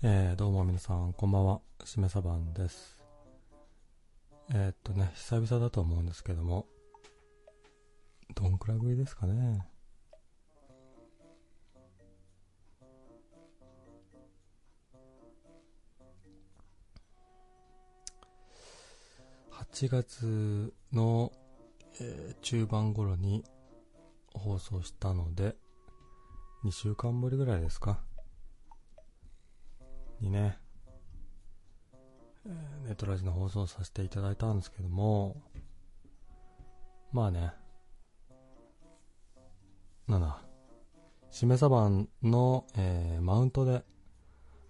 えー、どうも皆さん、こんばんは。しめさばんです。えー、っとね、久々だと思うんですけども、どんくらいぶりですかね。8月の、えー、中盤頃に放送したので、2週間ぶりぐらいですか。にね、え、ネットラジの放送させていただいたんですけども、まあね、なんだ、しめさばんの、えー、マウントで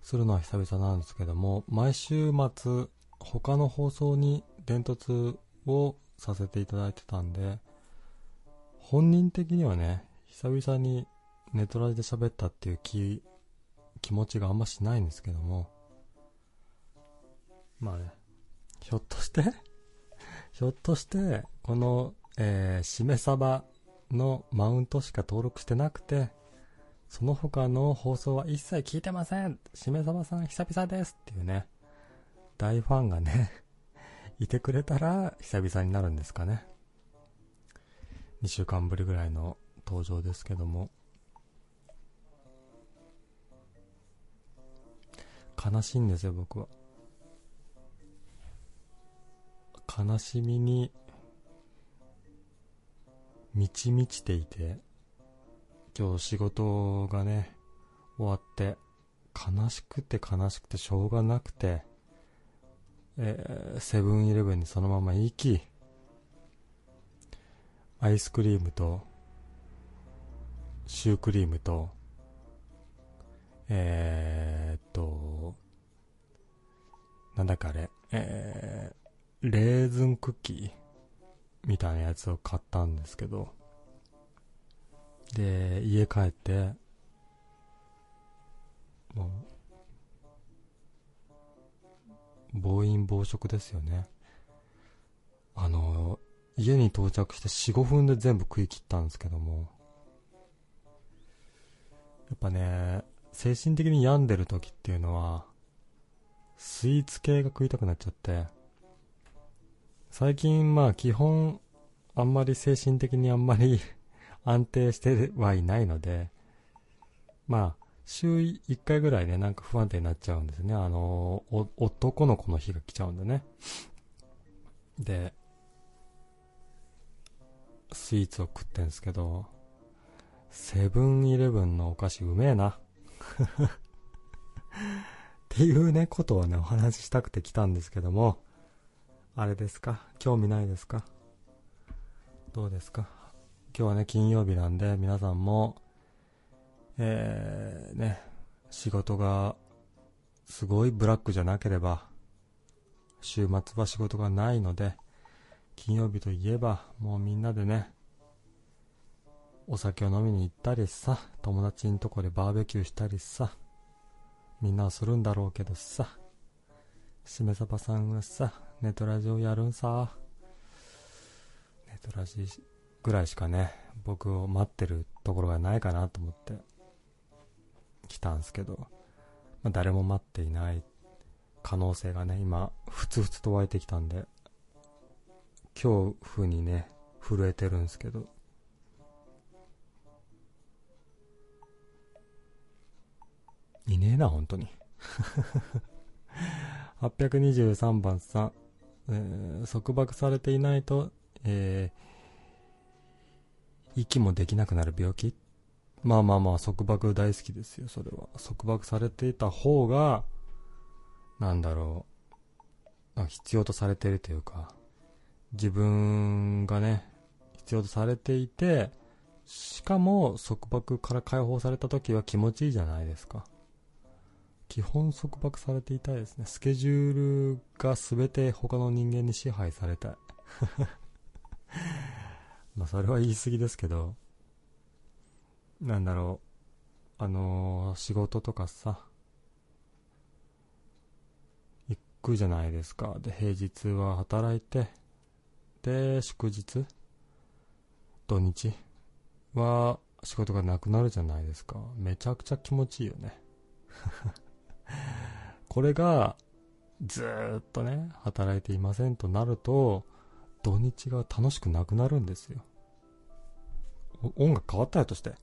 するのは久々なんですけども、毎週末、他の放送に伝突をさせていただいてたんで、本人的にはね、久々にネトラジで喋ったっていう気気持ちがあんましないんですけども、まあね、ひょっとして ひょっとして、この、えー、しめさばのマウントしか登録してなくて、その他の放送は一切聞いてませんしめさばさん久々ですっていうね、大ファンがね いてくれたら久々になるんですかね。2週間ぶりぐらいの登場ですけども。悲しいんですよ、僕は。悲しみに満ち満ちていて、今日仕事がね、終わって、悲しくて悲しくてしょうがなくて、えー、セブンイレブンにそのまま行き、アイスクリームと、シュークリームと、えー、っと、なんだかあれ、えー、レーズンクッキーみたいなやつを買ったんですけど、で、家帰って、もう、暴飲暴食ですよね。あの、家に到着して4、5分で全部食い切ったんですけども、やっぱね、精神的に病んでる時っていうのは、スイーツ系が食いたくなっちゃって、最近まあ基本、あんまり精神的にあんまり 安定してはいないので、まあ、週1回ぐらいね、なんか不安定になっちゃうんですね。あの男の子の日が来ちゃうんでね。で、スイーツを食ってんですけど、セブンイレブンのお菓子うめえな。っていうね、ことをね、お話ししたくて来たんですけども、あれですか？興味ないですか？どうですか？今日はね、金曜日なんで、皆さんも、えー、ね、仕事が、すごいブラックじゃなければ、週末は仕事がないので、金曜日といえば、もうみんなでね、お酒を飲みに行ったりさ、友達んとこでバーベキューしたりさ、みんなはするんだろうけどさ、しめさばさんがさ、ネトラジオやるんさ、ネトラジぐらいしかね、僕を待ってるところがないかなと思って来たんすけど、まあ、誰も待っていない。可能性がね、今、ふつふつと湧いてきたんで、恐怖にね、震えてるんすけど、いねえな、本当に。823番さん、えー、束縛されていないと、えー、息もできなくなる病気？まあまあまあ、束縛大好きですよ、それは。束縛されていた方が、なんだろう、必要とされているというか、自分がね、必要とされていて、しかも束縛から解放された時は気持ちいいじゃないですか。基本束縛されていたいですね。スケジュールが全て他の人間に支配されたい。まあそれは言い過ぎですけど、なんだろう、あのー、仕事とかさ、行くじゃないですか。で、平日は働いて、で、祝日、土日は仕事がなくなるじゃないですか。めちゃくちゃ気持ちいいよね。これが、ずっとね、働いていませんとなると、土日が楽しくなくなるんですよ。音楽変わったよとして。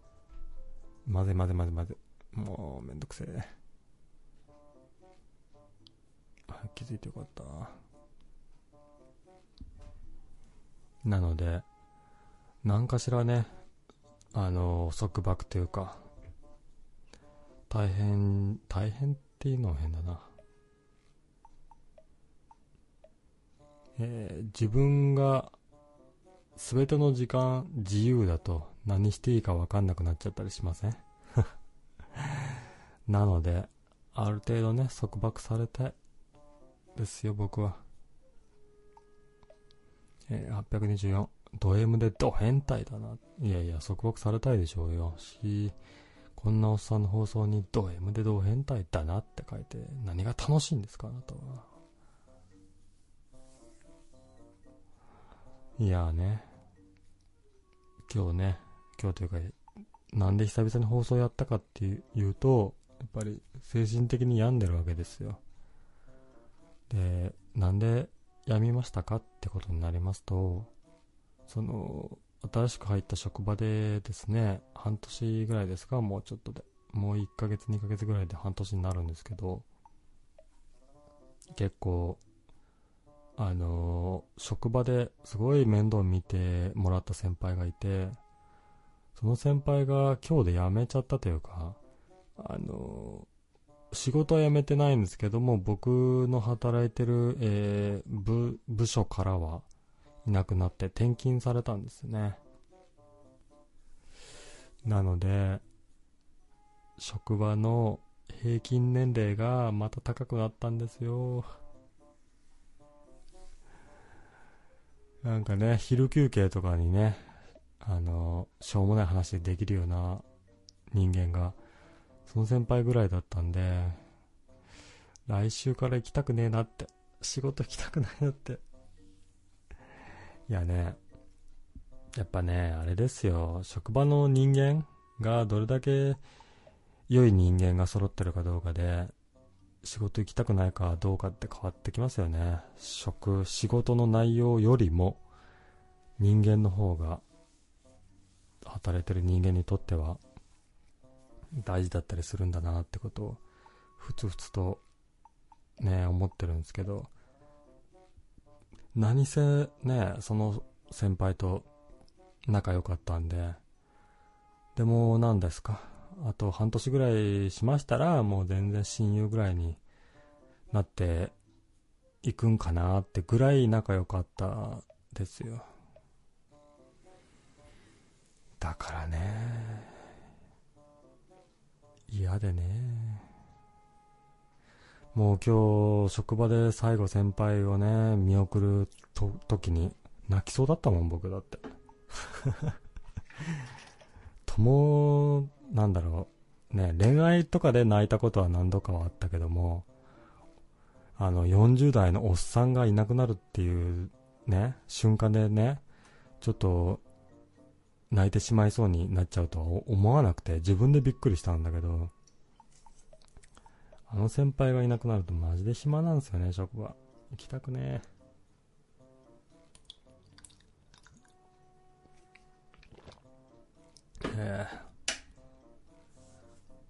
混ぜ混ぜ混ぜ混ぜ。もうめんどくせえ。気づいてよかった。なので、何かしらね、あの、束縛というか、大変、大変っていうのは変だな。えー自分が全ての時間自由だと何していいか分かんなくなっちゃったりしません？なので、ある程度ね、束縛されたいですよ、僕は。えー824、ド M でド変態だな。いやいや、束縛されたいでしょうよ。し、こんなおっさんの放送にド M でド変態だなって書いて、何が楽しいんですか、あなたは。いやーね。今日ね、今日というか、なんで久々に放送やったかっていうと、やっぱり精神的に病んでるわけですよ。で、なんで病みましたかってことになりますと、その、新しく入った職場でですね、半年ぐらいですか、もうちょっとで。もう1ヶ月、2ヶ月ぐらいで半年になるんですけど、結構、あのー職場ですごい面倒見てもらった先輩がいて、その先輩が今日で辞めちゃったというか、あのー仕事は辞めてないんですけども、僕の働いてる、えー部、部署からはいなくなって転勤されたんですね。なので、職場の平均年齢がまた高くなったんですよ。なんかね、昼休憩とかにね、あの、しょうもない話できるような人間が、その先輩ぐらいだったんで、来週から行きたくねえなって、仕事行きたくないなって。いやね、やっぱね、あれですよ、職場の人間がどれだけ良い人間が揃ってるかどうかで、仕事行きたくないかどうかって変わってきますよね。職、仕事の内容よりも、人間の方が、働いてる人間にとっては、大事だったりするんだなってことを、ふつふつと、ね、思ってるんですけど、何せ、ね、その先輩と仲良かったんで、でも何ですか、あと半年ぐらいしましたら、もう全然親友ぐらいになっていくんかなってぐらい仲良かったですよ。だからね、嫌でね。もう今日、職場で最後先輩をね、見送ると時に泣きそうだったもん、僕だって。とも、なんだろう。ね、恋愛とかで泣いたことは何度かはあったけども、あの、40代のおっさんがいなくなるっていうね、瞬間でね、ちょっと、泣いてしまいそうになっちゃうとは思わなくて、自分でびっくりしたんだけど、あの先輩がいなくなるとマジで暇なんですよね、職場。行きたくねえ。ええ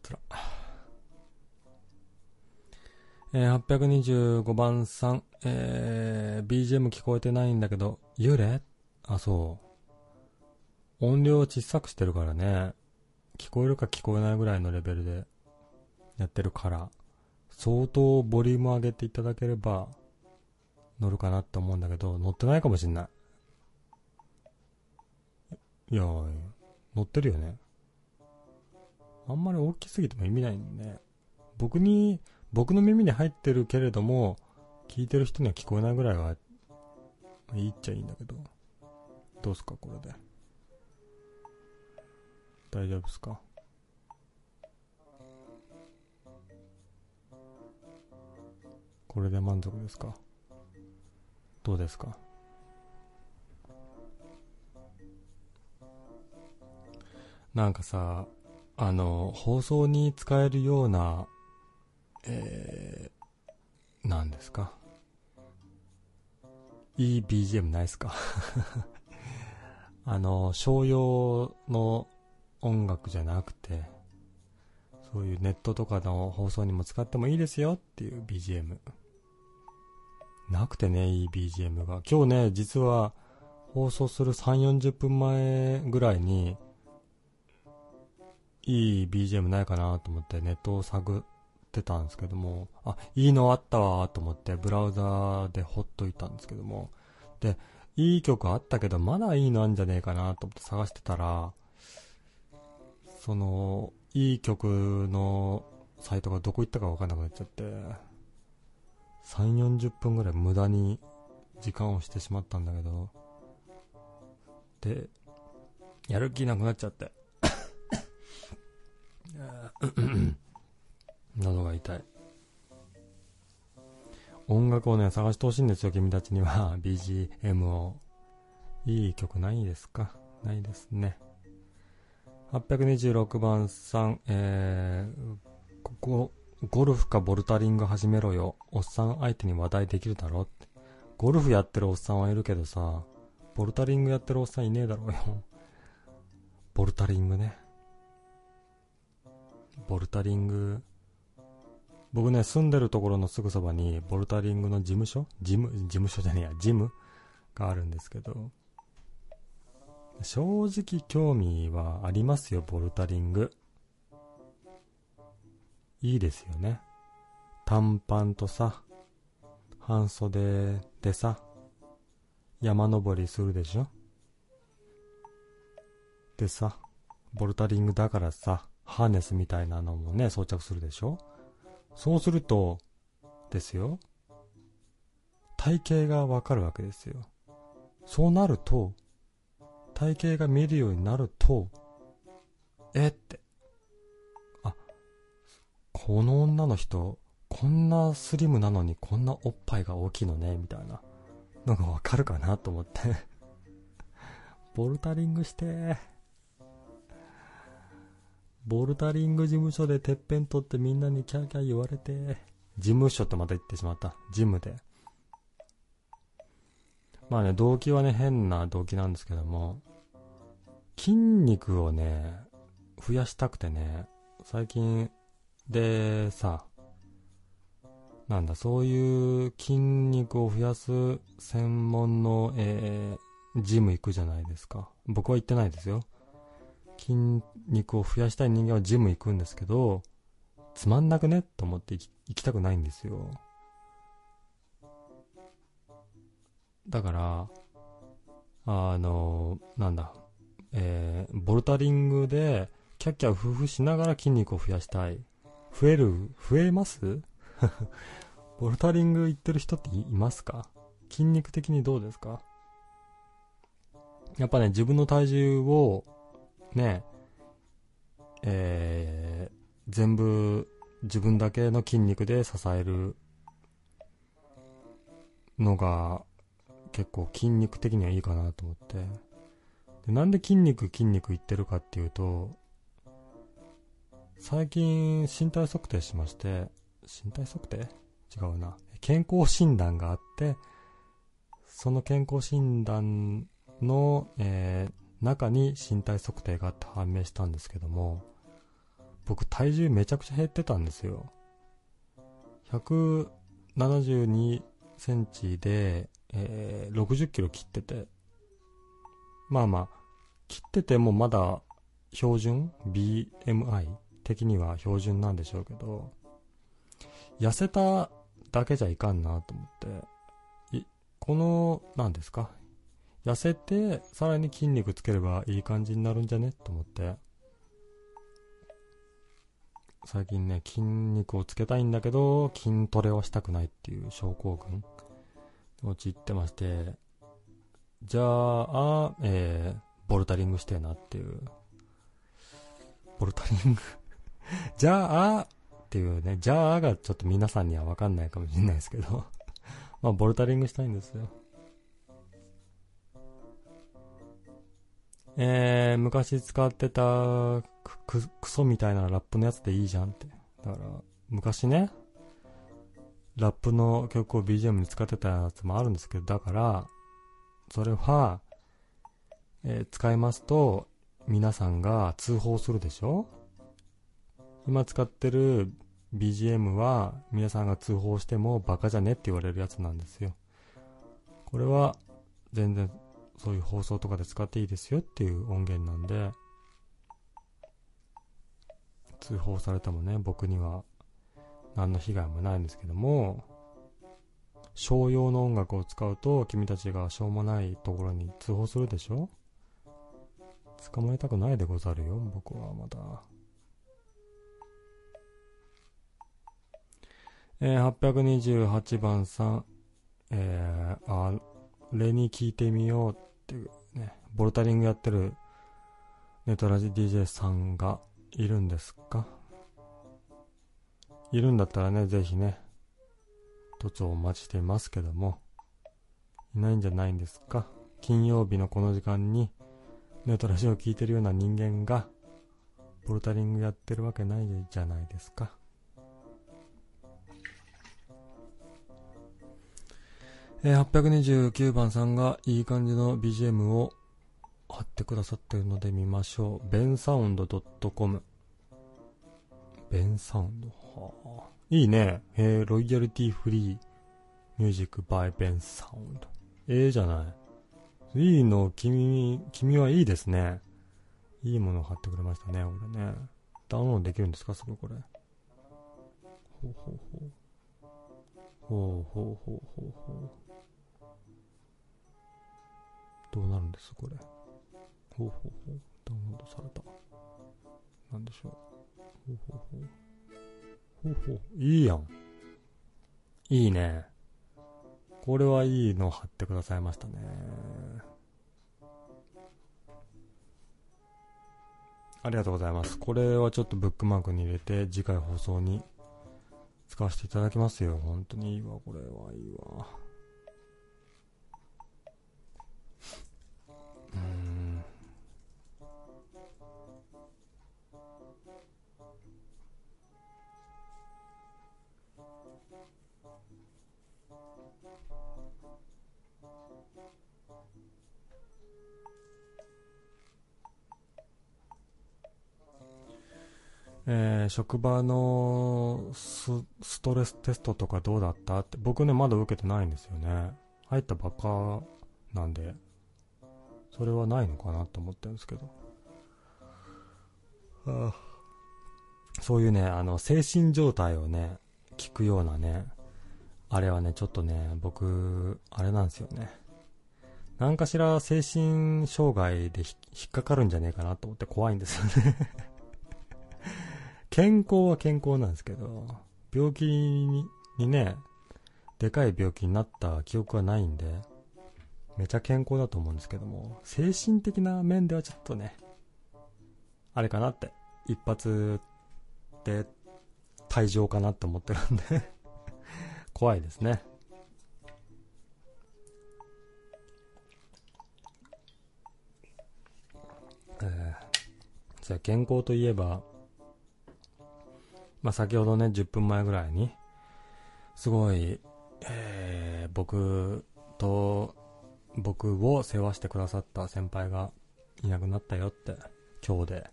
つら。えー、825番さん、えー、BGM 聞こえてないんだけど、幽霊？あ、そう。音量小さくしてるからね。聞こえるか聞こえないぐらいのレベルでやってるから、相当ボリューム上げていただければ乗るかなって思うんだけど、乗ってないかもしんない。いや、乗ってるよね。あんまり大きすぎても意味ないんでね。僕に、僕の耳に入ってるけれども、聞いてる人には聞こえないぐらいは、いいっちゃいいんだけど。どうすか、これで。大丈夫っすか？これで満足ですか？どうですか？なんかさ、あの、放送に使えるような、え何ですか？いい BGM ないっすか？あの、商用の音楽じゃなくて、そういうネットとかの放送にも使ってもいいですよっていう BGM。なくてね、いい BGM が。今日ね、実は放送する3、40分前ぐらいに、いい BGM ないかなと思ってネットを探ってたんですけども、あ、いいのあったわと思ってブラウザーでほっといたんですけども、で、いい曲あったけど、まだいいのあんじゃねえかなと思って探してたら、その、いい曲のサイトがどこ行ったかわかんなくなっちゃって、3、40分ぐらい無駄に時間をしてしまったんだけど、で、やる気なくなっちゃって。喉が痛い。音楽をね、探してほしいんですよ、君たちには。BGM を。いい曲ないですか？ないですね。826番さん、えー、ここ、ゴルフかボルタリング始めろよ。おっさん相手に話題できるだろって。ゴルフやってるおっさんはいるけどさ、ボルタリングやってるおっさんいねえだろうよ。ボルタリングね。ボルタリング、僕ね、住んでるところのすぐそばに、ボルタリングの事務所？事務、事務所じゃねえや、ジムがあるんですけど、正直興味はありますよ、ボルタリング。いいですよね。短パンとさ、半袖でさ、山登りするでしょ？でさ、ボルタリングだからさ、ハーネスみたいなのもね、装着するでしょ？そうすると、ですよ。体型がわかるわけですよ。そうなると、体型が見えるようになると、えって。この女の人、こんなスリムなのにこんなおっぱいが大きいのね、みたいな。のがわかるかなと思って。ボルタリングして。ボルタリング事務所でてっぺん取ってみんなにキャーキャー言われて、事務所ってまた言ってしまった。ジムで。まあね、動機はね、変な動機なんですけども、筋肉をね、増やしたくてね、最近でさ、なんだ、そういう筋肉を増やす専門の、えー、ジム行くじゃないですか。僕は行ってないですよ。筋肉を増やしたい人間はジム行くんですけど、つまんなくね？と思って行きたくないんですよ。だから、あの、なんだ、えー、ボルタリングで、キャッキャウフフしながら筋肉を増やしたい。増える、増えます？ボルタリング行ってる人っていますか？筋肉的にどうですか？やっぱね、自分の体重をね、えー、全部自分だけの筋肉で支えるのが結構筋肉的にはいいかなと思って。でなんで筋肉筋肉言ってるかっていうと最近身体測定しまして身体測定？違うな健康診断があってその健康診断の、えー、中に身体測定があって判明したんですけども、僕体重めちゃくちゃ減ってたんですよ。172センチで、えー、60キロ切ってて、まあまあ、切っててもまだ標準 ?BMI 的には標準なんでしょうけど、痩せただけじゃいかんなと思って、この、何ですか？痩せて、さらに筋肉つければいい感じになるんじゃね？と思って。最近ね、筋肉をつけたいんだけど、筋トレをしたくないっていう症候群陥ってまして、じゃあ、えー、ボルタリングしてえなっていう。ボルタリング？じゃあ、っていうね、じゃあがちょっと皆さんにはわかんないかもしれないですけど まあ、ボルタリングしたいんですよ。えー、昔使ってたククソみたいなラップのやつでいいじゃんって。だから、昔ね、ラップの曲を BGM に使ってたやつもあるんですけど、だから、それは、えー、使いますと、皆さんが通報するでしょ？今使ってる BGM は、皆さんが通報してもバカじゃねって言われるやつなんですよ。これは、全然、そういう放送とかで使っていいですよっていう音源なんで、通報されてもね、僕には何の被害もないんですけども、商用の音楽を使うと君たちがしょうもないところに通報するでしょ？捕まえたくないでござるよ、僕はまだ。えー、828番さん、えー、あれに聞いてみようっていうね、ボルタリングやってるネトラジ DJ さんがいるんですか？いるんだったらね、ぜひね、突をお待ちしていますけども、いないんじゃないんですか？金曜日のこの時間に、ネトラジオを聞いてるような人間が、ボルタリングやってるわけないじゃないですか。えー、829番さんがいい感じの BGM を貼ってくださってるので見ましょう。ベンサウンド .com ベンサウンド？はあ、いいね。えー、ロイヤルティフリーミュージックバイベンサウンド。ええー、じゃない。いいの、君、君はいいですね。いいものを貼ってくれましたね、これね。ダウンロードできるんですかすごいこれ。ほうほうほう。ほうほうほうほうほう。どうなるんですこれ。ほうほうほう。ダウンロードされた。なんでしょう。ほうほうほう。ほうほう。いいやん。いいね。これはいいの貼ってくださいましたね。ありがとうございます。これはちょっとブックマークに入れて次回放送に使わせていただきますよ。本当にいいわ、これはいいわ。えー、職場のストレステストとかどうだった？って僕ねまだ受けてないんですよね。入ったばっかなんで。それはないのかなと思ってるんですけど。あそういうねあの精神状態をね聞くようなねあれはねちょっとね僕あれなんですよね。何かしら精神障害で引っかかるんじゃねえかなと思って怖いんですよね。健康は健康なんですけど、病気ににね、でかい病気になった記憶はないんで、めちゃ健康だと思うんですけども、精神的な面ではちょっとね、あれかなって、一発で退場かなって思ってるんで 怖いですね。えー、じゃあ健康といえば、まあ、先ほどね、10分前ぐらいに、すごい、えー、僕と、僕を世話してくださった先輩がいなくなったよって、今日で、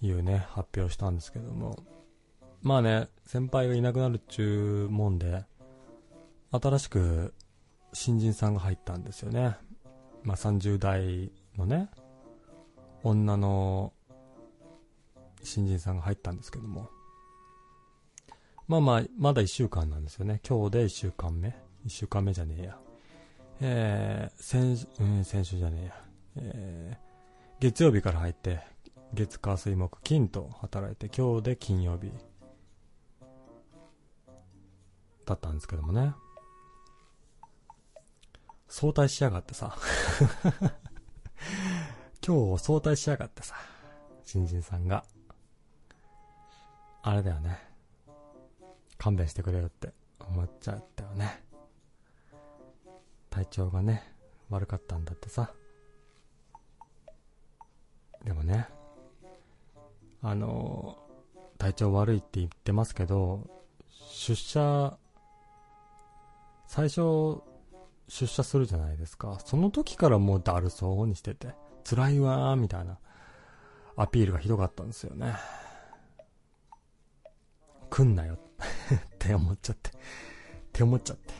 いうね、発表したんですけども、まあね、先輩がいなくなるっちゅうもんで、新しく新人さんが入ったんですよね。まあ30代のね、女の新人さんが入ったんですけども、まあまあ、まだ1週間なんですよね。今日で1週間目 ?1 週間目じゃねえや。えー、先、うん、先週じゃねえや。えー、月曜日から入って、月火水木金と働いて、今日で金曜日だったんですけどもね。早退しやがってさ。今日早退しやがってさ。新人さんが。あれだよね。勘弁してくれよって思っちゃったよね。体調がね、悪かったんだってさ。でもね、あの、体調悪いって言ってますけど、出社最初、出社するじゃないですか。その時からもうだるそうにしてて、辛いわー、みたいなアピールがひどかったんですよね。来んなよって思っちゃって。って思っちゃって。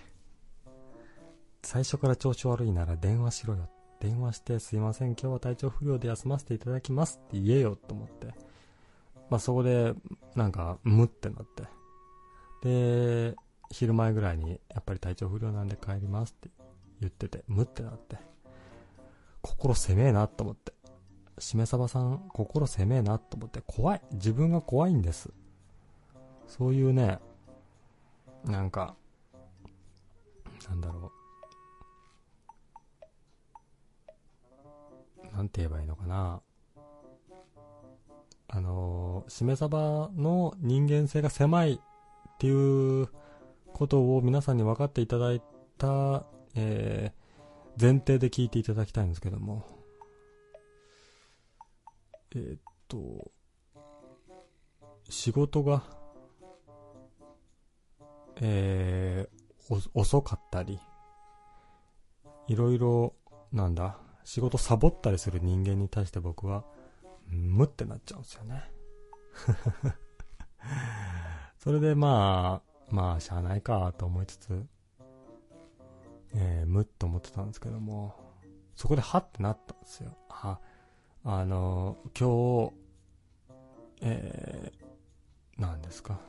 最初から調子悪いなら電話しろよ。電話してすいません、今日は体調不良で休ませていただきますって言えよと思って。まあそこで、なんか、むってなって。で、昼前ぐらいに、やっぱり体調不良なんで帰りますって言ってて、むってなって。心狭えなと思って。しめさばさん、心狭えなと思って、怖い。自分が怖いんです。そういうね、なんか、なんだろう。なんて言えばいいのかな。あの、しめさばの人間性が狭いっていうことを皆さんに分かっていただいた、えー、前提で聞いていただきたいんですけども。えー、っと、仕事が、えー、遅かったり、いろいろ、なんだ、仕事サボったりする人間に対して僕は、むってなっちゃうんですよね。それでまあ、まあ、しゃあないかと思いつつ、えー、むっと思ってたんですけども、そこではってなったんですよ。あ、あの、今日、えー、なんですか？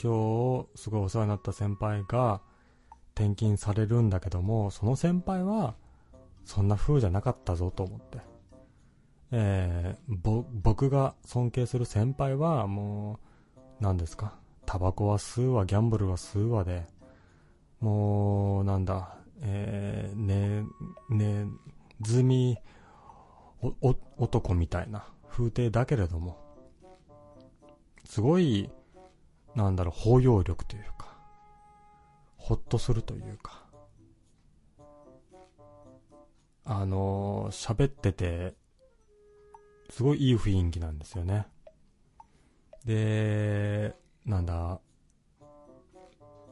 今日、すごいお世話になった先輩が転勤されるんだけども、その先輩は、そんな風じゃなかったぞと思って。えー、僕が尊敬する先輩はもう、何ですか、タバコは吸うわ、ギャンブルは吸うわで、もう、なんだ、えー、ね、ね、ずみ、お、お、男みたいな風景だけれども、すごい、なんだろう、包容力というか、ほっとするというか、あの喋ってて、すごいいい雰囲気なんですよね。で、なんだ、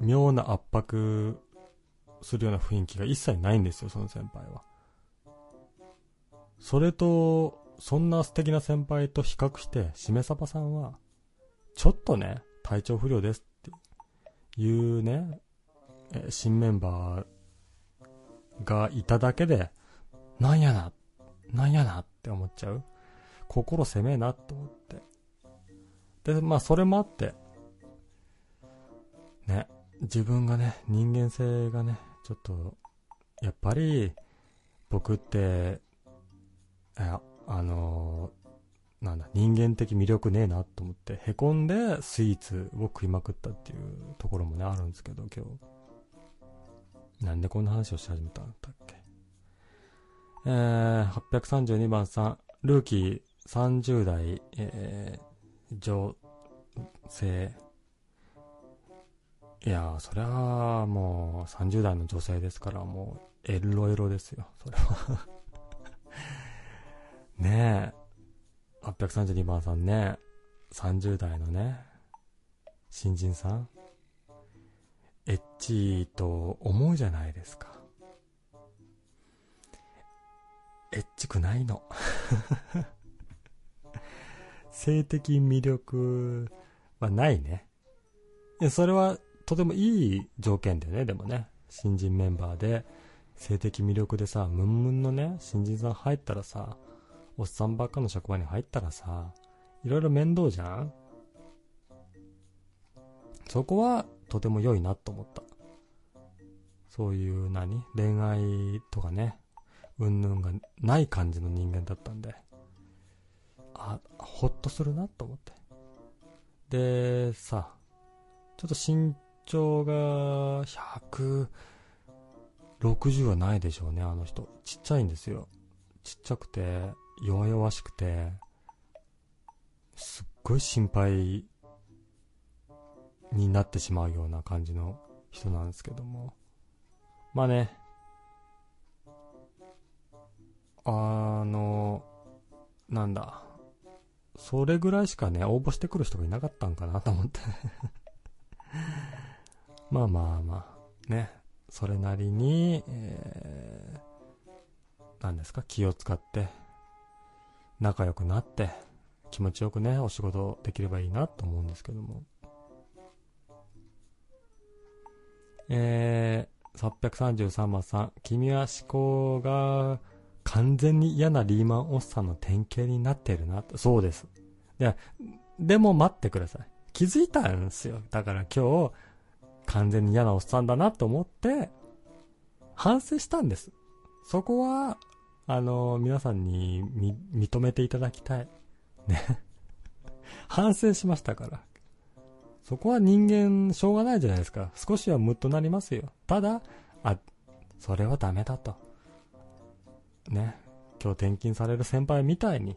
妙な圧迫するような雰囲気が一切ないんですよ、その先輩は。それと、そんな素敵な先輩と比較して、しめさばさんは、ちょっとね、体調不良ですっていうね、え新メンバーがいただけで、なんやな、なんやなって思っちゃう。心狭えなと思って。で、まあそれもあって、ね、自分がね、人間性がね、ちょっと、やっぱり、僕って、あの、なんだ、人間的魅力ねえなと思って、へこんでスイーツを食いまくったっていうところもね、あるんですけど、今日。なんでこんな話をし始めたんだっけ。えー、832番さん、ルーキー30代、えー、女性。いやーそれはもう30代の女性ですから、もうエロエロですよ、それは ねえ。832番さんね、30代のね、新人さん、エッチと思うじゃないですか。エッチくないの。性的魅力はないね。いやそれはとてもいい条件だよね、でもね。新人メンバーで、性的魅力でさ、ムンムンのね、新人さん入ったらさ、おっさんばっかの職場に入ったらさ、いろいろ面倒じゃん？そこはとても良いなと思った。そういう何？恋愛とかね、うんぬんがない感じの人間だったんで。あ、ほっとするなと思って。で、さ、ちょっと身長が160はないでしょうね、あの人。ちっちゃいんですよ。ちっちゃくて、弱々しくて、すっごい心配になってしまうような感じの人なんですけども。まあね、あの、なんだ、それぐらいしかね、応募してくる人がいなかったんかなと思って。まあまあまあ、ね。それなりに、えー、何ですか、気を使って、仲良くなって、気持ちよくね、お仕事できればいいなと思うんですけども。えー、833番さん、君は思考が完全に嫌なリーマンおっさんの典型になってるなと。そうです。いや、でも待ってください。気づいたんですよ。だから今日、完全に嫌なおっさんだなと思って、反省したんです。そこは、あの、皆さんに認めていただきたい。ね。反省しましたから。そこは人間、しょうがないじゃないですか。少しはムッとなりますよ。ただ、あ、それはダメだと。ね。今日転勤される先輩みたいに、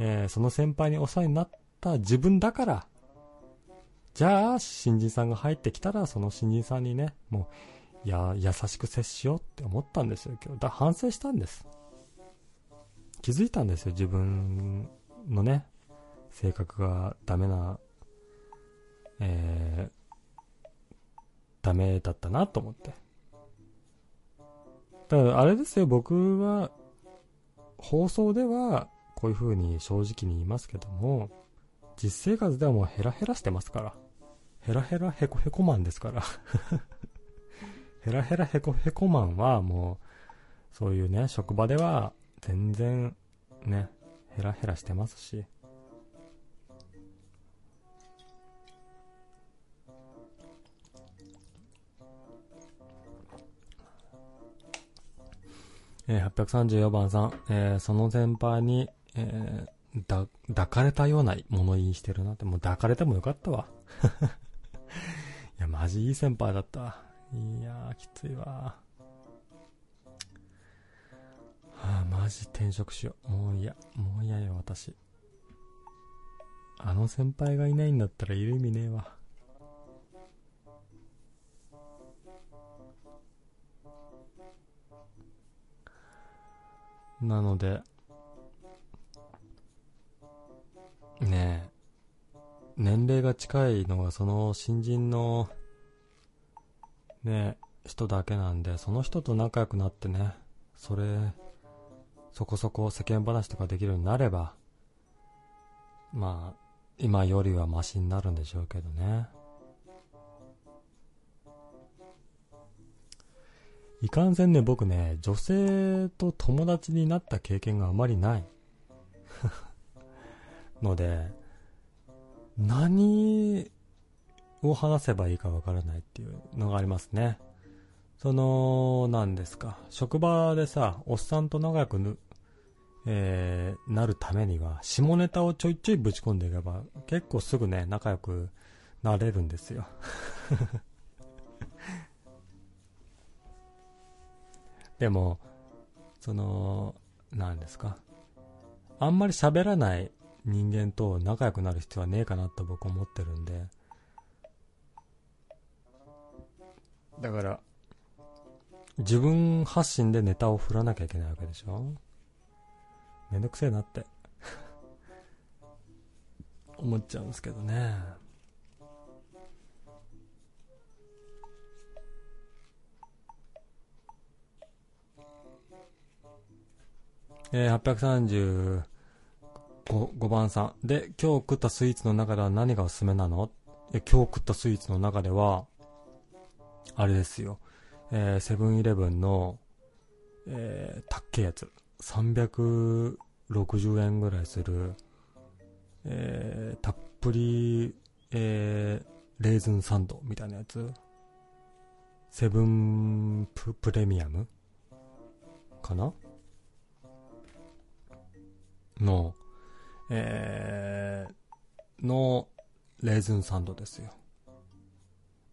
えー、その先輩にお世話になった自分だから、じゃあ、新人さんが入ってきたら、その新人さんにね、もう、いや、優しく接しようって思ったんですよ、今日。だ反省したんです。気づいたんですよ、自分のね、性格がダメな、えー、ダメだったなと思って。だから、あれですよ、僕は、放送では、こういう風に正直に言いますけども、実生活ではもうヘラヘラしてますから。ヘラヘラヘコヘコマンですからヘラヘラヘコヘコマンはもう、そういうね、職場では全然ね、ヘラヘラしてますし。えー、834番さん、えー、その先輩に、えー、だ、抱かれたような物言いしてるなって、もう抱かれてもよかったわ。いや、マジいい先輩だった。いやー、きついわ。はあ、マジ転職しよう。もう嫌。もう嫌よ、私。あの先輩がいないんだったらいる意味ねえわ。なので、ねえ、年齢が近いのがその新人の、ね人だけなんで、その人と仲良くなってね、それ、そこそこ世間話とかできるようになれば、まあ、今よりはマシになるんでしょうけどね。いかんせんね、僕ね、女性と友達になった経験があまりない。ので、何を話せばいいかわからないっていうのがありますね。その、何ですか。職場でさ、おっさんと仲良くぬ、えー、なるためには、下ネタをちょいちょいぶち込んでいけば、結構すぐね、仲良くなれるんですよ。でも、その、何ですか。あんまり喋らない人間と仲良くなる必要はねえかなと僕思ってるんで。だから、自分発信でネタを振らなきゃいけないわけでしょ？めんどくせえなって 思っちゃうんですけどね。えー、835番さん。で、今日食ったスイーツの中では何がおすすめなの？え、今日食ったスイーツの中では、あれですよ。えー、セブンイレブンの、えー、たっけやつ。360円ぐらいする、えー、たっぷり、えー、レーズンサンドみたいなやつ。セブンププレミアム？かな？の、えー、のレーズンサンドですよ。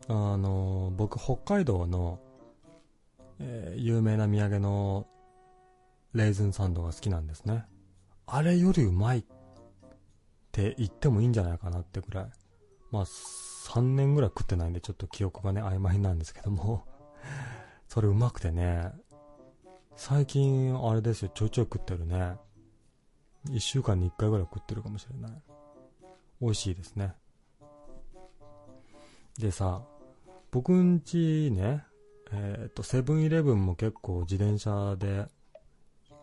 あの、僕、北海道の、えー、有名な土産のレーズンサンドが好きなんですね。あれよりうまいって言ってもいいんじゃないかなってくらい。まあ、3年ぐらい食ってないんでちょっと記憶がね、曖昧なんですけども それうまくてね、最近あれですよ、ちょいちょい食ってるね。1週間に1回ぐらい食ってるかもしれない。美味しいですね。でさ、僕んちね、えっ、と、セブンイレブンも結構自転車で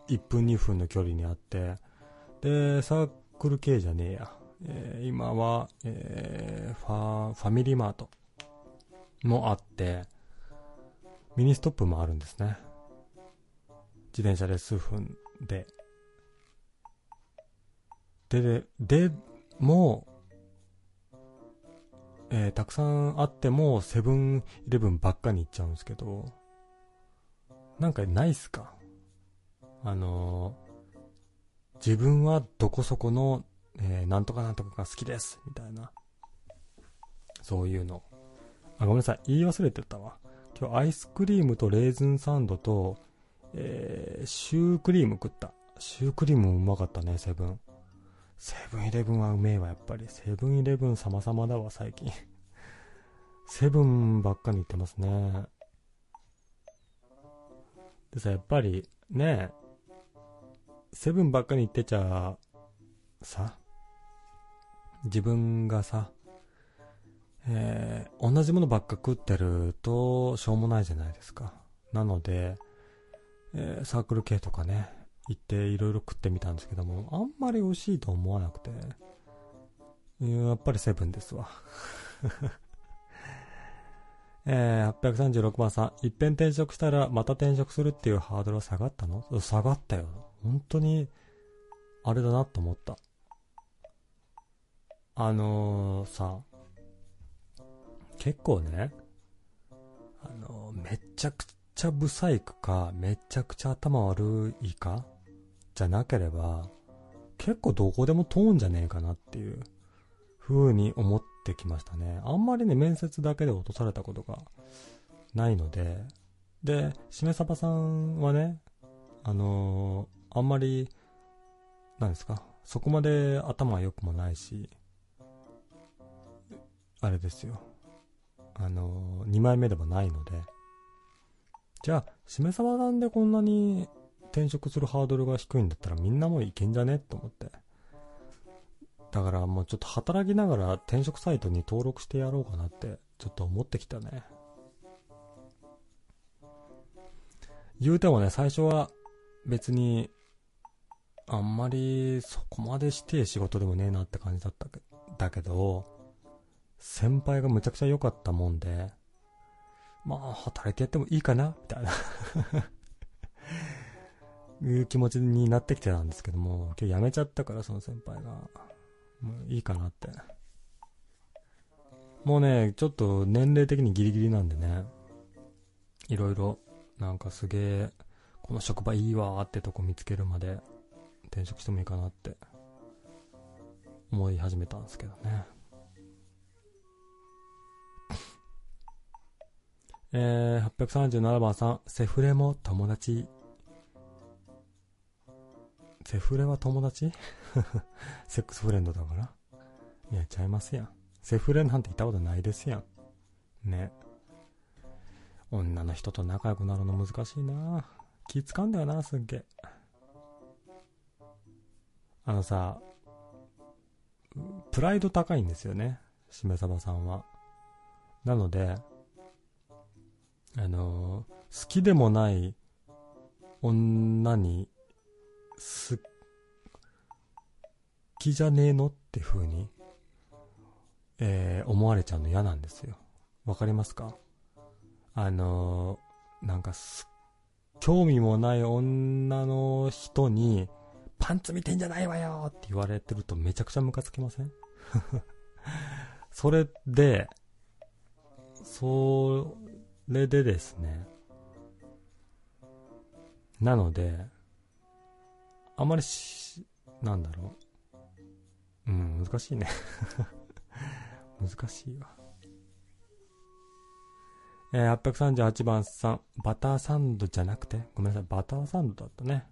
1分2分の距離にあって、で、サークル系じゃねえや。えー、今は、えー、ファ、ファミリーマートもあって、ミニストップもあるんですね。自転車で数分で。で、で、でも、えー、たくさんあっても、セブンイレブンばっかに行っちゃうんですけど、なんかないっすか？あのー、自分はどこそこの、えー、なんとかなんとかが好きです、みたいな。そういうの。あ、ごめんなさい。言い忘れてたわ。今日アイスクリームとレーズンサンドと、えー、シュークリーム食った。シュークリームもうまかったね、セブン。セブンイレブンはうめえわ、やっぱり。セブンイレブン様々だわ、最近。セブンばっかり言ってますね。でさ、やっぱり、ねセブンばっかり言ってちゃ、さ、自分がさ、えー、同じものばっか食ってると、しょうもないじゃないですか。なので、えー、サークル系とかね、行っていろいろ食ってみたんですけども、あんまり美味しいと思わなくて、やっぱりセブンですわ。えー、836番さん、一遍転職したらまた転職するっていうハードルは下がったの？下がったよ。本当に、あれだなと思った。あのー、さ、結構ね、あのー、めちゃくちゃブサイクか、めちゃくちゃ頭悪いか、じゃなければ、結構どこでも通んじゃねえかなっていう風に思ってきましたね。あんまりね、面接だけで落とされたことがないので、で、しめさばさんはね、あのー、あんまり、なんですか、そこまで頭は良くもないし、あれですよ。あのー、2枚目でもないので、じゃあ、しめさばさんでこんなに転職するハードルが低いんだったらみんなもいけんじゃね？と思って。だからもうちょっと働きながら転職サイトに登録してやろうかなってちょっと思ってきたね。言うてもね、最初は別にあんまりそこまでして仕事でもねえなって感じだったけだけど、先輩がむちゃくちゃ良かったもんで、まあ働いてやってもいいかなみたいないう気持ちになってきてたんですけども、今日辞めちゃったから、その先輩が。もういいかなって。もうね、ちょっと年齢的にギリギリなんでね、いろいろ、なんかすげえ、この職場いいわーってとこ見つけるまで転職してもいいかなって思い始めたんですけどね。えー、837番さん、セフレも友達セフレは友達？セックスフレンドだから？いや、ちゃいますやん。セフレなんて言ったことないですやん。ね。女の人と仲良くなるの難しいな気使うんだよな、すっげえ。あのさ、プライド高いんですよね。しめさばさんは。なので、あのー、好きでもない女に好きじゃねえのって風に、えー、思われちゃうの嫌なんですよ。わかりますか？あのー、なんか興味もない女の人に、パンツ見てんじゃないわよって言われてるとめちゃくちゃムカつきません？それで、それでですね、なので、あんまりし、なんだろう。うん、難しいね 難しいわ。えー、838番さん、バターサンドじゃなくて、ごめんなさい、バターサンドだったね。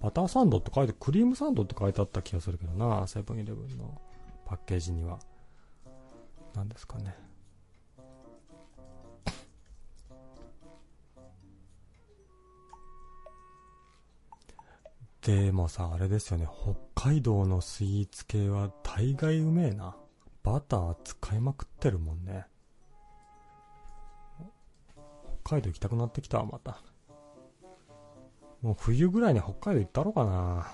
バターサンドって書いて、クリームサンドって書いてあった気がするけどな、セブンイレブンのパッケージには。何ですかね。でもさ、あれですよね、北海道のスイーツ系は大概うめえな。バター使いまくってるもんね。北海道行きたくなってきたわ、また。もう冬ぐらいに北海道行ったろかな。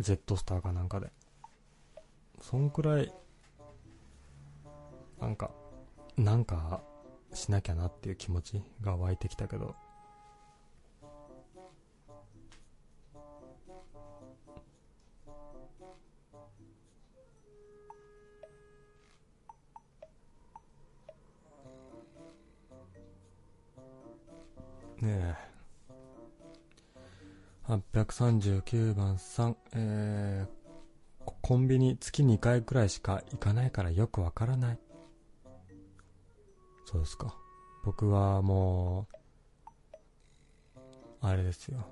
ジェットスターかなんかで。そんくらい、なんか、なんかしなきゃなっていう気持ちが湧いてきたけど、ねえ。839番3、えー、コンビニ月2回くらいしか行かないからよくわからない。そうですか。僕はもう、あれですよ。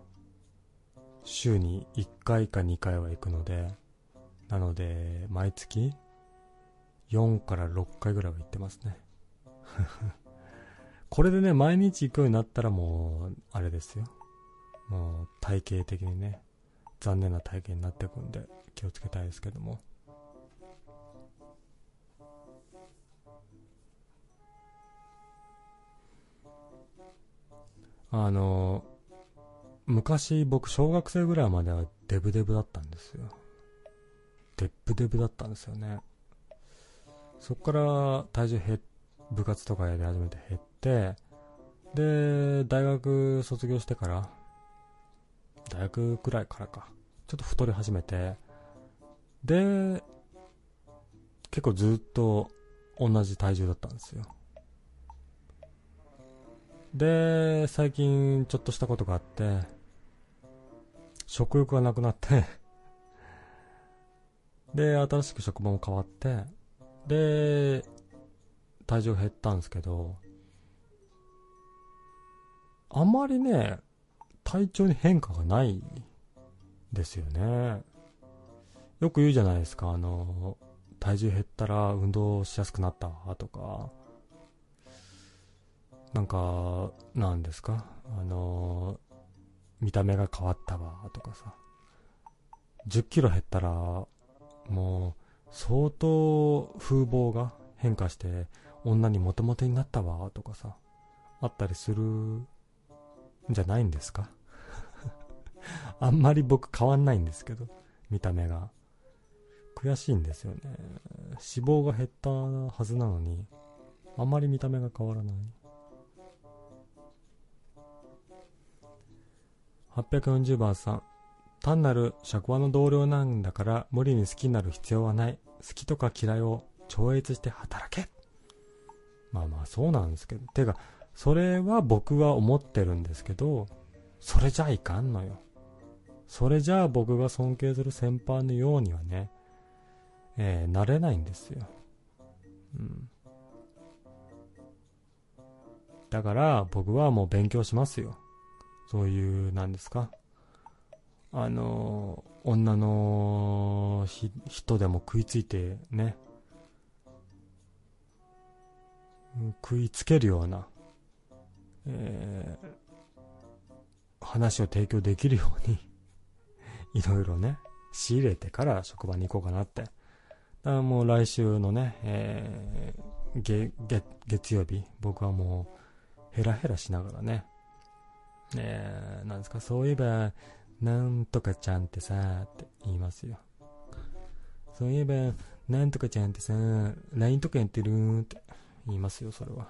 週に1回か2回は行くので、なので、毎月4から6回ぐらいは行ってますね。これでね、毎日行くようになったらもう、あれですよ。もう、体型的にね、残念な体型になっていくんで、気をつけたいですけども。あの、昔僕小学生ぐらいまではデブデブだったんですよ。デブデブだったんですよね。そっから体重減、部活とかやり始めて減って、で、大学卒業してから、大学くらいからか、ちょっと太り始めて、で、結構ずっと同じ体重だったんですよ。で、最近ちょっとしたことがあって、食欲がなくなってで、新しく職場も変わって、で、体重減ったんですけど、あまりね、体調に変化がないですよね。よく言うじゃないですか、あの、体重減ったら運動しやすくなったとか、なんか、なんですかあの、見た目が変わったわ、とかさ。10キロ減ったら、もう、相当風貌が変化して、女にモテモテになったわ、とかさ、あったりするんじゃないんですか？あんまり僕変わんないんですけど、見た目が。悔しいんですよね。脂肪が減ったはずなのに、あんまり見た目が変わらない。840番さん。単なる職場の同僚なんだから無理に好きになる必要はない。好きとか嫌いを超越して働け。まあまあそうなんですけど。てか、それは僕は思ってるんですけど、それじゃいかんのよ。それじゃあ僕が尊敬する先輩のようにはね、えー、なれないんですよ。うん。だから僕はもう勉強しますよ。そういう、なんですか。あの、女の人でも食いついてね、食いつけるような、えー、話を提供できるように いろいろね、仕入れてから職場に行こうかなって。だからもう来週のね、えー、月、月、曜日、僕はもう、ヘラヘラしながらね、えー、なんですか、そういえば、なんとかちゃんってさ、って言いますよ。そういえば、なんとかちゃんってさ、LINE とかやってるって言いますよ、それは。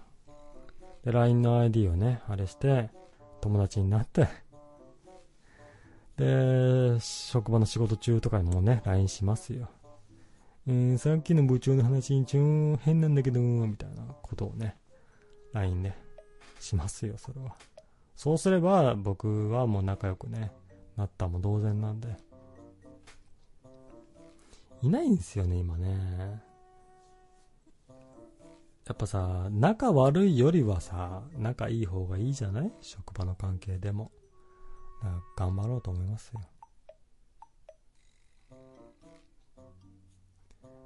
で、LINE の ID をね、あれして、友達になってで、職場の仕事中とかにもね、LINE しますよ。えー、さっきの部長の話に、ちょん変なんだけど、みたいなことをね、LINE でしますよ、それは。そうすれば、僕はもう仲良くね、なったも同然なんで。いないんですよね、今ね。やっぱさ、仲悪いよりはさ、仲いい方がいいじゃない？職場の関係でも。頑張ろうと思いますよ。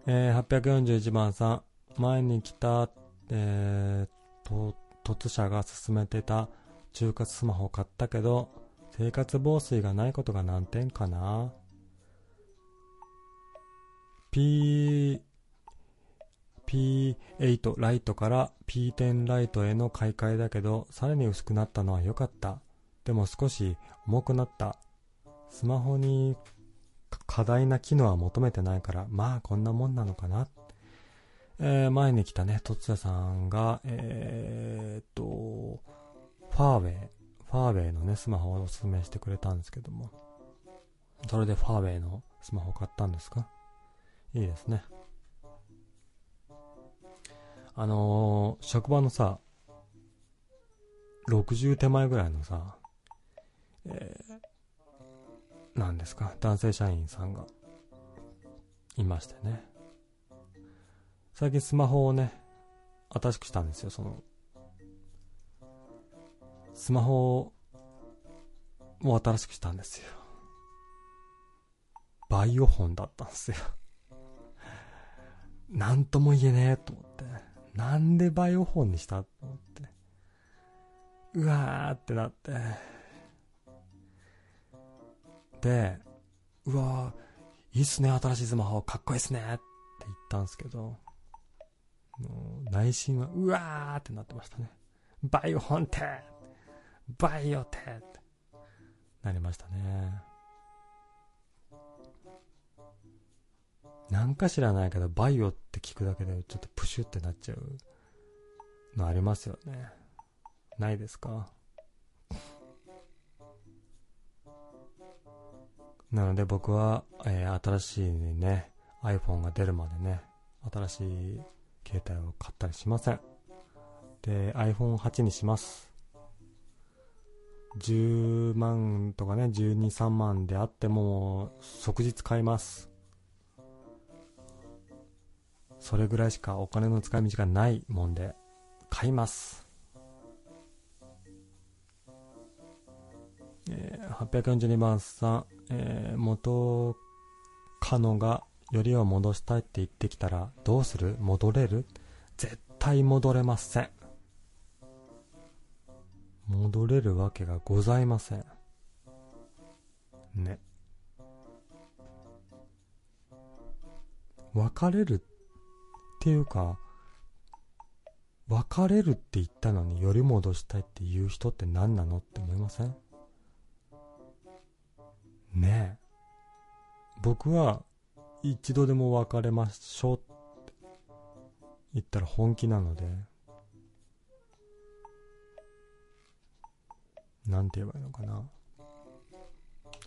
えー、841番さん。前に来た、えー、と、突者が勧めてた中華スマホを買ったけど、生活防水がないことが難点かな ?P、P8 ライトから P10 ライトへの買い替えだけど、さらに薄くなったのは良かった。でも少し重くなった。スマホに過大な機能は求めてないから、まあこんなもんなのかな。えー、前に来たね、とつやさんが、えー、っと、ファーウェイ、ファーウェイのね、スマホをおすすめしてくれたんですけども、それでファーウェイのスマホ買ったんですか？いいですね。あのー、職場のさ、60手前ぐらいのさ、えー、なんですか、男性社員さんがいましてね。最近スマホをね、新しくしたんですよ、その、スマホを新しくしたんですよ。バイオフォンだったんですよ。なんとも言えねえと思って。なんでバイオフォンにしたと思って。うわーってなって。で、うわー、いいっすね、新しいスマホ、かっこいいっすねって言ったんですけど、もう内心は、うわーってなってましたね。バイオフォンってバイオってなりましたね。なんか知らないけど、バイオって聞くだけでちょっとプシュってなっちゃうのありますよね。ないですか？なので僕は、えー、新しいね、iPhone が出るまでね、新しい携帯を買ったりしません。で、iPhone8 にします。10万とかね、12、3万であっても、即日買います。それぐらいしかお金の使い道がないもんで、買います。えー、842番さん、えー、元カノがよりを戻したいって言ってきたらどうする？戻れる？絶対戻れません。戻れるわけがございません。ね。別れるっていうか、別れるって言ったのにより戻したいって言う人って何なのって思いません？ねえ。僕は一度でも別れましょうって言ったら本気なので、なんて言えばいいのかな。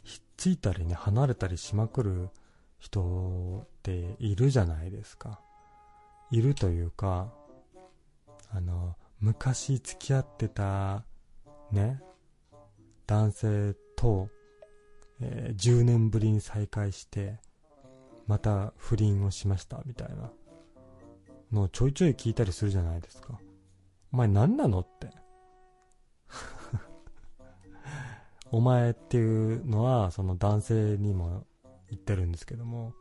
ひっついたりね、離れたりしまくる人っているじゃないですか。いるというか、あの、昔付き合ってた、ね、男性と、えー、10年ぶりに再会して、また不倫をしましたみたいなのをちょいちょい聞いたりするじゃないですか。お前何なのって。お前っていうのは、その男性にも言ってるんですけども、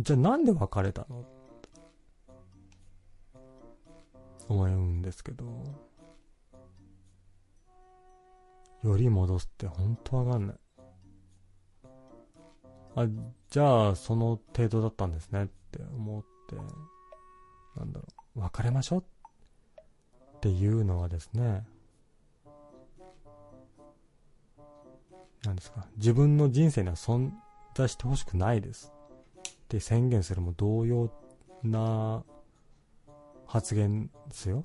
じゃあなんで別れたの？思うんですけど、より戻すって本当わかんない。あ、じゃあその程度だったんですねって思って、なんだろう、別れましょうっていうのはですね、なんですか、自分の人生には存在してほしくないです。って宣言するも同様な発言ですよ。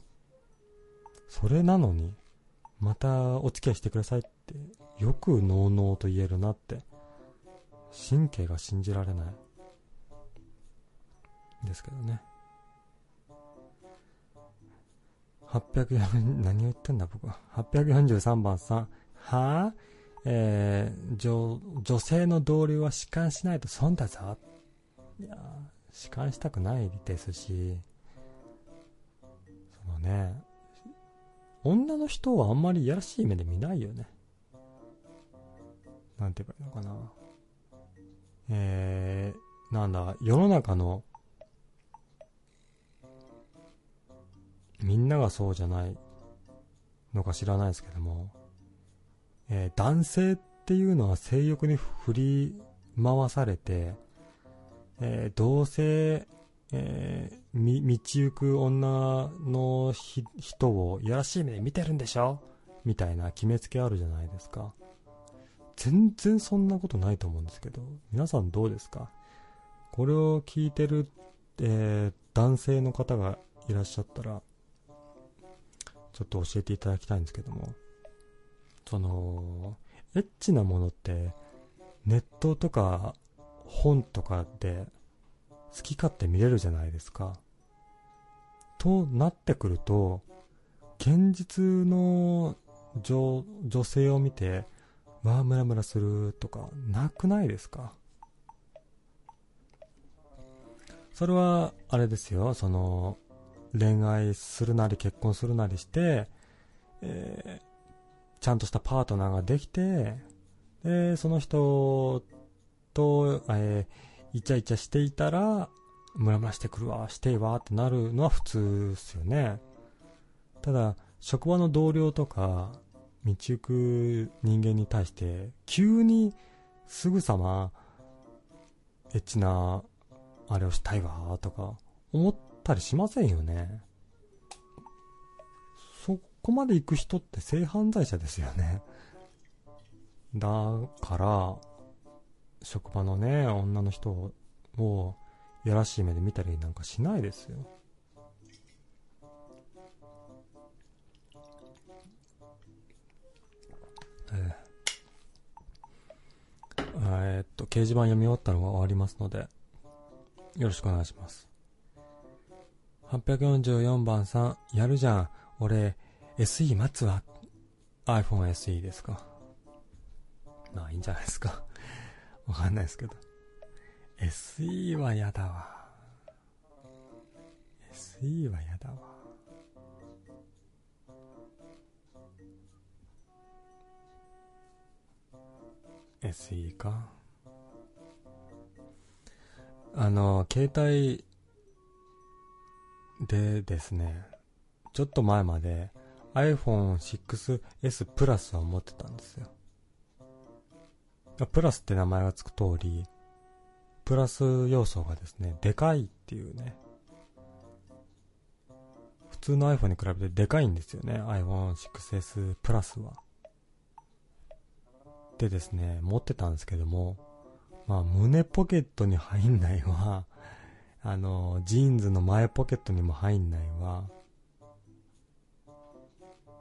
それなのに、またお付き合いしてくださいって、よくノーノーと言えるなって、神経が信じられない。ですけどね。800、何を言ってんだ僕は。843番さん。は、あ、えー、女、女性の同僚は弛緩しないと損だぞ。いや弛緩したくないですし、そのね、女の人はあんまりいやらしい目で見ないよね。なんて言えばいいのかな。えー、なんだ、世の中の、みんながそうじゃないのか知らないですけども、えー、男性っていうのは性欲に振り回されて、えー、どうせ、えー、道行く女の人をいやらしい目で見てるんでしょ？みたいな決めつけあるじゃないですか。全然そんなことないと思うんですけど、皆さんどうですか？これを聞いてる、えー、男性の方がいらっしゃったら、ちょっと教えていただきたいんですけども、その、エッチなものって、ネットとか本とかで好き勝手見れるじゃないですか。となってくると、現実の女女性を見て、わあ、ムラムラするとか、なくないですか？それは、あれですよ、その、恋愛するなり結婚するなりして、えー、ちゃんとしたパートナーができて、で、その人と、えー、イチャイチャしていたら、ムラムラしてくるわ、していわってなるのは普通ですよね。ただ、職場の同僚とか、道行く人間に対して、急にすぐさま、エッチな、あれをしたいわ、とか、思ったりしませんよね。そこまで行く人って性犯罪者ですよね。だから、職場のね、女の人を、やらしい目で見たりなんかしないですよ。えー、えー、っと、掲示板読み終わったのが終わりますので、よろしくお願いします。844番さん、やるじゃん。俺、SE 待つわ。iPhone SE ですか。まあいいんじゃないですか。わかんないですけど。SE はやだわ。SE はやだわ。SE か。あの、携帯でですね、ちょっと前まで iPhone 6S プラスを持ってたんですよ。プラスって名前がつく通り、プラス要素がですね、でかいっていうね。普通の iPhone に比べてでかいんですよね。iPhone 6S プラスは。でですね、持ってたんですけども、まあ胸ポケットに入んないわ。あの、ジーンズの前ポケットにも入んないわ。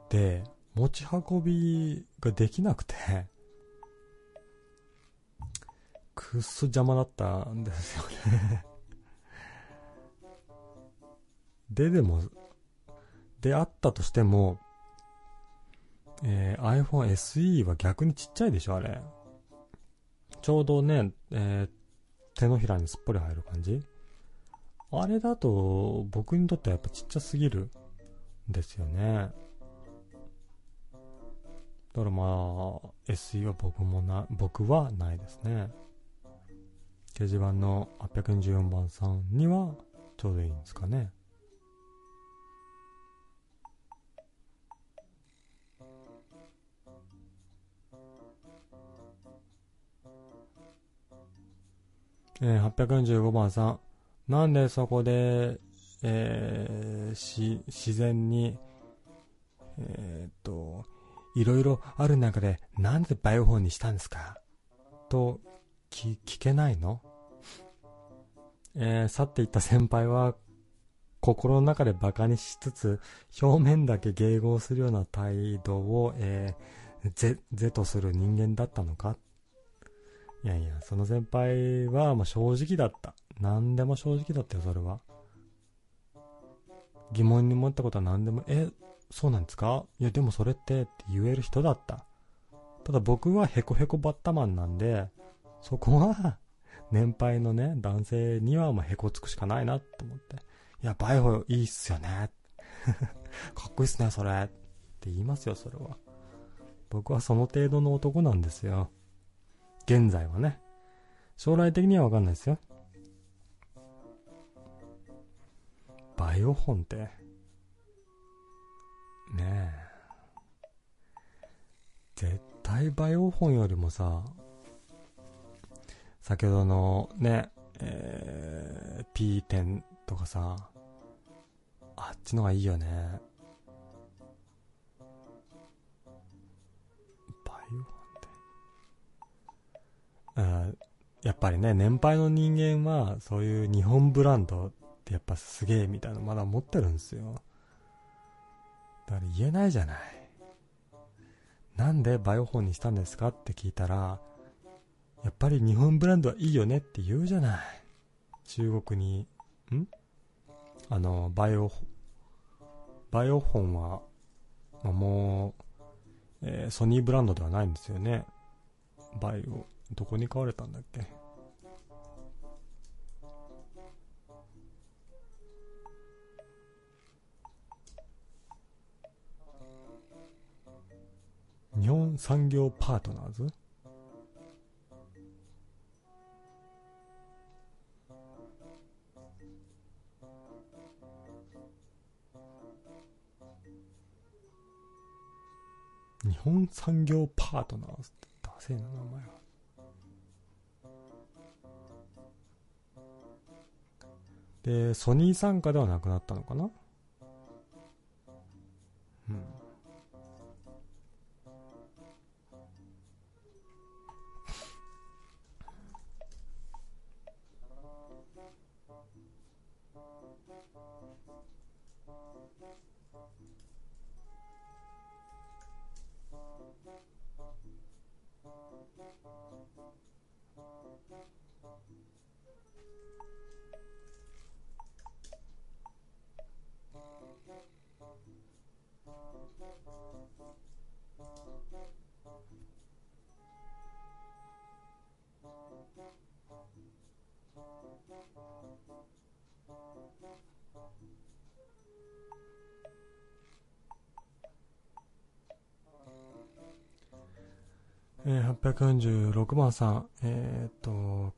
で、持ち運びができなくてくっそ邪魔だったんですよね ででも、であったとしても、えー、iPhone SE は逆にちっちゃいでしょ、あれ。ちょうどね、えー、手のひらにすっぽり入る感じあれだと、僕にとってはやっぱちっちゃすぎるんですよね。だからまあ、SE は僕もな、僕はないですね。掲示板の844番さんにはちょうどいいんですかね。えー、845番さん。なんでそこで、えー、し、自然に、えー、っと、いろいろある中で、なんでバイオフォンにしたんですか？と聞聞けないの？えー、去っていった先輩は、心の中で馬鹿にしつつ、表面だけ迎合するような態度を、えー、ぜ、ぜとする人間だったのか？いやいや、その先輩は、まあ、正直だった。何でも正直だったよ、それは。疑問に思ったことは何でも、え、そうなんですか？いや、でもそれってって言える人だった。ただ僕はヘコヘコバッタマンなんで、そこは、年配のね、男性にはもうへこつくしかないなって思って。いや、バイオいいっすよね。かっこいいっすね、それ。って言いますよ、それは。僕はその程度の男なんですよ。現在はね。将来的にはわかんないですよ。バイオフォンって。ねえ。絶対バイオフォンよりもさ、先ほどのね、えー、P10 とかさ、あっちのがいいよね。バイオフォンって。やっぱりね、年配の人間は、そういう日本ブランドってやっぱすげえみたいなまだ持ってるんですよ。だから言えないじゃない。なんでバイオフォンにしたんですかって聞いたら、やっぱり日本ブランドはいいよねって言うじゃない。中国に、ん？あの、バイオ、バイオフォンは、まあ、もう、えー、ソニーブランドではないんですよね。バイオ、どこに買われたんだっけ？日本産業パートナーズ？本産業パートナーズってダセえな名前は。で、ソニー傘下ではなくなったのかな？うん。えー、846番さん、えー、っと、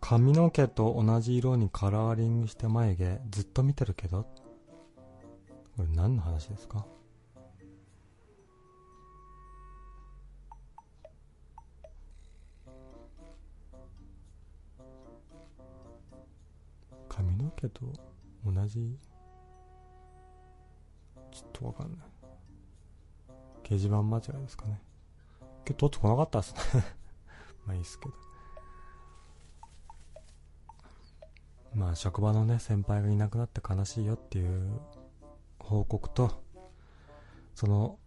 髪の毛と同じ色にカラーリングして眉毛ずっと見てるけど？これ何の話ですか？髪の毛と同じ？ちょっとわかんない。掲示板間違いですかね？今日取ってこなかったっすね。まあいいっすけど。まあ職場のね先輩がいなくなって悲しいよっていう報告とその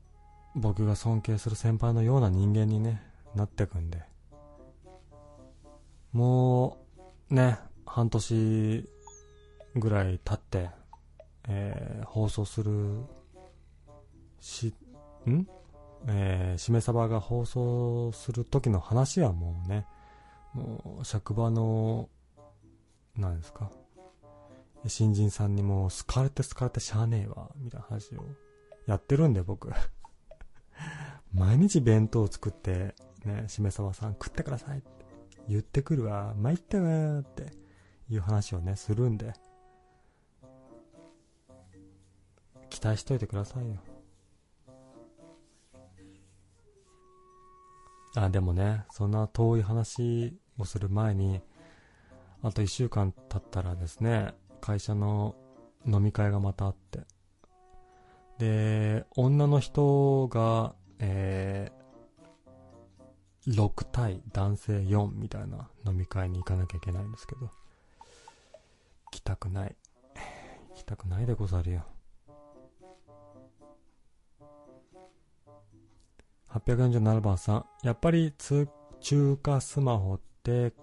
僕が尊敬する先輩のような人間にねなってくんで。もうね半年ぐらい経って、えー、放送するしん？えー、しめ鯖が放送する時の話はもうねもう職場のなんですか新人さんにも好かれて好かれてしゃあねえわ、みたいな話をやってるんで僕。毎日弁当を作って、ね、しめさばさん食ってくださいって言ってくるわ、参ったわっていう話をね、するんで。期待しといてくださいよ。あ、でもね、そんな遠い話をする前に、あと1週間経ったらですね、会社の飲み会がまたあって。で、女の人が、えー、6対男性4みたいな飲み会に行かなきゃいけないんですけど、行きたくない。行きたくないでござるよ。847番さん、やっぱり通中華スマホって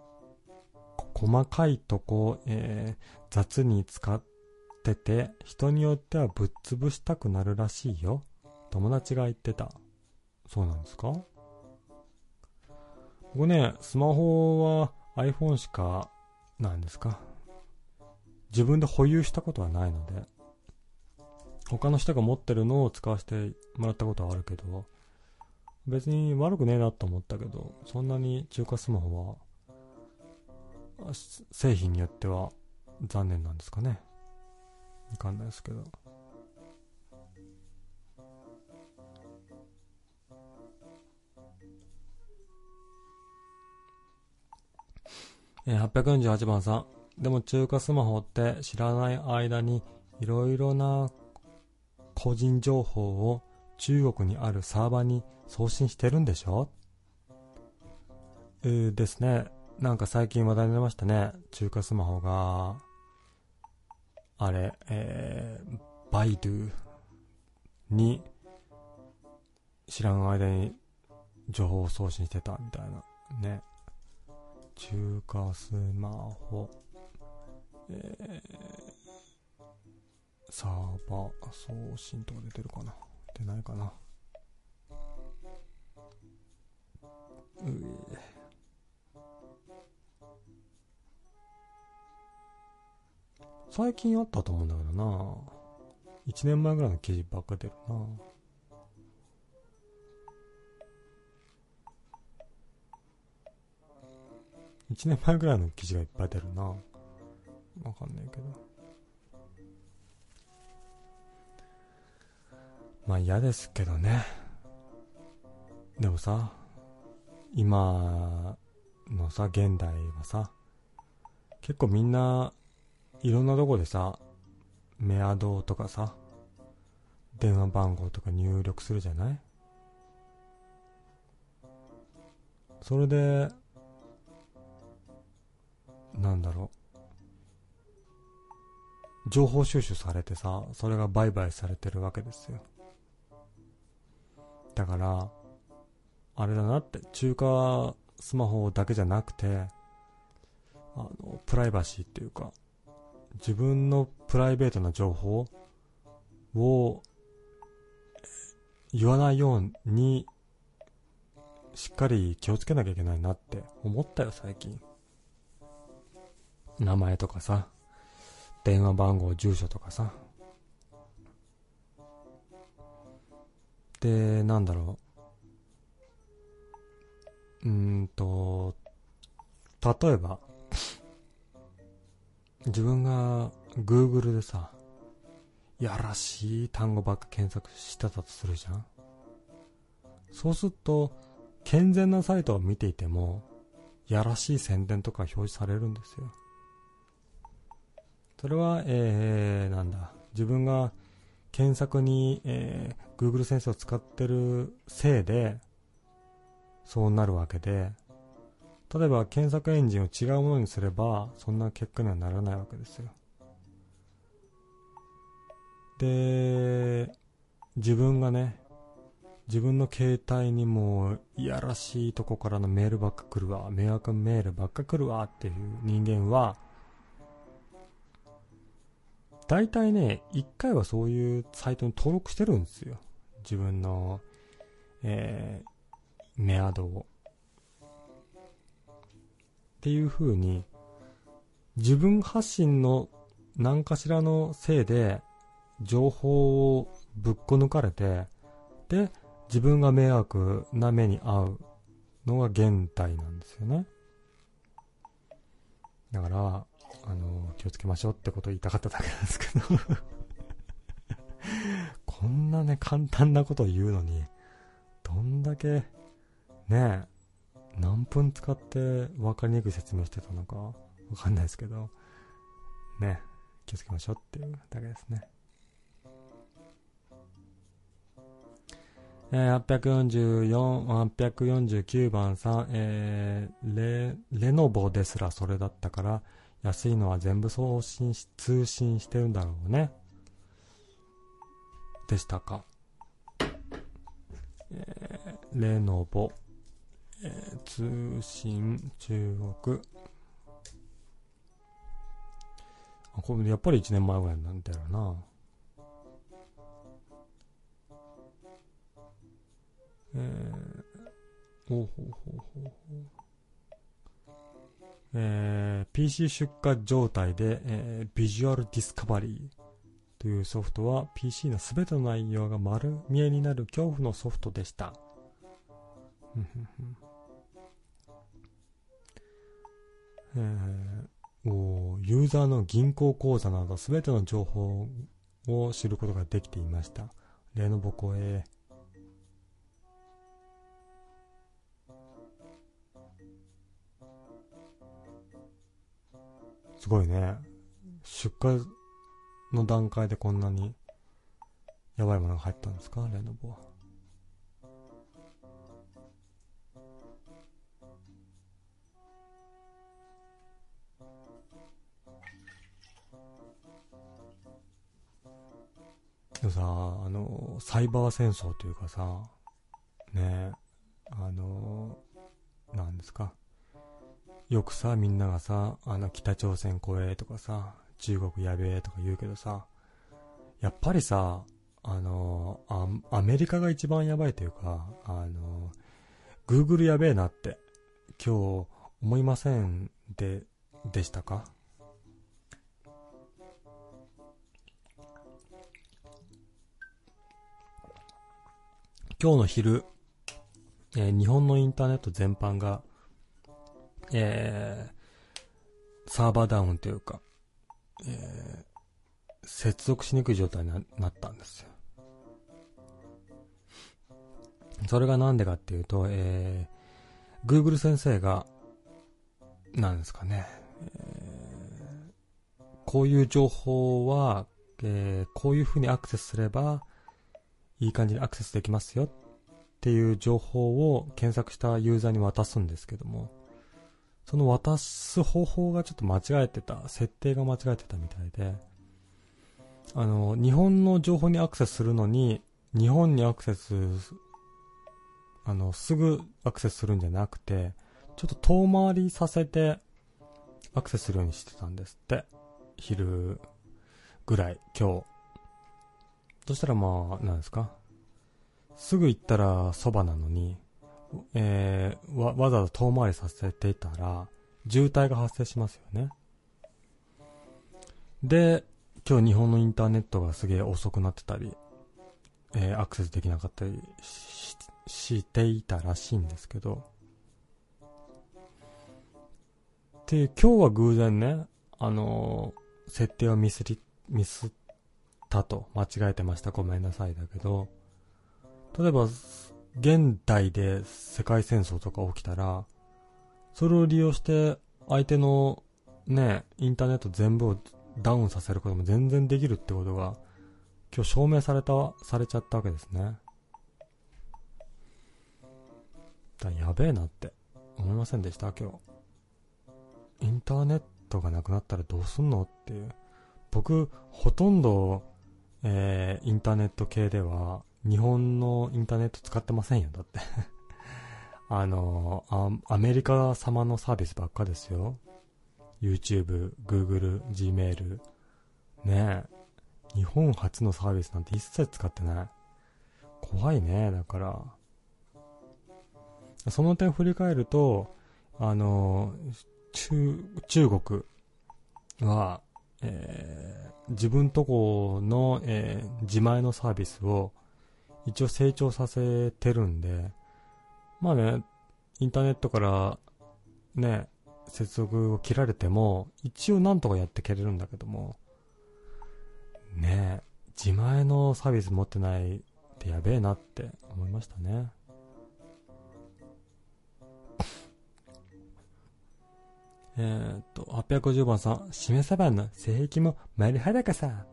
細かいとこ、えー、雑に使ってて、人によってはぶっ潰したくなるらしいよ。友達が言ってた。そうなんですか？僕ね、スマホは iPhone しか、なんですか？自分で保有したことはないので、他の人が持ってるのを使わせてもらったことはあるけど、別に悪くねえなと思ったけど、そんなに中華スマホは製品によっては残念なんですかね。わかんないですけど。えー、848番さん。でも中華スマホって知らない間にいろいろな個人情報を中国にあるサーバーに送信してるんでしょ？うーですね。なんか最近話題になりましたね。中華スマホが、あれ、えー、バイドゥに知らん間に情報を送信してたみたいな。ね。中華スマホ、えー、サーバー送信とか出てるかな？出ないかな？最近あったと思うんだけどな1年前ぐらいの記事ばっか出るな1年前ぐらいの記事がいっぱい出るな。わかんないけど。まあ嫌ですけどね。でもさ、今のさ、現代はさ、結構みんないろんなとこでさ、メアドとかさ、電話番号とか入力するじゃない？それで、なんだろう。情報収集されてさ、それが売買されてるわけですよ。だから、あれだなって、中華スマホだけじゃなくて、あの、プライバシーっていうか、自分のプライベートな情報を言わないように、しっかり気をつけなきゃいけないなって思ったよ、最近。名前とかさ、電話番号、住所とかさ。で、なんだろうう。んと、例えば、自分が Google でさ、やらしい単語ばっか検索してたとするじゃんそうすると、健全なサイトを見ていても、やらしい宣伝とか表示されるんですよ。それは、えー、なんだ、自分が検索に、えー、Google 先生を使ってるせいで、そうなるわけで、例えば検索エンジンを違うものにすれば、そんな結果にはならないわけですよ。で、自分がね、自分の携帯にもいやらしいとこからのメールばっか来るわ、迷惑メールばっか来るわっていう人間は、大体ね、一回はそういうサイトに登録してるんですよ。自分の、えー、メアドを。っていう風に、自分発信の何かしらのせいで、情報をぶっこ抜かれて、で、自分が迷惑な目に遭うのが現代なんですよね。だから、あの、気をつけましょうってことを言いたかっただけなんですけど こんなね、簡単なことを言うのに、どんだけ、ねえ、何分使って分かりにくい説明してたのかわかんないですけど、ねえ、気をつけましょうっていうだけですね。え、844、849番さん、えー、レ、レノボですらそれだったから、安いのは全部送信し、通信してるんだろうね。でしたか。えー、レノボ、えー、通信、中国。あ、これやっぱり1年前ぐらいなんだよな。えー、ほうほうほうほうほう。えー、PC 出荷状態で、えー、ビジュアルディスカバリーというソフトは PC の全ての内容が丸見えになる恐怖のソフトでした。えー、ユーザーの銀行口座など全ての情報を知ることができていました。例の母校へすごいね。出荷の段階でこんなにやばいものが入ったんですか？レノボは。でもさ、あの、サイバー戦争というかさ、ねあの、なんですか。よくさ、みんながさ、あの、北朝鮮怖えとかさ、中国やべえとか言うけどさ、やっぱりさ、あのア、アメリカが一番やばいというか、あの、Google やべえなって、今日思いませんで、でしたか？今日の昼、えー、日本のインターネット全般が、えー、サーバーダウンというか、えー、接続しにくい状態になったんですよ。それがなんでかっていうと、えー、Google 先生が、なんですかね、えー、こういう情報は、えー、こういう風にアクセスすれば、いい感じにアクセスできますよっていう情報を検索したユーザーに渡すんですけども、その渡す方法がちょっと間違えてた、設定が間違えてたみたいで、あの、日本の情報にアクセスするのに、日本にアクセス、あの、すぐアクセスするんじゃなくて、ちょっと遠回りさせてアクセスするようにしてたんですって。昼ぐらい、今日。そしたらまあ、なんですか？すぐ行ったらそばなのに、えー、わ、わざわざ遠回りさせていたら、渋滞が発生しますよね。で、今日日本のインターネットがすげえ遅くなってたり、えー、アクセスできなかったりしていたらしいんですけど、で、今日は偶然ね、あのー、設定をミスり、ミスったと間違えてましたごめんなさいだけど、例えば、現代で世界戦争とか起きたら、それを利用して相手のね、インターネット全部をダウンさせることも全然できるってことが、今日証明された、されちゃったわけですね。だやべえなって思いませんでした今日。インターネットがなくなったらどうすんのっていう。僕、ほとんど、えー、インターネット系では、日本のインターネット使ってませんよ、だって あのア、メリカ様のサービスばっかですよ。YouTube、Google、Gmail。ねえ。日本初のサービスなんて一切使ってない。怖いね、だから。その点振り返ると、あの、中、中国は、えー、自分とこの、えー、自前のサービスを一応成長させてるんで、まあね、インターネットからね、接続を切られても、一応なんとかやってけれるんだけども、ね自前のサービス持ってないってやべえなって思いましたね。えっと、850番さん、しめさばんの性癖も丸裸さ。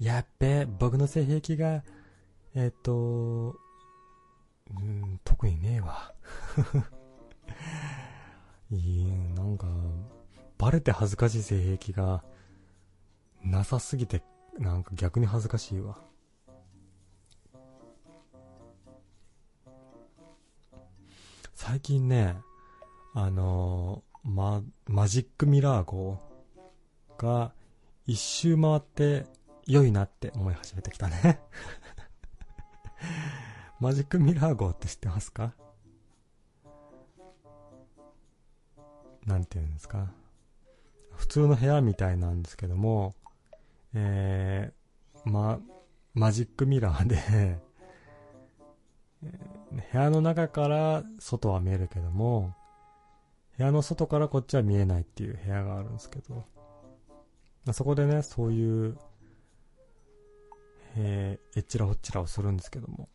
やっべえ、僕の性癖がえっ、と、うん、特にねえわ。いい、なんか、バレて恥ずかしい性癖がなさすぎて、なんか逆に恥ずかしいわ。最近ね、あのー、ま、マジックミラー号が一周回って良いなって思い始めてきたね。マジックミラー号って知ってますか？なんて言うんですか？普通の部屋みたいなんですけども、えー、ま、マジックミラーで部屋の中から外は見えるけども、部屋の外からこっちは見えないっていう部屋があるんですけど、そこでね、そういうえー、えっちらほっちらをするんですけども、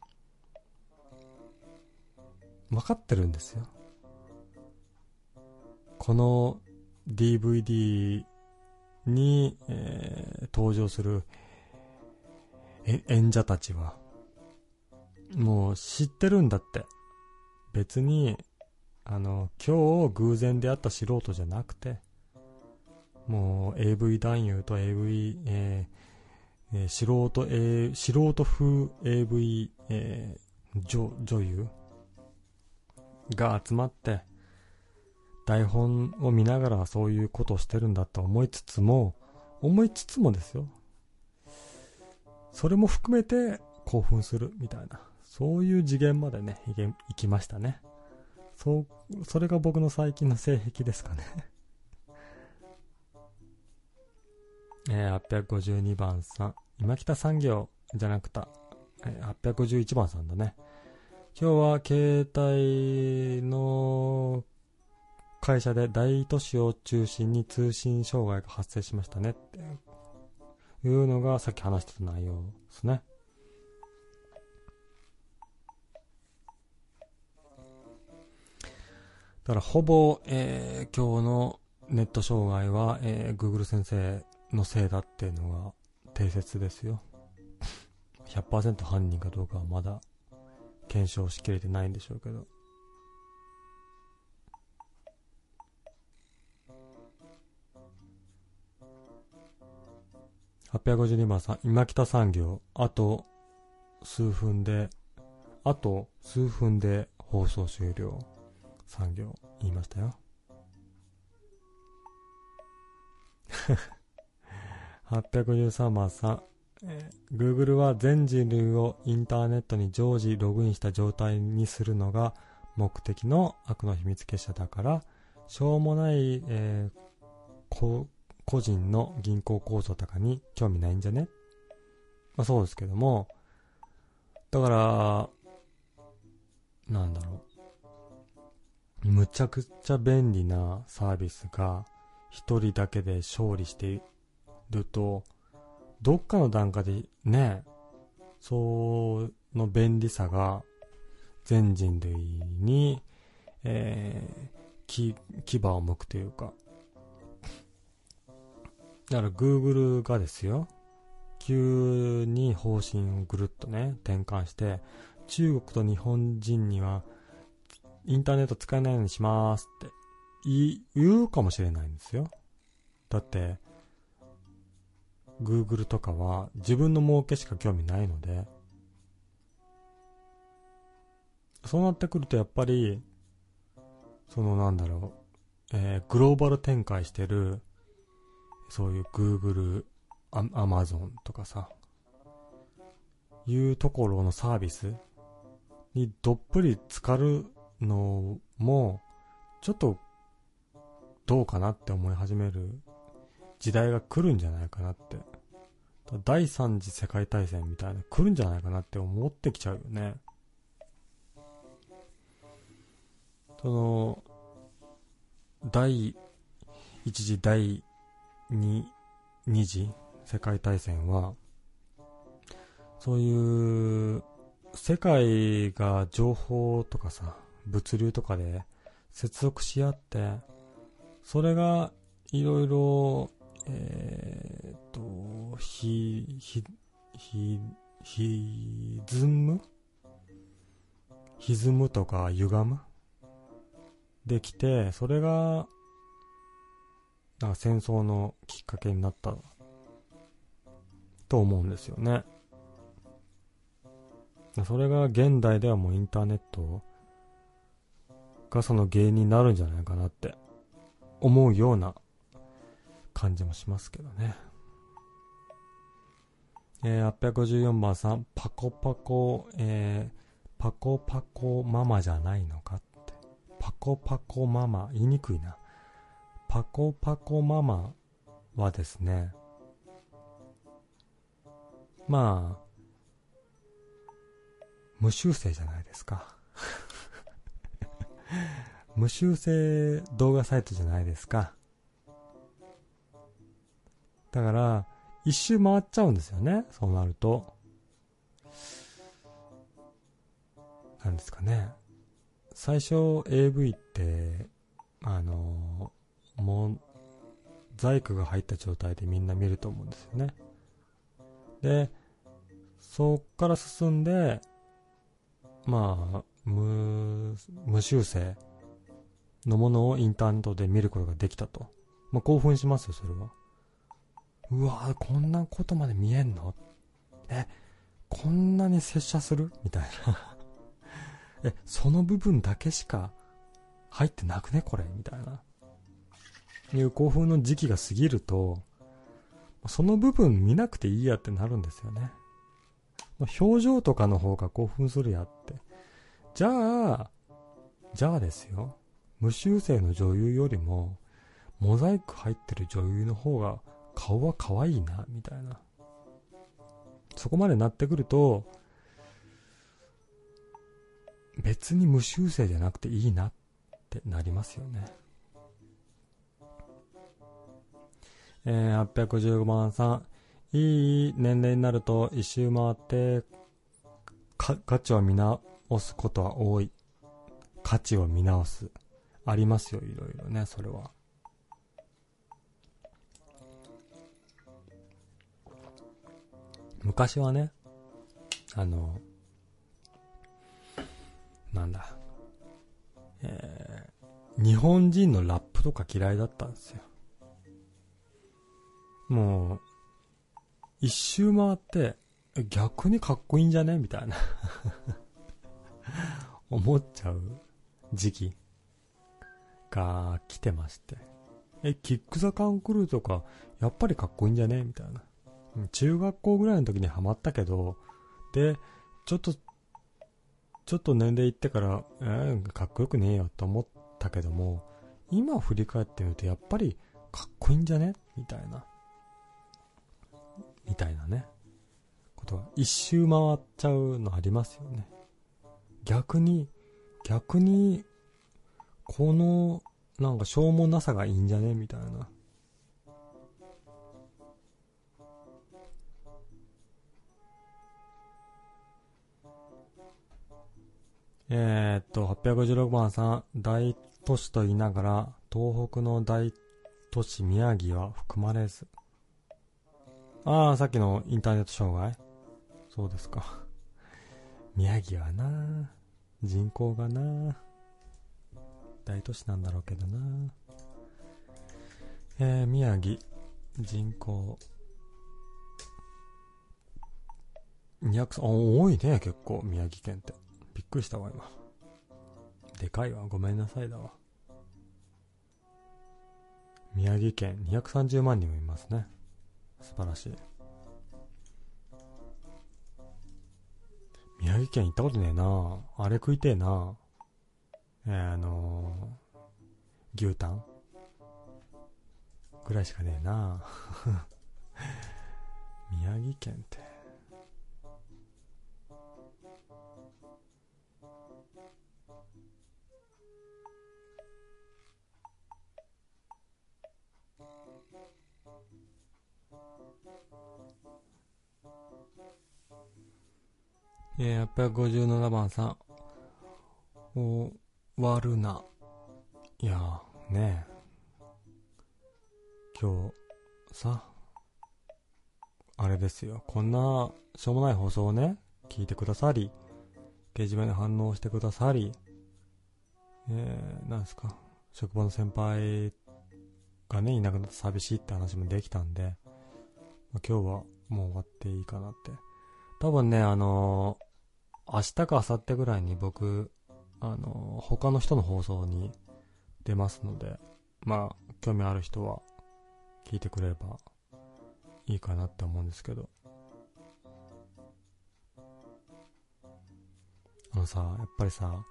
分かってるんですよ。この DVD に、えー、登場する演者たちは、もう知ってるんだって。別に、あの、今日偶然出会った素人じゃなくて、もう AV 男優と AV、えーえー、素人、えー、素人風 AV、えー、女女優が集まって、台本を見ながらそういうことをしてるんだと思いつつも、思いつつもですよ。それも含めて興奮するみたいな、そういう次元までね、行きましたね。そう、それが僕の最近の性癖ですかね えー、852番さん。今北産業じゃなくて、えー、851番さんだね。今日は携帯の会社で大都市を中心に通信障害が発生しましたねっていうのがさっき話してた内容ですね。だからほぼ、えー、今日のネット障害は、えー、Google 先生のせいだっていうのが定説ですよ。100%犯人かどうかはまだ検証しきれてないんでしょうけど。852番さん、今北産業、あと数分で、あと数分で放送終了。産業、言いましたよ。853番さん、えー、Google は全人類をインターネットに常時ログインした状態にするのが目的の悪の秘密結社だから、しょうもない、えー、個人の銀行口座とかに興味ないんじゃね？まあそうですけども、だから、なんだろう。むちゃくちゃ便利なサービスが一人だけで勝利していると、どっかの段階でね、その便利さが全人類に、えー、牙を向くというか、だから Google がですよ、急に方針をぐるっとね、転換して、中国と日本人にはインターネット使えないようにしますって言うかもしれないんですよ。だって、Google とかは自分の儲けしか興味ないので、そうなってくるとやっぱり、そのなんだろう、えー、グローバル展開してるそういう Google、Amazon とかさ、いうところのサービスにどっぷり浸かるのも、ちょっとどうかなって思い始める時代が来るんじゃないかなって。第三次世界大戦みたいな来るんじゃないかなって思ってきちゃうよね。その、第一次第に二次世界大戦は、そういう世界が情報とかさ、物流とかで接続し合って、それがいろいろ、え、っと、ひ、ひ、ひ、ひ、ずむ？歪むとか歪む？できて、それがなんか戦争のきっかけになったと思うんですよね。それが現代ではもうインターネットがその原因になるんじゃないかなって思うような感じもしますけどね。えー、854番さん、パコパコ、えー、パコパコママじゃないのかって。パコパコママ、言いにくいな。パコパコママはですね、まあ、無修正じゃないですか。無修正動画サイトじゃないですか。だから、一周回っちゃうんですよね。そうなると。なんですかね。最初 AV って、あのもう、細工が入った状態でみんな見ると思うんですよね。で、そっから進んで、まあ、無、無修正のものをインターネットで見ることができたと。まあ、興奮しますよ、それは。うわこんなことまで見えんの？え、こんなに拙者する？みたいな え、その部分だけしか入ってなくね？これ？みたいな。いう興奮の時期が過ぎると、その部分見なくていいやってなるんですよね。表情とかの方が興奮するやって。じゃあ、じゃあですよ。無修正の女優よりも、モザイク入ってる女優の方が顔は可愛いな、みたいな。そこまでなってくると、別に無修正じゃなくていいなってなりますよね。えー、855番さん。いい年齢になると一周回って価値を見直すことは多い。価値を見直す。ありますよ、いろいろね、それは。昔はね、あの、なんだ、えー、日本人のラップとか嫌いだったんですよ。もう、一周回って、逆にかっこいいんじゃね？みたいな 思っちゃう時期が来てまして。え、キックザカンクルーとか、やっぱりかっこいいんじゃねみたいな。中学校ぐらいの時にハマったけど、で、ちょっと、ちょっと年齢いってから、えー、かっこよくねえよと思ったけども、今振り返ってみるとやっぱりかっこいいんじゃねみたいな。みたいなね。ことが一周回っちゃうのありますよね。逆に、逆に、この、なんかしょうもなさがいいんじゃね？みたいな。えー、っと、856番さん、大都市と言いながら、東北の大都市宮城は含まれず。ああ、さっきのインターネット障害？そうですか。宮城はな人口がな大都市なんだろうけどなえー、宮城、人口、200、あ、多いね、結構、宮城県って。びっくりしたわ、今。でかいわ、ごめんなさいだわ。宮城県230万人もいますね。素晴らしい。宮城県行ったことねえな。あれ食いてえな。えー、あのー、牛タンぐらいしかねえな。宮城県って。えー、857番さん。お、割るな。いやね今日、さ、あれですよ。こんな、しょうもない放送をね、聞いてくださり、掲示板で反応してくださり、えー、なんですか、職場の先輩がね、いなくなって寂しいって話もできたんで、まあ、今日はもう終わっていいかなって。多分ね、あのー、明日か明後日ぐらいに僕、あのー、他の人の放送に出ますので、まあ、興味ある人は聞いてくれればいいかなって思うんですけど。あのさ、やっぱりさ、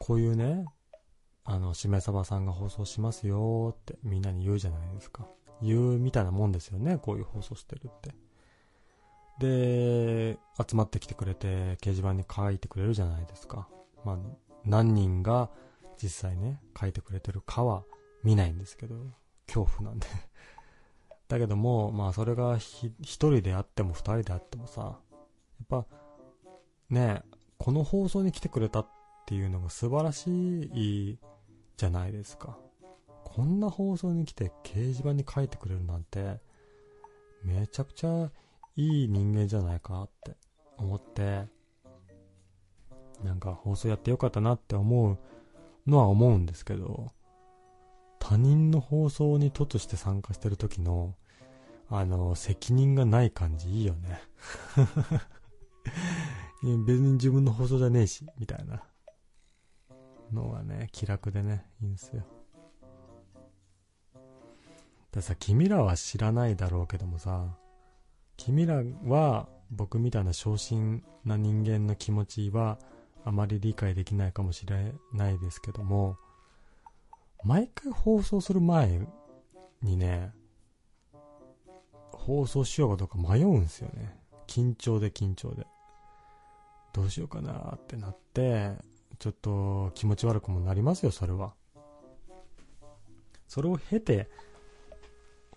こういうね、あの、しめさばさんが放送しますよってみんなに言うじゃないですか。言うみたいなもんですよね、こういう放送してるって。で、集まってきてくれて、掲示板に書いてくれるじゃないですか。まあ、何人が実際ね、書いてくれてるかは見ないんですけど、恐怖なんで だけども、まあそれが一人であっても二人であってもさ、やっぱ、ね、この放送に来てくれたっていうのが素晴らしいじゃないですか。こんな放送に来て掲示板に書いてくれるなんて、めちゃくちゃいい人間じゃないかって思って、なんか放送やってよかったなって思うのは思うんですけど、他人の放送にととして参加してる時の、あの、責任がない感じいいよね。別に自分の放送じゃねえし、みたいなのがね、気楽でね、いいんですよ。ださ、君らは知らないだろうけどもさ、君らは僕みたいな昇進な人間の気持ちはあまり理解できないかもしれないですけども、毎回放送する前にね、放送しようかどうか迷うんですよね。緊張で緊張で。どうしようかなってなって、ちょっと気持ち悪くもなりますよ、それは。それを経て、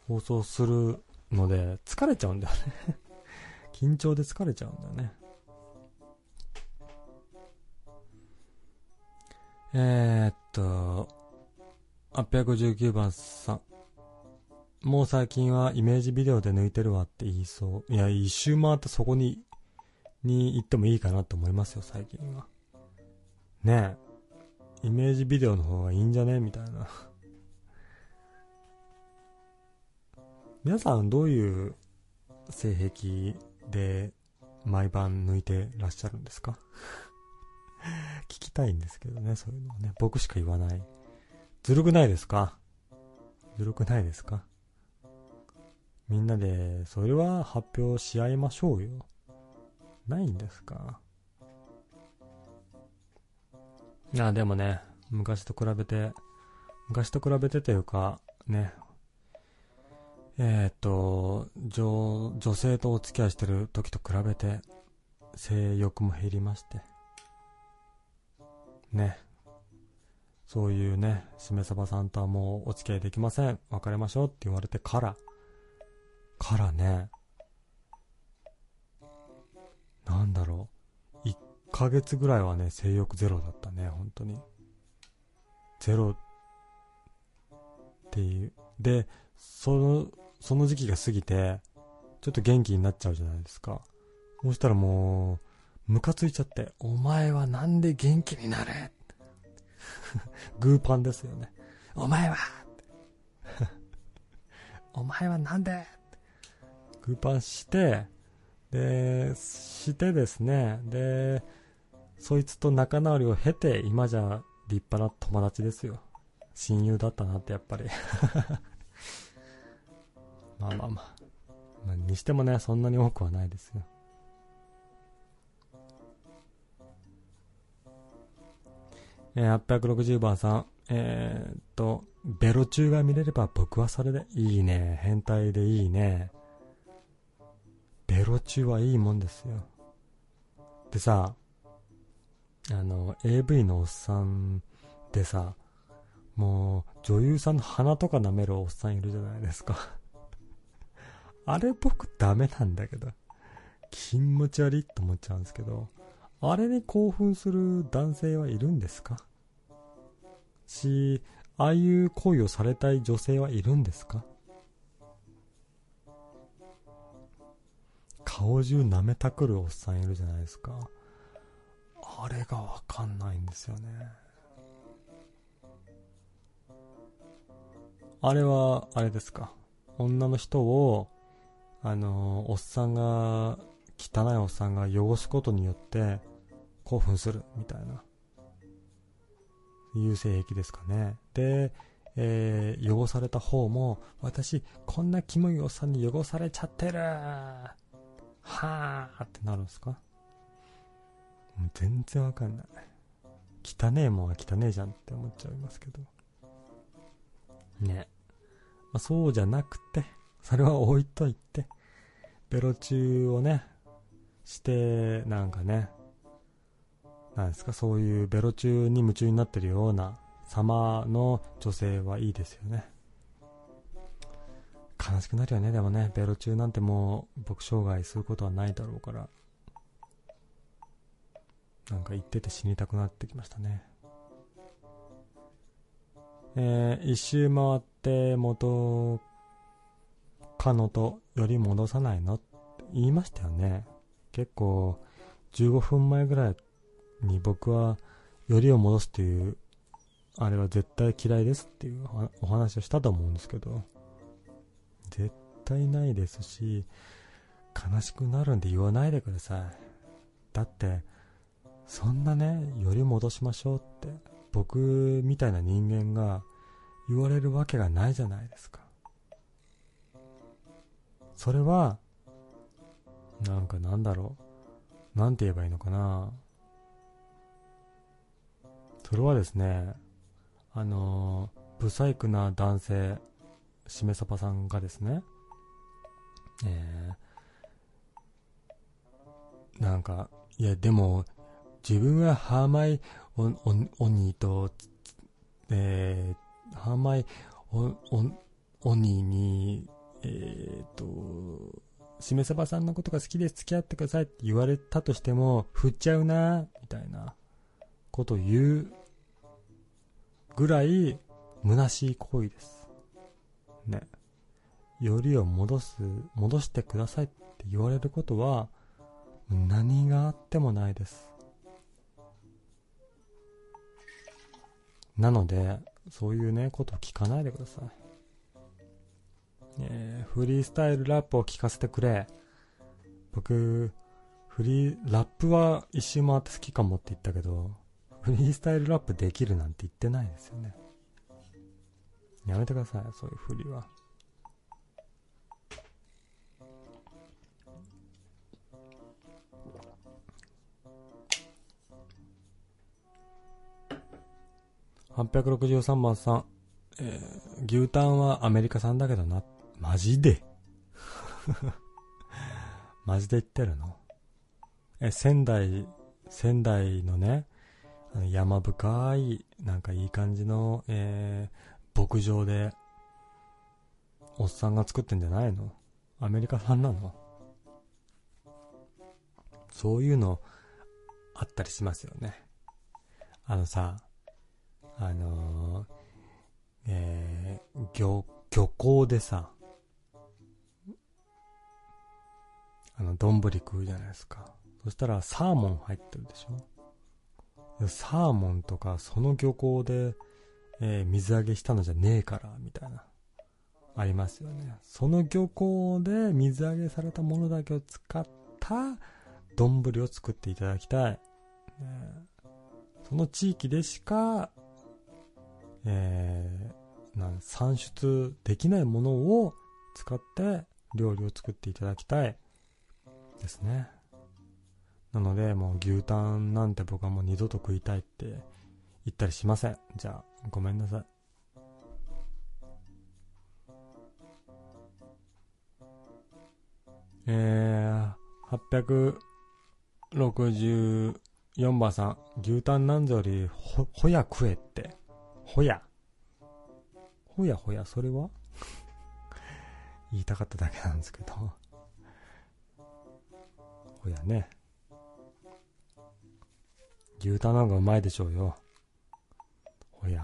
放送するので、疲れちゃうんだよね 緊張で疲れちゃうんだよね。えー、っと、859番さん。もう最近はイメージビデオで抜いてるわって言いそう。いや、一周回ってそこに、に行ってもいいかなと思いますよ、最近は。ねえ。イメージビデオの方がいいんじゃね？みたいな。皆さんどういう性癖で毎晩抜いてらっしゃるんですか？聞きたいんですけどね、そういうのはね。僕しか言わない。ずるくないですか？ずるくないですか？みんなで、それは発表し合いましょうよ。ないんですか？いや、でもね、昔と比べて、昔と比べてというか、ね、えー、っと、女、女性とお付き合いしてる時と比べて、性欲も減りまして、ね、そういうね、しめさばさんとはもうお付き合いできません。別れましょうって言われてから、からね、なんだろう。1ヶ月ぐらいはね、性欲ゼロだったね、本当に。ゼロっていう。で、その、その時期が過ぎて、ちょっと元気になっちゃうじゃないですか。そしたらもう、ムカついちゃって、お前はなんで元気になれグーパンですよね。お前は お前はなんでグーパンして、で、してですね、で、そいつと仲直りを経て、今じゃ立派な友達ですよ。親友だったなってやっぱりまあまあまあ。まあ、にしてもね、そんなに多くはないですよ。えー、860番さん。えー、っと、ベロ中が見れれば僕はそれでいいね。変態でいいね。ベロ中はいいもんですよ。でさ、あの、AV のおっさんでさ、もう、女優さんの鼻とか舐めるおっさんいるじゃないですかあれ僕ダメなんだけど。気持ち悪いと思っちゃうんですけど、あれに興奮する男性はいるんですか？し、ああいう行為をされたい女性はいるんですか？顔中舐めたくるおっさんいるじゃないですか。あれがわかんないんですよね。あれは、あれですか。女の人を、あのおっさんが、汚いおっさんが汚すことによって興奮するみたいな。いう性癖ですかね。で、えー、汚された方も、私、こんなキモいおっさんに汚されちゃってるはーってなるんですかもう全然わかんない。汚えもんは汚えじゃんって思っちゃいますけど。ね。まあ、そうじゃなくて、それは置いといて、ベロ中をね、して、なんかね、なんですか、そういうベロ中に夢中になってるような様の女性はいいですよね。悲しくなるよね、でもね、ベロ中なんてもう僕生涯することはないだろうから。なんか言ってて死にたくなってきましたね。えー、一周回って元カノとより戻さないの？って言いましたよね。結構、15分前ぐらいに僕は、よりを戻すっていう、あれは絶対嫌いですっていうお話をしたと思うんですけど、絶対ないですし、悲しくなるんで言わないでください。だって、そんなね、より戻しましょうって、僕みたいな人間が言われるわけがないじゃないですか。それは、なんかなんだろう？なんて言えばいいのかな？それはですね、あのー、ブサイクな男性、しめさばさんがですね、えー、なんか、いや、でも、自分はハーマイオオニーと、えー、ハーマイオオオニーに、えー、っと、しめさばさんのことが好きです、付き合ってくださいって言われたとしても、振っちゃうな、みたいなこと言うぐらい、虚しい行為です。ね。よりを戻す、戻してくださいって言われることは、何があってもないです。なので、そういうね、ことを聞かないでください。えー、フリースタイルラップを聞かせてくれ。僕、フリー、ラップは一周回って好きかもって言ったけど、フリースタイルラップできるなんて言ってないですよね。やめてください、そういうフリーは。863番さん、えー、牛タンはアメリカ産だけどなって。マジで？マジで言ってるの？え、仙台、仙台のね、あの山深い、なんかいい感じの、えー、牧場で、おっさんが作ってんじゃないの？アメリカ産なの？そういうの、あったりしますよね。あのさ、あのー、えー、漁、漁港でさ、あの、丼食うじゃないですか。そしたらサーモン入ってるでしょサーモンとか、その漁港で、えー、水揚げしたのじゃねえから、みたいな。ありますよね。その漁港で水揚げされたものだけを使った丼を作っていただきたい。ね、その地域でしかえー、な算出できないものを使って料理を作っていただきたいですね。なので、もう牛タンなんて僕はもう二度と食いたいって言ったりしません。じゃあ、ごめんなさい。えー、864番さん、牛タンなんぞよりほ、ほや食えって。ほや。ほやほや、それは？言いたかっただけなんですけど。ほやね。牛タンの方がうまいでしょうよ。ほや、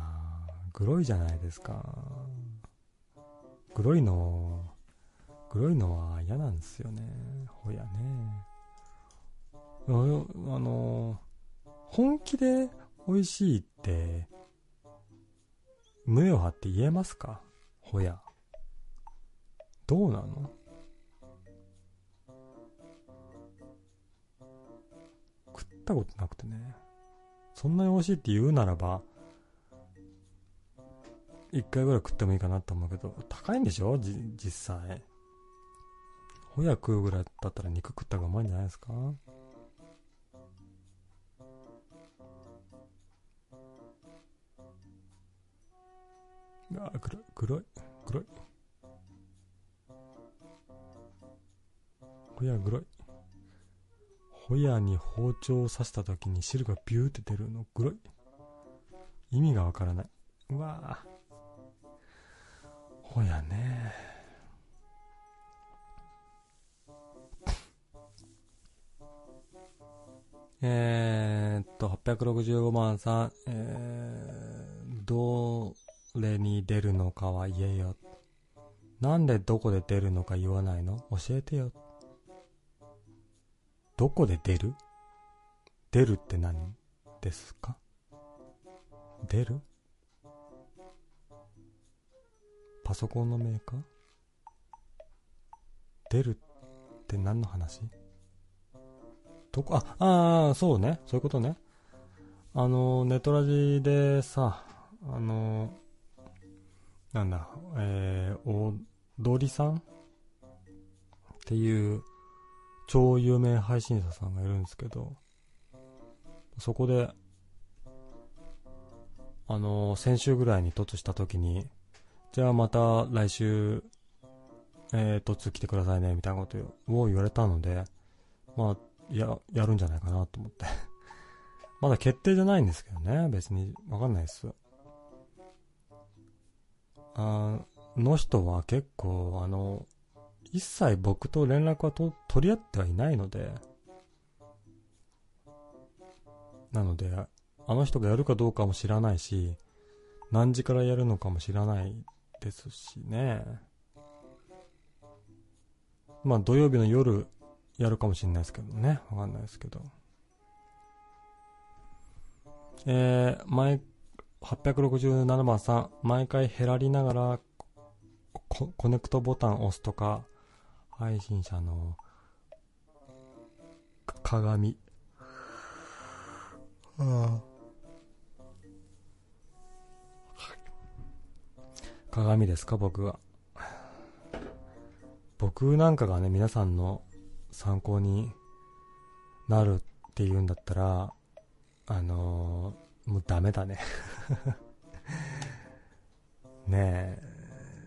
グロいじゃないですか。グロいの、グロいのは嫌なんですよね。ほやね。あの、本気で美味しいって胸を張って言えますか？ほや。どうなの？ったことなくてね。そんなに美味しいって言うならば、一回ぐらい食ってもいいかなと思うけど、高いんでしょ？じ、実際。ほや食うぐらいだったら肉食った方がうまいんじゃないですか？あ、黒い、黒い、黒い。ホヤ黒い。ホヤに包丁を刺した時に汁がビューって出るの黒い。意味がわからない。うわぁ。ホヤねえー、っと、865万さん、えー、ど、れに出るのかは言えよ。なんでどこで出るのか言わないの？教えてよ。どこで出る？出るって何ですか？出る？パソコンのメーカー？出るって何の話？どこ、あ、ああ、そうね。そういうことね。あの、ネトラジでさ、あの、なんだ、えー、おどりさん？っていう超有名配信者さんがいるんですけど、そこで、あの、先週ぐらいに突した時に、じゃあまた来週、えー、突来てくださいね、みたいなことを言われたので、まあ、や、やるんじゃないかなと思って まだ決定じゃないんですけどね、別にわかんないです。あの人は結構、あの、一切僕と連絡はと取り合ってはいないので、なので、あの人がやるかどうかも知らないし、何時からやるのかも知らないですしね。まあ土曜日の夜やるかもしれないですけどね。わかんないですけど。えー、前、867番さん、毎回減らりながらコ、コネクトボタン押すとか、配信者の、鏡。あ鏡ですか、僕は。僕なんかがね、皆さんの参考になるっていうんだったら、あのー、もうダメだね ねえ、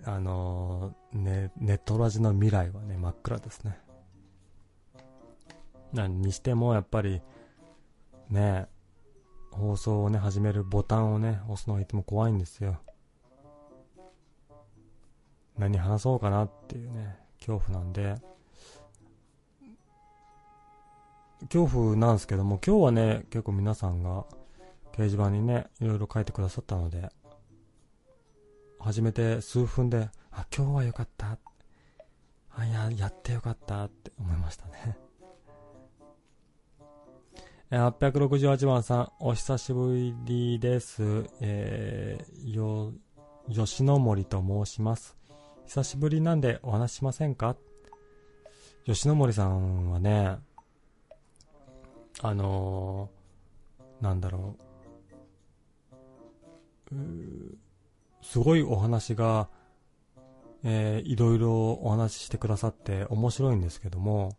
あのー、ね、ネットラジの未来はね、真っ暗ですね。何にしても、やっぱり、ね放送をね、始めるボタンをね、押すのはいつも怖いんですよ。何話そうかなっていうね、恐怖なんで、恐怖なんですけども、今日はね、結構皆さんが掲示板にね、いろいろ書いてくださったので、始めて数分で、あ、今日は良かった。あ、や、やってよかったって思いましたね。868番さん、お久しぶりです。えー、よ、吉野森と申します。久しぶりなんでお話しませんか？吉野森さんはね、あのー、なんだろう、うすごいお話が、えー、いろいろお話ししてくださって面白いんですけども、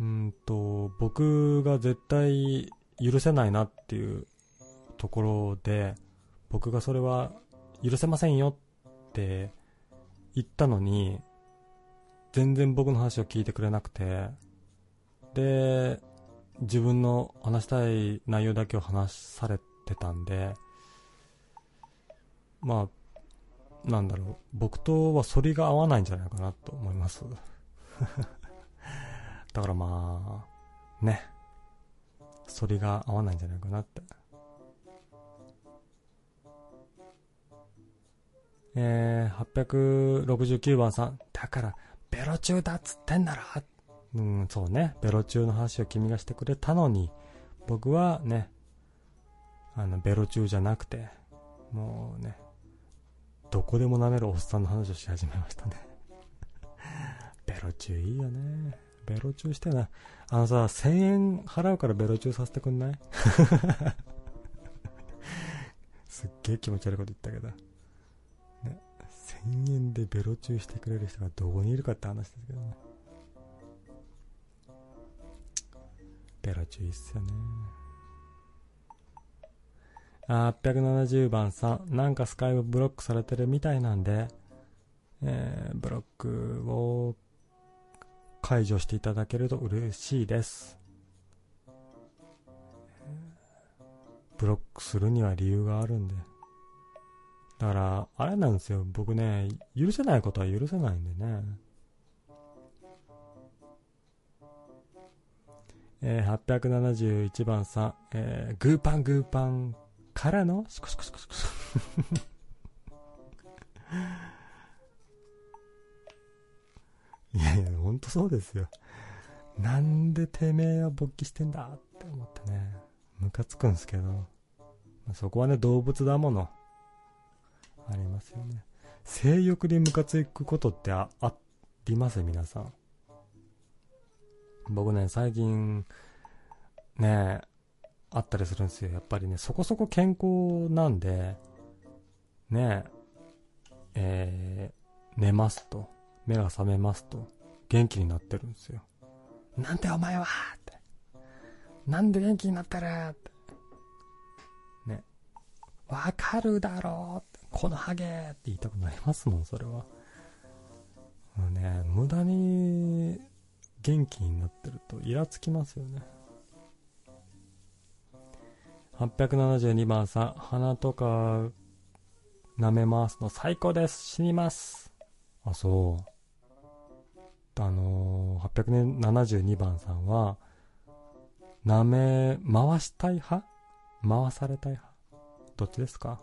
うんと、僕が絶対許せないなっていうところで、僕がそれは許せませんよって言ったのに、全然僕の話を聞いてくれなくて、で、自分の話したい内容だけを話されてたんで、まあ、なんだろう、僕とは反りが合わないんじゃないかなと思います。だからまあ、ね、反りが合わないんじゃないかなって。えー、869番さん、だから、ベロ中だっつってんだろうん、そうね。ベロ中の話を君がしてくれたのに、僕はね、あの、ベロ中じゃなくて、もうね、どこでも舐めるおっさんの話をし始めましたね。ベロ中いいよね。ベロ中してな。あのさ、1000円払うからベロ中させてくんない？すっげえ気持ち悪いこと言ったけど。ね、1000円でベロ中してくれる人がどこにいるかって話ですけどね。ペロチューいいっすよね。870番さん、なんかスカイブブロックされてるみたいなんで、えー、ブロックを解除していただけると嬉しいです。ブロックするには理由があるんで。だから、あれなんですよ。僕ね、許せないことは許せないんでね。えー、871番さん、えー、グーパングーパンからのシコシコシコシコ。いやいや、ほんとそうですよ。なんでてめえは勃起してんだって思ってね、ムカつくんすけど、そこはね、動物だもの。ありますよね。性欲でムカつくことってああります？皆さん。僕ね、最近、ねえ、あったりするんですよ。やっぱりね、そこそこ健康なんで、ね、えー、寝ますと、目が覚めますと、元気になってるんですよ。なんでお前は？って。なんで元気になってる？って。ね。わかるだろう？このハゲって言いたくなりますもん、それは。もうね、無駄に元気になってるとイラつきますよね。872番さん、鼻とか舐め回すの最高です。死にます。あ、そう。あのー、872番さんは、舐め、回したい派？回されたい派？どっちですか？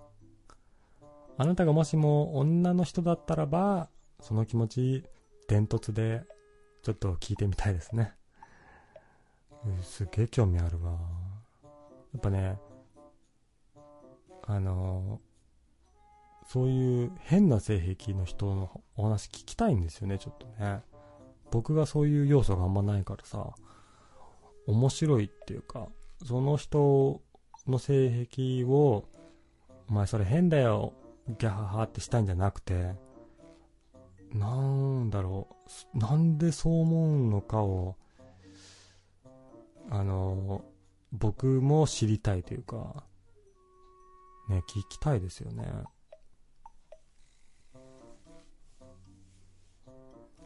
あなたがもしも女の人だったらば、その気持ち、伝突で、ちょっと聞いてみたいですね。すげえ興味あるわ。やっぱね、あのー、そういう変な性癖の人のお話聞きたいんですよね、ちょっとね。僕がそういう要素があんまないからさ、面白いっていうか、その人の性癖を、お前それ変だよギャハハってしたいんじゃなくて、なんだろう、なんでそう思うのかを、あの、僕も知りたいというか、ね、聞きたいですよね。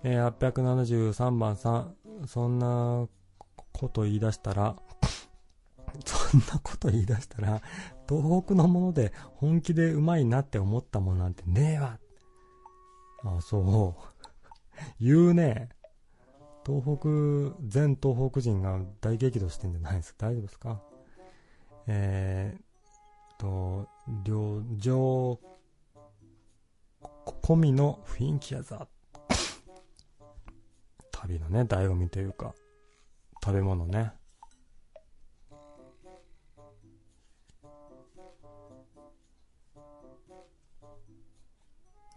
えー、873番さん、そんなこと言い出したら、そんなこと言い出したら、東北のもので本気でうまいなって思ったものなんてねえわ。あ、そう。言うね。東北、全東北人が大激怒してんじゃないですか大丈夫ですか？えー、と、旅情込みの雰囲気やざ。旅のね、醍醐味というか、食べ物ね。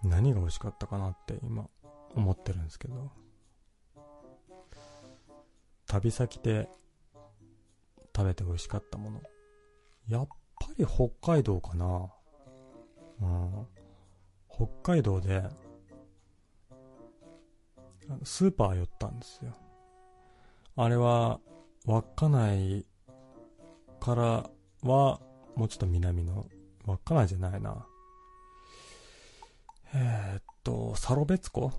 何が美味しかったかなって今思ってるんですけど旅先で食べて美味しかったものやっぱり北海道かな。うん。北海道でスーパー寄ったんですよ。あれは稚内からはもうちょっと南の稚内じゃないな。えー、っと、サロベツ湖？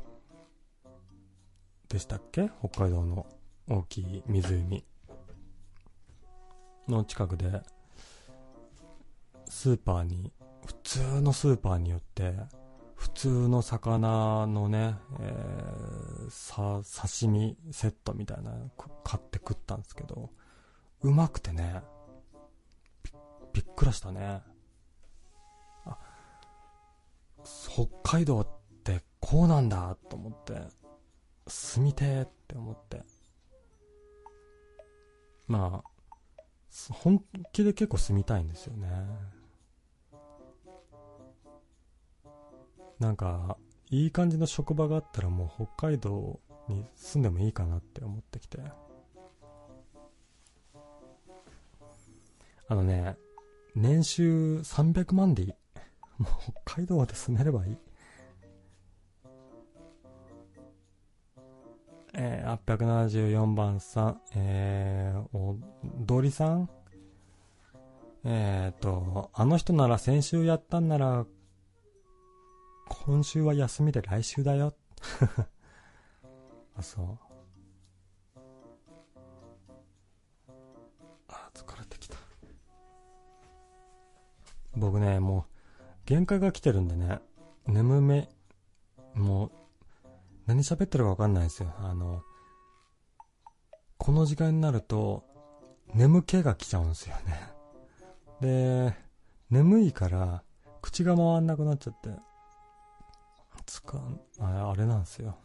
でしたっけ？北海道の大きい湖の近くで、スーパーに、普通のスーパーによって、普通の魚のね、えー、さ、刺身セットみたいな買って食ったんですけど、うまくてね、びっくらしたね。北海道ってこうなんだと思って、住みてーって思って。まあ、本気で結構住みたいんですよね。なんか、いい感じの職場があったらもう北海道に住んでもいいかなって思ってきて。あのね、年収300万でいい。もう北海道まで住めればいい。えー、874番さん、えー、お、どりさんえっ、ー、と、あの人なら先週やったんなら、今週は休みで来週だよ。あ、そう。あ、疲れてきた。僕ね、もう、限界が来てるんでね、眠め、もう、何喋ってるかわかんないですよ。あの、この時間になると、眠気が来ちゃうんですよね。で、眠いから、口が回んなくなっちゃって。つかん、ああれなんですよ。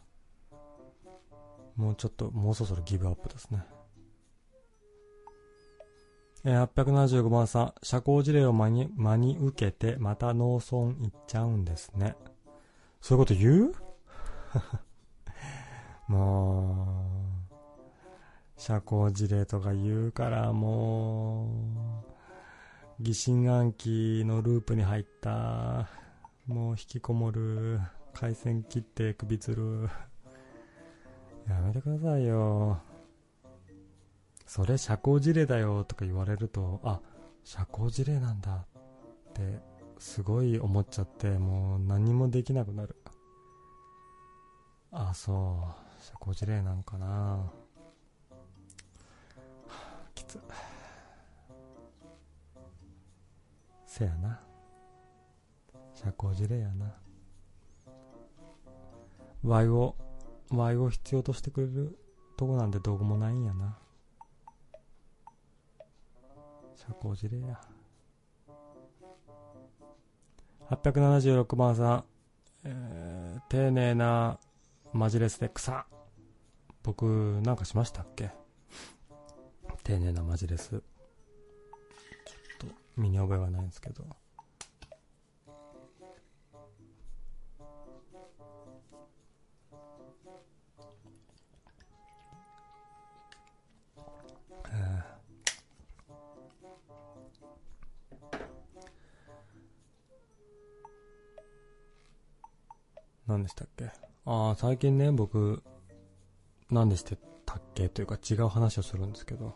もうちょっと、もうそろそろギブアップですね。え、875番さん、社交辞令を真に、真に受けて、また農村行っちゃうんですね。そういうこと言う？もう、社交辞令とか言うから、もう、疑心暗鬼のループに入った。もう引きこもる。回線切って首つる。やめてくださいよ。それ社交辞令だよとか言われると、あ、社交辞令なんだってすごい思っちゃって、もう何もできなくなる。あ、そう、社交辞令なんかな。はあ、きつ。せやな。社交辞令やな。Y を、Y を必要としてくれるとこなんてどこもないんやな。社交辞令や。876番さん、えー、丁寧なマジレスで草。僕、なんかしましたっけ？丁寧なマジレス。ちょっと、身に覚えはないんですけど。何でしたっけ？ああ、最近ね、僕、何でしてたっけ？というか違う話をするんですけど、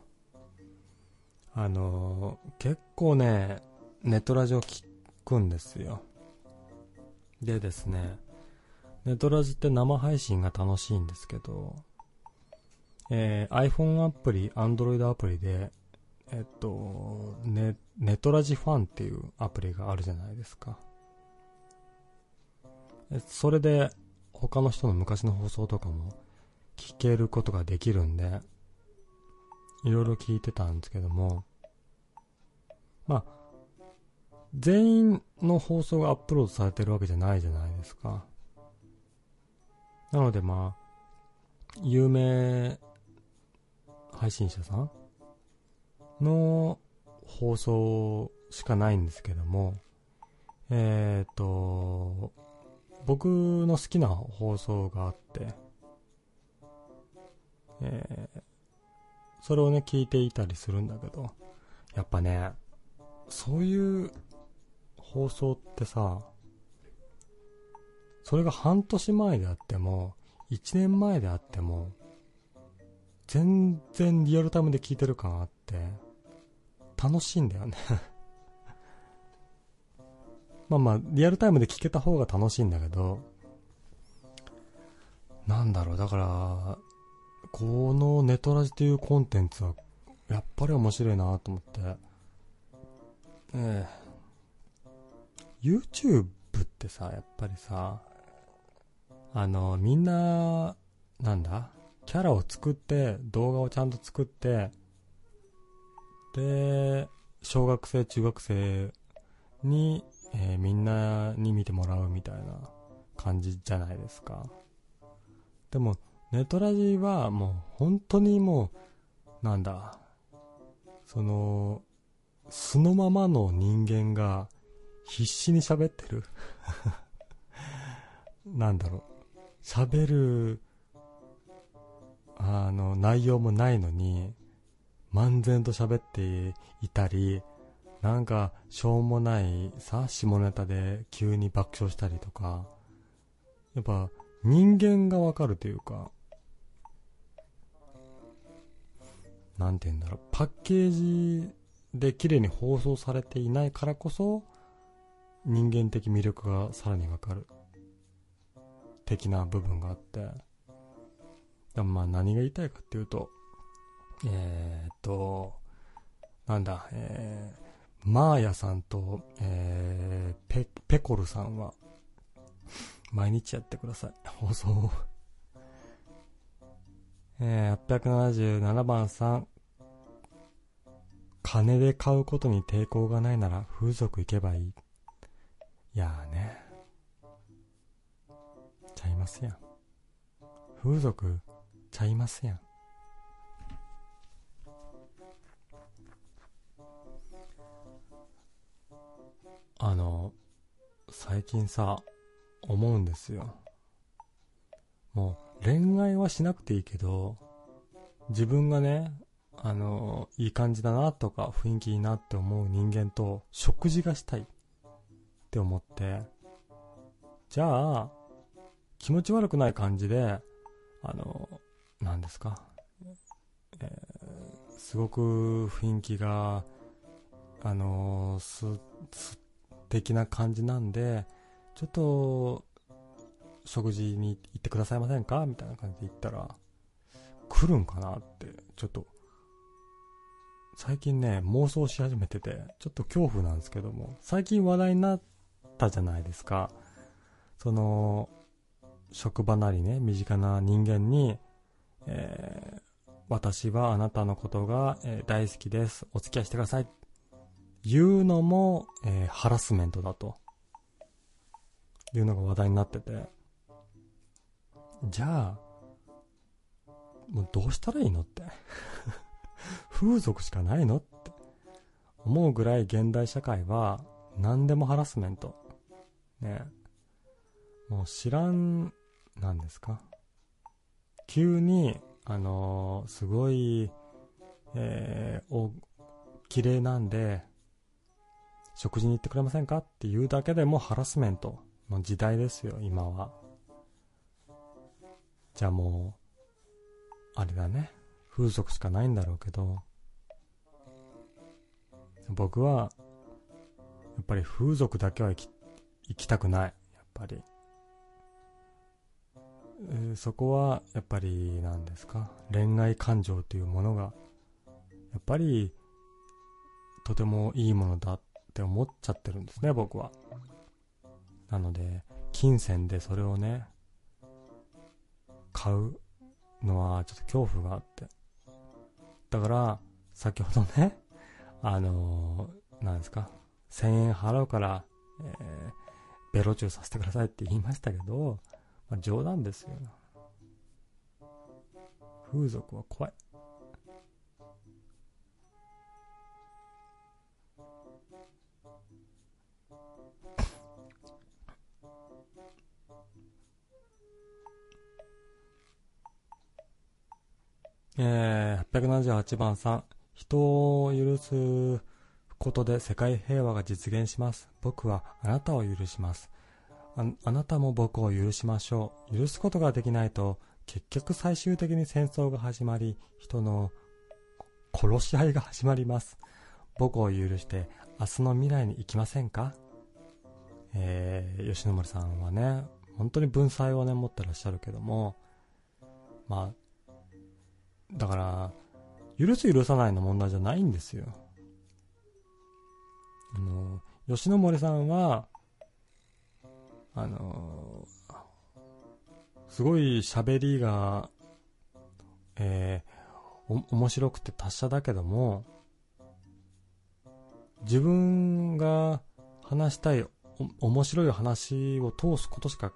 あのー、結構ね、ネットラジオ聞くんですよ。でですね、ネットラジって生配信が楽しいんですけど、えー、iPhone アプリ、Android アプリで、えっと、ネ、ネトラジファンっていうアプリがあるじゃないですか。それで他の人の昔の放送とかも聞けることができるんで、いろいろ聞いてたんですけども、まあ、全員の放送がアップロードされてるわけじゃないじゃないですか。なのでまあ、有名配信者さんの放送しかないんですけども、えっ、ー、と、僕の好きな放送があって、えー、それをね、聞いていたりするんだけど、やっぱね、そういう放送ってさ、それが半年前であっても、1年前であっても、全然リアルタイムで聞いてる感あって、楽しいんだよね。まあまあ、リアルタイムで聞けた方が楽しいんだけど、なんだろう、だから、このネトラジというコンテンツは、やっぱり面白いなと思って、ええ。YouTube ってさ、やっぱりさ、あの、みんな、なんだ？キャラを作って、動画をちゃんと作って、で、小学生、中学生にえー、みんなに見てもらうみたいな感じじゃないですか。でも、ネトラジはもう本当にもう、なんだ、その、素のままの人間が必死に喋ってる なんだろう。喋る、あの、内容もないのに、漫然と喋っていたり、なんか、しょうもないさ、下ネタで急に爆笑したりとか、やっぱ、人間がわかるというか、なんて言うんだろう、パッケージで綺麗に放送されていないからこそ、人間的魅力がさらにわかる。的な部分があって。まあ何が言いたいかっていうと、えー、っと、なんだ、えー、マーヤさんと、えー、ペ、ペコルさんは、毎日やってください。放送を。えー、877番さん。金で買うことに抵抗がないなら風俗行けばいい。いやーね。ちゃいますやん。風俗ちゃいますやん。あの、最近さ、思うんですよ。もう、恋愛はしなくていいけど、自分がね、あの、いい感じだなとか、雰囲気いいなって思う人間と食事がしたいって思って、じゃあ、気持ち悪くない感じで、あの、何ですか、えー、すごく雰囲気が、あの、す、素敵な感じなんで、ちょっと、食事に行ってくださいませんか？みたいな感じで言ったら、来るんかなって、ちょっと、最近ね、妄想し始めてて、ちょっと恐怖なんですけども、最近話題になったじゃないですか。その、職場なりね、身近な人間に、えー、私はあなたのことが、えー、大好きです。お付き合いしてください。言うのも、えー、ハラスメントだと。いうのが話題になってて。じゃあ、もうどうしたらいいのって 風俗しかないのって思うぐらい現代社会は何でもハラスメント。ねもう知らん、なんですか急に、あのー、すごい、えー、お、綺麗なんで、食事に行ってくれませんか？って言うだけでもハラスメントの時代ですよ、今は。じゃあもう、あれだね。風俗しかないんだろうけど、僕は、やっぱり風俗だけは行き行きたくない。やっぱり。えー、そこは、やっぱり、何ですか？恋愛感情というものが、やっぱり、とてもいいものだっって思っちゃってるんですね、僕は。なので、金銭でそれをね、買うのはちょっと恐怖があって。だから、先ほどね、あのー、なんですか、1000円払うから、えー、ベロチューさせてくださいって言いましたけど、まあ、冗談ですよ。風俗は怖い。えー、878番さん。人を許すことで世界平和が実現します。僕はあなたを許します。ああなたも僕を許しましょう。許すことができないと、結局最終的に戦争が始まり、人の殺し合いが始まります。僕を許して明日の未来に行きませんか？えー、吉野森さんはね、本当に文才をね、持ってらっしゃるけども、まあ、だから、許す許さないの問題じゃないんですよ。あの、吉野森さんは、あの、すごい喋りが、えー、面白くて達者だけども、自分が話したい面白い話を通すことしか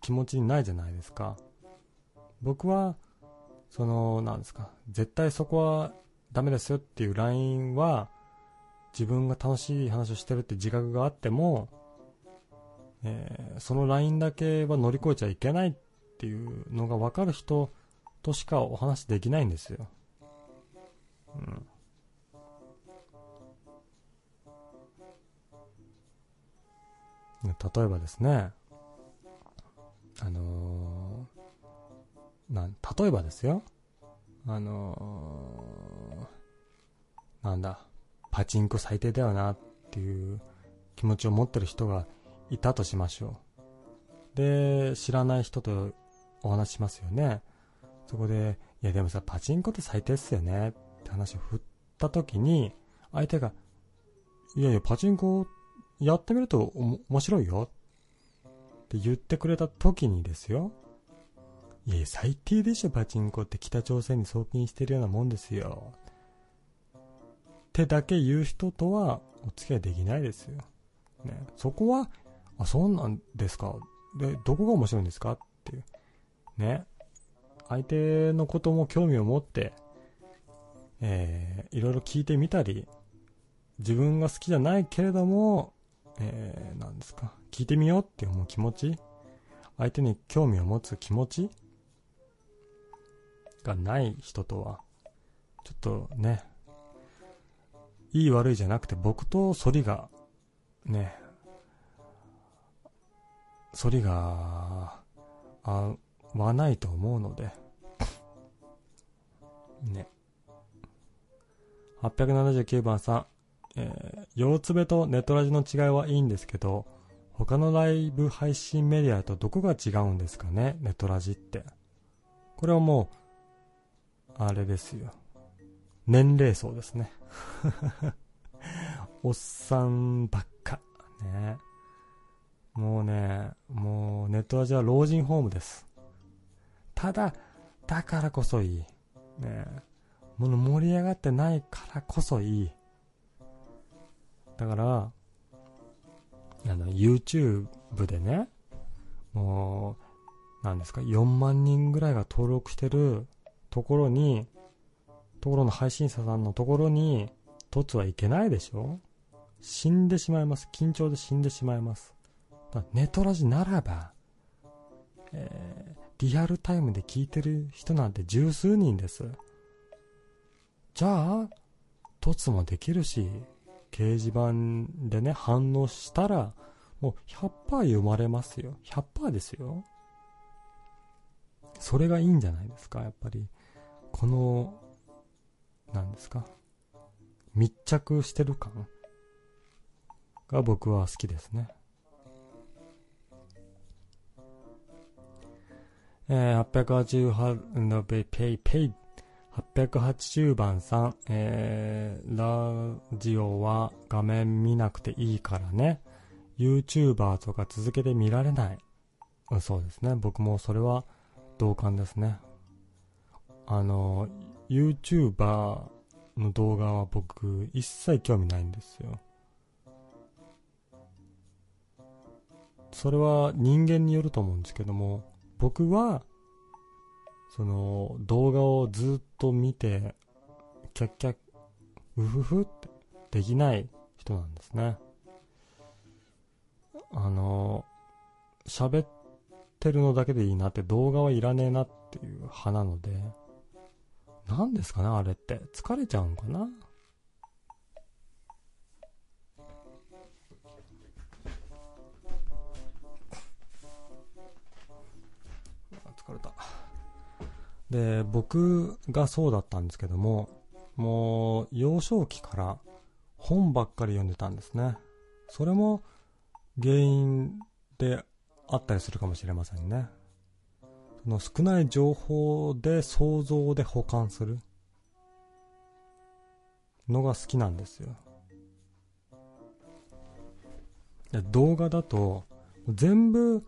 気持ちにないじゃないですか。僕はその、なんですか、絶対そこはダメですよっていうラインは、自分が楽しい話をしてるって自覚があっても、えー、そのラインだけは乗り越えちゃいけないっていうのが分かる人としかお話できないんですよ。うん。例えばですね、あのーな、例えばですよ。あのー、なんだ、パチンコ最低だよなっていう気持ちを持ってる人がいたとしましょう。で、知らない人とお話しますよね。そこで、いやでもさ、パチンコって最低っすよねって話を振った時に、相手が、いやいや、パチンコやってみると面白いよって言ってくれた時にですよ。いや、最低でしょ、パチンコって北朝鮮に送金してるようなもんですよ。ってだけ言う人とはお付き合いできないですよ。ね、そこは、あ、そうなんですか。で、どこが面白いんですか？っていう。ね。相手のことも興味を持って、えー、いろいろ聞いてみたり、自分が好きじゃないけれども、えー、なんですか、聞いてみようって思う気持ち、相手に興味を持つ気持ちがない人とは、ちょっとね、いい悪いじゃなくて僕と反りが、ね、反りが合わないと思うので、ね。879番さん、えー、腰つべとネトラジの違いはいいんですけど、他のライブ配信メディアとどこが違うんですかね、ネトラジって。これはもう、あれですよ。年齢層ですね。おっさんばっか。ね。もうね、もうネットラジは老人ホームです。ただ、だからこそいい。ねもの盛り上がってないからこそいい。だから、あの、YouTube でね、もう、なんですか、4万人ぐらいが登録してるところに、ところの配信者さんのところに、凸はいけないでしょ？死んでしまいます。緊張で死んでしまいます。ネトラジならば、えー、リアルタイムで聞いてる人なんて十数人です。じゃあ、凸もできるし、掲示板でね、反応したら、もう100%読まれますよ。100%ですよ。それがいいんじゃないですか、やっぱり。この、何ですか？密着してる感？が僕は好きですね。えー、888、ペイペイペイ。880番さん、えー、ラジオは画面見なくていいからね。YouTuber とか続けて見られない。そうですね。僕もそれは同感ですね。あの、YouTuber の動画は僕一切興味ないんですよ。それは人間によると思うんですけども、僕はその動画をずっと見て、キャッキャッ、うふふってできない人なんですね。あの、喋ってるのだけでいいなって動画はいらねえなっていう派なので、何ですかねあれって。疲れちゃうんかな？疲れた。で、僕がそうだったんですけども、もう幼少期から本ばっかり読んでたんですね。それも原因であったりするかもしれませんね。の少ない情報で想像で保管するのが好きなんですよ。動画だと全部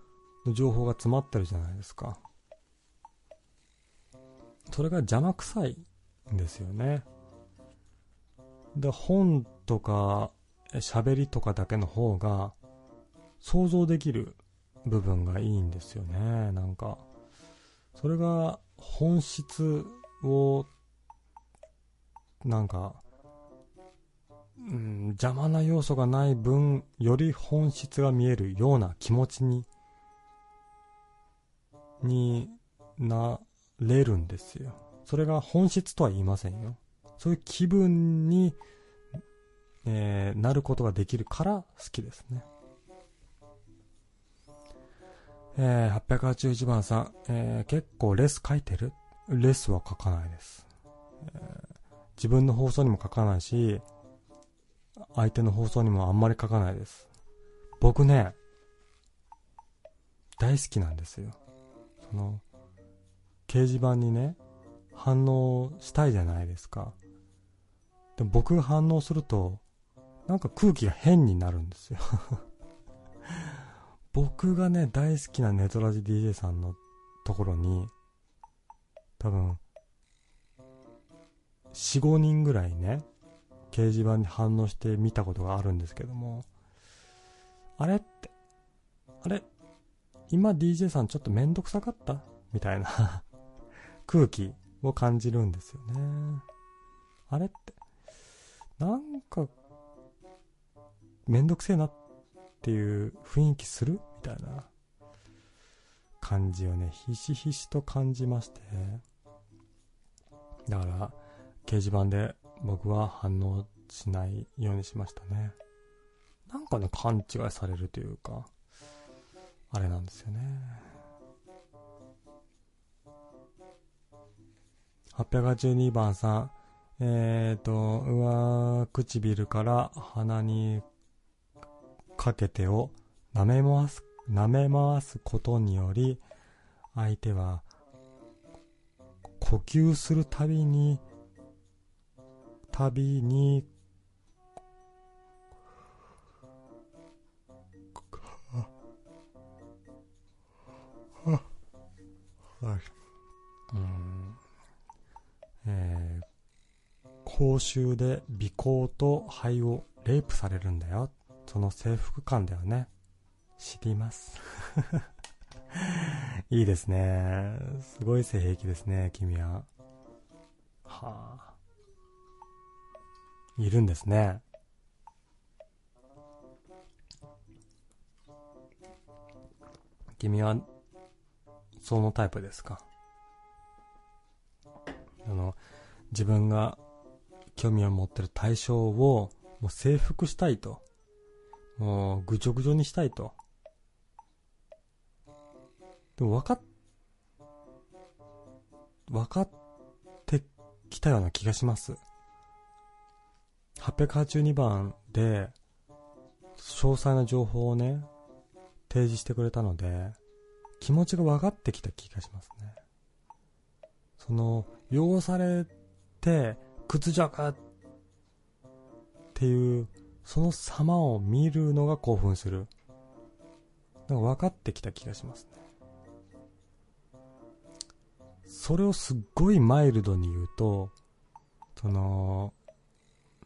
の情報が詰まってるじゃないですか。それが邪魔くさいんですよね。で、本とか喋りとかだけの方が想像できる部分がいいんですよね。なんか、それが本質を、なんか、うん、邪魔な要素がない分、より本質が見えるような気持ちに、になれるんですよ。それが本質とは言いませんよ。そういう気分に、えー、なることができるから好きですね。えー、881番さん、えー、結構レス書いてる？レスは書かないです、えー、自分の放送にも書かないし、相手の放送にもあんまり書かないです。僕ね、大好きなんですよ。その、掲示板にね、反応したいじゃないですか。でも僕が反応すると、なんか空気が変になるんですよ僕がね、大好きなネトラジ DJ さんのところに、多分、4、5人ぐらいね、掲示板に反応して見たことがあるんですけども、あれって、あれ今 DJ さんちょっとめんどくさかった？みたいな空気を感じるんですよね。あれって、なんか、めんどくせえなっていう雰囲気するみたいな感じをね、ひしひしと感じまして。だから、掲示板で僕は反応しないようにしましたね。なんかね、勘違いされるというか、あれなんですよね。882番さん、えっ、ー、と、上唇から鼻にかけてを舐め回す、舐め回すことにより、相手は呼吸するたびに、たびにはい。うん。えー、公衆で尾行と肺をレイプされるんだよ。その征服感だよね。知ります。いいですね。すごい性癖ですね、君は。はあ。いるんですね。君はそのタイプですか？あの、自分が興味を持ってる対象をもう征服したいと。もうぐちょぐちょにしたいと。でも分かっ、分かってきたような気がします。882番で、詳細な情報をね、提示してくれたので、気持ちが分かってきた気がしますね。その、汚されて、屈辱っていう、その様を見るのが興奮する。なんか分かってきた気がしますね。それをすっごいマイルドに言うと、その、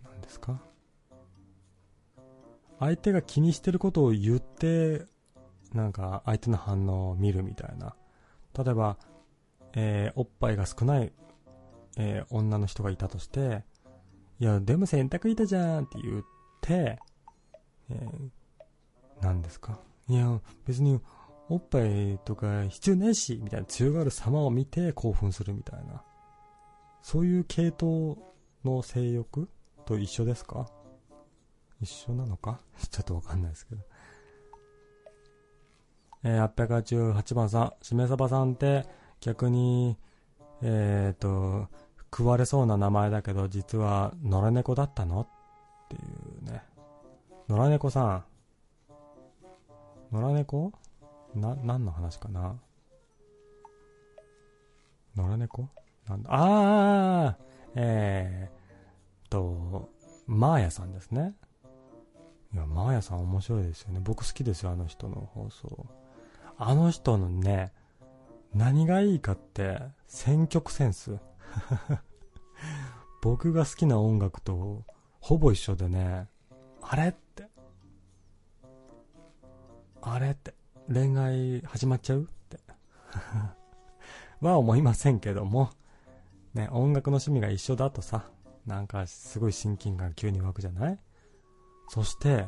何ですか？相手が気にしてることを言ってなんか相手の反応を見るみたいな。例えば、えー、おっぱいが少ない、えー、女の人がいたとして、いや、でも洗濯板じゃんって言って、えー、何ですか？いや、別におっぱいとか必要ないし、みたいな強がる様を見て興奮するみたいな。そういう系統の性欲と一緒ですか？一緒なのか？ちょっとわかんないですけど。えー、888番さん、しめさばさんって逆に、えっ、ー、と、食われそうな名前だけど、実は野良猫だったの？っていう。野良猫さん。野良猫？な、何の話かな？野良猫？なんだ、ああえーと、マーヤさんですね。いや、マーヤさん面白いですよね。僕好きですよ、あの人の放送。あの人のね、何がいいかって、選曲センス。僕が好きな音楽とほぼ一緒でね、あれ？あれって。恋愛始まっちゃうって。は思いませんけども、ね、音楽の趣味が一緒だとさ、なんかすごい親近感急に湧くじゃない？そして、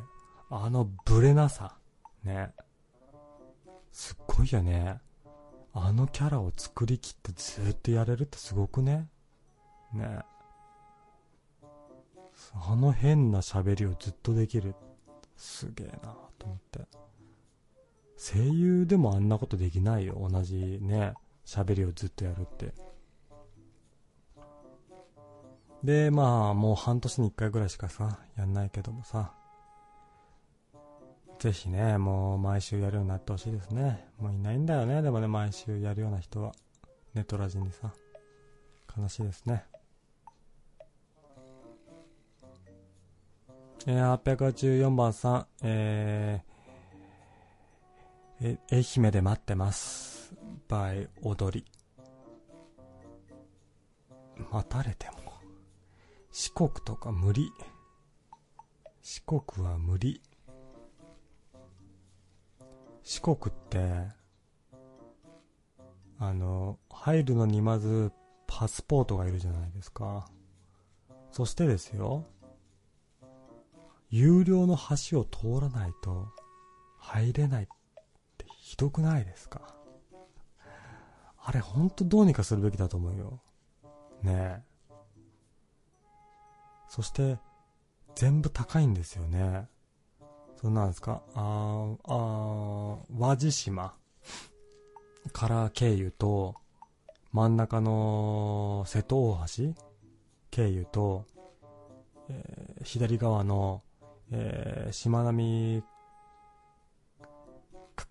あのブレなさ、ね。すっごいよね。あのキャラを作りきってずっとやれるってすごくね？ね。あの変な喋りをずっとできる。すげえなと思って。声優でもあんなことできないよ。同じね、喋りをずっとやるって。で、まあ、もう半年に一回ぐらいしかさ、やんないけどもさ。ぜひね、もう毎週やるようになってほしいですね。もういないんだよね、でもね、毎週やるような人は。ネトラジにさ。悲しいですね。え、884番さん、えー、愛媛で待ってます。バイ、踊り。待たれても。四国とか無理。四国は無理。四国って、あの、入るのにまずパスポートがいるじゃないですか。そしてですよ、有料の橋を通らないと入れないっひどくないですか？あれほんとどうにかするべきだと思うよ。ねえ。そして、全部高いんですよね。そんなんですか？あー、あー、和地島から経由と、真ん中の瀬戸大橋？経由と、えー左側の、えー、しまなみ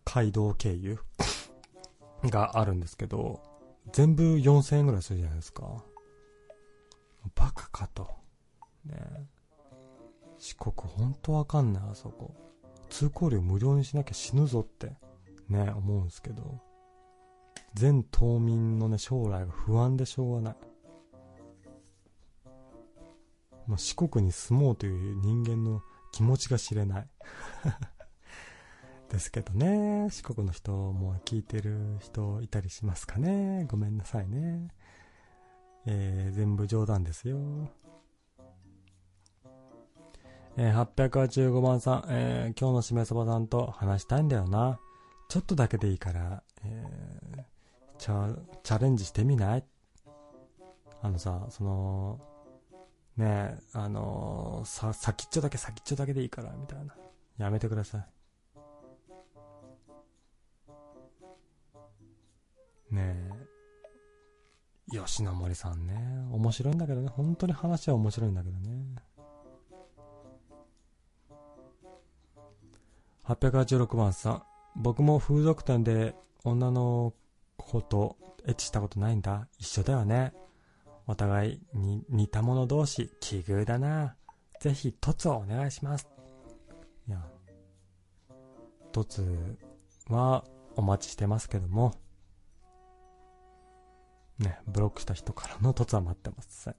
街道経由？があるんですけど、全部4000円ぐらいするじゃないですか。バカかと。ね四国ほんとわかんない、あそこ。通行料無料にしなきゃ死ぬぞって、ね、思うんですけど。全島民のね、将来が不安でしょうがない。もう四国に住もうという人間の気持ちが知れない。ですけどね、四国の人も聞いてる人いたりしますかね。ごめんなさいね。えー、全部冗談ですよ。えー、885番さん、えー今日のしめそばさんと話したいんだよな。ちょっとだけでいいから、えーチャ、チャレンジしてみない？あのさ、その、ね、あのーさ、先っちょだけ先っちょだけでいいから、みたいな。やめてください。ねえ、吉野森さんね、面白いんだけどね、本当に話は面白いんだけどね。886番さん、僕も風俗店で女の子とエッチしたことないんだ。一緒だよね。お互いに似た者同士、奇遇だな。ぜひ、凸をお願いします。いや、凸はお待ちしてますけども、ね、ブロックした人からの凸は待ってます。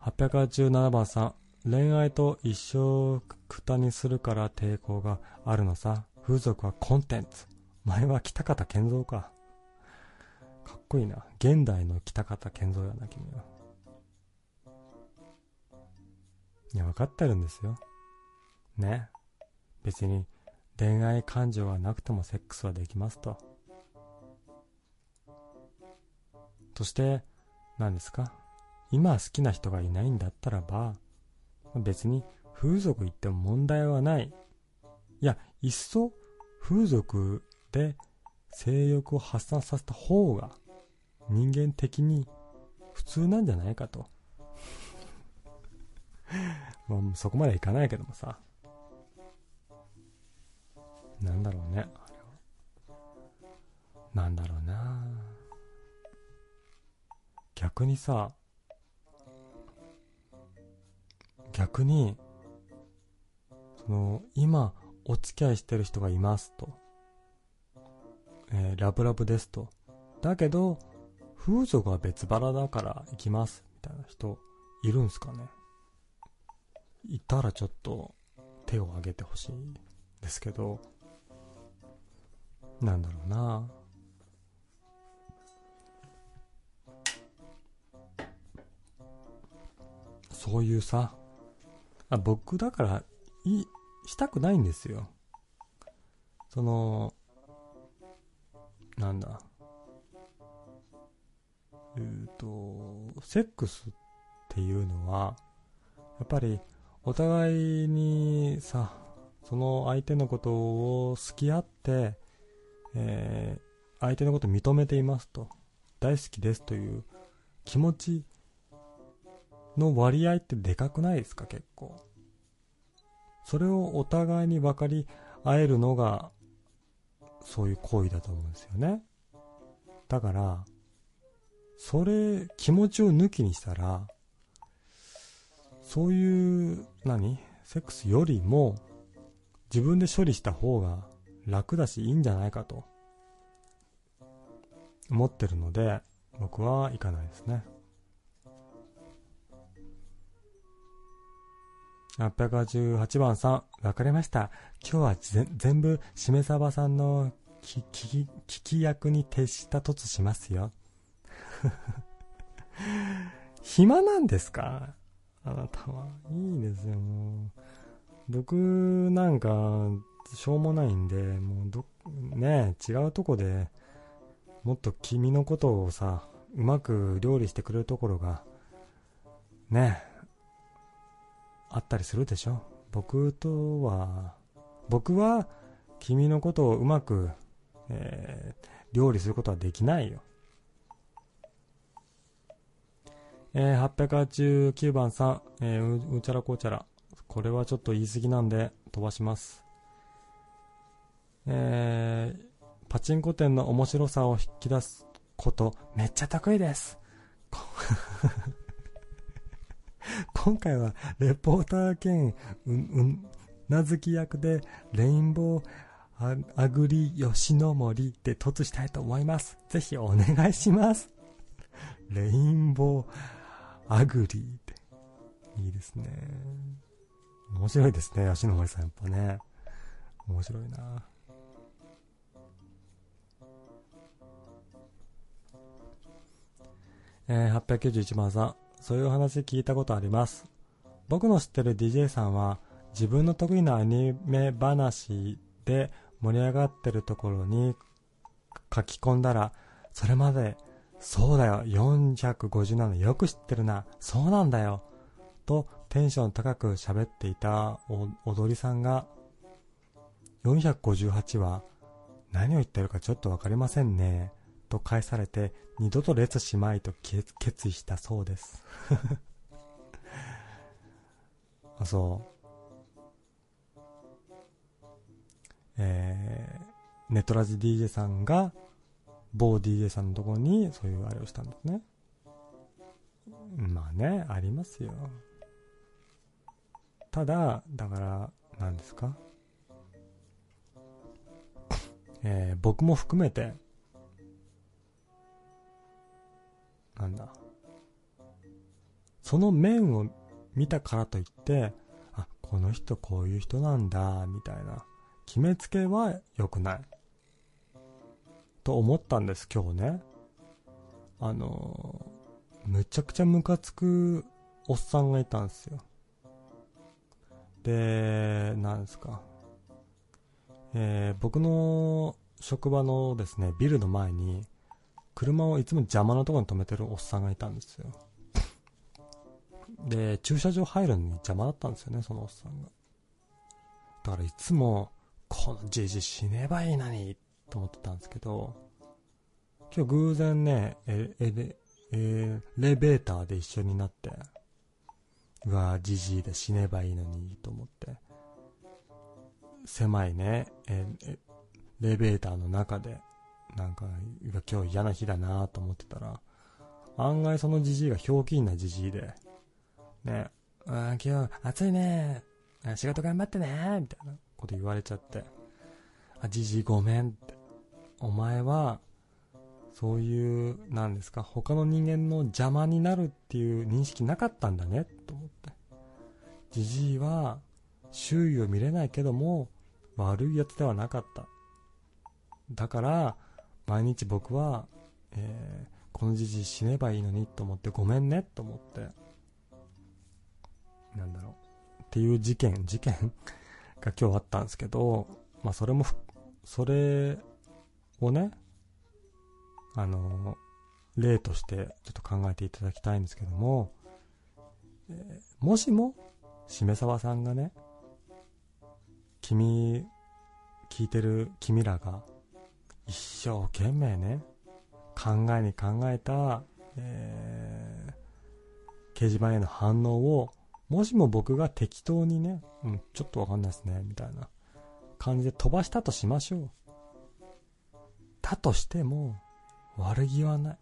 887番さん、恋愛と一生くたにするから抵抗があるのさ。風俗はコンテンツ。前は北方健三か。かっこいいな。現代の北方健三やな、君は。いや、わかってるんですよ。ね。別に恋愛感情がなくてもセックスはできますと。そして、何ですか？今好きな人がいないんだったらば、別に風俗行っても問題はない。いや、いっそ風俗で性欲を発散させた方が人間的に普通なんじゃないかと。まあ、そこまでいかないけどもさ。なんだろうね、あれは。なんだろうな逆にさ、逆に、その、今、お付き合いしてる人がいますと。えーラブラブですと。だけど、風俗は別腹だから行きます。みたいな人、いるんすかねいたらちょっと、手を挙げてほしいですけど、なんだろうな。そういうさ、あ僕だからいしたくないんですよ。そのなんだ。えーとセックスっていうのはやっぱりお互いにさその相手のことを好き合って、えー相手のことを認めていますと。大好きですという気持ちの割合ってでかくないですか結構。それをお互いに分かり合えるのがそういう行為だと思うんですよね。だからそれ気持ちを抜きにしたらそういう何セックスよりも自分で処理した方が楽だしいいんじゃないかと思ってるので僕は行かないですね888番さん、わかりました。今日は全部、しめさばさんの聞き、聞き役に徹したとしますよ。暇なんですか？あなたは。いいですよ、もう。僕なんか、しょうもないんで、もうど、ね違うとこで、もっと君のことをさ、うまく料理してくれるところが、ねあったりするでしょ？僕とは、僕は君のことをうまく、えー、料理することはできないよ。えー、889番さん、えー、う、うちゃらこうちゃら。これはちょっと言い過ぎなんで飛ばします。えー、パチンコ店の面白さを引き出すことめっちゃ得意です。今回はレポーター兼う、うんなずき役でレインボーアグリ吉野森で突したいと思います。ぜひお願いします。レインボーアグリって。いいですね。面白いですね、吉野森さんやっぱね。面白いな。えー、891番さん、そういう話聞いたことあります。僕の知ってる DJ さんは、自分の得意なアニメ話で盛り上がってるところに書き込んだら、それまで、そうだよ、457よく知ってるな、そうなんだよ、とテンション高く喋っていた踊りさんが、458は何を言ってるかちょっとわかりませんね。と返されて二度と列しまいと決意したそうです。あそう。えー、ネトラジ DJ さんが某 DJ さんのところにそういうあれをしたんですね。まあねありますよ。ただだから何ですか。えー、僕も含めてなんだ。その面を見たからといって、あ、この人こういう人なんだ、みたいな、決めつけは良くない。と思ったんです、今日ね。あの、むちゃくちゃムカつくおっさんがいたんですよ。で、なんですか。えー、僕の職場のですね、ビルの前に、車をいつも邪魔なところに止めてるおっさんがいたんですよ。で、駐車場入るのに邪魔だったんですよね、そのおっさんが。だからいつも、このじじ死ねばいいのに、と思ってたんですけど、今日偶然ね、え、え、え、レベーターで一緒になって、うわじじいで死ねばいいのに、と思って、狭いね、え、え、レベーターの中で、なんか、今日嫌な日だなと思ってたら、案外そのじじいがひょうきんなじじいで、ね、あ今日暑いね仕事頑張ってねみたいなこと言われちゃって、あ、じじいごめんって。お前は、そういう、なんですか、他の人間の邪魔になるっていう認識なかったんだね、と思って。じじいは、周囲を見れないけども、悪いやつではなかった。だから、毎日僕は、えー、このじじ死ねばいいのにと思ってごめんねと思って、なんだろう、っていう事件、事件 が今日あったんですけど、まあそれも、それをね、あの、例としてちょっと考えていただきたいんですけども、えー、もしも、しめさばさんがね、君、聞いてる君らが、一生懸命ね、考えに考えた、えー、掲示板への反応を、もしも僕が適当にね、うん、ちょっとわかんないですね、みたいな感じで飛ばしたとしましょう。だとしても、悪気はない。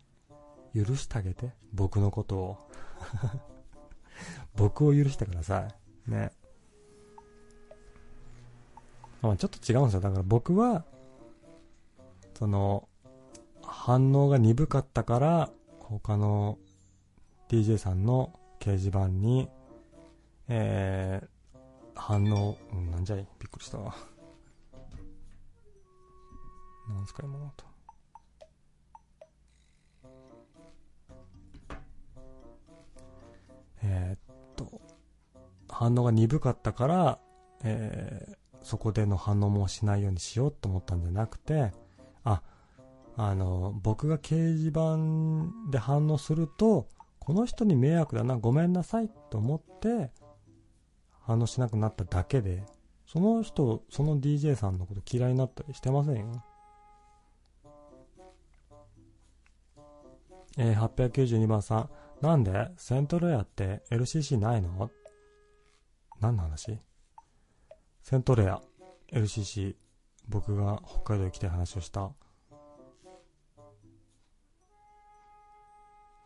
許してあげて、僕のことを。僕を許してください。ね。まあ、ちょっと違うんですよ。だから僕は、その、反応が鈍かったから、他の DJ さんの掲示板に、えー、反応、うん、なんじゃい？びっくりしたわ。なんすか今のと。えー、っと、反応が鈍かったから、えー、そこでの反応もしないようにしようと思ったんじゃなくて、あ、あの、僕が掲示板で反応すると、この人に迷惑だな、ごめんなさいと思って、反応しなくなっただけで、その人、その DJ さんのこと嫌いになったりしてませんよ？え、892番さん。なんでセントレアって LCC ないの？何の話？セントレア、LCC、僕が北海道に来て話をした。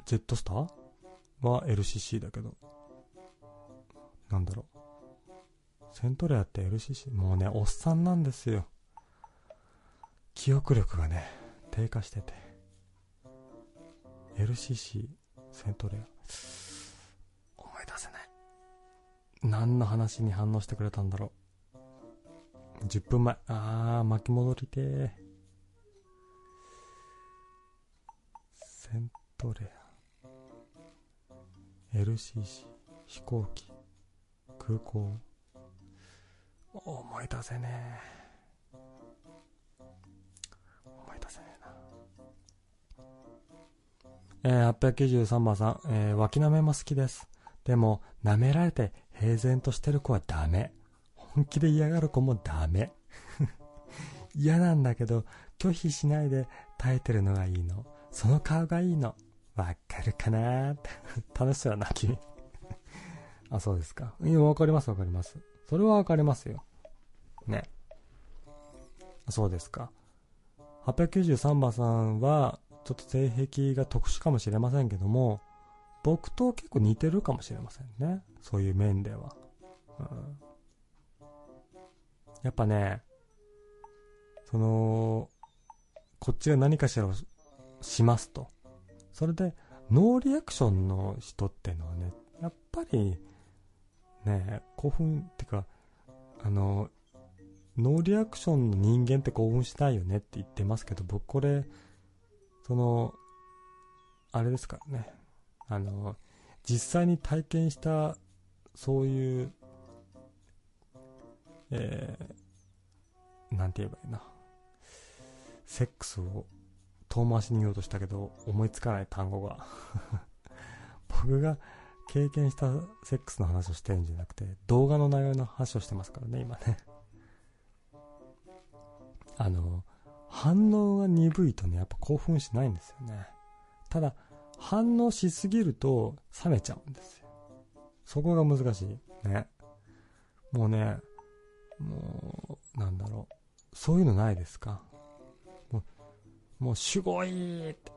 ジェットスターは LCC だけど。なんだろう。セントレアって LCC、もうね、おっさんなんですよ。記憶力がね、低下してて。LCC、セントレア？思い出せない。何の話に反応してくれたんだろう。10分前。あー、巻き戻りてー。セントレア。LCC、飛行機、空港。思い出せねえ。思い出せねえな。えー、893番さん、えー、脇なめも好きです。でも、舐められて平然としてる子はダメ。本気で嫌がる子もダメ。嫌なんだけど、拒否しないで耐えてるのがいいの。その顔がいいの。わかるかな？っ て楽しそうやな、君。あ、そうですか。いや、わかりますわかります。それはわかりますよ。ね。そうですか。893番さんは、ちょっと性癖が特殊かもしれませんけども、僕と結構似てるかもしれませんね。そういう面では。うん、やっぱね、その、こっちが何かしらをしますと。それで、ノーリアクションの人っていうのはね、やっぱり、ね、興奮っていうか、あの、ノーリアクションの人間って興奮しないよねって言ってますけど、僕これ、その、あれですからね。あの、実際に体験した、そういう、えー、なんて言えばいいな。セックスを遠回しに言おうとしたけど、思いつかない単語が 僕が経験したセックスの話をしてるんじゃなくて、動画の内容の話をしてますからね、今ね あの、反応が鈍いとね、やっぱ興奮しないんですよね。ただ、反応しすぎると冷めちゃうんですよ。そこが難しい。ね。もうね、もう、なんだろう。そういうのないですか？もう、もう、すごいって。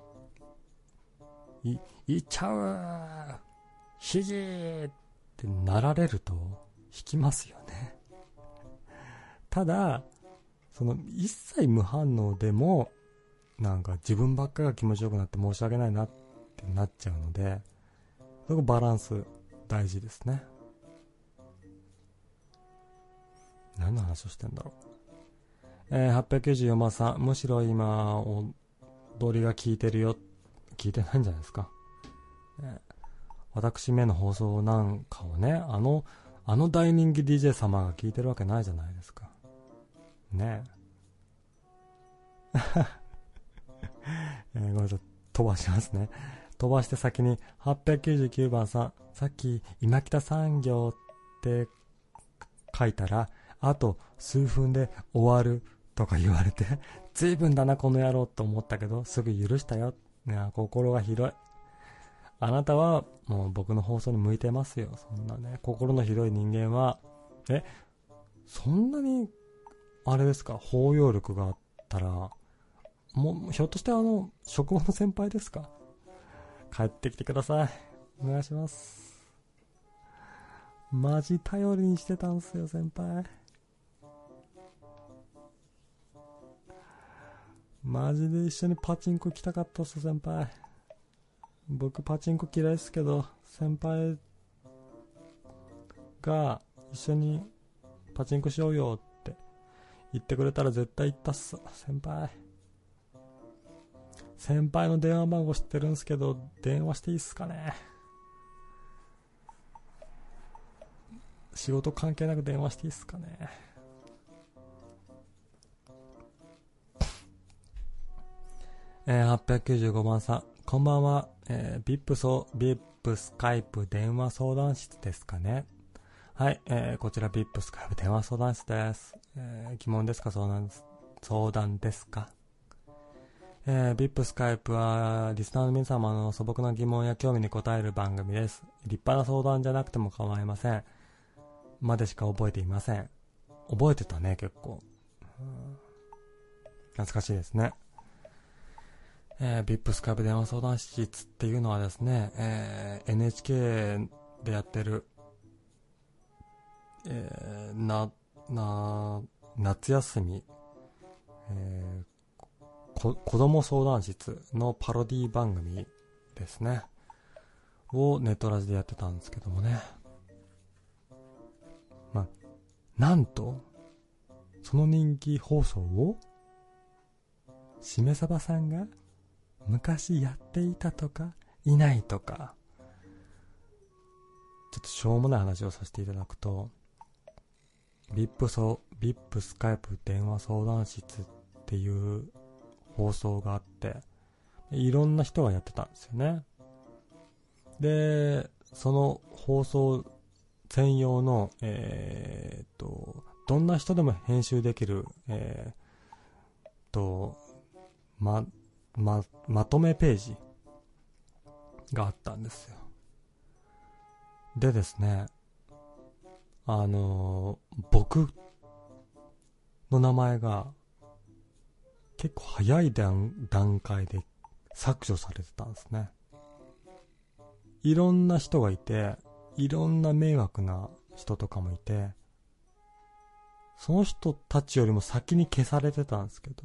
い、いっちゃうひじってなられると、引きますよね。ただ、その、一切無反応でも、なんか自分ばっかが気持ちよくなって申し訳ないなってなっちゃうので、そこバランス大事ですね。何の話をしてんだろう。えー、894番さん、むしろ今、踊りが効いてるよ。聞いてないんじゃないですか。えー私めの放送なんかをね、あの、あの大人気 DJ 様が聞いてるわけないじゃないですか。ねえ。えー、ごめんなさい。飛ばしますね。飛ばして先に899番さん、さっき今北産業って書いたら、あと数分で終わるとか言われて、随分だなこの野郎と思ったけど、すぐ許したよ。ね、心が広い。あなたはもう僕の放送に向いてますよ。そんなね、心の広い人間は。え、そんなに、あれですか、包容力があったら、もう、ひょっとしてあの、職場の先輩ですか？帰ってきてください。お願いします。マジ頼りにしてたんすよ、先輩。マジで一緒にパチンコ行きたかったっす、先輩。僕パチンコ嫌いですけど、先輩が一緒にパチンコしようよって言ってくれたら絶対行ったっす。先輩。先輩の電話番号知ってるんすけど、電話していいっすかね。仕事関係なく電話していいっすかね。えー、895番さん、こんばんは。えー、VIP そう、VIP スカイプ電話相談室ですかね。はい、えー、こちら VIP スカイプ電話相談室です。えー、疑問ですか相談です相談ですか？えー、VIP スカイプは、リスナーの皆様の素朴な疑問や興味に答える番組です。立派な相談じゃなくても構いません。までしか覚えていません。覚えてたね、結構。懐かしいですね。えー、VIP スカイプ電話相談室っていうのはですね、えー、NHK でやってるえー、な、な、夏休み、えー、こ、子供相談室のパロディ番組ですね。をネットラジでやってたんですけどもね。まあ、なんと、その人気放送を、しめさばさんが昔やっていたとか、いないとか、ちょっとしょうもない話をさせていただくと、VIP そ VIP スカイプ電話相談室っていう放送があって、いろんな人がやってたんですよね。で、その放送専用の、えー、っと、どんな人でも編集できる、えー、と、ま、ま、まとめページがあったんですよ。でですね、あのー、僕の名前が結構早い段段階で削除されてたんですね。いろんな人がいて、いろんな迷惑な人とかもいて、その人たちよりも先に消されてたんですけど、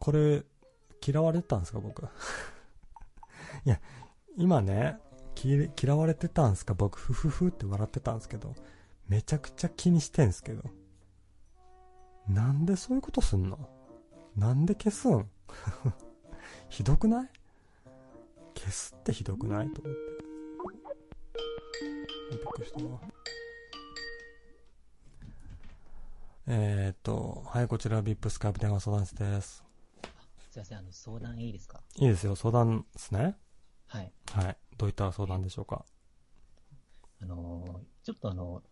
これ、嫌われてたんですか、僕？いや、今ね、嫌われてたんですか僕、ふふふって笑ってたんですけど、めちゃくちゃ気にしてんすけど。なんでそういうことすんの？なんで消すん？ひどくない？消すってひどくないと思って。びっくりしたわ。えー、っと、はい、こちら VIP スカイプ電話相談室です。すいません、あの、相談いいですか？いいですよ、相談ですね。はい。はい。どういった相談でしょうか？あの、ちょっとあの、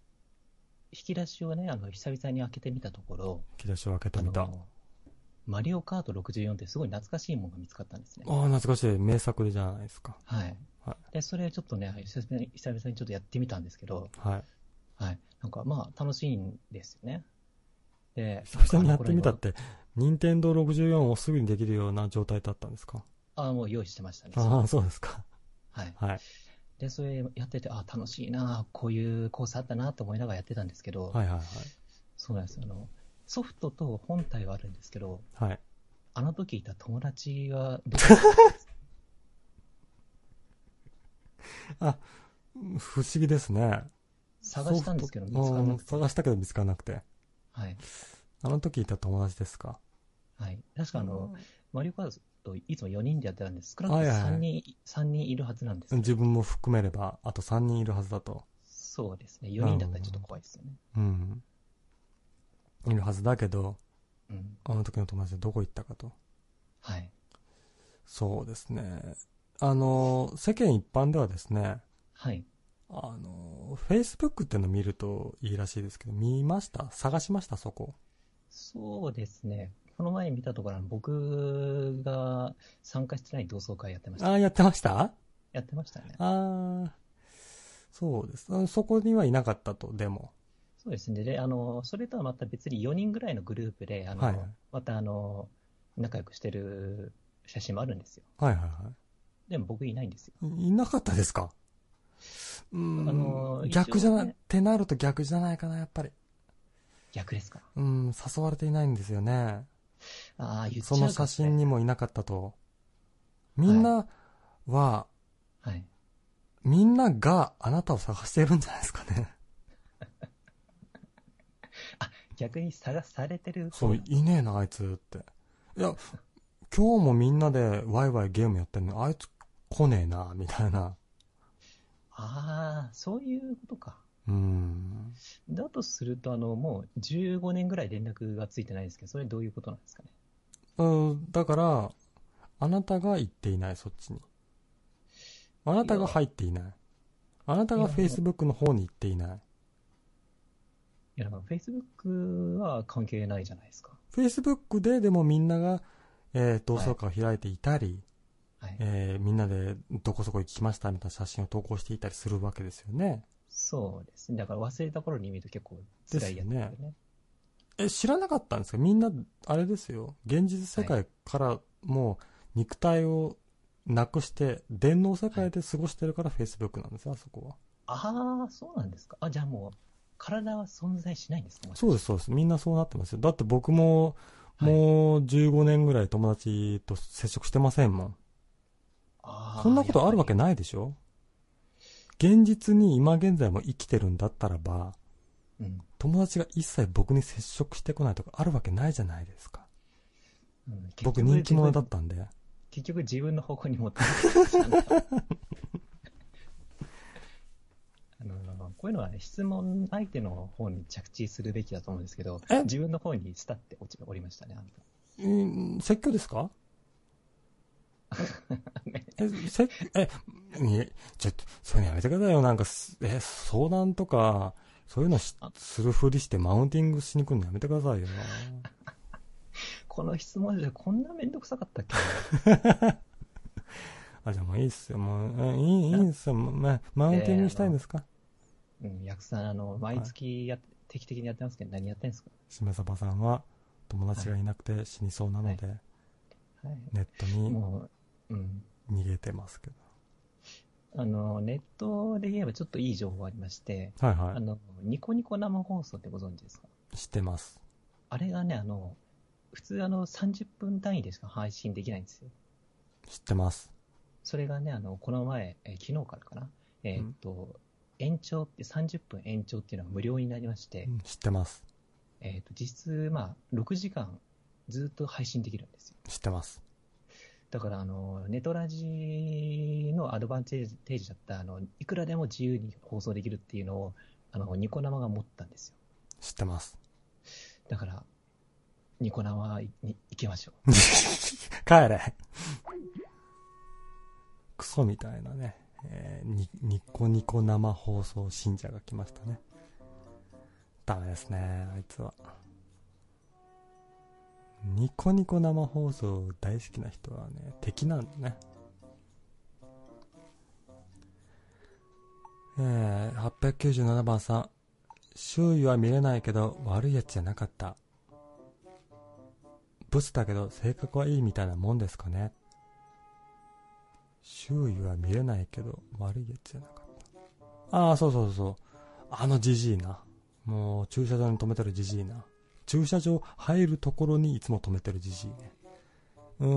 引き出しをね、あの、久々に開けてみたところ、引き出しを開けてみた。マリオカート64ってすごい懐かしいものが見つかったんですね。ああ、懐かしい。名作じゃないですか。はい。はい、で、それちょっとね、久々に久々にちょっとやってみたんですけど、はい。はい。なんかまあ、楽しいんですよね。で、久々にやってみたって、任天堂64をすぐにできるような状態だったんですか？ああ、もう用意してましたね。ああ、そうですか。はい。はい。で、それやってて、あ、楽しいな、こういうコースあったなと思いながらやってたんですけど、はいはいはい。そうなんですよ。あの、ソフトと本体はあるんですけど、はい。あの時いた友達はどこ あ、不思議ですね。探したんですけど、見つからなくて。探したけど見つからなくて。はい。あの時いた友達ですか？はい。確かあの、マリオカーといつも4人でやってたんです。少なくとも3人、3人いるはずなんです自分も含めれば、あと3人いるはずだと。そうですね。4人だったらちょっと怖いですよね。うん。いるはずだけど、うん、あの時の友達はどこ行ったかと。はい。そうですね。あの、世間一般ではですね、はい。あの、Facebook っての見るといいらしいですけど、見ました？探しました？そこ。そうですね。この前見たところ、僕が参加してない同窓会やってました。ああ、やってました？やってましたね。ああ、そうです。そこにはいなかったと、でも。そうですね。で、あの、それとはまた別に4人ぐらいのグループで、あの、はいはい、またあの、仲良くしてる写真もあるんですよ。はいはいはい。でも僕いないんですよ。いなかったですか？うん。あの、逆じゃな、ね、ってなると逆じゃないかな、やっぱり。逆ですか？うん、誘われていないんですよね。ああ、言っその写真にもいなかったと。みんなは、はい。みんながあなたを探しているんじゃないですかね。逆に探されてる？そう、いねえな、あいつって。いや、今日もみんなでワイワイゲームやってんのに、あいつ来ねえな、みたいな。ああ、そういうことか。うん。だとすると、あの、もう15年ぐらい連絡がついてないですけど、それどういうことなんですかね？うん、だから、あなたが行っていない、そっちに。あなたが入っていない。あなたが Facebook の方に行っていない。いや、だから Facebook は関係ないじゃないですか。Facebook ででもみんなが、えー、同窓会を開いていたり、はい。えーみんなでどこそこ行きましたみたいな写真を投稿していたりするわけですよね。そうですね。だから忘れた頃に見ると結構辛いやつですよね。え、知らなかったんですか？みんな、あれですよ。現実世界からもう肉体をなくして、電脳世界で過ごしてるから Facebook なんですよ、あそこは。ああ、そうなんですか。あ、じゃあもう、体は存在しないんですか？そうです、そうです。みんなそうなってますよ。だって僕も、はいもう15年ぐらい友達と接触してませんもん。あーそんなことあるわけないでしょ？現実に今現在も生きてるんだったらば、うん友達が一切僕に接触してこないとかあるわけないじゃないですか。うん僕人気者だっったんで。結局自分の方向に持ってくるあのこういうのはね、質問相手の方に着地するべきだと思うんですけどえ、自分の方にスタって落ちおりましたね、あんた。うん、説教ですか？え、せ、え、にちょっと、そういうのやめてくださいよ。なんかす、え、相談とか、そういうのしあするふりしてマウンティングしに来るのやめてくださいよ。この質問でこんなめんどくさかったっけ？あ、じゃあもういいっすよ。もう、えいい、いいんすよ。ま、マウンティングしたいんですか？うん、薬さん、あの、毎月やっ、定期的にやってますけど、何やってんですか？しめさばさんは友達がいなくて死にそうなので、はい。ネットにもう、うん。逃げてますけど。あの、ネットで言えばちょっといい情報ありまして、はいはあの、ニコニコ生放送ってご存知ですか？い。知ってます。あれがね、あの、普通あの30分単位でしか配信できないんですよ。知ってます。それがね、あの、この前、えー昨日からかな？えーっと、延長って30分延長っていうのは無料になりまして、うん知ってます。えーっと、実質、まあ、6時間ずっと配信できるんですよ。知ってます。だから、あの、ネトラジのアドバンテージだった、あの、いくらでも自由に放送できるっていうのを、あの、ニコ生が持ったんですよ。知ってます。だから、ニコ生に行きましょ 帰れクソみたいなね、えーに、ニコニコ生放送信者が来ましたね。ダメですね、あいつは。ニコニコ生放送大好きな人はね、敵なんだね。えー、897番さん。周囲は見れないけど悪いやつじゃなかった。ブスだけど性格はいいみたいなもんですかね周囲は見れないけど悪いやつじゃなかったああそうそうそうあのジジイなもう駐車場に止めてるジジイな駐車場入るところにいつも止めてるジジイね。うー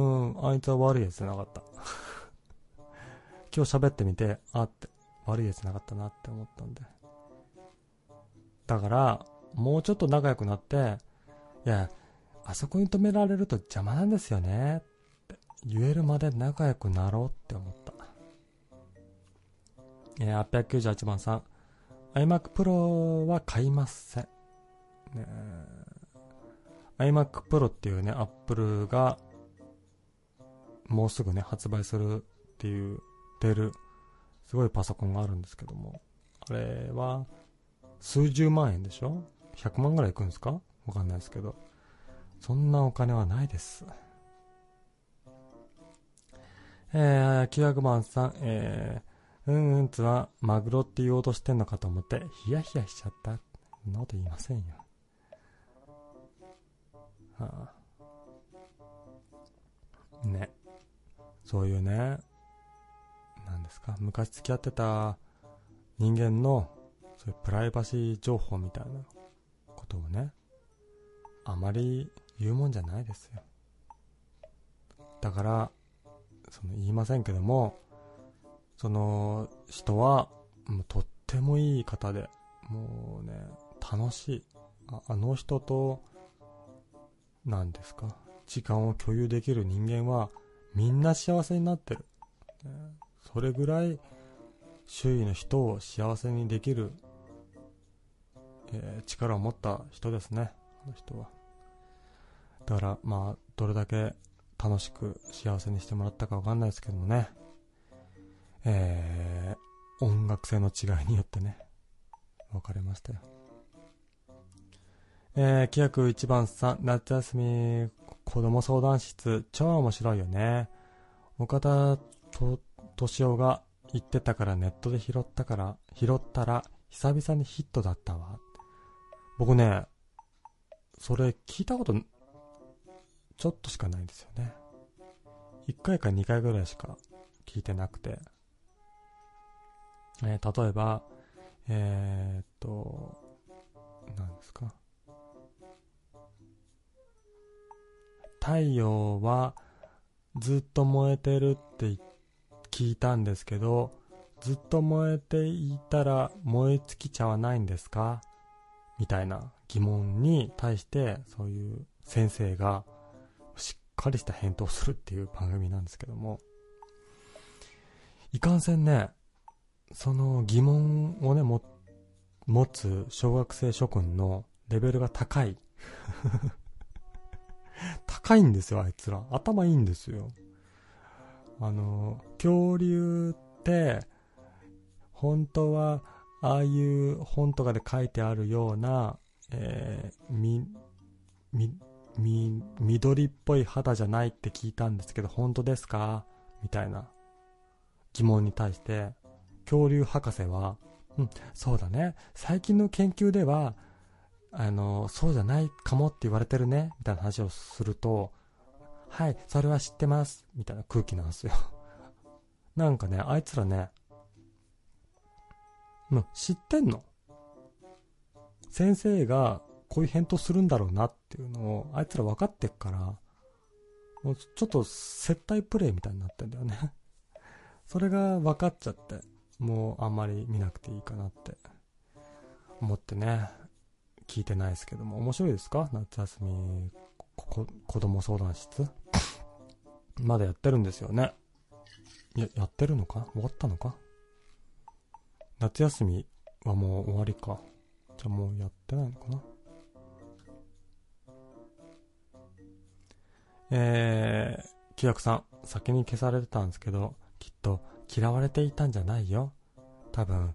んあいつは悪いやつじゃなかった。今日喋ってみて。あって。悪いやつなかったなって思ったんで。だからもうちょっと仲良くなっていやあそこに止められると邪魔なんですよね。って言えるまで仲良くなろうって思った。えー、898番さん。iMac Pro は買いません。ね iMac Pro っていうね、Apple がもうすぐね、発売するっていう、出る、すごいパソコンがあるんですけども、あれは数十万円でしょ ?100 万ぐらいいくんですか？わかんないですけど。そんなお金はないです。えー、900番さん、えー、うんうんつはマグロって言おうとしてんのかと思ってヒヤヒヤしちゃった。そんなこと言いませんよ。はあ、ね。そういうね、なんですか、昔付き合ってた人間の、そういうプライバシー情報みたいなことをね、あまり言うもんじゃないですよ。だから、その言いませんけども、その人は、もうとってもいい方で、もうね、楽しい。ああの人と、何ですか、時間を共有できる人間は、みんな幸せになってる。それぐらい、周囲の人を幸せにできる、えー力を持った人ですね、あの人は。だから、まあ、どれだけ楽しく幸せにしてもらったかわかんないですけどもね、えー、音楽性の違いによってね、分かれましたよ。えー、規約1番3、夏休み子供相談室、超面白いよね。岡田と、敏夫が言ってたからネットで拾ったから、拾ったら久々にヒットだったわ。僕ね、それ聞いたこと、ちょっとしかないんですよね。1回か2回ぐらいしか聞いてなくて。えー例えば、えーっと、何ですか？太陽はずっと燃えてるって聞いたんですけど、ずっと燃えていたら燃え尽きちゃわないんですか？みたいな疑問に対して、そういう先生がしっかりした返答するっていう番組なんですけども、いかんせんね、その疑問をね、持つ小学生諸君のレベルが高い。高いんですよ、あいつら。頭いいんですよ。あの、恐竜って、本当は、ああいう本とかで書いてあるような、えーみ、み、み、緑っぽい肌じゃないって聞いたんですけど、本当ですか？みたいな疑問に対して、恐竜博士は、うん、そうだね。最近の研究では、あの、そうじゃないかもって言われてるね、みたいな話をすると、はい、それは知ってます、みたいな空気なんですよ。なんかね、あいつらね、う、知ってんの？先生がこういう返答するんだろうなっていうのを、あいつら分かってっから、もうちょっと接待プレイみたいになってんだよね。それが分かっちゃって、もうあんまり見なくていいかなって思ってね、聞いてないですけども、面白いですか？夏休みここ子供相談室？まだやってるんですよね。や、やってるのか？終わったのか？夏休みはもう終わりか。じゃあもうやってないのかな？えー、規約さん、先に消されてたんですけど、きっと嫌われていたんじゃないよ。多分、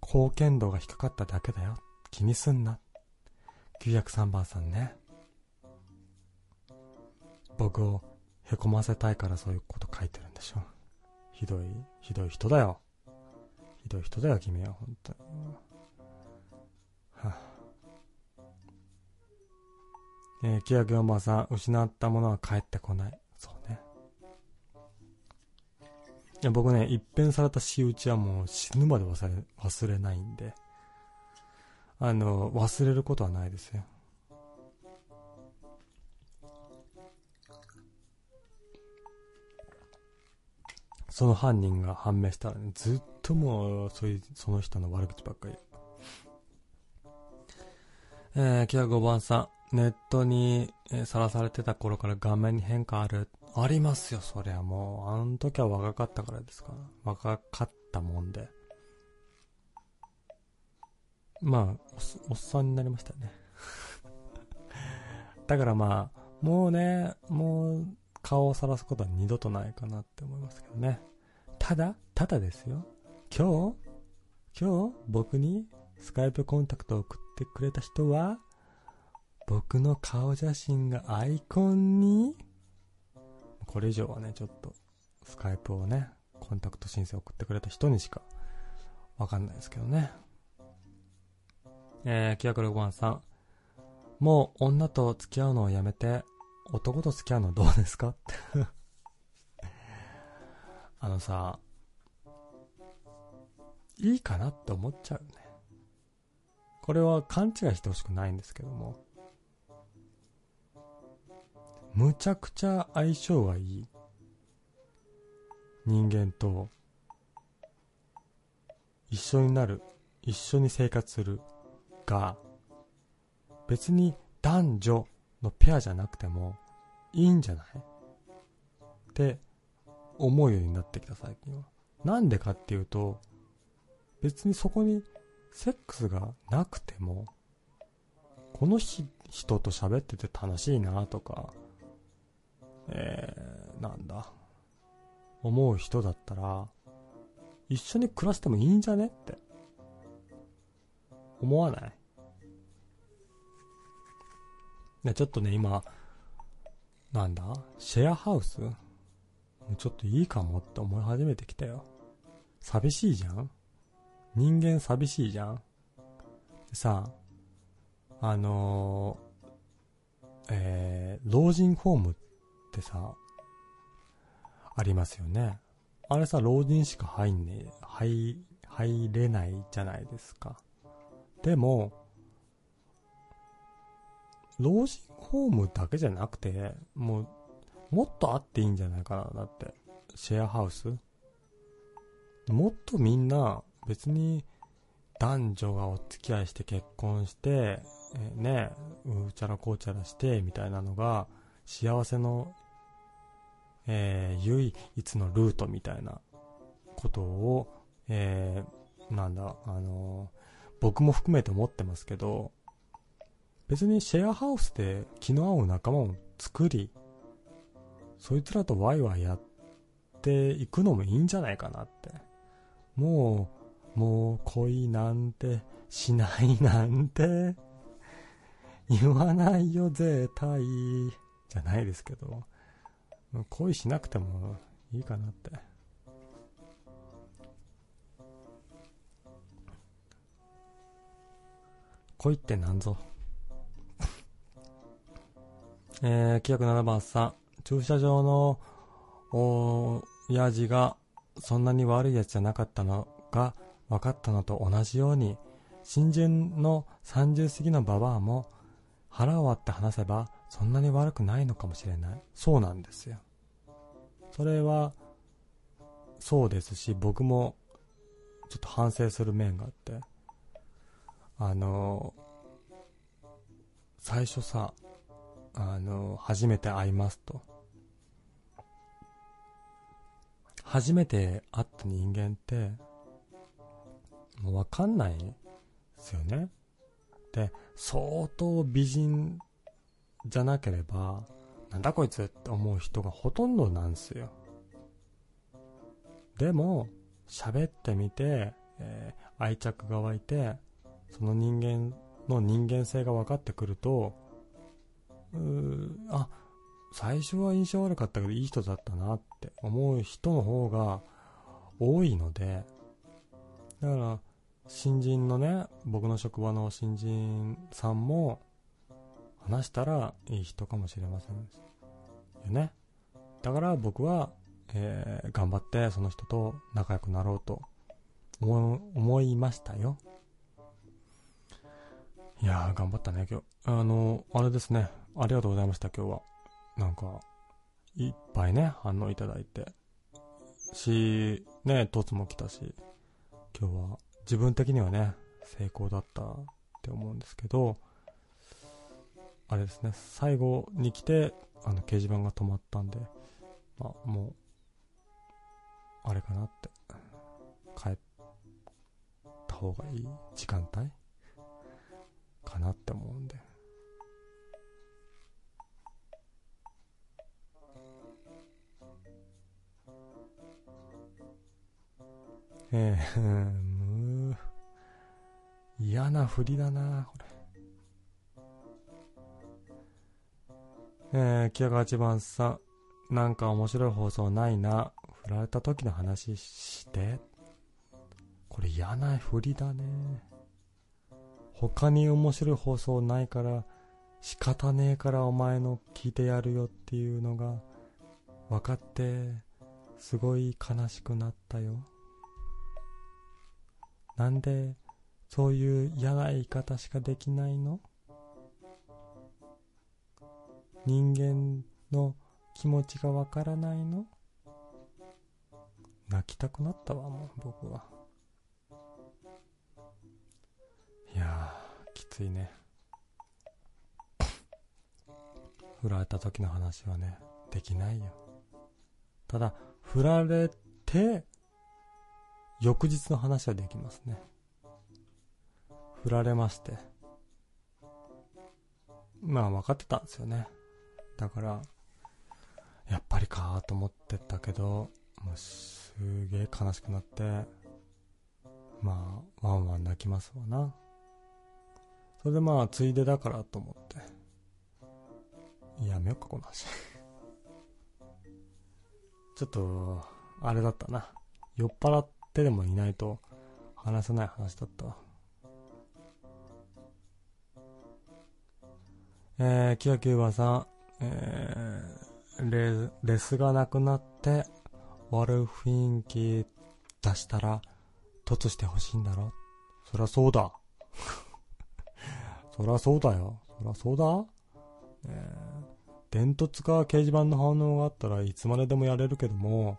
貢献度が低かっただけだよ。気にすんな。903番さんね。僕をへこませたいからそういうこと書いてるんでしょ。ひどい、ひどい人だよ。ひどい人だよ、君は、本当に。はあえー、木屋4番さん、失ったものは帰ってこない。そうね。いや、僕ね、一変された仕打ちはもう死ぬまで忘れ、忘れないんで。あの、忘れることはないですよ。その犯人が判明したらね、ずっともう、そういう、その人の悪口ばっかり。えー、キラ5番さん、ネットにえーさらされてた頃から画面に変化ある。ありますよ、そりゃもう。あの時は若かったからですから。若かったもんで。まあ、おっおっさんになりましたね。だからまあ、もうね、もう顔をさらすことは二度とないかなって思いますけどね。ただ、ただですよ。今日、今日僕にスカイプコンタクトを送ってくれた人は、僕の顔写真がアイコンに、これ以上はね、ちょっと、スカイプをね、コンタクト申請送ってくれた人にしかわかんないですけどね。えー、キヤク6番さん。もう女と付き合うのをやめて、男と付き合うのどうですか？っ てあのさ、いいかなって思っちゃうね。これは勘違いしてほしくないんですけども。むちゃくちゃ相性がいい人間と一緒になる、一緒に生活するが、別に男女のペアじゃなくてもいいんじゃない？って思うようになってきた最近は。なんでかっていうと、別にそこにセックスがなくても、この人と喋ってて楽しいなとか、えー、なんだ、思う人だったら、一緒に暮らしてもいいんじゃね？って、思わない？ね、ちょっとね、今、なんだ？シェアハウス？ちょっといいかもって思い始めてきたよ。寂しいじゃん？人間寂しいじゃん？でさ、あのー、えー、老人ホームってさ、ありますよね。あれさ、老人しか入んねえ、入、入れないじゃないですか。でも、老人ホームだけじゃなくて、もう、もっとあっていいんじゃないかな、だって。シェアハウスもっとみんな、別に、男女がお付き合いして結婚して、え、ね、うちゃらこうちゃらして、みたいなのが、幸せの、えー、唯一のルートみたいなことを、えー、なんだ、あの僕も含めて思ってますけど、別にシェアハウスで気の合う仲間を作り、そいつらとワイワイやっていくのもいいんじゃないかなって。もう、もう恋なんてしないなんて言わないよ絶対じゃないですけど、恋しなくてもいいかなって。恋ってなんぞ えー、907番さん、駐車場の、お、親父が、そんなに悪いやつじゃなかったのが分かったのと同じように、新人の30過ぎのババアも、腹を割って話せば、そんなに悪くないのかもしれない。そうなんですよ。それは、そうですし、僕も、ちょっと反省する面があって、あの、最初さ、あの、初めて会いますと。初めて会った人間って、もうわかんないですよね。で、相当美人じゃなければ、なんだこいつって思う人がほとんどなんですよ。でも、喋ってみて、えー、愛着が湧いて、その人間の人間性が分かってくると、うーあ、最初は印象悪かったけどいい人だったなって思う人の方が多いので、だから、新人のね、僕の職場の新人さんも、話したらいい人かもしれませんよね。だから僕は、えー、頑張ってその人と仲良くなろうと思いましたよ。いやー、頑張ったね、今日。あの、あれですね。ありがとうございました、今日は。なんか、いっぱいね、反応いただいて。し、ね、凸も来たし、今日は自分的にはね、成功だったって思うんですけど、あれですね、最後に来て、あの、掲示板が止まったんで、まあ、もう、あれかなって、帰った方がいい時間帯かなって思うんで。えー、む嫌な振りだな、これ。えー、木屋八番さん、なんか面白い放送ないな。振られた時の話して。これ嫌な振りだね。他に面白い放送ないから、仕方ねえからお前の聞いてやるよっていうのが分かって、すごい悲しくなったよ。なんで、そういう嫌な言い方しかできないの？人間の気持ちがわからないの？泣きたくなったわ、もう僕は。ついね。振られた時の話はね、できないよ。ただ、振られて、翌日の話はできますね。振られまして。まあ分かってたんですよね。だから、やっぱりかと思ってたけど、もうすげえ悲しくなって、まあ、ワンワン泣きますわな。それでまあ、ついでだからと思って、やめよっか、この話。ちょっと、あれだったな。酔っ払ってでもいないと話せない話だった。えー、9 9番さん、えー、レ、レスがなくなって、悪い雰囲気出したら、凸してほしいんだろ？そりゃそうだ。そりゃそうだよ。そりゃそうだえー、電突か掲示板の反応があったらいつまででもやれるけども、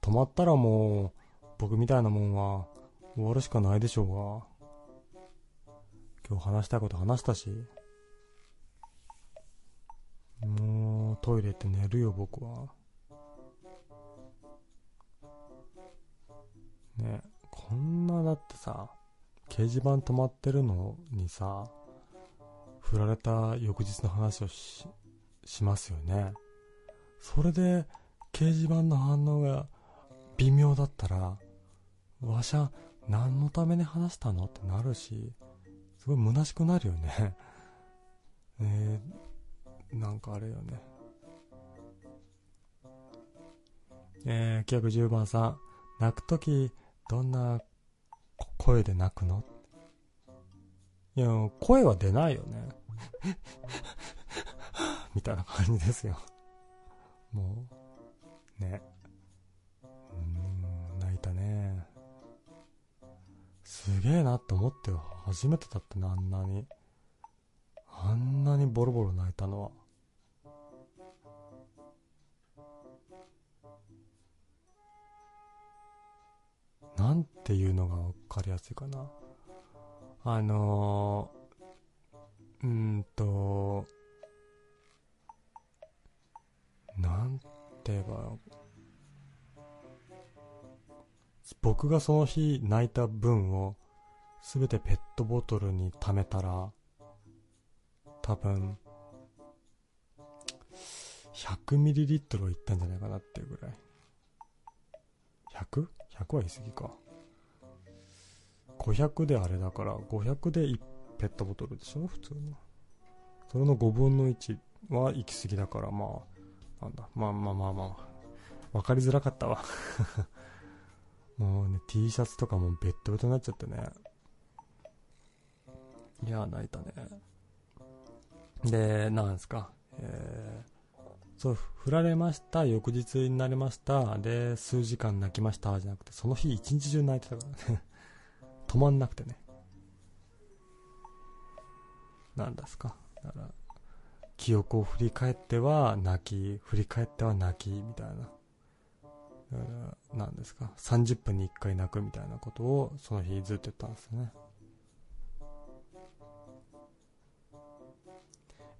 止まったらもう、僕みたいなもんは終わるしかないでしょうが。今日話したいこと話したし、もう、トイレって寝るよ、僕は。ねこんなだってさ、掲示板止まってるのにさ、振られた翌日の話をし、しますよね。それで、掲示板の反応が微妙だったら、わしゃ、何のために話したのってなるし、すごい虚しくなるよね。えー、なんかあれよね。えー、910番さん。泣くとき、どんな声で泣くの？いや、声は出ないよね。みたいな感じですよ。もう、ね。うん、泣いたね。すげえなって思って。初めてだったな、あんなに。あんなにボロボロ泣いたのは。なんていうのが分かりやすいかな。あのー、うんと、なんて言えば、僕がその日泣いた分を全てペットボトルに溜めたら、多分、100ml はいったんじゃないかなっていうぐらい。100?100 100は言い過ぎか。500であれだから、500で1ペットボトルでしょ？普通の。それの5分の1は行き過ぎだから、まあ、なんだ。まあまあまあまあ。わかりづらかったわ もうね、T シャツとかもベッドベトになっちゃってね。いや、泣いたね。で、なんですか？えー、そう、振られました、翌日になりました、で、数時間泣きました、じゃなくて、その日一日中泣いてたからね。止まんなくてね。なんですか。だから、記憶を振り返っては泣き、振り返っては泣き、みたいな。だから、なんですか。30分に1回泣くみたいなことを、その日ずっと言ったんですね。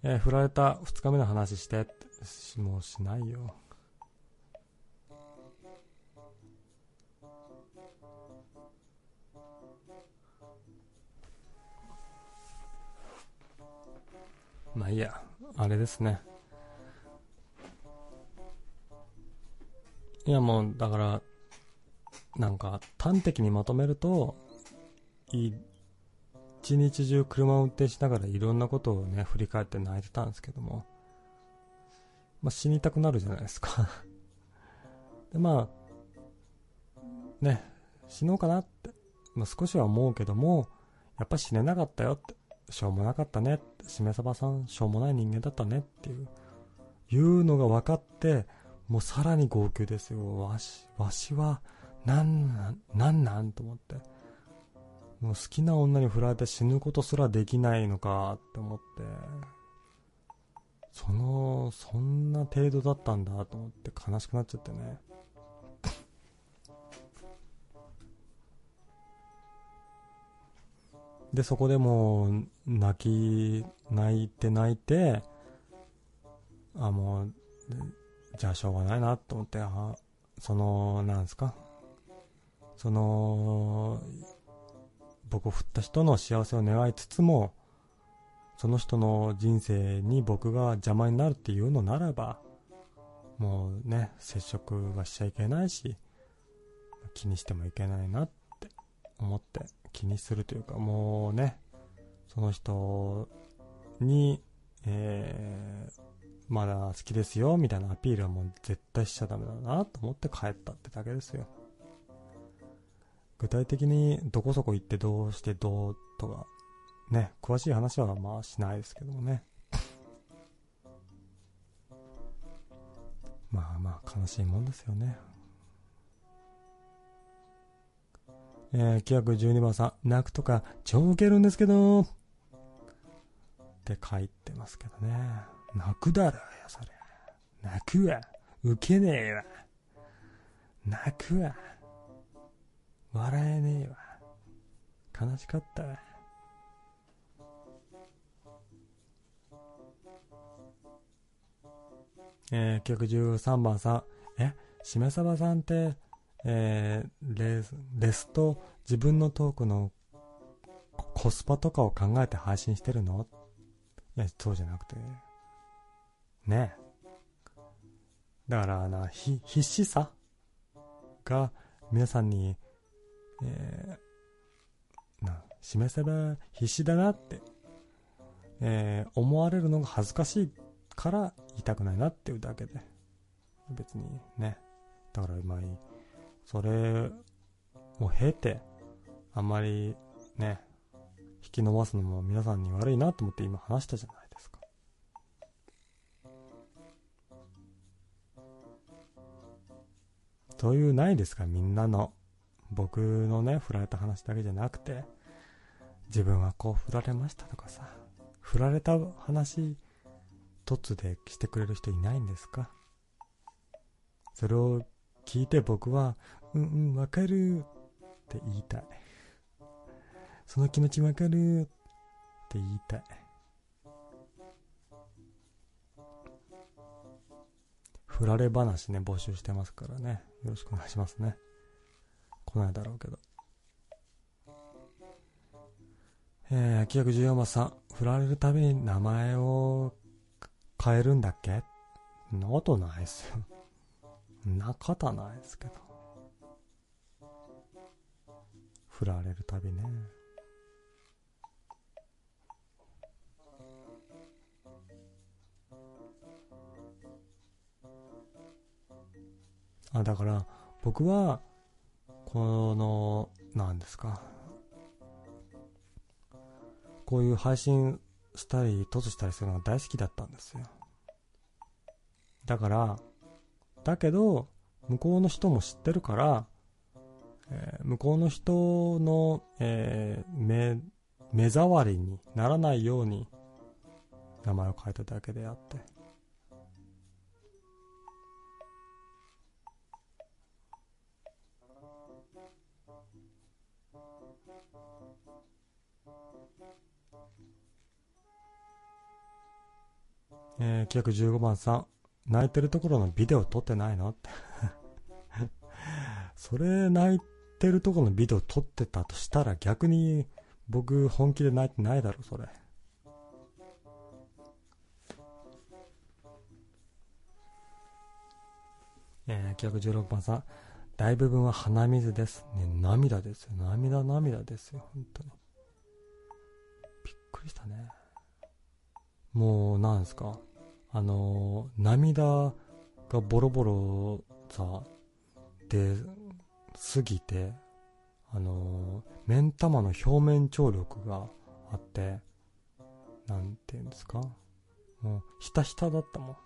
えー、振られた2日目の話してってもうしないよまあいいや。あれですね。いやもうだからなんか端的にまとめると一日中車を運転しながらいろんなことをね、振り返って泣いてたんですけども、まあ、死にたくなるじゃないですか。で、まあ、ね、死のうかなって、まあ、少しは思うけども、やっぱ死ねなかったよって、しょうもなかったね、しめさばさん、しょうもない人間だったねっていう、いうのが分かって、もうさらに号泣ですよ。わし、わしは、なんなん、なんなんと思って。もう好きな女に振られて死ぬことすらできないのかって思って、その、そんな程度だったんだと思って悲しくなっちゃってね。で、そこでもう、泣き、泣いて泣いて、あ、もう、じゃあしょうがないなと思って、あその、なんですか、その、僕を振った人の幸せを願いつつも、その人の人生に僕が邪魔になるっていうのならば、もうね、接触はしちゃいけないし、気にしてもいけないなって思って。気にするというか、もうね、その人に、えー、まだ好きですよ、みたいなアピールはもう絶対しちゃダメだなと思って帰ったってだけですよ。具体的にどこそこ行ってどうしてどうとか、ね、詳しい話はまあしないですけどもね。まあまあ悲しいもんですよね。えー、規約12番さん、泣くとか超ウケるんですけど、って書いてますけどね。泣くだろよ、そりゃ。泣くわ。ウケねえわ。泣くわ。笑えねえわ。悲しかったわ。えー、曲13番さん。え、しめさばさんって、えー、レス、レスと自分のトークのコスパとかを考えて配信してるの？いや、そうじゃなくて。ねだからな、ひ、必死さが皆さんに、えー、な、示せば必死だなって、えー、思われるのが恥ずかしいから言いたくないなっていうだけで。別にね。だからまあいい。それを経て、あんまりね、引き伸ばすのも皆さんに悪いなと思って今話したじゃないですか。そういうないですかみんなの。僕のね、振られた話だけじゃなくて、自分はこう振られましたとかさ、振られた話一つでしてくれる人いないんですか？それを聞いて僕は、うんうん、わかるって言いたい。その気持ちわかるって言いたい。振られ話ね、募集してますからね。よろしくお願いしますね。来ないだろうけど。えー、規約14番さん、振られるたびに名前を変えるんだっけ？なことないっすよ。なかたないですけど。振られるたびね。あ、だから、僕は、この、なんですか。こういう配信したり、突したりするのが大好きだったんですよ。だから、だけど、向こうの人も知ってるから、えー、向こうの人の、えー、目、目障りにならないように名前を変えただけであって。えー、規約15番さん、泣いてるところのビデオ撮ってないの？って それ泣いてるところのビデオ撮ってたとしたら逆に僕本気で泣いてないだろ、それ。えー、規約16番さん、大部分は鼻水です。ね、涙ですよ。涙、涙ですよ。本当に。びっくりしたね。もう、なんですか？あのー、涙がボロボロさ、で、すぎて、あのー、目ん玉の表面張力があって、なんていうんですか？もう、ひたひただったもん。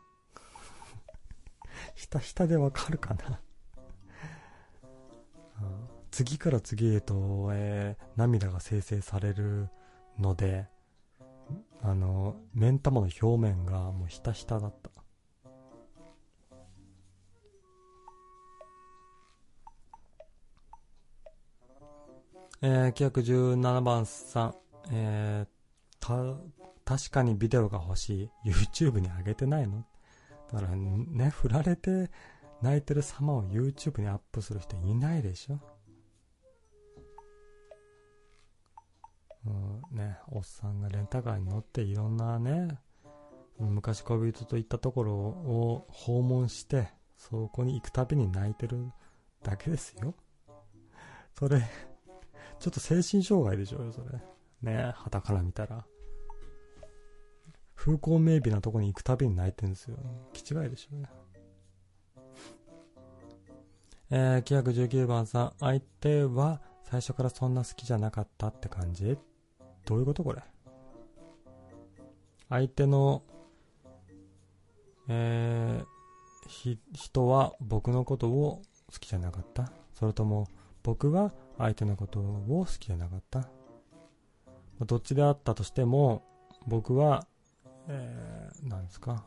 ひたひたでわかるかな？次から次へと、えー、涙が生成されるので、あの、目ん玉の表面がもうひたひただった。えー、917番さん。えー、た、確かにビデオが欲しい。YouTube に上げてないの？だからね、振られて泣いてる様を YouTube にアップする人いないでしょ？うん、ね、おっさんがレンタカーに乗っていろんなね、昔恋人と行ったところを訪問して、そこに行くたびに泣いてるだけですよ。それ、ちょっと精神障害でしょうよ、それ。ね、旗から見たら。風光明媚なとこに行くたびに泣いてるんですよ。気違いでしょうね。えー、919番さん、相手は最初からそんな好きじゃなかったって感じ？どういうことこれ？相手の、えー、人は僕のことを好きじゃなかった？それとも僕は相手のことを好きじゃなかった。どっちであったとしても僕は、えー、ですか。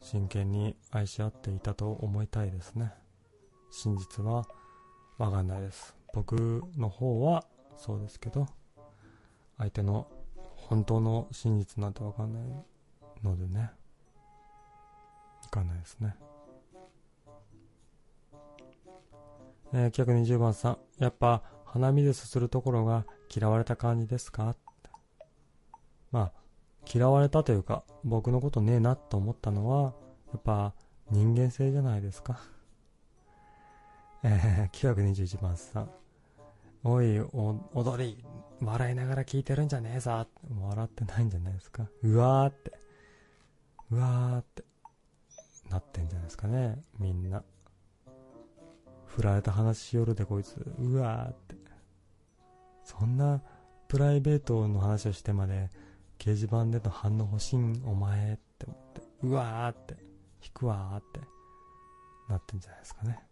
真剣に愛し合っていたと思いたいですね。真実はわかんないです。僕の方はそうですけど相手の本当の真実なんてわかんないのでね。わかんないですね。えー、920番さんやっぱ鼻水するところが嫌われた感じですか？まあ嫌われたというか僕のことねえなと思ったのはやっぱ人間性じゃないですかえー、921番さんおいお踊り笑いながら聞いてるんじゃねえぞ。笑ってないんじゃないですか。うわーって。うわーって。なってんじゃないですかね。みんな。振られた話しよるでこいつ。うわーって。そんなプライベートの話をしてまで掲示板での反応欲しいんお前って思って。うわーって。引くわーってなってんじゃないですかね。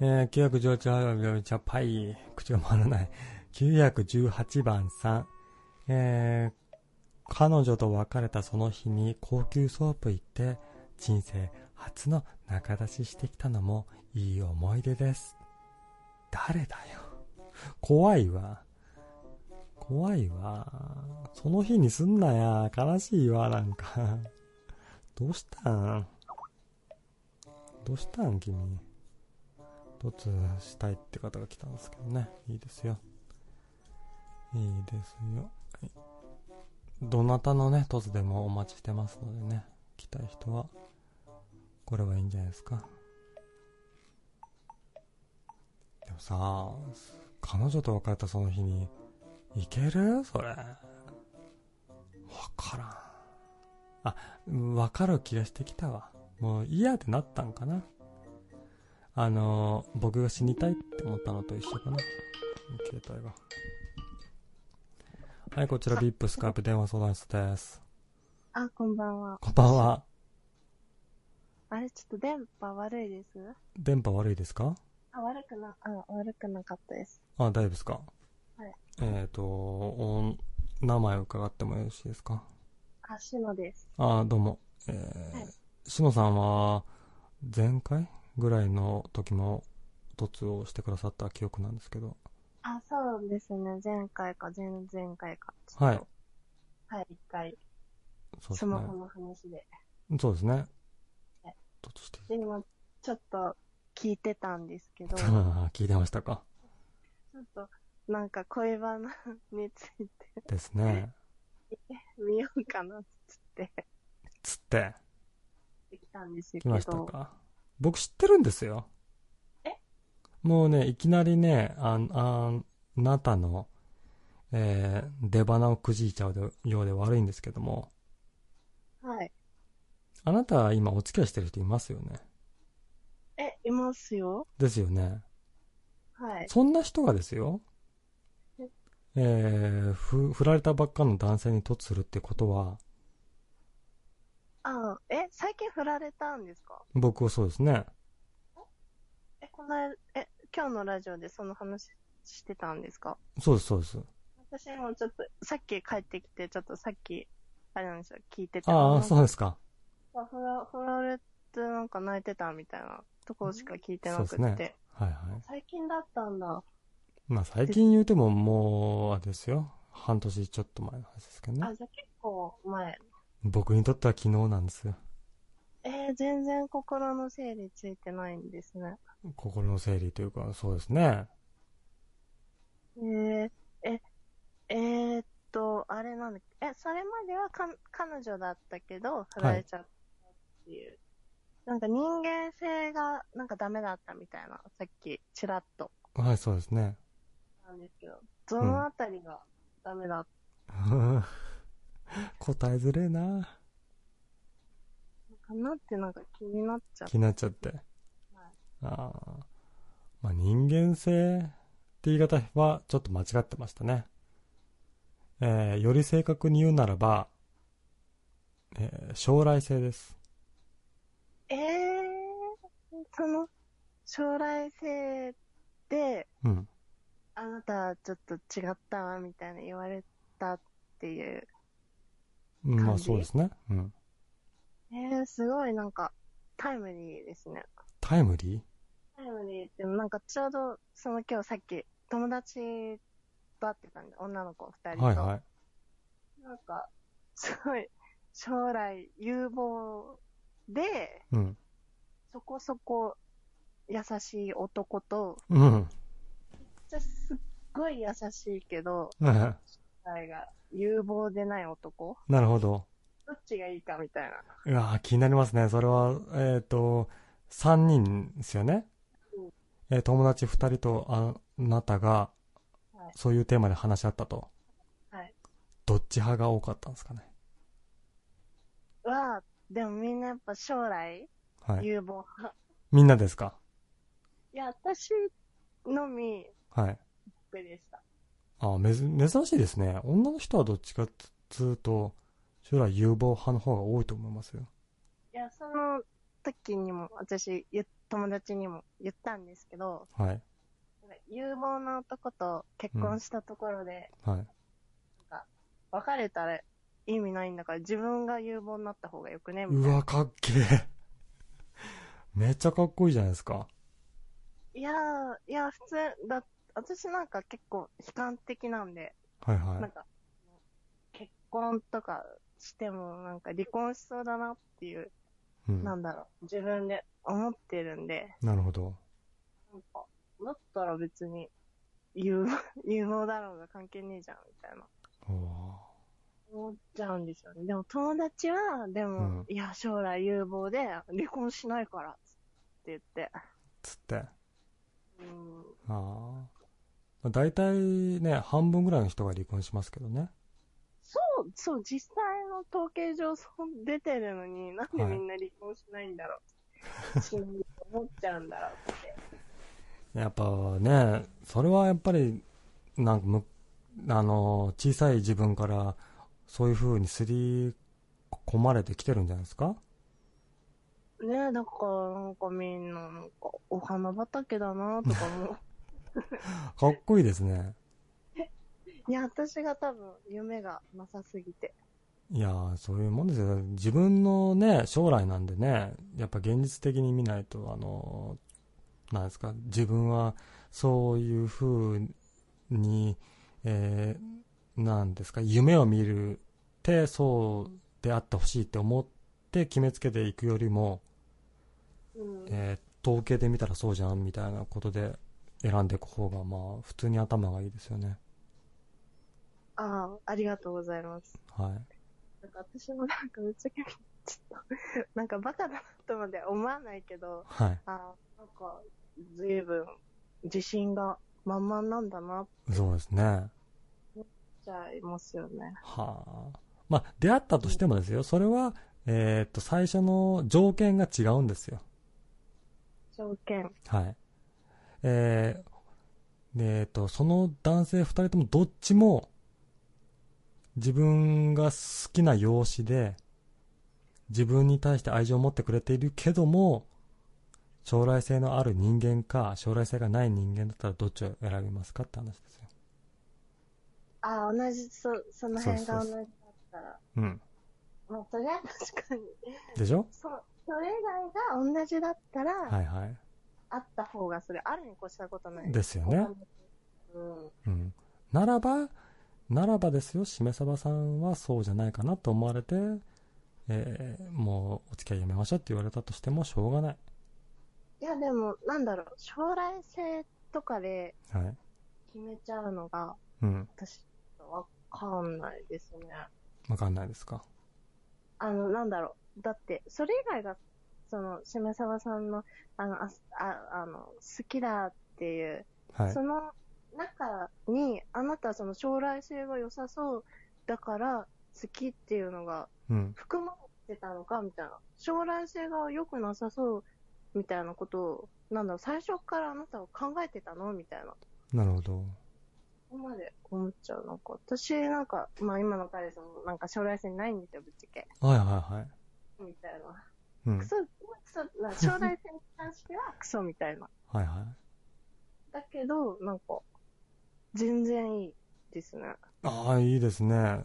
えー、918番、パイ、口が回らない。918番さん、えー、彼女と別れたその日に高級ソープ行って、人生初の中出ししてきたのもいい思い出です。誰だよ。怖いわ。怖いわ。その日にすんなや。悲しいわ、なんか。どうしたん？どうしたん君？突したいって方が来たんですけどね。いいですよ。いいですよ。はい、どなたのね、突でもお待ちしてますのでね。来たい人は、これはいいんじゃないですか。でもさ、彼女と別れたその日に、いける？それ。わからん。あ、わかる気がしてきたわ。もう嫌ってなったんかな。あのー、僕が死にたいって思ったのと一緒かな。携帯が。はい、こちら VIP スカイプ電話相談室です。あ、こんばんは。こんばんは。あれ、ちょっと電波悪いです？電波悪いですか？あ、悪くな、あ、悪くなかったです。あ、大丈夫ですか？はい。えっ、ー、と、お名前を伺ってもよろしいですか？あ、しのです。あ、どうも。えー、はい、しのさんは、前回？ぐらいの時も突をしてくださった記憶なんですけど。あ、そうですね。前回か前々回か。はい。はい、一回。そうですね。スマホの話で。そうですね。突して。で、今、ちょっと聞いてたんですけど。聞いてましたか？ちょっと、なんか恋バナについてですね。見ようかな、つって。つって。できたんですけど。来ましたか？僕知ってるんですよ。え？もうね、いきなりね、あ、あなたの、えー、出花をくじいちゃうようで悪いんですけども。はい。あなた今お付き合いしてる人いますよね？え、いますよ。ですよね。はい。そんな人がですよ。え？ー、ふ、振られたばっかの男性に突するってことは、あえ、最近振られたんですか？僕はそうですね。え、このえ、今日のラジオでその話してたんですか？そうです、そうです。私もちょっと、さっき帰ってきて、ちょっとさっきあれなんですよ、聞いてて。ああ、そうですか。あフラ、フラレってなんか泣いてたみたいなところしか聞いてなくて。そうですねはいはい。最近だったんだ。まあ最近言うてももう、あれですよ。半年ちょっと前の話ですけどねあ、。じゃあ結構前。僕にとっては昨日なんですよ。えー、全然心の整理ついてないんですね。心の整理というか、そうですね。えー、え、えー、っと、あれなんだっけ、え、それまではか彼女だったけど、振られちゃったっていう。なんか人間性がなんかダメだったみたいな、さっきちらっとはい、そうですね。なんですけど、どのあたりがダメだっ 答えづれえな。たかなってなんか気になっちゃっ気になっちゃって。はいああ。まあ人間性って言い方はちょっと間違ってましたね。えー、より正確に言うならば、えー将来性です。ええー、その将来性で、うん。あなたちょっと違ったわみたいな言われたっていう。うんまあそうですね。うん。えー、すごいなんかタイムリーですね。タイムリタイムリーってなんかちょうどその今日さっき友達と会ってたんで、女の子二ー人と。はいはい。なんか、すごい将来有望で、うん。そこそこ優しい男と、うん。じゃすっごい優しいけど、な将来が有望でない男？るほど。どっちがいいかみたいな。うわー気になりますね。それは、えっ、と、3人ですよね？うんえー友達2人とあなたがはい、そういうテーマで話し合ったと。はい。どっち派が多かったんですかね？は、でもみんなやっぱ将来？はい。有望派。みんなですか？いや、私のみ、はい。僕でした。あめず、珍しいですね。女の人はどっちかっつうと、将来有望派の方が多いと思いますよ。いや、その時にも、私、ゆ友達にも言ったんですけど、はい。有望な男と結婚したところで、はい。別れたら意味ないんだから、自分が有望になった方がよくねみたいうな。わ、かっけえ。めっちゃかっこいいじゃないですか。いやー、いや、普通、だ、私なんか結構悲観的なんで、はいはい。なんか、結婚とかしてもなんか離婚しそうだなっていう、うん。なんだろう、自分で思ってるんで、なるほど。なんか、だったら別に、有望、有望だろうが関係ねえじゃん、みたいな。思っちゃうんですよね。でも友達は、でも、うんいや、将来有望で離婚しないから、って言って。つって。うん。ああ。大体ね、半分ぐらいの人が離婚しますけどね。そう、そう、実際の統計上そう出てるのに、なんではいみんな離婚しないんだろう。しないと思っちゃうんだろうって。やっぱね、それはやっぱり、なんかむ、あの、小さい自分から、そういう風にすり込まれてきてるんじゃないですか？ねえ、だから、なんかみんな、なんか、お花畑だなとか思う。かっこいいですね。いや、私が多分、夢がなさすぎて。いやー、そういうもんですよ。自分のね、将来なんでね、やっぱ現実的に見ないと、あの、なんですか、自分はそういう風に、えー、なんですか、夢を見るって、そうであってほしいって思って決めつけていくよりも、うん。えー統計で見たらそうじゃんみたいなことで選んでいく方が、まあ、普通に頭がいいですよね。ああ、ありがとうございます。はい。なんか私もなんかめっちゃちょっと、なんかバカだなとまでは思わないけど、はい。ああ、なんか、ずいぶん自信が満々なんだなそうですね。思っちゃいますよね。はあ。まあ、出会ったとしてもですよ、それは、えーっと、最初の条件が違うんですよ。条件。はい。えー、でえーっと、その男性二人ともどっちも、自分が好きな容姿で、自分に対して愛情を持ってくれているけども、将来性のある人間か、将来性がない人間だったらどっちを選びますかって話ですよ。ああ、同じ、そ、その辺が同じだったら。うん。まあ、それは確かに。でしょ？そう、それ以外が同じだったら、はいはい。あった方がそれ、あるに越したことない。ですよね。うん。うん。ならば、ならばですよ、しめさばさんはそうじゃないかなと思われて、えーもうお付き合いやめましょうって言われたとしてもしょうがない。いや、でも、なんだろう、将来性とかではい。決めちゃうのが、うん。私、わかんないですね。わかんないですか？あの、なんだろう。だって、それ以外が、その、しめさんの、あの、あ、ああの、好きだっていう、はいそ。の中に、あなたはその将来性が良さそうだから好きっていうのがうん。含まれてたのかみたいな。将来性が良くなさそうみたいなことを、なんだろう、最初からあなたは考えてたのみたいな。なるほど。ここまで思っちゃう。なんか、私なんか、まあ今の彼さんもなんか将来性ないんですよ、ぶっちゃけ。はいはいはい。みたいな。うんク。ソ、クソ、な将来性に関してはクソみたいな。はいはい。だけど、なんか、全然いいですね。ああ、いいですね。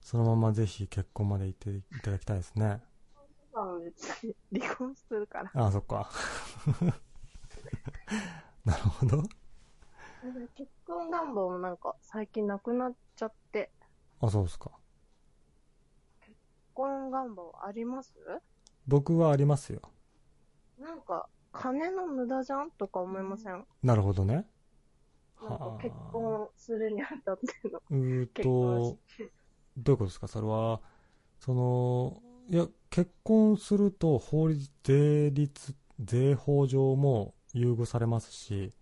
そのままぜひ結婚まで行っていただきたいですね。離婚するから。ああ、そっか。なるほど。結婚願望もなんか最近なくなっちゃって、あ、そうですか。結婚願望あります？僕はありますよ。なんか、金の無駄じゃんとか思いません？なるほどね。なんか結婚するにあたってのうーと、どういうことですか？それは、その、いや、結婚すると法律、税率、税法上も優遇されますし、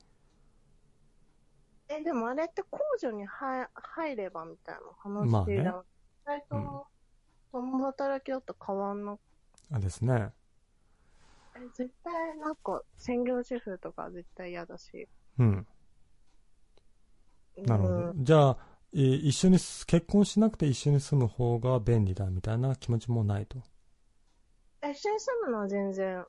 え、でもあれって控除に入入ればみたいなまあね。話で、二人とも共働きだと変わんなあですね。え、絶対なんか専業主婦とか絶対嫌だし。うん。なるほど。うんじゃあ、えー一緒にす、結婚しなくて一緒に住む方が便利だみたいな気持ちもないと。え一緒に住むのは全然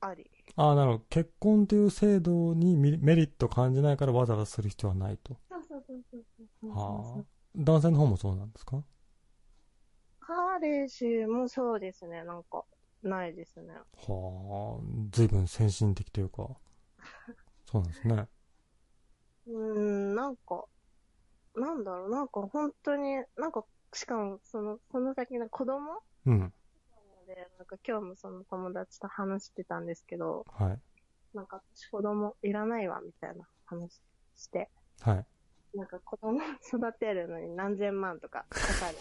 あり。ああ、なるほど。結婚という制度にメメリット感じないからわざわざする必要はないと。そうそうそうそうそうはあ。男性の方もそうなんですか？彼氏もそうですね、なんか、ないですね。はあ、随分先進的というか。そうなんですね。うーん、なんか、なんだろう、なんか本当に、なんか、しかも、その、その先の子供うん。で、なんか今日もその友達と話してたんですけど、はい。なんか私子供いらないわ、みたいな話して、はい。なんか子供育てるのに何千万とかかかる。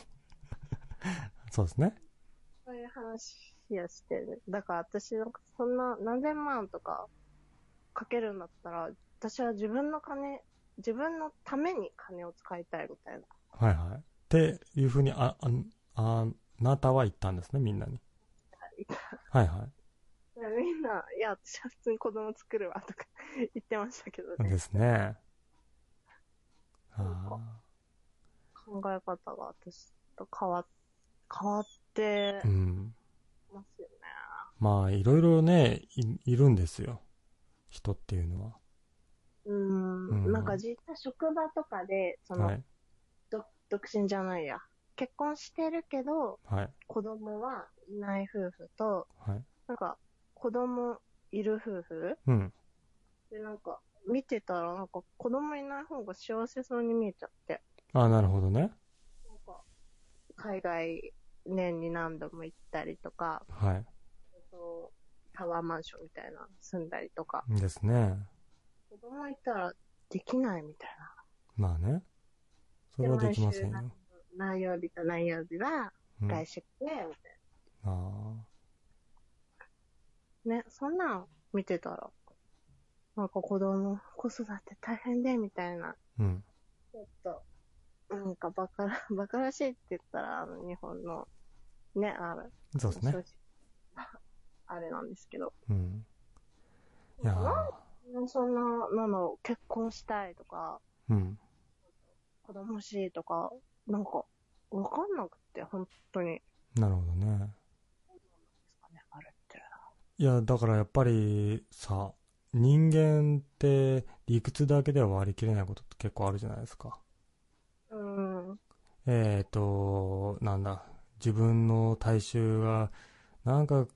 そうですね。そういう話をしてる。だから私、なんかそんな何千万とかかけるんだったら、私は自分の金、自分のために金を使いたいみたいな。はいはい。っていうふうに、あ、あ、あなたは言ったんですね、みんなに。はいはい。でみんな、いや、私は普通に子供作るわとか 言ってましたけどね。ですね。あ考え方が私と変わ、変わってあ。うん。ますよね。まあ、いろいろねい、いるんですよ。人っていうのは。うーん。うんなんか実際職場とかで、その、はい。ど独身じゃないや。結婚してるけど、はい。子供はいない夫婦と、はい。なんか、子供いる夫婦？うん。で、なんか、見てたら、なんか、子供いない方が幸せそうに見えちゃって、ああ、なるほどね。なんか、海外年に何度も行ったりとか、はい。タワーマンションみたいな住んだりとか、ですね。子供いたらできないみたいまあね。それはできませんよ。な。何曜日と何曜日は外食で、みたいあ。な。ね、そんなん見てたら、なんか子供、子育て大変で、みたいな。うん。ちょっと、なんかバカら、バカらしいって言ったら、あの、日本の、ね、ある、そうですね。あれなんですけど。うん。いやーそんな、なんだろう、結婚したいとか、うん。子供欲しいとか、なんか、わかんなくて、本当に。なるほどね。ですかね、あれって。いや、だからやっぱりさ、人間って理屈だけでは割り切れないことって結構あるじゃないですか。うん。えっ、ー、と、なんだ、自分の体臭が、なんか、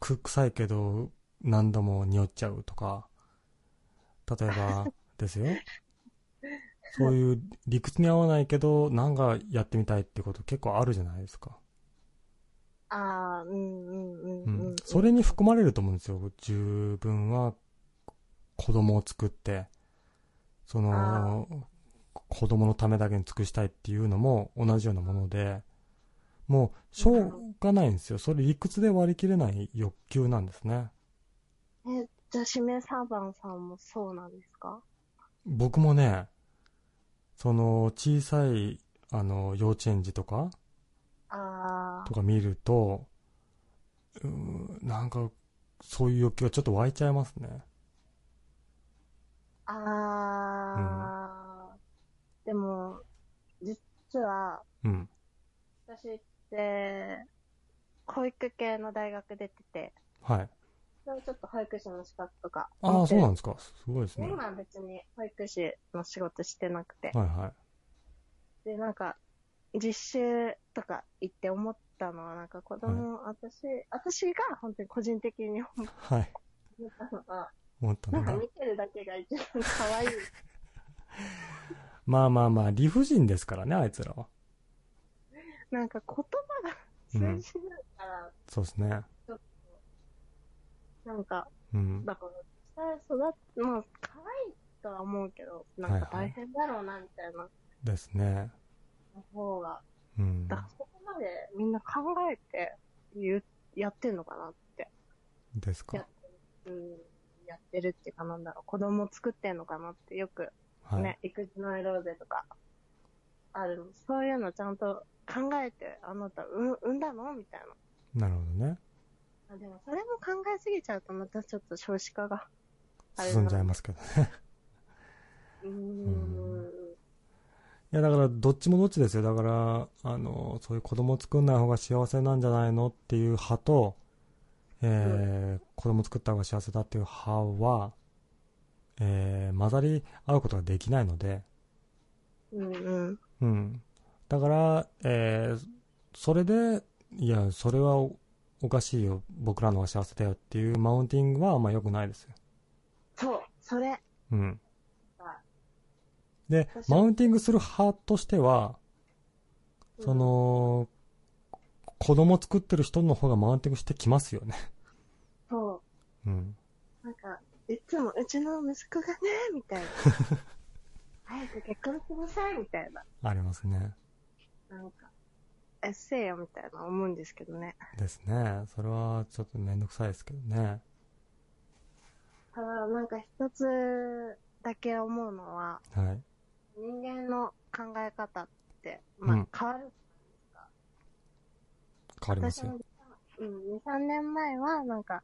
く、臭いけど、何度も匂っちゃうとか、例えば、ですよ。そういう理屈に合わないけど、なんかやってみたいってこと結構あるじゃないですか。ああ、うんうんうんううんん。。それに含まれると思うんですよ。自分は子供を作って、その、子供のためだけに尽くしたいっていうのも同じようなもので、もう、しょうがないんですよ。それ理屈で割り切れない欲求なんですね。え、じゃあ、しめサーバンさんもそうなんですか？僕もね、その、小さい、あの、幼稚園児とか、あとか見ると、うーん、なんか、そういう欲求がちょっと湧いちゃいますね。あ、ああ、でも、実は、うん。私って、保育系の大学出てて、はい。それちょっと保育士の資格とか。ああ、そうなんんですか。すごいですね。今は別に保育士の仕事してなくて。はいはい。で、なんか、実習とか行って思ったのは、なんか子供、私、私が本当に個人的に思はい。ったのが、思ったなんか見。てるだけが一番可愛い。まあまあまあ、理不尽ですからね、あいつらは。なんか言葉が通じないから、そうですね。なんか、うん。だから、実際育っ、まあ、可愛いとは思うけど、なんか大変だろうな、みたいなですね。方が、うんだ。からそこまでみんな考えて言うやってんのかなって、ですか？うん、やってるっていうかなんだろう、子供作ってんのかなってよくはい。ね、育児のエローゼとか、あるの。そういうのちゃんと考えて、あなた、うん、産んだのみたいな。なるほどね。あでも、それも考えすぎちゃうと、またちょっと少子化が。進んじゃいますけどね。うーん。いや、だから、どっちもどっちですよ。だから、あの、そういう子供作んない方が幸せなんじゃないのっていう派と、えー子供作った方が幸せだっていう派は、えー混ざり合うことができないので、うんうん。うん。だから、えーそれで、いや、それはおおかしいよ。僕らの方が幸せだよっていうマウンティングはあんま良くないですよ。そう、それ。うんあ。で、私マウンティングする派としては、その、子供作ってる人の方がマウンティングしてきますよね。そうん。う。なんか、いつもうちの息子がね、みたいな。早く結婚してください、みたいな。ありますね。なんか、エッセイよ、みたいな思うんですけどね。ですね。それはちょっとめんどくさいですけどね。ただ、なんか一つだけ思うのは、はい。人間の考え方って、まあ、うん変わる。変わりますよ。うん、2、3年前は、なんか、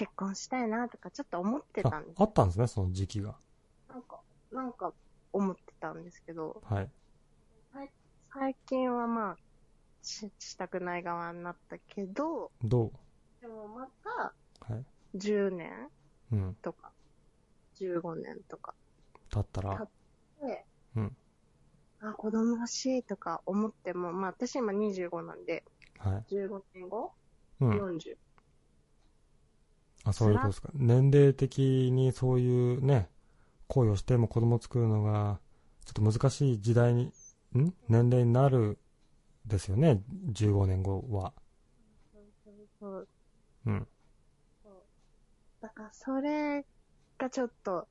結婚したいなとか、ちょっと思ってたあんです、あったんですね、その時期が。なんか、なんか、思ってたんですけど、はい。最近はまあ、し、したくない側になったけど、どでもまた、うはい。10年うん。とか、15年とかだったら、で、うんあ、子供欲しいとか思っても、まあ私今25なんで、はい。15年後、うん。40。あ、そういうことですか。年齢的にそういうね、行為をしても子供を作るのが、ちょっと難しい時代に、ん？年齢になる、ですよね。15年後は。そうそううん。だからそれがちょっと、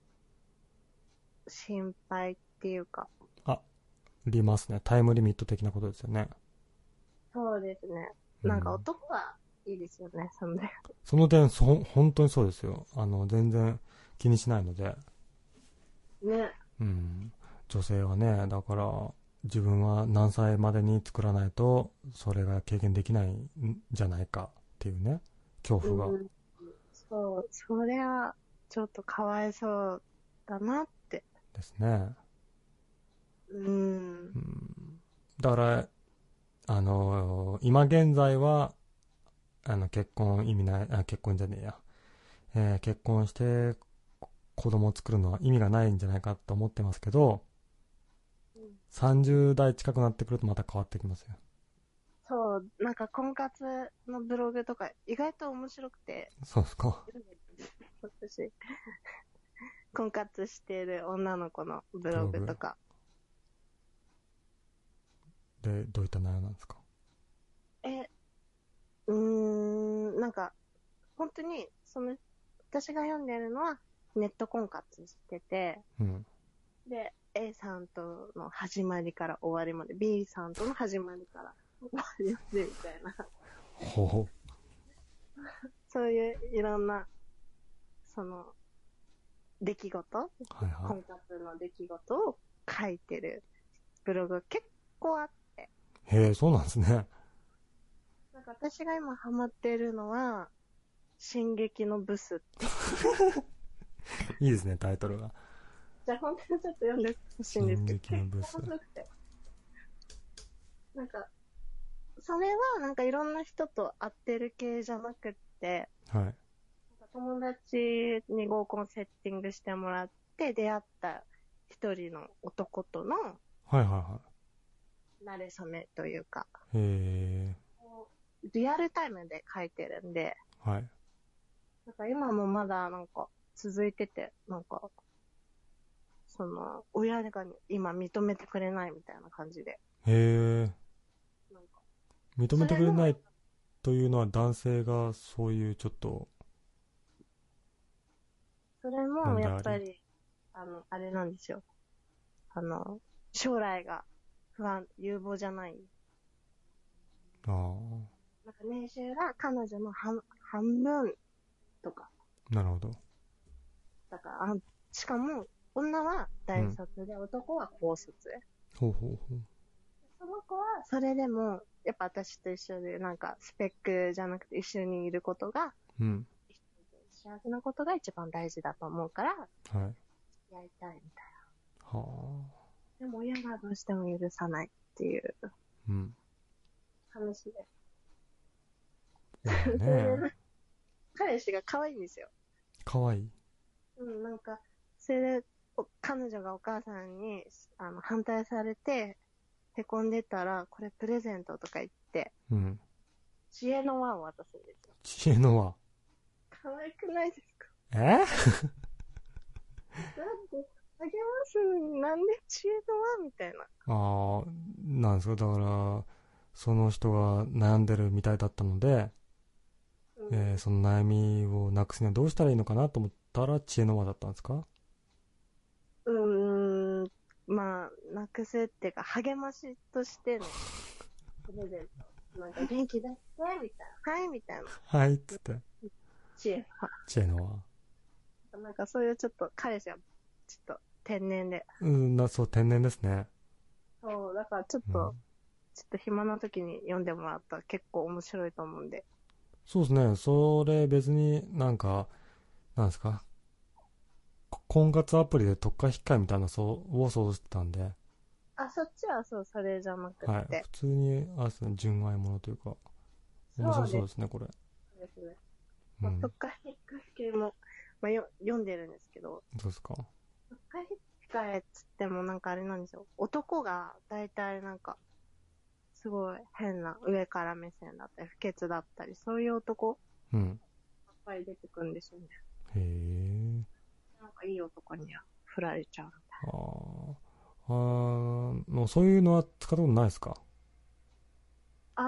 心配っていうか、りますね。タイムリミット的なことですよね。そうですね。うんなんか男はいいですよね、そんで。その点、そ、本当にそうですよ。あの、全然気にしないので。ね。うん。女性はね、だから、自分は何歳までに作らないと、それが経験できないんじゃないかっていうね、恐怖が。うんそう、それは、ちょっとかわいそうだなって。ですね。うんう。ん。だから、あの、今現在は、あの、結婚意味ない、あ、結婚じゃねえや。えー結婚して、こ子供を作るのは意味がないんじゃないかと思ってますけど、30代近くなってくるとまた変わってきますよ。そう、なんか婚活のブログとか意外と面白くて、そうですか。私、婚活している女の子のブログとか。で、どういった内容なんですか？え、うーん、なんか、本当に、その、私が読んでるのは、ネット婚活してて、うん。で、A さんとの始まりから終わりまで、B さんとの始まりから終わりまでみたいな、ほそういういろんな、その、出来事、う。はいは婚活の出来事を書いてるブログが結構あって、い。へえ、そうなんですね。私が今ハマってるのは、進撃のブスって。いいですね、タイトルが。じゃあ本当にちょっと読んでほしいんですけど、進撃のブス。なんか、それはなんかいろんな人と会ってる系じゃなくって、はい。友達に合コンセッティングしてもらって出会った一人の男とのはいはいは慣れ初めというか、い。へリアルタイムで書いてるんで、え、はい。なんか今もまだなんか続いてて、なんか、その、親が今認めてくれないみたいな感じで。へえ、認めてくれないというのは男性がそういうちょっと、それもやっぱり、あの、あれなんですよ。あの、将来が不安、有望じゃない。あなんか年収が彼女の半半分とか。あ、なるほど。だから、あしかも、女は大卒で、男は高卒。ほうほうほう。その子は、それでも、やっぱ私と一緒で、なんか、スペックじゃなくて一緒にいることが、うん。幸せなことが一番大事だと思うから、はい。やりたいみたいはあ。な。でも親がどうしても許さないっていううん。話で。まあね 彼氏が可愛いんですよ。かわいい。うん、なんか、それで、お彼女がお母さんに、あの、反対されて、へこんでたら、これプレゼントとか言って、うん。知恵の輪を渡すんですよ。知恵の輪。可愛くないですか？え？だって、あげます？のになんで知恵の輪？みたいな。ああ、なんですか？だから、その人が悩んでるみたいだったので、うんえーその悩みをなくすにはどうしたらいいのかなと思ったら知恵の輪だったんですか？うーん、まあ、なくすっていうか、励ましとしてのプレゼント。なんか元気出して、みたいな。はい、みたいな。はい、っつって。知恵知恵の輪。は。なんかそういうちょっと、彼氏は、ちょっと天然で。うん、な、そう、天然ですね。そう、だからちょっうんと、ちょっと暇な時に読んでもらったら結構面白いと思うんで。そうですね。それ別になんか、なんですか？こ婚活アプリで特化引っかえみたいなそうを想像してたんで、あ、そっちはそう、それじゃなくて。はい。普通に、あれですね、純愛ものというか、面白そうですね、これ。ですね。特化引っかえ系も、まあ、よ読んでるんですけど、どうですか特化引っかえっつってもなんかあれなんですよ。男が大体なんか、すごい変な上から目線だったり、不潔だったり、そういう男うん。ばっかり出てくるんですよね。へえ。なんかいい男には振られちゃうみたいあーあーもうそういうのは使ったことないですか？な。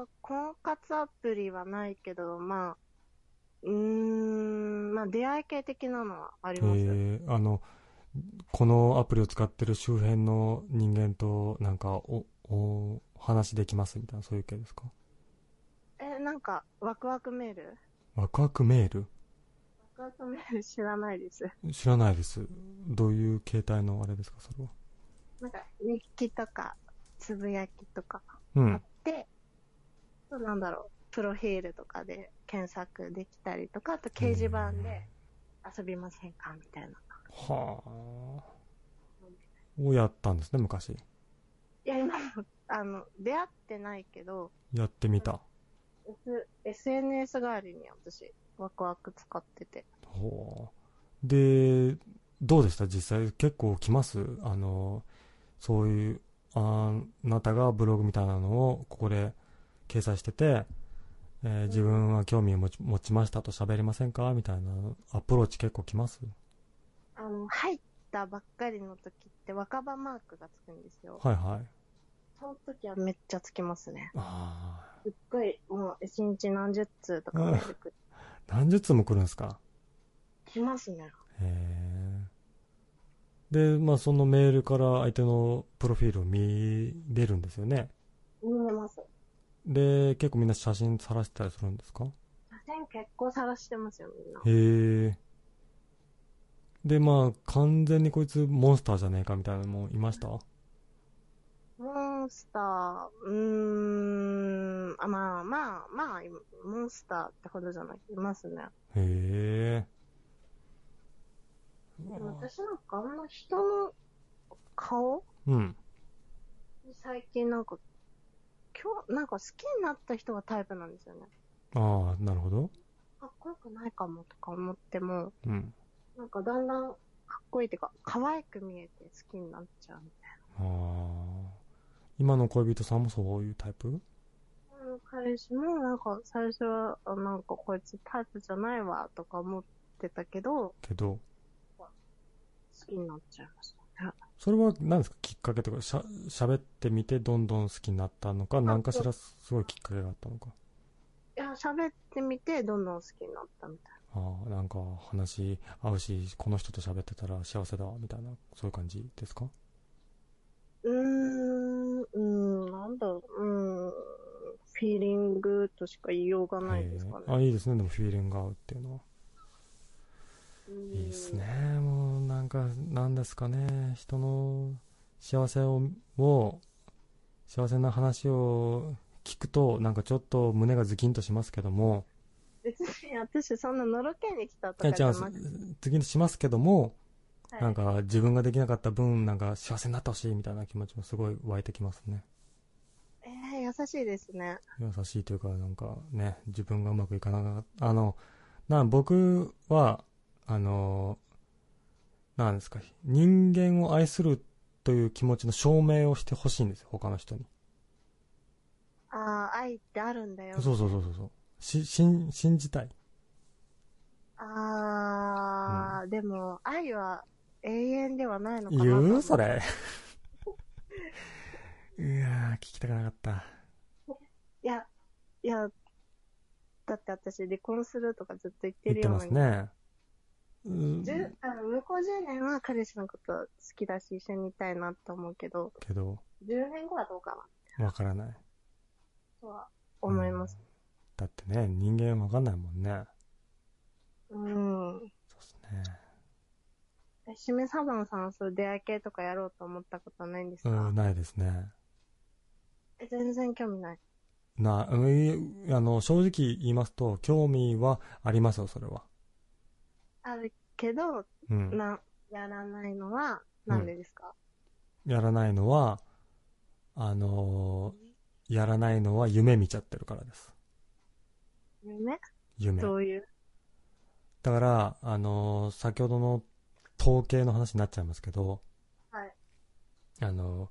あー、婚活アプリはないけど、まあ、うーん、まあ出会い系的なのはありへます。え、あの、このアプリを使ってる周辺の人間と、なんか、お、お、話できますみたいな、そういう系ですか？え、なんか、ワクワクメール？ワクワクメール？ワクワクメール知らないです。知らないです。どういう形態のあれですか、それは？なんか、日記とか、つぶやきとかあっうん。て、そうなんだろう、プロフィールとかで検索できたりとか、あと掲示板で遊びませんか？みたいな。はあ。をやったんですね、昔。いや、今も、あの、出会ってないけど、やってみた。S、SNS 代わりに私、ワクワク使ってて。ほう。で、どうでした？実際結構来ます？あの、そういうあなたがブログみたいなのをここで掲載してて、えー自分は興味を持ち持ちましたと喋りませんか？みたいなアプローチ結構来ます？あの、入ったばっかりの時って若葉マークがつくんですよ。はいはい。その時はめっちゃつきますね。あすっごい、もう一日何十通とかメールくあ。何十通も来るんですか？来ますね。へえ。で、まあそのメールから相手のプロフィールを見れるんですよね。見れます。で、結構みんな写真さらしてたりするんですか？写真結構晒してますよ、みんな。へえ。で、まあ完全にこいつモンスターじゃねえかみたいなのもいました？モンスター、うーん、あ、まあまあ、まあ、モンスターってほどじゃない、いますね。へえ。でも私なんかあんま人の顔？うん。に最近なんか、今日、なんか好きになった人がタイプなんですよね。ああ、なるほど。かっこよくないかもとか思っても、うん。なんかだんだんかっこいいっていうか、可愛く見えて好きになっちゃうみたいああ。今の恋人さんもそういうタイプ？彼氏もなんか最初は、あなんかこいつタイプじゃないわとか思ってたけど、けど、好きになっちゃいましたね。それは何ですか？きっかけとか、しゃ、喋ってみてどんどん好きになったのか、何かしらすごいきっかけがあったのか？いや、喋ってみてどんどん好きになったみたいああ、なんか話合うし、この人と喋ってたら幸せだ、みたいな、そういう感じですか？な。うーん、うーん、なんだろう、うーん、フィーリングとしか言いようがないですかね。あ、いいですね。でもフィーリングが合うっていうのは。うんいいですね。もうなんか、なんですかね。人の幸せを、を幸せな話を聞くと、なんかちょっと胸がズキンとしますけども、別に私そんなのろけに来たとかじゃなくて、ズキンとしますけども、はいなんか自分ができなかった分、なんか幸せになってほしいみたいな気持ちもすごい湧いてきますね。えー、優しいですね。優しいというか、なんかね、自分がうまくいかなかった。あの、な、僕は、あの、なんですか、人間を愛するという気持ちの証明をしてほしいんですよ、他の人に。ああ、愛ってあるんだよ。そうそうそうそうそう。し、信、信じたい。ああ、でも、愛は永遠ではないのかなと言うそれ。いやー、聞きたくなかった。いや、いや、だって私離婚するとかずっと言って言ってるようなますね。うんあの向こう10年は彼氏のこと好きだし一緒にいたいなと思うけど、けど、10年後はどうかなわからない。とは思います。だってね、人間わかんないもんね。うん。そうですね。えしめサバンさんはそう出会い系とかやろうと思ったことはないんですか、うん、ないですね。え全然興味ない。な、うんいあの、正直言いますと、興味はありますよ、それは。あるけど、うん。な、やらないのは、なんでですか、やらないのは、あのーやらないのは夢見ちゃってるからです。夢？夢。どういう？だから、あのー先ほどの統計の話になっちゃいますけど、はい。あのー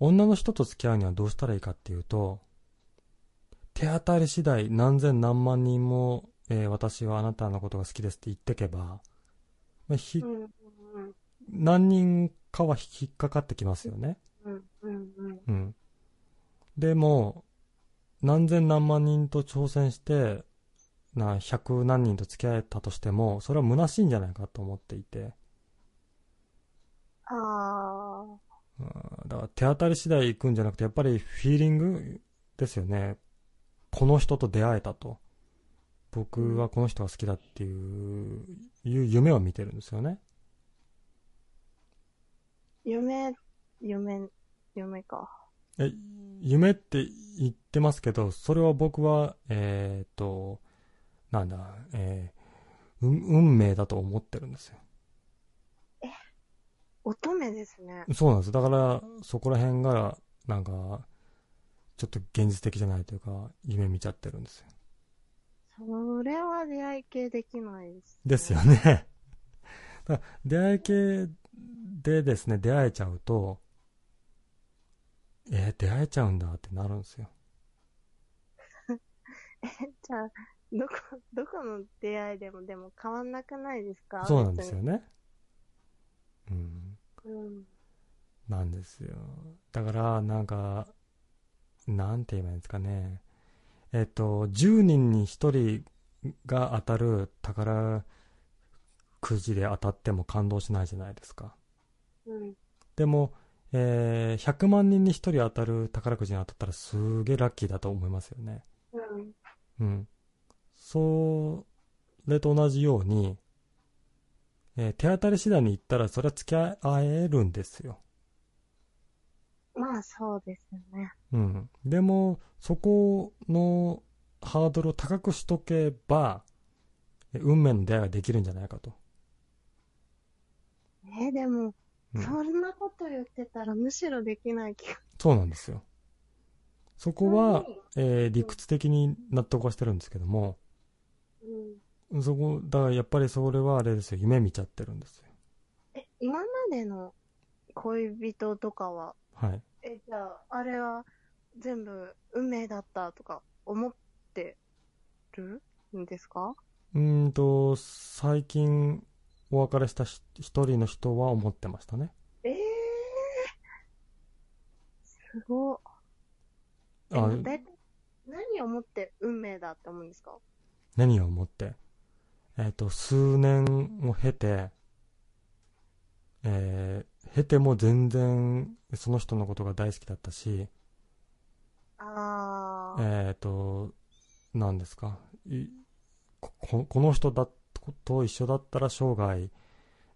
女の人と付き合うにはどうしたらいいかっていうと、手当たり次第何千何万人も、えー私はあなたのことが好きですって言ってけば、まあひうん、うん、何人かは引っかかってきますよね。うん、うん、うん。うん。でも、何千何万人と挑戦して、な、百何人と付き合えたとしても、それは虚しいんじゃないかと思っていて、あうんだから手当たり次第行くんじゃなくて、やっぱりフィーリングですよね。この人と出会えたと。僕はこの人が好きだっていう、いう夢を見てるんですよね。ー、夢、夢、夢か。え、夢って言ってますけど、それは僕は、えーっと、なんだ、えー、運運命だと思ってるんですよ。乙女ですね。そうなんです。だから、そこら辺が、なんか、ちょっと現実的じゃないというか、夢見ちゃってるんですよ。それは出会い系できないです、ですよ。ね。出会い系でですね、出会えちゃうと、えー出会えちゃうんだってなるんですよ。じゃあ、どこ、どこの出会いでもでも変わんなくないですか？そうなんですよ。ね。うん。なんですよ。だから、なんか、なんて言えばいいんですかね。えっと、10人に1人が当たる宝くじで当たっても感動しないじゃないですか。うん。でも、えー100万人に1人当たる宝くじに当たったらすげえラッキーだと思いますよね。うん。うん。それと同じように、えー手当たり次第に行ったらそれは付き合えるんですよ。まあ、そうですよね。うん。でも、そこのハードルを高くしとけば、え運命の出会いができるんじゃないかと。えーでも、うんそんなこと言ってたらむしろできない気が。そうなんですよ。そこは、うんえー理屈的に納得はしてるんですけども、うん。そこ、だからやっぱりそれはあれですよ。夢見ちゃってるんですよ。え、今までの恋人とかは、はい。え、じゃあ、あれは全部運命だったとか思ってるんですか？うーんと、最近お別れしたひ一人の人は思ってましたね。ええすごっ。何をもって運命だって思うんですか？何を思って？えっ、と、数年を経て、えー、経ても全然その人のことが大好きだったし、ああ、えっ、と、何ですか。いこここの人だと一緒だったら生涯、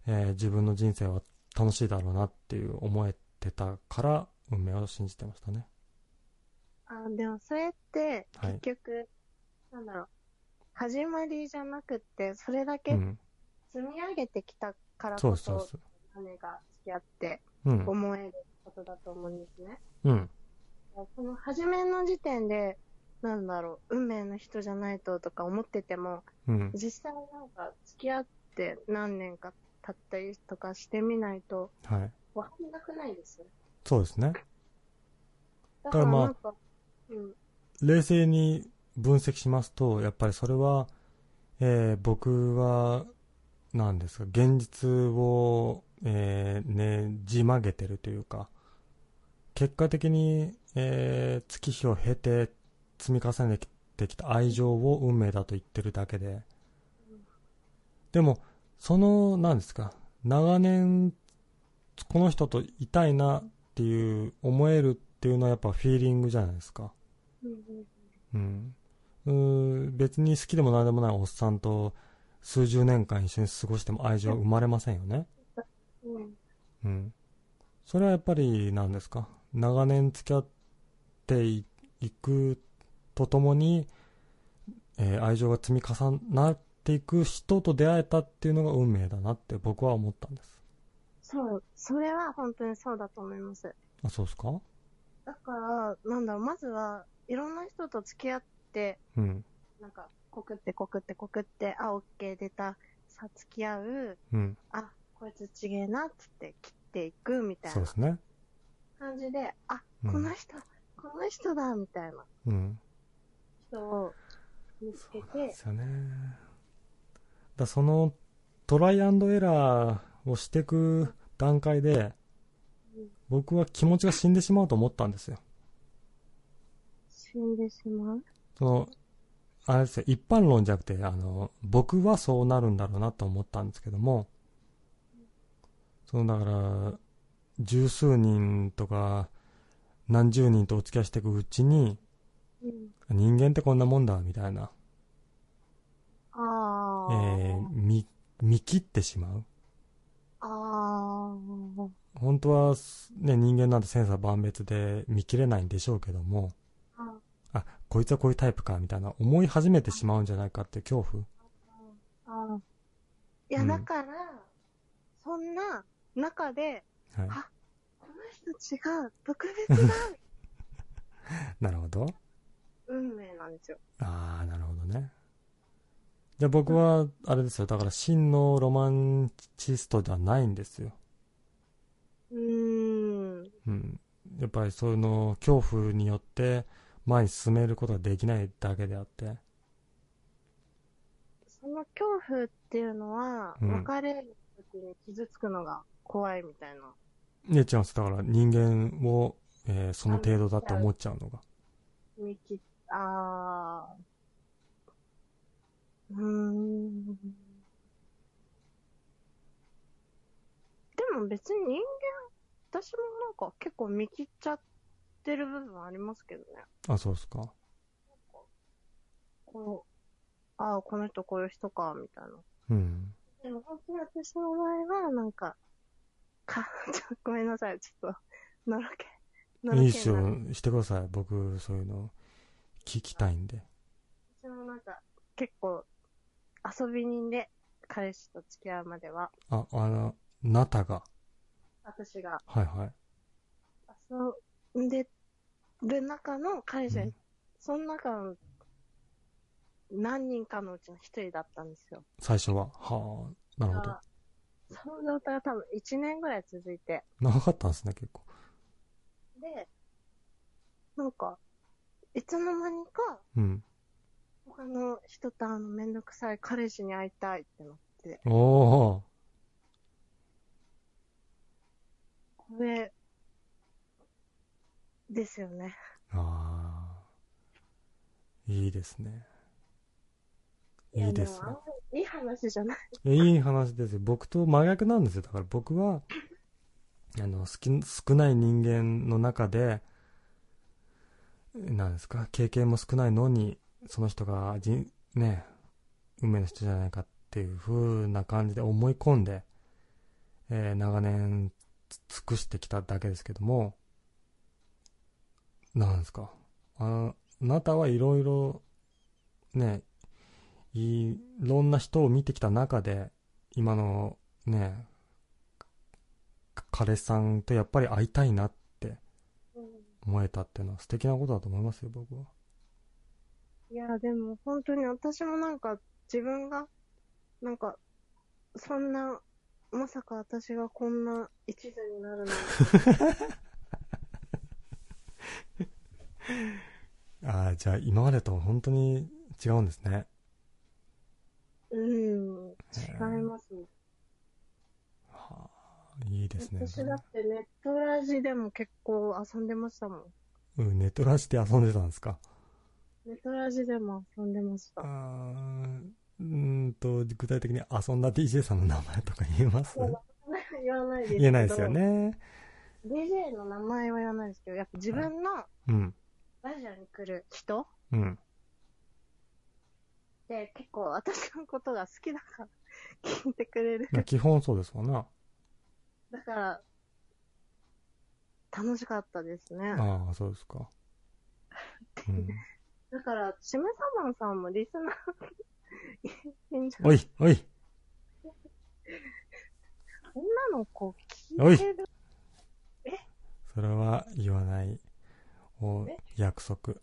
えー自分の人生は楽しいだろうなっていう思えてたから運命を信じてましたね。あでもそれってはい結局、なんだろう、始まりじゃなくって、それだけうん。積み上げてきたからそうこそ、そうそう。種が付き合ってうん。思えることだと思うんですね。うん。その初めの時点で、なんだろう、運命の人じゃないととか思ってても、うん。実際なんか付き合って何年か経ったりとかしてみないと、はい。わかんなくないですよ。そうですね。だからまあなんか、うん、冷静に分析しますと、やっぱりそれは、えー僕は、なんですか、現実を、えーねじ曲げてるというか、結果的に、えー月日を経て積み重ねてきた愛情を運命だと言ってるだけで、でも、その、なんですか、長年、この人といたいなっていう、思えるっていうのはやっぱフィーリングじゃないですか。うん別に好きでも何でもないおっさんと数十年間一緒に過ごしても愛情は生まれませんよね。うんうん。それはやっぱり何ですか？長年付き合っていくとともに、えー愛情が積み重なっていく人と出会えたっていうのが運命だなって僕は思ったんです。そう、それは本当にそうだと思います。あ、そうですか？だから、なんだろう、まずは、いろんな人と付き合って、うん。なんか、告って告って告って、あ、オッケー出た、さ、付き合う、うん。あ、こいつちげえな、つって切っていく、みたいなそうですね。感じで、あ、うんこの人、この人だ、みたいなうん。人を見つけてそうで、すよね。だそのトライアンドエラーをしていく段階で、うん僕は気持ちが死んでしまうと思ったんですよ。死んでしまう？その、あれですよ、一般論じゃなくて、あの、僕はそうなるんだろうなと思ったんですけども、その、だから、十数人とか、何十人とお付き合いしていくうちに、うん。人間ってこんなもんだ、みたいな、あえー。ー見、見切ってしまう。あー。本当は、ね、人間なんて千差万別で見切れないんでしょうけども、ああ、こいつはこういうタイプか、みたいな思い始めてしまうんじゃないかっていう恐怖。あー。いや、うんだから、そんな中で、はい。あこの人違う、特別だ、なるほど。運命なんですよ。ああ、なるほどね。じゃあ僕は、あれですよ。だから真のロマンチストではないんですよ。うーん。うん。やっぱりその恐怖によって前に進めることができないだけであって。その恐怖っていうのは、うん別れる時に傷つくのが怖いみたいな。いや、違うんです。だから人間を、えーその程度だと思っちゃうのが。見切あー。うーん。でも別に人間、私もなんか結構見切っちゃってる部分ありますけどね。あ、そうですか。この、ああ、この人こういう人か、みたいな。うん。でも本当に私の場合は、なんか、か、ごめんなさい、ちょっと、のろけ、のろけいいっすよ。してください。僕、そういうの聞きたいんで。私もなんか、結構、遊び人で、彼氏と付き合うまでは、あ、あの、なたが。私がはいはい。遊んでる中の彼氏は、うんその中の何人かのうちの一人だったんですよ。最初は。はあ、なるほど。その状態が多分1年ぐらい続いて、長かったんですね、結構。で、なんか、いつの間にか、うん。他の人とあのめんどくさい彼氏に会いたいってなって、おおこれ、ですよね。ああ。いいですね。いいですやもあんよ。まりいい話じゃない。いい話ですよ。僕と真逆なんですよ。だから僕は、あの、好き、少ない人間の中で、なんですか、経験も少ないのに、その人が人、ね、運命の人じゃないかっていう風な感じで思い込んで、えー長年つ尽くしてきただけですけども、なんですか？ああなたはいろいろ、ね、いろんな人を見てきた中で、今のね、か彼氏さんとやっぱり会いたいなって思えたっていうのは素敵なことだと思いますよ、僕は。いや、でも本当に私もなんか自分が、なんか、そんな、まさか私がこんな一途になるなんて。ああ、じゃあ今までと本当に違うんですね。うん、違いますね。はあ、いいですね。私だってネットラジでも結構遊んでましたもん。うん、ネットラジで遊んでたんですか？ネットラジでも遊んでました。うーんと、具体的に遊んだ DJ さんの名前とか言えます？言わないです。言えないですよ。ね。DJ の名前は言わないですけど、やっぱ自分のうん、ラジオに来る人うん。で結構私のことが好きだから聞いてくれる。基本そうですわな。だから、楽しかったですね。ああ、そうですか。うん、だから、しめさばんさんもリスナーいいんじゃないおい、おい、女の子聞いてる。それは言わない。おえ約束。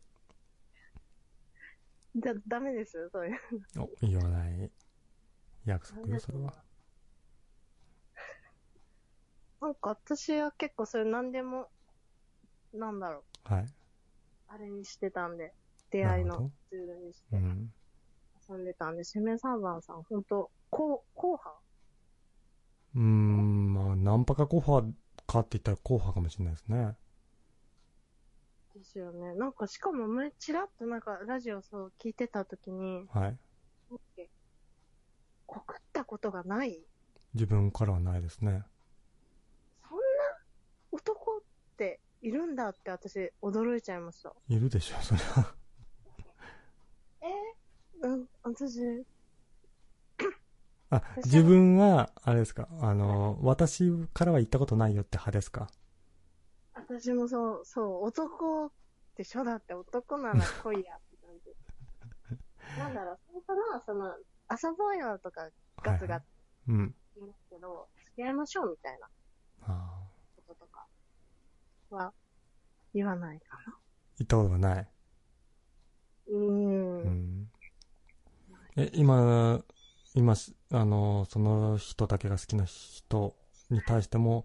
だ、ダメですよ、そういう。お言わない。約束よ、それは。なんか私は結構それ何でも、なんだろう、はい。あれにしてたんで、出会いのツールにしてうん。遊んでたんで、しめさばんさん、ほんと、こう、後派？うーん、まあ、ナンパかコファかって言ったらコファかもしれないですね。ですよね。なんかしかも前、ちらっとなんかラジオそう聞いてた時に、はい。告ったことがない？自分からはないですね。そんな男っているんだって私驚いちゃいました。いるでしょ、それは。え？うん、私、あ、自分は、あれですか、あの、私からは言ったことないよって派ですか？私もそう、そう、男って初だって男なら来いやって感じ。なんだろう、それから、その、遊ぼうよとかガツガツうん。言うんですけど、付き合いましょうみたいな。こととかは言わないかな。言ったことがない。うん。え、今、今し、あの、その人だけが好きな人に対しても、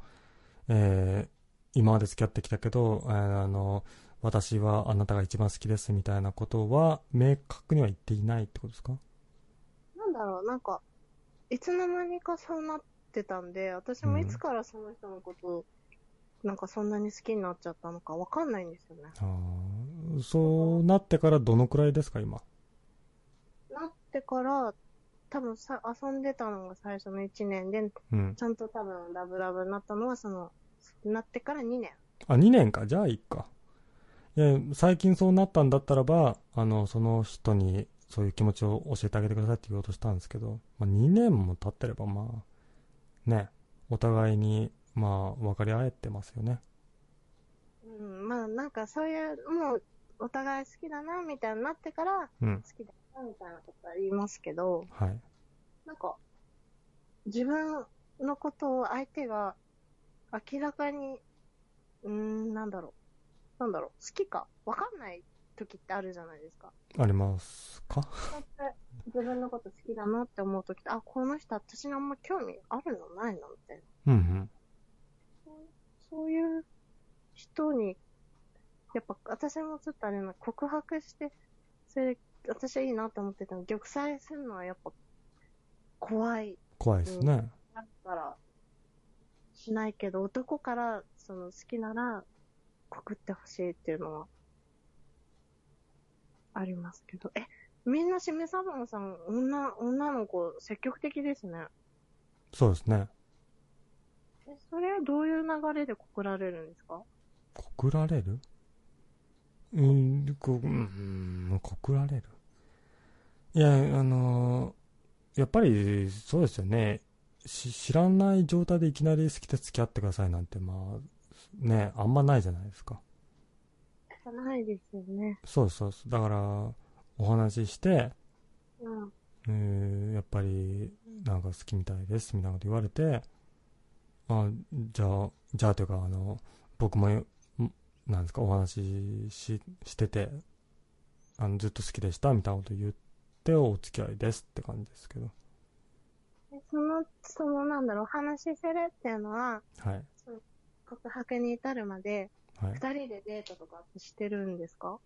えー今まで付き合ってきたけど、えーあの、私はあなたが一番好きですみたいなことは、明確には言っていないってことですか？なんだろう、なんか、いつの間にかそうなってたんで、私もいつからその人のことを、なんかそんなに好きになっちゃったのかわかんないんですよね。あーそうなってからどのくらいですか、今？なってから、多分さ、遊んでたのが最初の1年で、うん。ちゃんと多分ラブラブになったのはその、なってから2年。あ、2年か。じゃあいいか。いや、最近そうなったんだったらば、あの、その人にそういう気持ちを教えてあげてくださいって言おうとしたんですけど、まあ、2年も経ってれば、まあ、ね、お互いに、まあ、分かり合えてますよね。うん、まあなんかそういう、もう、お互い好きだな、みたいになってから、うん。好きだな、みたいなことは言いますけど、はい。なんか、自分のことを相手が明らかに、うーん、なんだろう。なんだろう。好きか？わかんない時ってあるじゃないですか。ありますか？そうやって自分のこと好きだなって思う時って、あ、この人私にあんま興味あるのないのみたいな。うんうん。そういう人に、やっぱ私もちょっとあれな、告白して、それ、私はいいなと思ってたの玉砕するのはやっぱ怖い怖いですね。だから、しないけど、男から、その、好きなら、告ってほしいっていうのは、ありますけど。え、みんなしめさばんさん、女、女の子、積極的ですね。そうですね。え、それはどういう流れで告られるんですか？告られる？うん、こう、うん、告られるいや、あのーやっぱり、そうですよね。し知らない状態でいきなり好きで付き合ってくださいなんて、まあ、ね、あんまないじゃないですか。ないですよね。そうそうです。だから、お話しして、うん。えーやっぱり、なんか好きみたいです、みたいなこと言われて、あ、じゃあ、じゃあというか、あの、僕も、んなんですか、お話しししてて、あの、ずっと好きでした、みたいなこと言って、お付き合いですって感じですけど。えその、その、なんだろう、お話しするっていうのは、はい。告白に至るまで、はい。二人でデートとかってしてるんですか？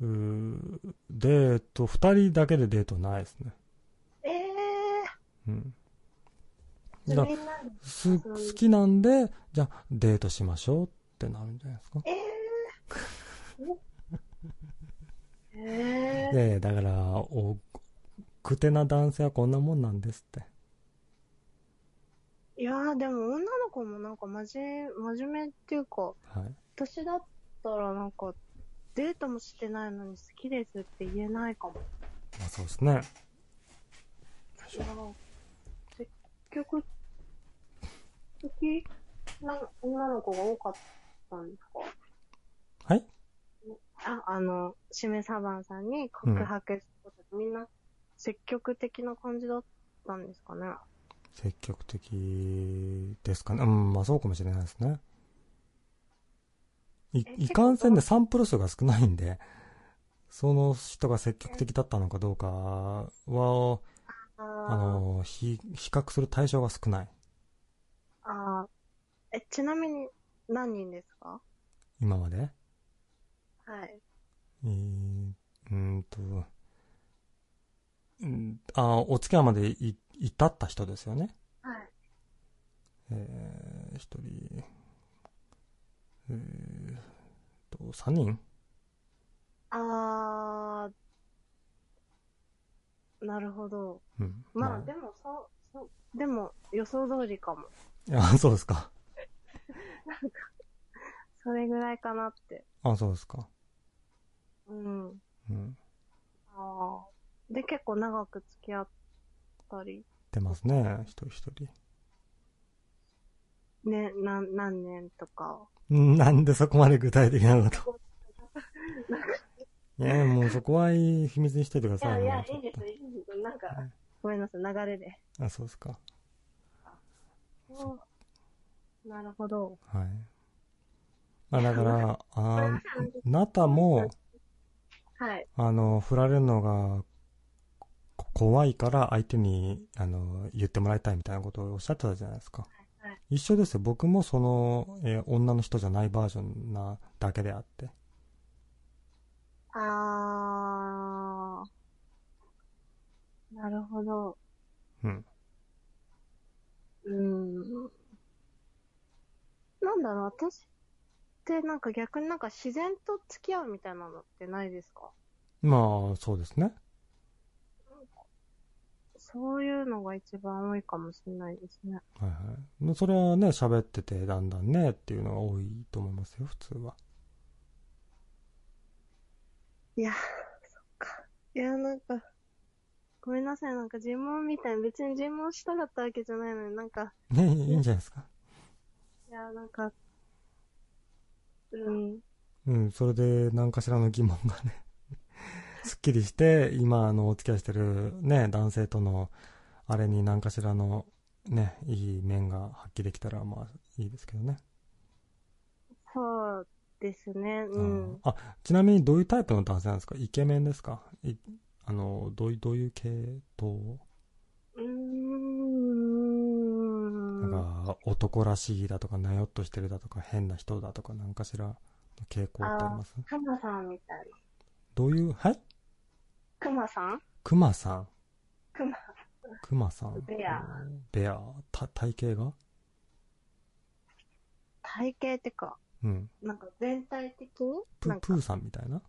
うーデート、二人だけでデートないですね。ええうん。ー、だみんなで、す好きなんで、じゃあ、デートしましょうってなるんじゃないですか？ええー。えいやいや、だから、お、くてな男性はこんなもんなんですって。ー、いやーでも女の子もなんか真面真面目っていうか、はい。私だったらなんか、デートもしてないのに好きですって言えないかも。まあそうですね。いやー積極的な女の子が多かったんですか？はい？あ、あの、しめさばんさんに告白したことってみんな積極的な感じだったんですかね積極的ですかね。うん、まあそうかもしれないですね。いえ、いかんせんでサンプル数が少ないんで、その人が積極的だったのかどうかは、ああの、比比較する対象が少ない。あーえ、ちなみに何人ですか？今まで？はい。えー、うーんと、うん、あ、お付き合いまでい至った人ですよね。はい。えー、一人、えーと、三人あー、なるほど。うん。まあ、でも、そう、そう、でも予想通りかも。いや、そうですか。それぐらいかなって。あ、そうですか。うん。うん。あー。で、結構長く付き合ったり、出ますね、一人一人。ね、なん、何年とか。んなんでそこまで具体的なこと。いや、もうそこは秘密にしといてくださいよ。いやいや、いいです、いいです。なんかはい、ごめんなさい、流れで。あ、そうですか。おなるほど。はい。まあだから、あなたも、はい。あの、振られるのがこ怖いから相手に、あの、言ってもらいたいみたいなことをおっしゃってたじゃないですか。はい一緒ですよ。僕もその、えー女の人じゃないバージョンなだけであって。あー。なるほど。うん。うーん。なんだろう、私ってなんか逆になんか自然と付き合うみたいなのってないですか？まあ、そうですね。そういうのが一番多いかもしれないですね。はいはい。それはね、喋っててだんだんねっていうのが多いと思いますよ、普通は。いや、そっか。いや、なんか、ごめんなさい、なんか尋問みたいな、別に尋問したかったわけじゃないのになんか、ね、いいんじゃないですか。いや、なんか、うん、うん、それで何かしらの疑問がね、すっきりして、今、あの、お付き合いしてるね、男性との、あれに何かしらの、ね、いい面が発揮できたら、まあ、いいですけどね。そうですね、うん。あ、ちなみにどういうタイプの男性なんですか？イケメンですか？いあの、どういう、どういう系統？うーん。なんか、男らしいだとか、なよっとしてるだとか、変な人だとか、何かしらの傾向ってあります？クマさんみたいな。どういう、はい？クマさん？クマさん。クマ。クマさん。ベア。ベア。た、体型が？体型ってか、うん。なんか全体的に？プーさんみたいな？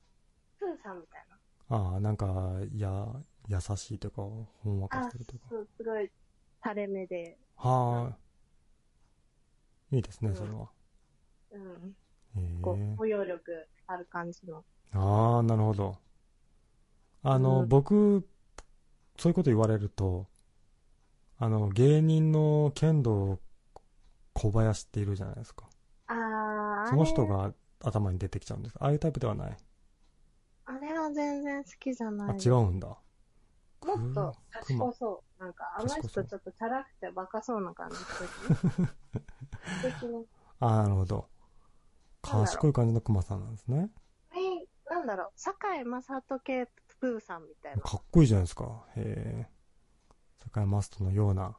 プーさんみたいな。ああ、なんか、や、優しいというか、ほんわかあしてるとか。そう、すごい垂れ目で、はーい。いいですね、うんそれは。うん。へこう、え。包容力ある感じの。ああ、なるほど。あの、うん僕、そういうこと言われると、あの、芸人の剣道小林っているじゃないですか。あー、その人が頭に出てきちゃうんです。ああいうタイプではない。あれは全然好きじゃない。あ、違うんだ。もっと賢そう。なんか、あの人ちょっとチャラくてバカそうな感じする。ああ、なるほど。賢い感じの熊さんなんですね。え、なんだろう、堺雅人系プーさんみたいな。かっこいいじゃないですか。へえ。坂井マストのような。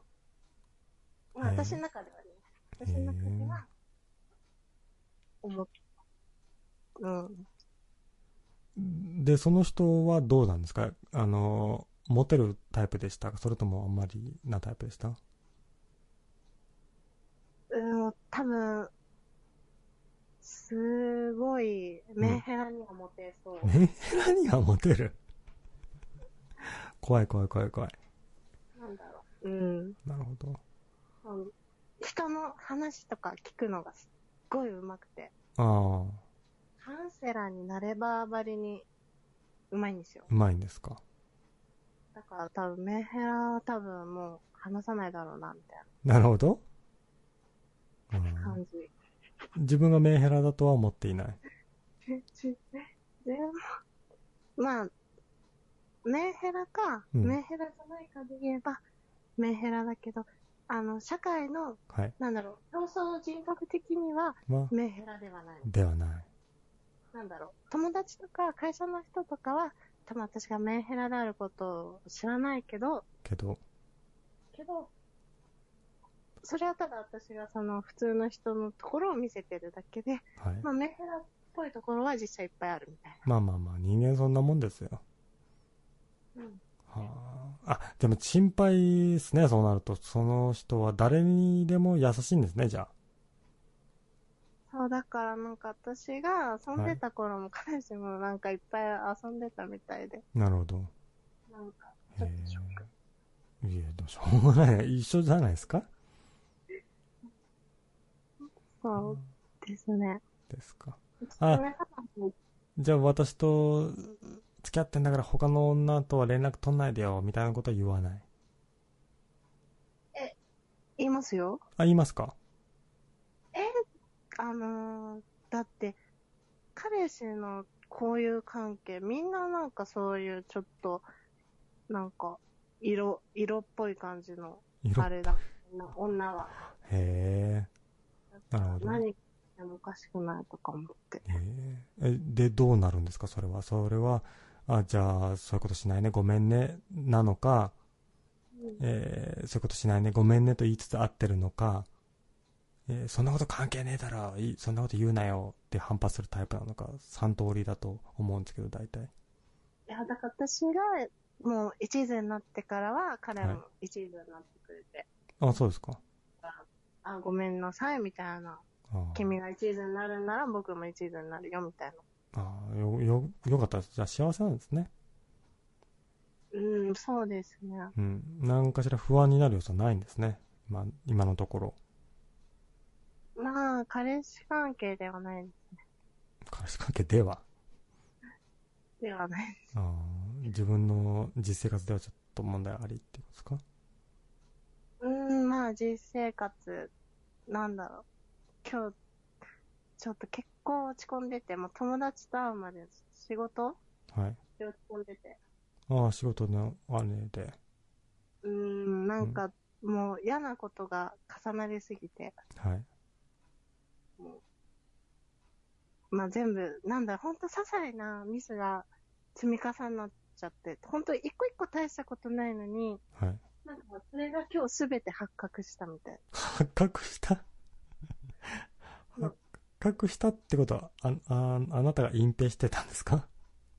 まあ、私の中ではね。私の中では、思っ、うん。で、その人はどうなんですか？あの、モテるタイプでしたか？それともあんまりなタイプでした？うん、多分、すごい、メンヘラにはモテそう。メンヘラにはモテる怖い怖い怖い怖い。なんだろう。うん。なるほど。うん人の話とか聞くのがすっごい上手くて、ああ、カウンセラーになればばりに上手いんですよ。うまいんですか？だから多分メンヘラは多分もう話さないだろうな、みたいなるほど。うなん感じ。自分がメンヘラだとは思っていない。でも、まあ、メンヘラか、うんメンヘラじゃないかで言えば、メンヘラだけど、あの、社会の、はい。なんだろう、表層人格的にはは、メンヘラではない。ではない。なんだろう、友達とか会社の人とかは、多分私がメンヘラであることを知らないけど、けど、けど、それはただ私がその普通の人のところを見せてるだけで、はい。まあメンヘラっぽいところは実際いっぱいあるみたいまあまあまあ、人間そんなもんですよ。な。うん。はあ。あ、でも心配ですね、そうなると。その人は誰にでも優しいんですね、じゃそう、だからなんか私が遊んでた頃も彼氏もなんかいっぱい遊んでたみたいで、あ。なるほど。なんかちょっとショック。いや、でもしょうがない。一緒じゃないですか？そうですね。ですか。ああじゃあ私と付き合ってんだから他の女とは連絡取んないでよ、みたいなことは言わない？言いますよ。あ、言いますか？あのー、だって、彼氏の交友関係、みんななんかそういうちょっと、なんか、色、色っぽい感じの、色あれだ、女は。へなるほど何でもおかしくないとか思って。え。へえ。え、で、どうなるんですか？それは。それは、あ、じゃあ、そういうことしないね、ごめんね、なのか、えーそういうことしないね、ごめんねと言いつつ合ってるのか、えーそんなこと関係ねえだろ、いそんなこと言うなよって反発するタイプなのか、3通りだと思うんですけど、大体。いや、だから私が、もう一途になってからは、彼はいも一途になってくれて、あ、そうですか。あ、ごめんなさい、みたいな。君が一途になるんなら僕も一途になるよ、みたいな。あーよ、よ、よかった。じゃあ幸せなんですね。うん、そうですね。うん。何かしら不安になる要素はないんですね。まあ、今のところ。まあ、彼氏関係ではないです。彼氏関係では。ではないです。あー自分の実生活ではちょっと問題ありってことですか？うん、まあ、実生活、なんだろう。今日、ちょっと結構落ち込んでて、もう友達と会うまで仕事はい。で落ち込んでて。ああ、仕事のあれで。うん、なんか、もう嫌なことが重なりすぎて、はい。まあ全部、なんだ、ほんと些細なミスが積み重なっちゃって、ほんと一個一個大したことないのに、はい。なんかそれが今日すべて発覚したみたい。発覚した？うん発覚したってことは、あ、あ、あなたが隠蔽してたんですか？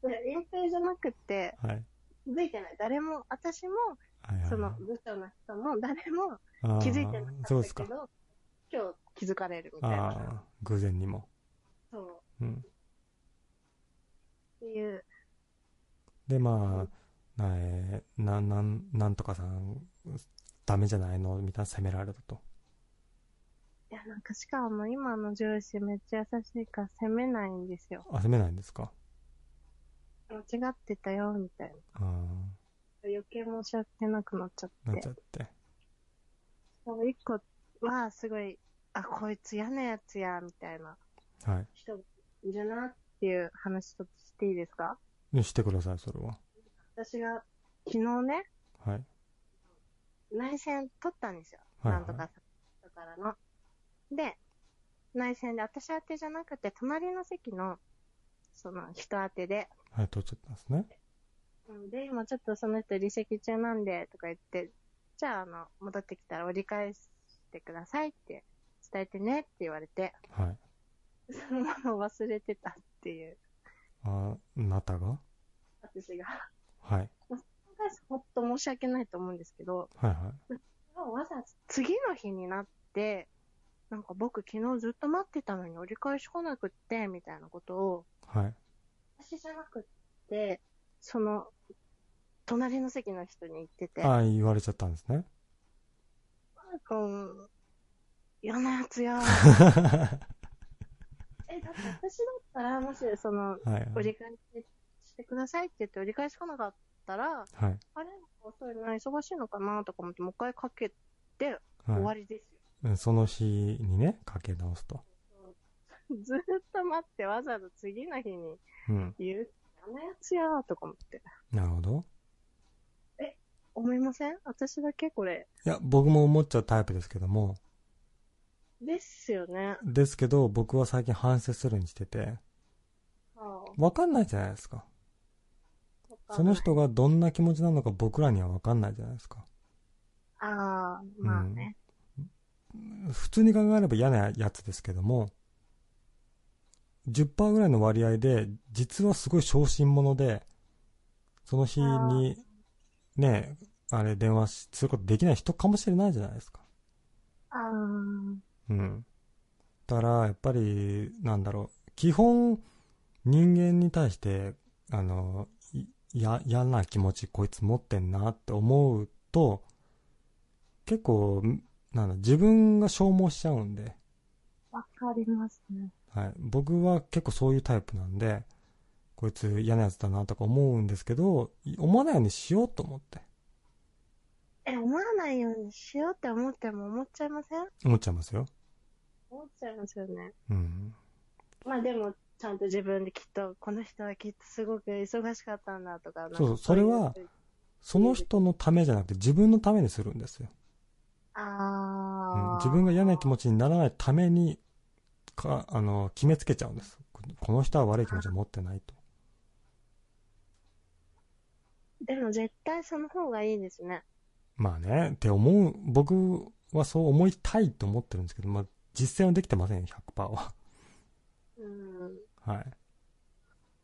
で、隠蔽じゃなくて、はい。気づいてない。誰も、私も、はいはいその部署の人も、誰も気づいてなかそうですか今日気づかれるみたいな。ああ、偶然にも。そう。うん。っていう、で、まあ、な、えーな、なん、なんとかさん、ダメじゃないの？みたいな責められたと。いや、なんかしかも今の上司めっちゃ優しいから責めないんですよ。あ、責めないんですか？間違ってたよ、みたいあな。余計申し訳なくなっちゃあ、なっってちゃ。って。一個はすごい、あ、こいつ嫌なやつや、みたいなはい。人いるなっていう話としていいですか？ねしてください、それは。私が昨日ね、はい。内戦取ったんですよ。はいはいなんとかさんからの。で、内戦で私宛てじゃなくて、隣の席の、その人宛てで、はい、取っちゃったんですね。うんで、今ちょっとその人離席中なんで、とか言って、じゃあ、あの、戻ってきたら折り返してくださいって伝えてねって言われて、はい。そのまま忘れてたっていう、ああなたが？私が。はい。ほっと申し訳ないと思うんですけど、はいはい。わざわざ次の日になって、なんか僕昨日ずっと待ってたのに折り返し来なくって、みたいなことを、はい。私じゃなくって、その、隣の席の人に言ってて、ああ、言われちゃったんですね。うん、嫌なやつや。え、だって私だったら、もしその。折り返ししてくださいって言って折り返し来なかったら、はい。あれ？遅いな、忙しいのかなとか思って、もう一回かけて終わはりですよ。いうん。その日にね、かけ直すと。ずーっと待って、わざわざ次の日にうん。言う、嫌なやつやーとか思って。なるほど。思いません？私だけこれ。いや、僕も思っちゃうタイプですけども、ですよね。ですけど、僕は最近反省するにしてて、はわかんないじゃないですか。あその人がどんな気持ちなのか僕らにはわかんないじゃないですか。ああ、まあね。普通に考えれば嫌なやつですけども、10%ぐらいの割合で、実はすごい小心者で、その日に、ね、あれ電話しすることできない人かもしれないじゃないですか。ああ、うん。だから、やっぱり、なんだろう、基本、人間に対して、あの、いや、嫌な気持ちこいつ持ってんなって思うと、結構、なんだ、自分が消耗しちゃうんで、わかりますね。はい。僕は結構そういうタイプなんで、こいつ嫌なやつだなとか思うんですけど、思わないようにしようと思って、え、思わないようにしようって思っても思っちゃいません？思っちゃいますよ。思っちゃいますよね。うん。まあでも、ちゃんと自分できっと、この人はきっとすごく忙しかったんだとか。そうそうそれはその人のためじゃなくて自分のためにするんですよ。あうんあ、自分が嫌な気持ちにならないために、か、あの、決めつけちゃうんです。ここの人は悪い気持ちを持ってないと。でも絶対その方がいいですね。まあね、って思う、僕はそう思いたいと思ってるんですけど、まあ、実践はできてませんよ、100%は。うん。はい。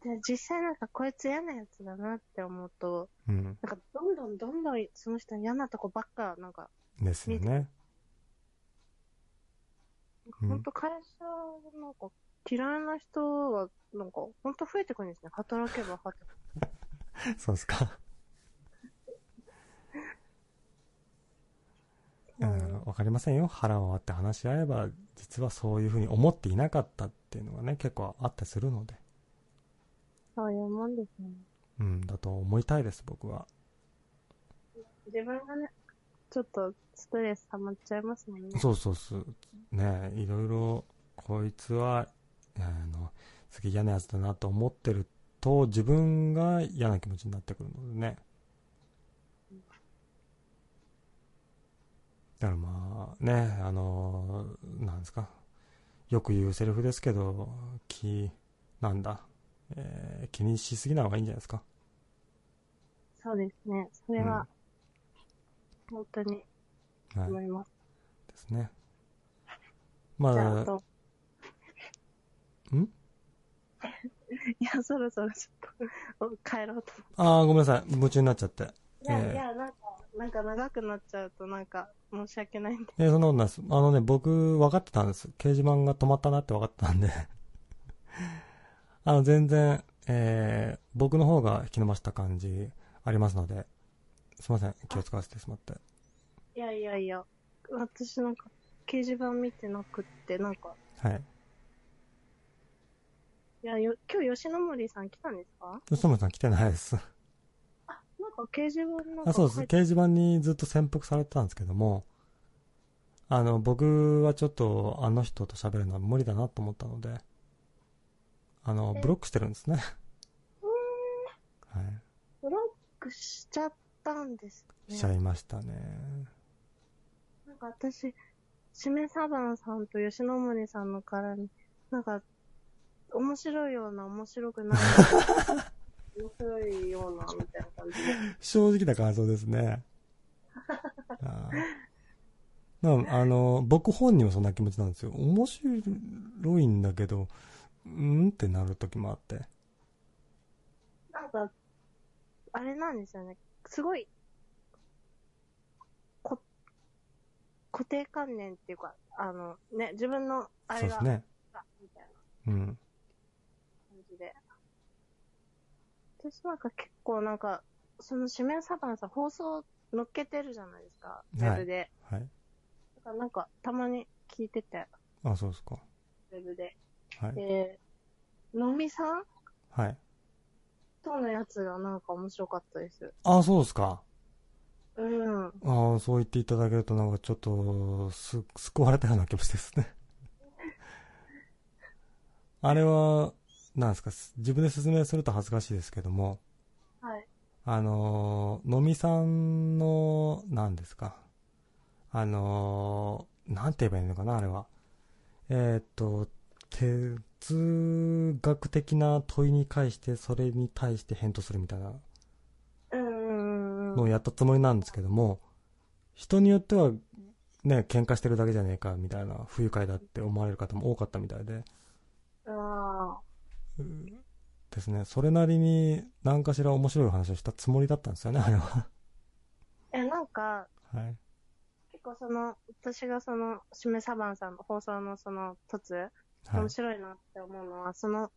で、実際なんかこいつ嫌なやつだなって思うと、うん。なんかどんどんどんどんその人の嫌なとこばっか、なんか、ですよね。うんほんと会社、なんか嫌いな人は、なんかほんと増えてくるんですね。働けば働く。そうですか。うん、わかりませんよ。腹を割って話し合えば、実はそういうふうに思っていなかったっていうのがね、結構あったりするので。そういうもんですね。うん、だと思いたいです、僕は。自分がね、ちょっとストレス溜まっちゃいますもんね。そうそうそう。ねいろいろ、こいつは、あの、すげえ嫌なやつだなと思ってると、自分が嫌な気持ちになってくるのでね。だからまあ、ね、あの、なんですか。よく言うセリフですけど、気、なんだ、えー気にしすぎない方がいいんじゃないですか？そうですね。それは、本当にはい。思います。ですね。まあ、ああ、と。ん？いや、そろそろちょっと、帰ろうと。ああ、ごめんなさい。夢中になっちゃって。いや、ええいや、なんか、なんか長くなっちゃうと、なんか、申し訳ないんで。えーそんなことないです。あのね、僕、分かってたんです。掲示板が止まったなって分かってたんで。あの、全然、えー、僕の方が引き伸ばした感じありますので、すいません。気を使わせてしまって。いやいやいや、私なんか、掲示板見てなくって、なんか、はい。いや、よ今日吉野森さん来たんですか？吉野さん来てないです。か掲示板なんかあ、そうです。掲示板にずっと潜伏されてたんですけども、あの、僕はちょっとあの人と喋るのは無理だなと思ったので、あの、え？ブロックしてるんですね。はい。ブロックしちゃったんですね。しちゃいましたね。なんか私、しめさばんさんと吉野森さんの絡み、なんか、面白いような、面白くないような、面白いような、みたいな感じで。正直な感想ですね。あーなあの、僕本人もそんな気持ちなんですよ。面白いんだけど、うんってなる時もあって。なんか、あれなんですよね。すごい、こ、固定観念っていうか、あの、ね、自分の、あれが、そうですね。あみたいなうん。感じで。私なんか結構なんか、その指名サバンさん放送乗っけてるじゃないですか、ウェブで。はい。だからなんか、たまに聞いてて、あ、そうですか。ウェブで。はい。で、のみさん？はい。とのやつがなんか面白かったです。あ、そうですか。うん。ああ、そう言っていただけるとなんかちょっと、す、救われたような気持ちですね。あれは、なんですか、自分で説明すると恥ずかしいですけども、はい。あのー、のみさんの、なんですか。あのー、なんて言えばいいのかな、あれは。えーっと、哲学的な問いに対して、それに対して返答するみたいなうん。のをやったつもりなんですけども、人によっては、ね、喧嘩してるだけじゃねえか、みたいな、不愉快だって思われる方も多かったみたいで、あですね、それなりに何かしら面白い話をしたつもりだったんですよね、あれは。あ。え、なんか、はい。結構その、私がその、しめさばんさんの放送のその、突、はい面。白いなって思うのは、その、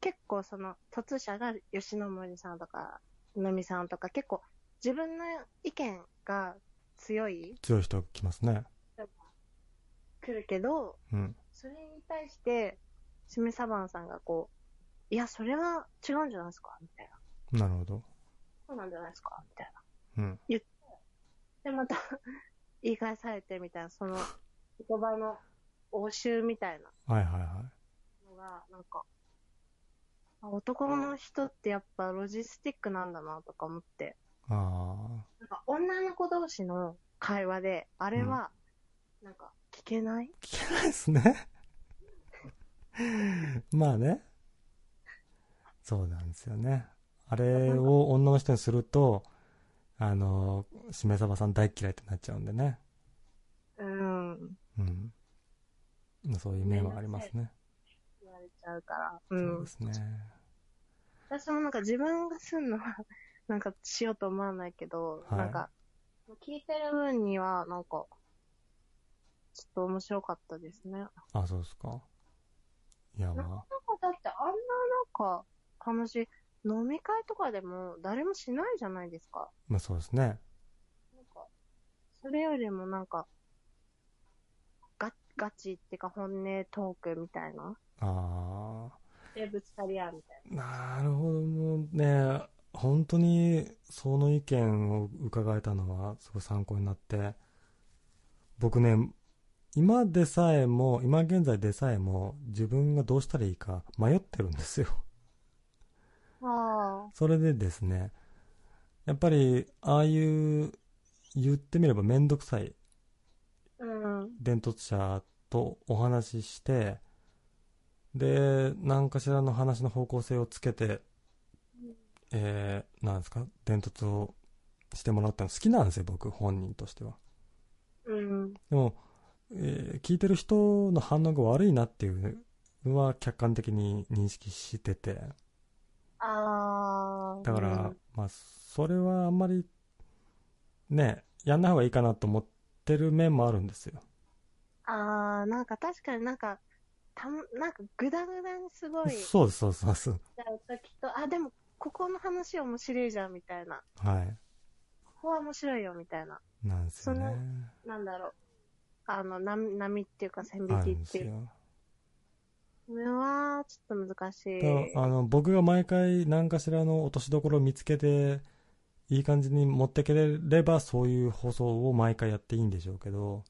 結構その、突者が吉野森さんとか、のみさんとか、結構自分の意見が強い、強い人来ますね。来るけど、うん。それに対して、しめさばんさんがこう、いや、それは違うんじゃないですか？みたいな。なるほど。そうなんじゃないですか？みたいな。うん。で、また、言い返されてみたいな、その、言葉の応酬みたいなはいはいはい。のが、なんか、あ男の人ってやっぱロジスティックなんだなとか思って、あなんか女の子同士の会話で、あれは、なんか、聞けないあ。聞けないですね。まあね。そうなんですよね。あれを女の人にすると、あの、しめさばさん大嫌いってなっちゃうんでね。うん。うん。そういう面はありますね。言われちゃうから。う。そうんですね。私もなんか自分がすんのは、なんかしようと思わないけど、はいなんか、聞いてる分には、なんか、ちょっと面白かったですね。あ、そうですか。いや、まだってあんななんか、話、飲み会とかでも誰もしないじゃないですか。あ、まあそうですね。なんか、それよりもなんか、ガガチっていうか本音トークみたいな。あで、ぶつかり合うみたいあ、なるほど。もうね、本当にその意見を伺えたのはすごい参考になって、僕ね、今でさえも、今現在でさえも自分がどうしたらいいか迷ってるんですよ。な。あそれでですね、やっぱり、ああいう、言ってみればめんどくさい。伝突者とお話しして、で、何かしらの話の方向性をつけて、えー、なんですか、伝突をしてもらったの好きなんですよ、僕、本人としては。うん。でも、えー聞いてる人の反応が悪いなっていうのは客観的に認識してて、ああ。だから、うんまあ、それはあんまり、ね、やんない方がいいかなと思ってる面もあるんですよ。ああ、なんか確かになんか、たん、なんかグダグダにすごい、しそうです、そうです、そうです。ちゃうときと、あ、でも、ここの話面白いじゃん、みたいな。はい。ここは面白いよ、みたいな。なんですよね。なんだろう。あの、波、波っていうか線ある引きって。いう。これは、ちょっと難しい。だあの僕が毎回何かしらの落としどころを見つけていい感じに持ってければそういう放送を毎回やっていいんでしょうけど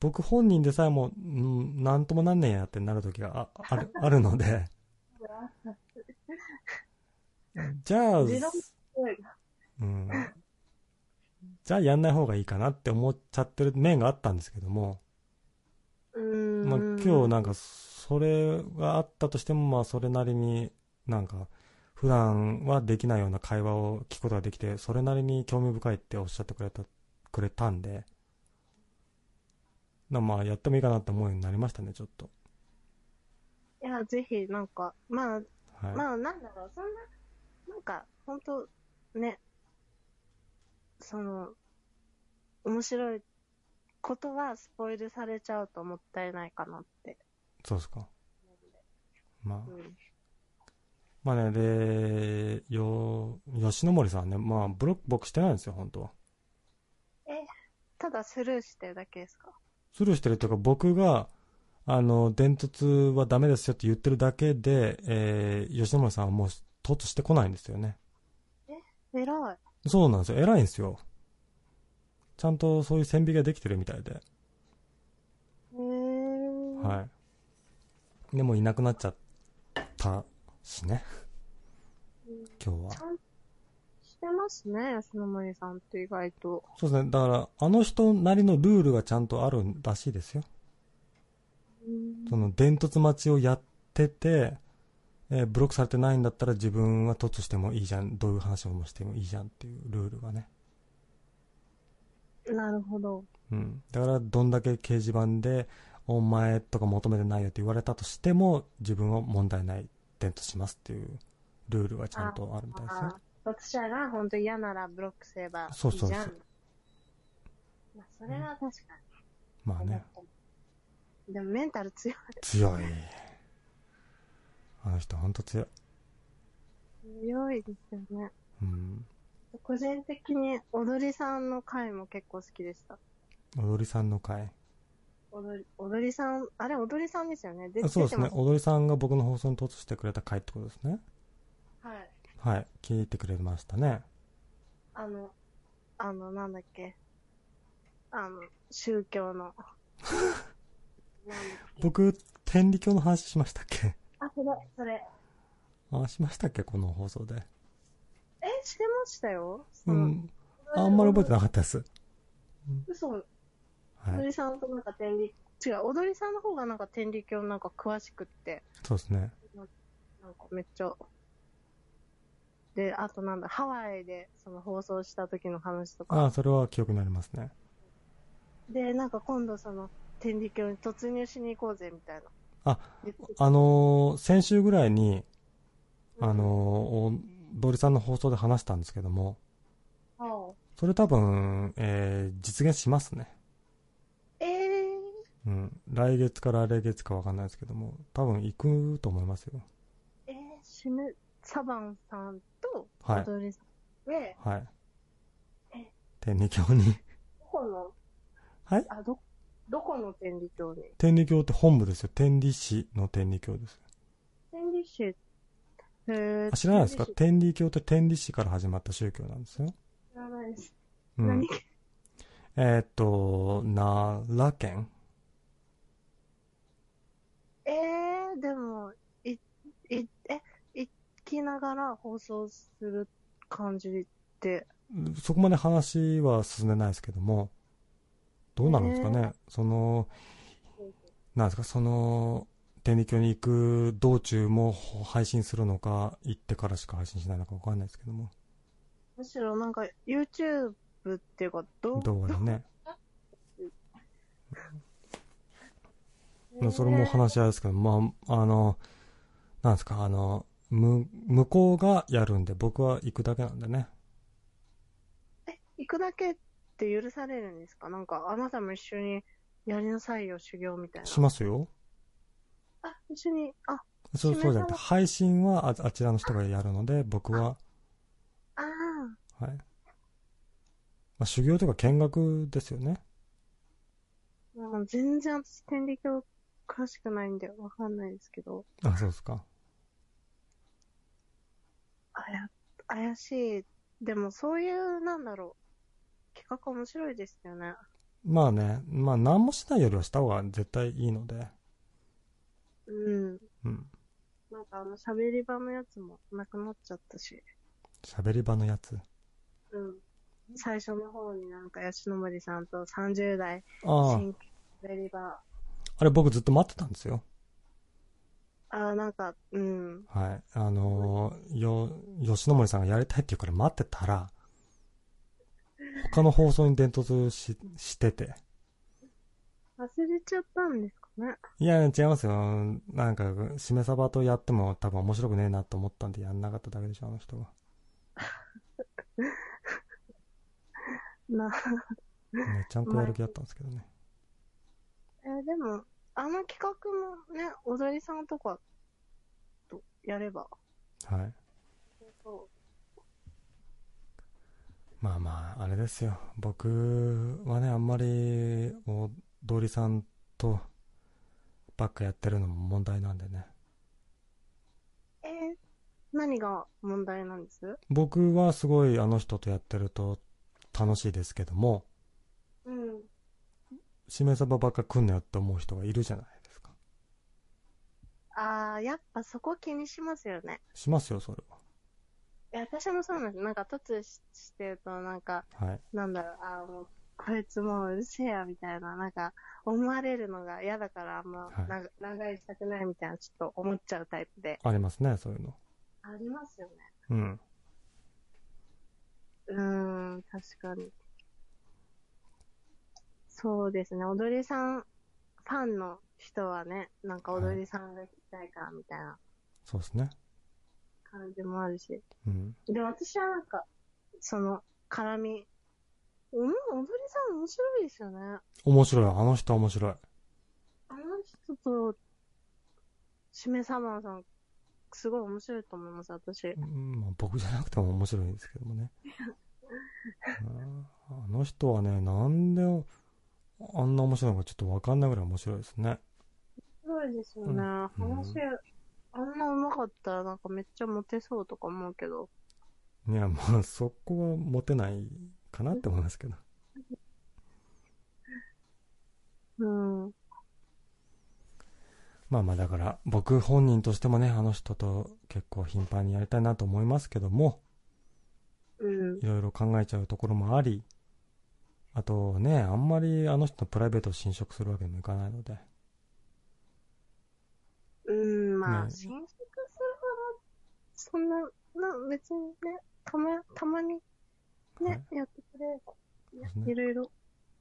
僕本人でさえも、うん、なんともなんねんやってなる時があある あるので。じゃあ、うん、じゃあやんない方がいいかなって思っちゃってる面があったんですけども。まあ、今日なんかそれがあったとしてもまあそれなりになんか普段はできないような会話を聞くことができてそれなりに興味深いっておっしゃってくれたくれたんで。なまあやってもいいかなって思うようになりましたねちょっと。いや、ぜひ、なんか、まあ、はい、まあ、なんだろう、そんな、なんか、ほんと、ね、その、面白いことはスポイルされちゃうともったいないかなって。そうですかまあうん。まあねでよ吉野森さんねまあブロック僕してないんですよ本当はただスルーしてるだけですか？スルーしてるというか僕があの伝突はダメですよって言ってるだけで、えー吉野森さんはもう突してこないんですよね偉い。そうなんですよ。偉いんですよ。ちゃんとそういう線引きができてるみたいで。はい。でもいなくなっちゃったしね。今日はち。ゃんしてますね、吉野森さんって意外と。そうですね。だから、あの人なりのルールがちゃんとあるらしいですよ。うんその伝突待ちをやってて、えーブロックされてないんだったら自分は突してもいいじゃん。どういう話をもしてもいいじゃんっていうルールがね。なるほど。うん。だから、どんだけ掲示板で、お前とか求めてないよって言われたとしても、自分は問題ない伝突しますっていうルールがちゃんとあるみたいですね。あ、突者が本当嫌ならブロックすればいいじゃん。そうそうそうまあ、それは確かまあに。ね、でもメンタル強い。強い。あの人ほんと強い。強いですよね。うん。個人的に踊りさんの回も結構好きでした。踊りさんの回。踊り、踊りさん、あれ踊りさんですよね。そうですね踊りさんが僕の放送に突してくれた回ってことですね。はい。はい。聞いてくれましたね。あの、あの、なんだっけ。あの、宗教の。僕、天理教の話しましたっけ？あ、それ、それ。あ、しましたっけ？この放送で。え、してましたよ。うん。あんまり覚えてなかったです。嘘。はい。踊りさんとなんか天理、違う、踊りさんの方がなんか天理教なんか詳しくって、そうですね。なんかめっちゃ、で、あとなんだ、ハワイでその放送した時の話とか、ああ、それは記憶になりますね。で、なんか今度その、天理教に突入しに行こうぜ、みたいな。ああのー先週ぐらいに、うんあのーおドリさんの放送で話したんですけども、それ多分、えー実現しますね。ええうん。来月から来月かわかんないですけども、多分行くと思いますよ。えー、シム、サバンさんと、はい踊りさんで、はいえ。天理教に。どこの、はいあ、ど、どこの天理教に天理教って本部ですよ。天理市の天理教です。天理市、えー、あ知らないですか？天理市天理教って天理市から始まった宗教なんですよ。知らないです。うん何？えーっと、奈良県えー、でも、い、い、え、行きながら放送する感じって、そこまで話は進んでないですけども、どうなるんですかね、その、なんですか、その、天理教に行く道中も配信するのか、行ってからしか配信しないのかわかんないですけども、むしろなんか YouTube っていうか、どう？動画でね。え ーそれも話し合いですけど、まあ、あの、なんですか、あの、む、向こうがやるんで、僕は行くだけなんでね。え、行くだけって許されるんですか？なんか、あなたも一緒にやりなさいよ、修行みたいな。しますよ。あ、一緒に、あ、そう、そうじゃなくて、配信はああちらの人がやるので、僕は、ああ、はい。まあ、修行というか見学ですよね。もう全然私天理教詳しくないんでわかんないですけど、あ、そうですか。あや、怪しい。でもそういう、なんだろう。企画面白いですよね。まあね、まあ何もしないよりはした方が絶対いいので、うん。うん。なんかあの喋り場のやつもなくなっちゃったし。喋り場のやつ？うん。最初の方になんか吉野森さんと30代ああ、新喋り場。あれ僕ずっと待ってたんですよ。ああ、なんか、うん。はい。あのーよ、吉野森さんがやりたいって言うから待ってたら、他の放送に伝突ししてて。忘れちゃったんですかね。いや、違いますよ。なんか、しめ鯖とやっても多分面白くねえなと思ったんでやんなかっただけでしょ、あの人は。な、ね、ちゃんとやる気だったんですけどね。えーでも、あの企画もね、踊りさんとかとやれば。はい。そまあまあ、あれですよ。僕はね、あんまり、踊りさんとばっかやってるのも問題なんでね。う。えー何が問題なんです？僕はすごいあの人とやってると楽しいですけども、うん。しめ鯖ばっか来んなよって思う人がいるじゃないですか。ああ、やっぱそこ気にしますよね。しますよ、それいや、私もそうなんです。なんか、突ししてると、なんか、は。はい。なんだろう、ああ、もう、こいつもううるせえや、みたいな、なんか、思われるのが嫌だから、あんま、長居したくないみたいな、ちょっと思っちゃうタイプで。ありますね、そういうの。ありますよね。うん。うーん、確かに。そうですね、踊りさん、ファンの人はね、なんか踊りさんが聞きたいから、みたいなそうですね。感じもあるし。うん。で、私はなんか、その、絡み、うん、踊りさん面白いですよね。面白い。あの人は面白い。あの人と、しめさまさん、すごい面白いと思います、私。うんまあ、僕じゃなくても面白いんですけどもね。うんあの人はね、なんであんな面白いのかちょっとわかんないぐらい面白いですね。面白いですよね。うん話、あんな上手かったらなんかめっちゃモテそうとか思うけど。いや、まあ、そこはモテないかなって思いますけど。うん。まあまあ、だから、僕本人としてもね、あの人と結構頻繁にやりたいなと思いますけども、うんい。ろいろ考えちゃうところもあり、あとね、あんまりあの人のプライベートを侵食するわけにもいかないので、うん、まあ、ね侵食するほど、そんな、な、別にね、たま、たまに、ね、やってくれいろいろ、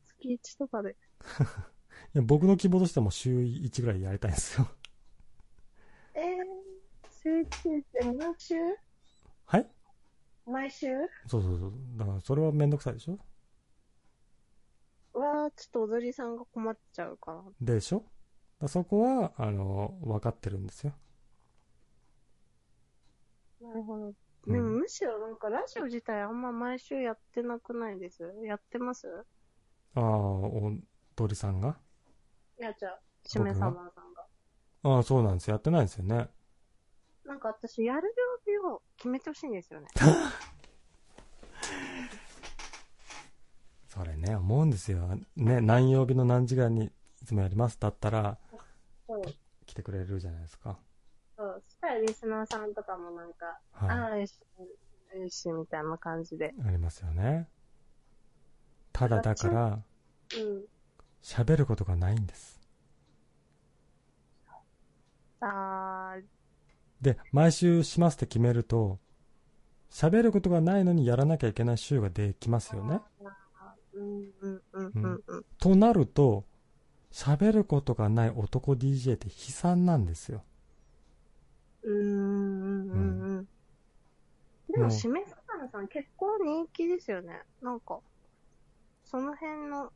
月1とかで。いや僕の希望としてはもう週1ぐらいやりたいんですよ。えー、週一って毎週？はい？毎週？そうそうそう。だからそれはめんどくさいでしょ？は、ちょっと踊りさんが困っちゃうかな。でしょ？だそこは、あの、分かってるんですよ。なるほど。うんでもむしろなんかラジオ自体あんま毎週やってなくないです？やってます？ああ、お鳥さんが？いや、じゃあ、しめさまさんが。ああ、そうなんですよ。やってないんですよね。なんか私、やる曜日を決めてほしいんですよね。それね、思うんですよ。ね、何曜日の何時ぐらいにいつもやります？だったら、そう。来てくれるじゃないですか。そう。そしたらリスナーさんとかもなんか、あはあ、よし、よし、みたいな感じで。い。ありますよね。ただだから、うん。喋ることがないんです。あー、で、毎週しますって決めると、喋ることがないのにやらなきゃいけない週ができますよね。うん、うん、うん、うん、うん。となると、喋ることがない男 DJ って悲惨なんですよ。うん、うん、うん、うん。でも、しめさまさん結構人気ですよね。なんか、その辺の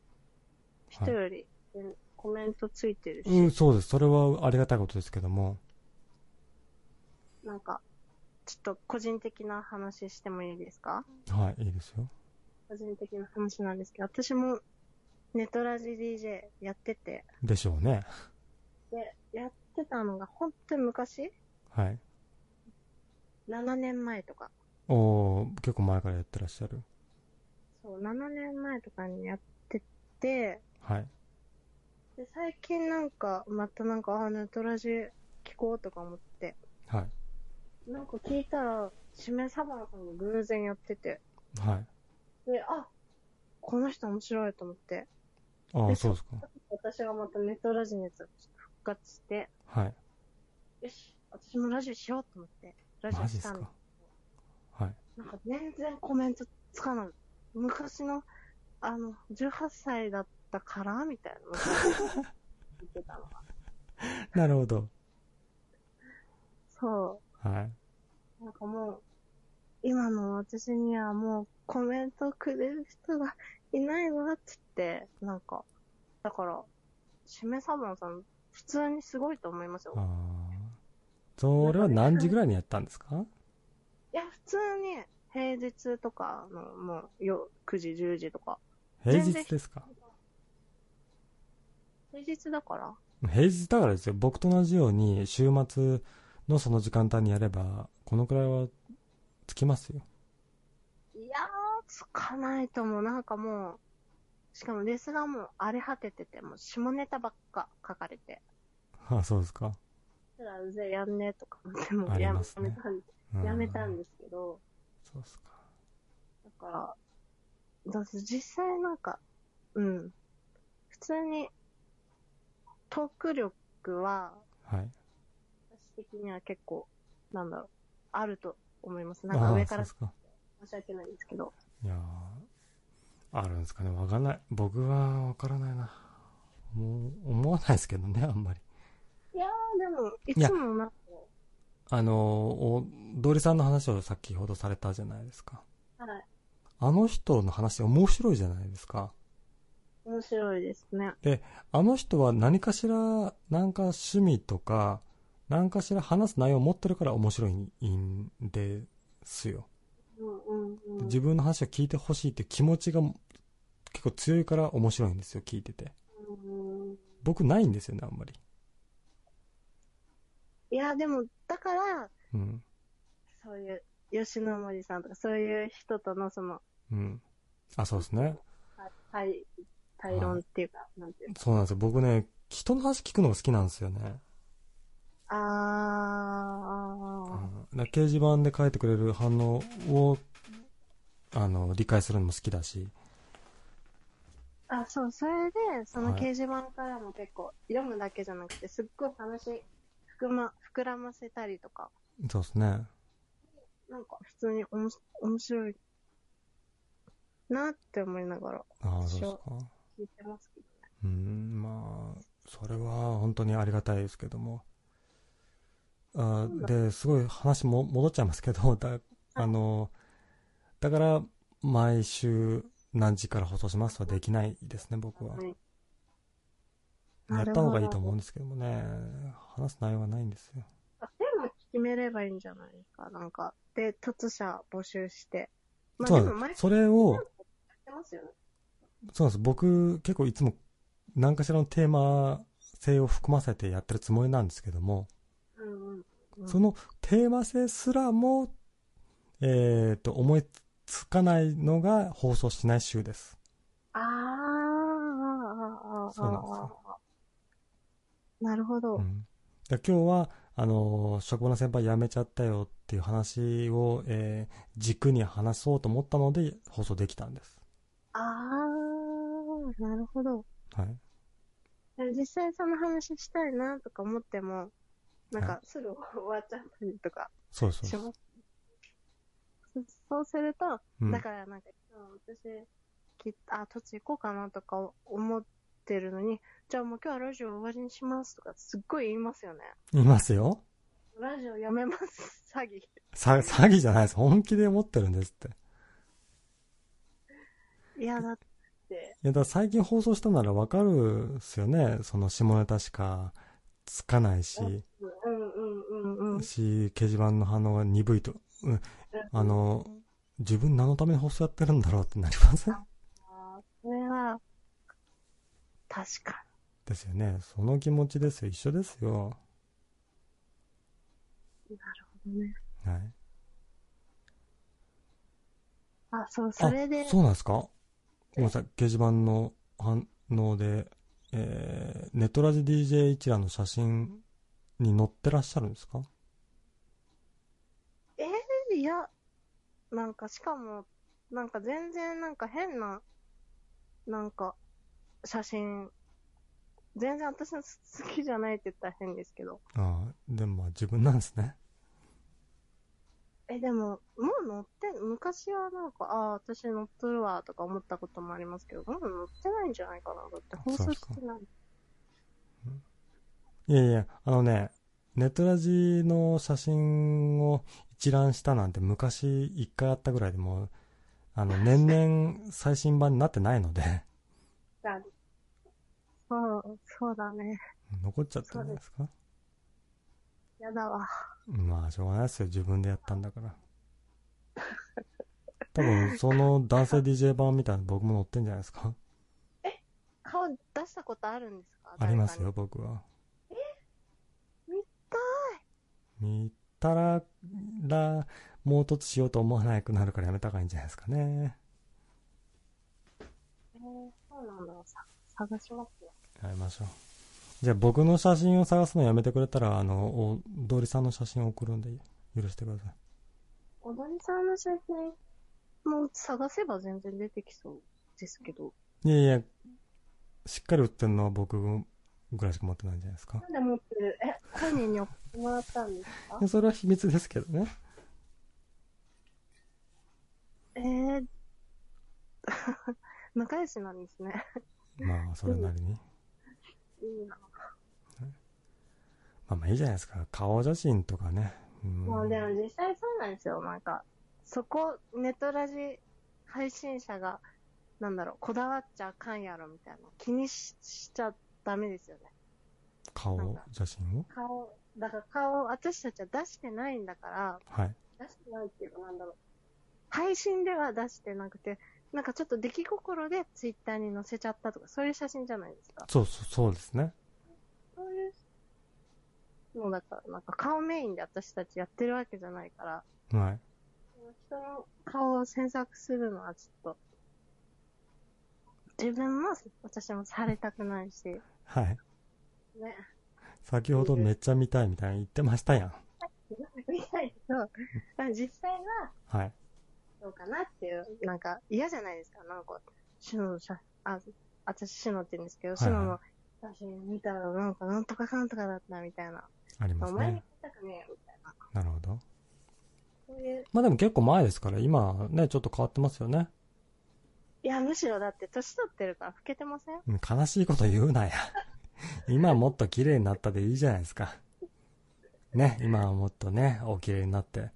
人より、コメントついてるし、うん、そうです。それはありがたいことですけども。なんか、ちょっと個人的な話してもいいですか？はい、いいですよ。個人的な話なんですけど、私もネトラジ DJ やってて、でしょうね。で、やってたのが本当に昔？はい。?7 年前とか。おー、結構前からやってらっしゃる。そう、7年前とかにやってて、はい。で、最近なんか、またなんか、あ、ネトラジ聞こうとか思って、はい。なんか聞いたら、しめさばらさんが偶然やってて、はい。で、あ、この人面白いと思って、ああ、でそうですか。私がまたネトラジ熱復活して、はい。よし、私もラジオしようと思って、ラジオしたんです。はい。なんか全然コメントつかない。昔の、あの、18歳だったからみたいな。言ってたのが。なるほど。そはい。う。なんかもう、今の私にはもうコメントくれる人がいないわって言って、なんか、だから、しめさばんさん、普通にすごいと思いますよ。それは何時ぐらいにやったんですか？いや、普通に平日とかの、もう、よ、9時、10時とか。平日ですか？平日だから平日だからですよ。僕と同じように週末のその時間帯にやれば、このくらいはつきますよ。いやー、つかないと思う。なんかもう、しかもレスがもう荒れ果ててて、もう下ネタばっか書かれて。ああ、そうですか。たらうぜえやんねとか思ってもやめたんうんやめたんですけど、そうですか。だから、だって実際なんか、うん。普通に、トーク力は、はい。私的には結構、なんだろう、あると思います。なんか上から。申し訳ないんですけど。いやーあるんですかね。わかんない。僕はわからないな。もう、思わないですけどね、あんまり。いやー、でも、いやつもなんか、あのー、お、ドリさんの話を先ほどされたじゃないですか。はい。あの人の話面白いじゃないですか。面白いですね。あの人は何かしら、なんか趣味とか、何かしら話す内容を持ってるから面白いんですよ。うんうんうん。自分の話を聞いてほしいっていう気持ちが結構強いから面白いんですよ、聞いてて。うん僕ないんですよね、あんまり。いや、でも、だから、うん。そういう、吉野森さんとか、そういう人との、その、うん。あ、そうですね。対、対論っていうか、なんていうそうなんですよ。僕ね、人の話聞くのが好きなんですよね。か。あー、うん、掲示板で書いてくれる反応を、あの、理解するのも好きだし。あ、そう、それで、そのはい掲示板からも結構、読むだけじゃなくて、すっごい話、膨ま、膨らませたりとか、そうですね。なんか普通におもし面白いなって思いながらああ、そうですか。聞いてますけど。うん、まあ、本当にありがたいですけども。あで、すごい話も戻っちゃいますけど、だ、あの、だから、毎週何時から放送しますとはできないですね、僕は。はいやった方がいいと思うんですけどもね、話す内容がないんですよ。あテーマ決めればいいんじゃないですか。なんか、で、突者募集して。まそうあでも毎なんです。それを。そうなんです。僕、結構いつも何かしらのテーマ性を含ませてやってるつもりなんですけども、うんうん。うんそのテーマ性すらも、えっ、と、思いつかないのが放送しない週です。あーあそうなんですよなるほど。うん。で今日は、あのー職場の先輩辞めちゃったよっていう話を、えー軸に話そうと思ったので放送できたんです。ああ、なるほど。はい。実際その話したいなとか思っても、なんはかすぐ終わっちゃったりとかそうそうそう。そそうすると、うんだからなんか、うん私、きあ、土地行こうかなとか思ってるのに、じゃあもう今日はラジオ終わりにしますとかすっごい言いますよね。いますよ。ラジオやめます、詐欺。さ、詐欺じゃないです。本気で思ってるんですって。いや、だって、いや、だから最近放送したならわかるっすよね。その下ネタしかつかないし、うんうんうんうん。し、掲示板の反応が鈍いと。うん。あの、自分何のために放送やってるんだろうってなりません？あーそれは、確かですよね。その気持ちですよ。一緒ですよ。に。なるほどね。はい。あ、そう、それであ、そうなんですか？ごめんなさい。掲示板の反応で、えー、ネトラジ DJ 一覧の写真に載ってらっしゃるんですか？えー、いや、なんかしかも、なんか全然なんか変な、なんか、写真、全然私の好きじゃないって言ったら変ですけど。ああ、でもまあ自分なんですね。え、でも、もう載って、昔はなんか、ああ、私載っとるわとか思ったこともありますけど、もう載ってないんじゃないかな。だって放送してない。いやいや、あのね、ネトラジの写真を一覧したなんて昔一回あったぐらいでもう、あの、年々最新版になってないので、そう、そうだね。残っちゃったんじゃないですか？やだわ。まあ、しょうがないですよ。自分でやったんだから。多分、その男性 DJ 版みたいなの僕も載ってんじゃないですか？顔出したことあるんですか？ありますよ、。僕は。見た見たら、ら、もう突しようと思わなくなるからやめた方がいいんじゃないですかね。い。えー、そうなんだ。さ探しますよ。やりましょう。じゃあ僕の写真を探すのやめてくれたら、あの、おどりさんの写真を送るんで許してください。踊りさんの写真も探せば全然出てきそうですけど。いやいや、しっかり売ってるのは僕ぐらいしか持ってないんじゃないですか。なんで持ってる？え、本人に送もらったんですか？でそれは秘密ですけどね。えー、仲良しなんですね。まあ、それなりに。いいな。まあまあいいじゃないですか。顔写真とかね。うんもうでも実際そうなんですよ。なんか、そこ、ネットラジ配信者が、なんだろう、こだわっちゃあかんやろみたいな。気にししちゃダメですよね。顔写真を？顔、だから顔、私たちは出してないんだから、はい。出してないっていうかなんだろう。配信では出してなくて、なんかちょっと出来心でツイッターに載せちゃったとか、そういう写真じゃないですか。そうそう、そうですね。そういうのだから、なんか顔メインで私たちやってるわけじゃないから、はい。人の顔を詮索するのはちょっと、自分も私もされたくないし、はい。ね。先ほどめっちゃ見たいみたいに言ってましたやん。見たいけど、実際ははい。どうかなっていう、なんか嫌じゃないですか、なんか、シノの写、あ、私シノって言うんですけど、はいはいシノの写真見たらなんかなんとかかんとかだったみたいな。ありますお前にね言。いたくねえよ、みたいな。なるほど。そういう、まあでも結構前ですから、今ね、ちょっと変わってますよね。いや、むしろだって年取ってるから老けてません？うん悲しいこと言うなや。今はもっと綺麗になったでいいじゃないですか。ね、今はもっとね、お綺麗になって。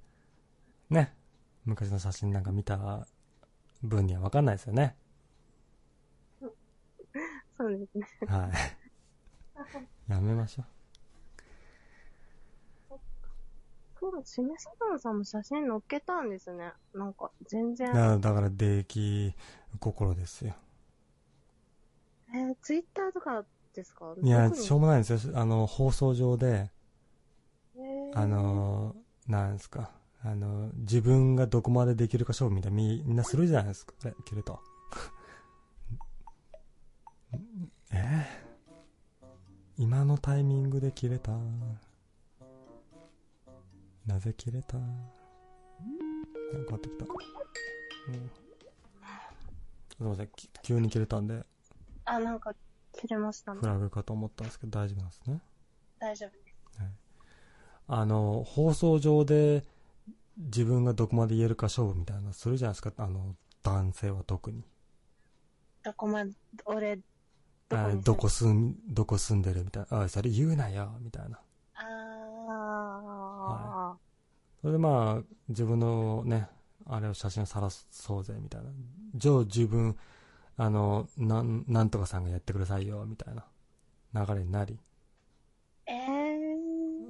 ね、昔の写真なんか見た分にはわかんないですよね。そうですね。はい。やめましょそう、しめさとんさんも写真載っけたんですね。なんか、全然だから、出来心ですよ。えー、ツイッターとかですか？いや、しょうもないんですよ。あの、放送上で、えーあのー、なんですか？あの、自分がどこまでできるか勝負みたいな、みみんなするじゃないですか。ね切ると。え？ー今のタイミングで切れた？なぜ切れた？なんかってきた。うん。すいません、き急に切れたんで、あ、なんか、切れましたねフ。ラグかと思ったんですけど、大丈夫なんですね。大丈夫です。あの、放送上で自分がどこまで言えるか勝負みたいなのするじゃないですか。あの、男性は特に。どこまで、俺、どこどこ住ん、どこ住んでるみたいな。あ、それ言うなよ、みたいな。あそれでまあ、自分のね、あれを写真を晒そうぜ、みたいな。じゃあ自分、あの、なん、なんとかさんがやってくださいよ、みたいな流れになり、ー。え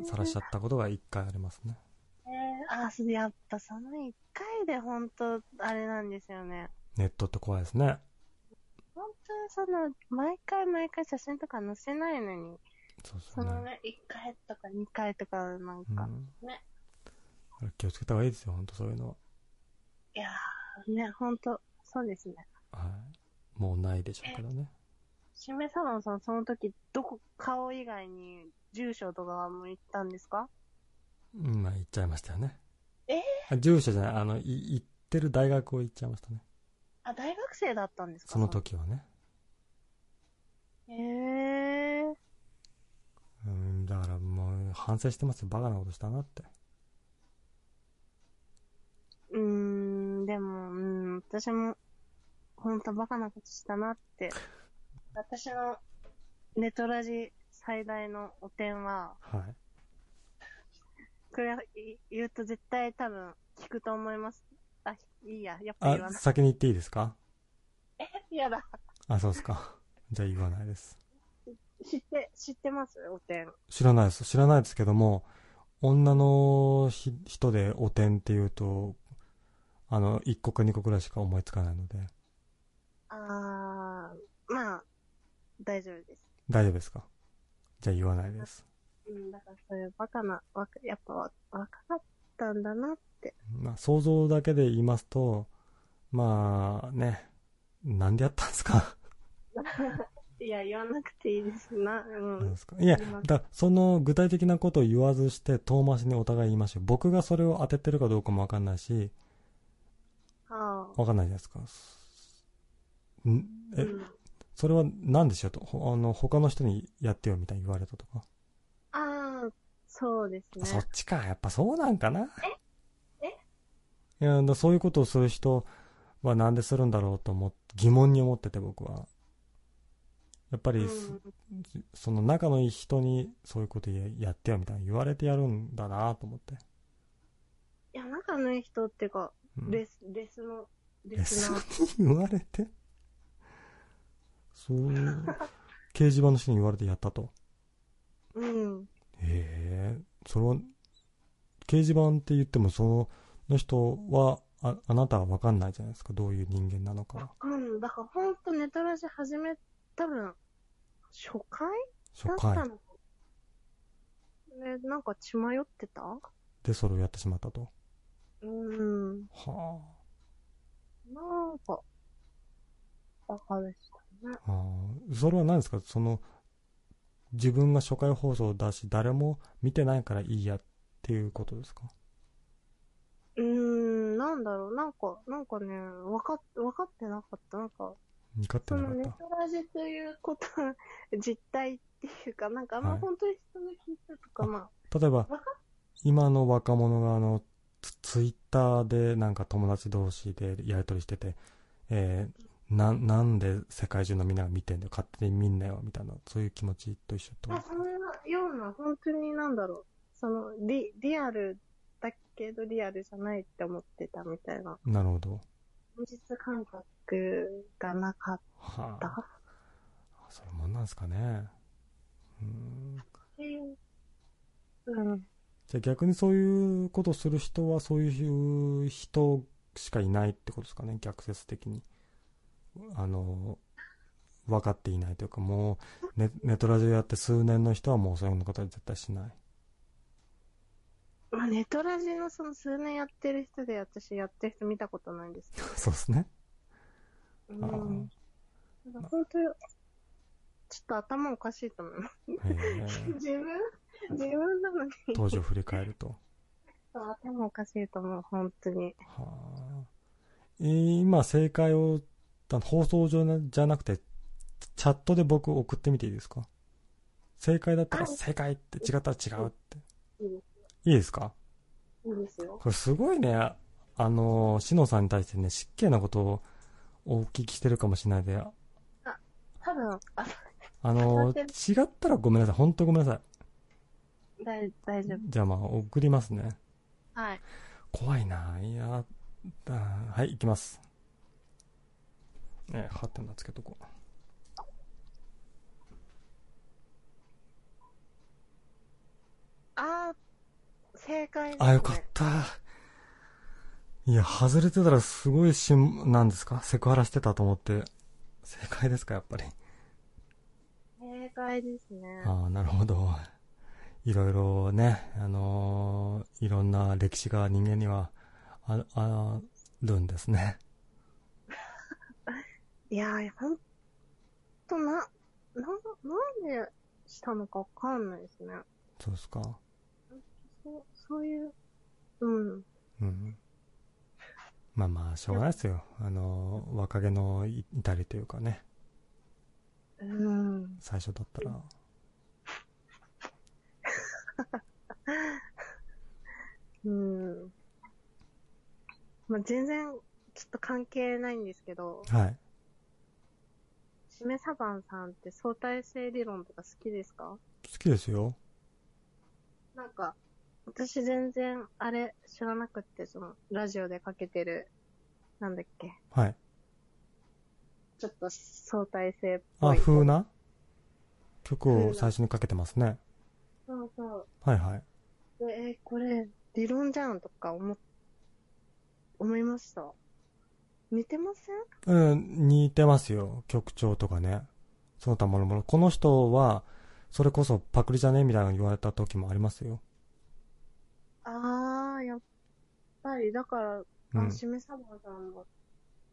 ー。晒しちゃったことが一回ありますね。えー、あ、それやっぱその一回で本当あれなんですよね。ネットって怖いですね。本当にその、毎回毎回写真とか載せないのに、そうそね。そうのね、一回とか二回とかなんか、うん。ね。気をつけた方がいいですよ、本当そういうのは。いやー、ね、本当そうですね。はい。もうないでしょうけどね。しめサロンさん、その時、どこ、顔以外に住所とかも行ったんですか？うん、まあ、行っちゃいましたよね。えあ住所じゃない、あの、い行ってる大学を行っちゃいましたね。あ、大学生だったんですか？その。時はね。へえー。うん、だからもう、反省してますよ。バカなことしたなって。うーん、でも、うん、私も、本当バカなことしたなって。私のネトラジ最大のお点は、はい。これい言うと絶対多分聞くと思います。あ、いいや、やっぱ言わあ、ない。先に言っていいですか？やだ。あ、そうですか。じゃあ言わないです。知って、知ってます？お点。知らないです。知らないですけども、女のひ人でお点って言うと、あの、1個か2個くらいしか思いつかないので、あー、まあ、大丈夫です。大丈夫ですか？じゃあ言わないです。うん、だからそういうバカな、わかやっぱわ若かったんだなって。まあ、想像だけで言いますと、まあね、なんでやったんですか？いや、言わなくていいですな。うなんんで。すか？いやだその具体的なことを言わずして遠回しにお互い言いましょう。僕がそれを当ててるかどうかもわかんないし、はわかんないじゃないですか。んあ。え、うんそれは何でしょうと、ほあの、他の人にやってよみたいに言われたとか？ああ、そうですね。そっちか、やっぱそうなんかな。え？いや、だそういうことをする人はなんでするんだろうと思っ疑問に思ってて僕は。やっぱり、うんその仲のいい人にそういうことややってよみたいに言われてやるんだなと思って。いや、仲のいい人っていうか、うんレス、レスの、レえスナー。そう言われてそう、掲示板の人に言われてやったと。うん。へえ、それは、掲示板って言っても、そのの人は、ああなたは分かんないじゃないですか、どういう人間なのかは。うん、だからほんとネタラジ始め、多分、初回初だった回の。ね、なんか血迷ってた？でそれをやってしまったと。うん。はなんか、バカでし。あ。はあ、それは何ですか？その、自分が初回放送だし、誰も見てないからいいやっていうことですか？うーん、なんだろう、なんか、なんかね、わかっ、わかってなかった。なんか、見かってそのなかった。ネタラジということ、実態っていうか、なんかあんまはい本当に人が聞いたとか、あま例えば今の若者があの、ツツイッターでなんか友達同士でやりとりしてて、えーな、なんで世界中のみんなが見てんだよ、勝手に見んなよ、みたいな、そういう気持ちと一緒ってこあ、そんなような、本当になんだろう。その、リ、リアルだけどリアルじゃないって思ってたみたいな。となるほど。現実感覚がなかっはた。あ。そういうもんなんですかね。うん。うん。じゃあ逆にそういうことする人はそういう人しかいないってことですかね、逆説的に。あの、分かっていないというか、もうネ、ネトラジオやって数年の人はもうそういうことは絶対しない。まあ、ネトラジのその数年やってる人で私やってる人見たことないんですけど。そうですね。うん。本当ちょっと頭おかしいと思います。自分自分なのに。当時を振り返ると。頭おかしいと思う、本当に。はあ。えー今正解を、放送上なじゃなくて、チャットで僕送ってみていいですか？正解だったらあ正解って違ったら違うって。いいですか？いいですよ。これすごいね、あの、しのさんに対してね、失敬なことをお聞きしてるかもしれないで、多分、あ、あの、違ったらごめんなさい。本当ごめんなさい。大大丈夫。じゃあまあ、送りますね。はい。怖いな。いや、だはい、行きます。ねハテナつけとこう。あー、正解です、ね。あ、よかった。いや、外れてたらすごいしん、なんですか？セクハラしてたと思って。正解ですか、やっぱり？正解ですね。ああ、なるほど。いろいろね、あのーいろんな歴史が人間にはああるんですね。いやー、ほんとな、な、なんでしたのかわかんないですね。そうですか？そう、そういう、うん。うん。まあまあ、しょうがないですよ。あのー若気の至りというかね、うん。最初だったら。うん。まあ、全然、ちょっと関係ないんですけど、はい。しめさばんさんって相対性理論とか好きですか？好きですよ。なんか、私全然、あれ知らなくって、その、ラジオでかけてる、なんだっけ、はい。ちょっと相対性っぽあ、い。風な？曲を最初にかけてますね。そうそう。はいはい。で、え、これ、理論じゃんとか思、思いました。似てません？うん、似てますよ。曲調とかね。その他もろもろ。この人は、それこそパクリじゃね？みたいなの言われた時もありますよ。あー、やっぱり、だから、うんあ、。しめさばさんも、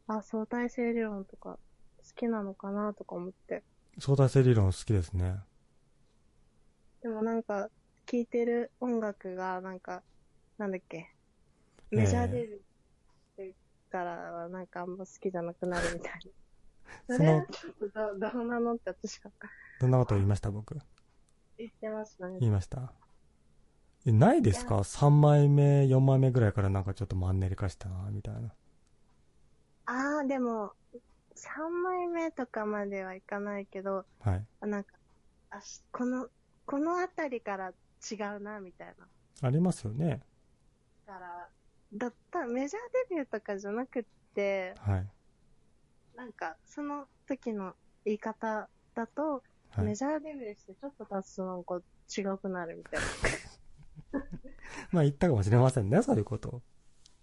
あ、相対性理論とか好きなのかなとか思って。相対性理論好きですね。でもなんか、聴いてる音楽が、なんか、なんだっけ、メジャーデビューからは、なんかあんま好きじゃなくなるみたいな。そのちょっとどどうなのって私はどんなこと言いました僕？言ってましたね。言いました？えないですか ?3 枚目、4枚目ぐらいからなんかちょっとマンネリ化したな、みたいな。あー、でも、3枚目とかまではいかないけど、はい。あなんか、あしこの、このあたりから違うな、みたいな。ありますよね。だから、だったらメジャーデビューとかじゃなくって、はい。なんか、その時の言い方だと、はい。メジャーデビューしてちょっと経つとなんか違くなるみたいな。まあ言ったかもしれませんね、そういうことを。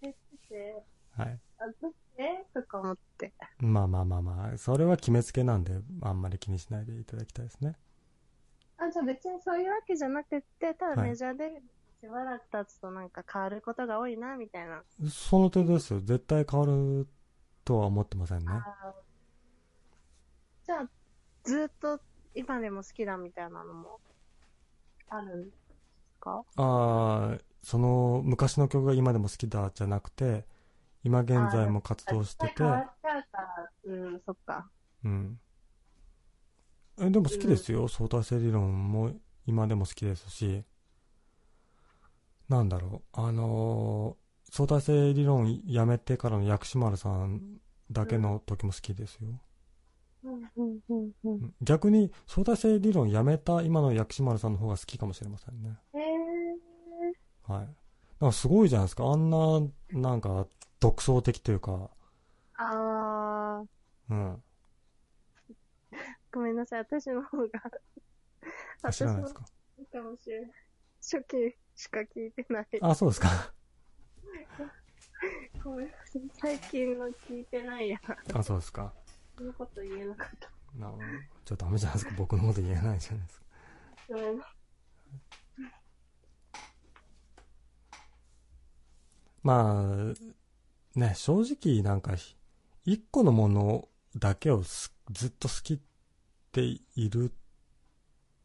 言ってて、はい。あ、どうしてとか思って。まあまあまあまあ、それは決めつけなんで、あんまり気にしないでいただきたいですね。あ、じゃあ別にそういうわけじゃなくって、ただはいメジャーデビューしばらく経つとなんか変わることが多いな、みたいな。その程度ですよ。絶対変わるとは思ってませんね。じゃあ、ずっと今でも好きだみたいなのもあるんですか？ああ、その昔の曲が今でも好きだじゃなくて、今現在も活動してて変、わっちゃうから、うん、そっか。うん。え、でも好きですよ。相対性理論も今でも好きですし、なんだろう、あのー相対性理論やめてからの薬師丸さんだけの時も好きですよ。うんうんうんう。うんん逆に相対性理論やめた今の薬師丸さんの方が好きかもしれませんね。へえはい。なんかすごいじゃないですか。あんな、なんか、独創的というか、あー、うん。ごめんなさい、私の方が。私の方知らないですか。かもしれない。初期しか聞いてない。あ、そうですか。ごめんなさい、最近の聞いてないや。あ、そうですか。そのこと言えなかった。なちょっとダメじゃないですか。僕のこと言えないじゃないですか。ごめんなまあ、ね、正直なんか、一個のものだけをすずっと好きっているっ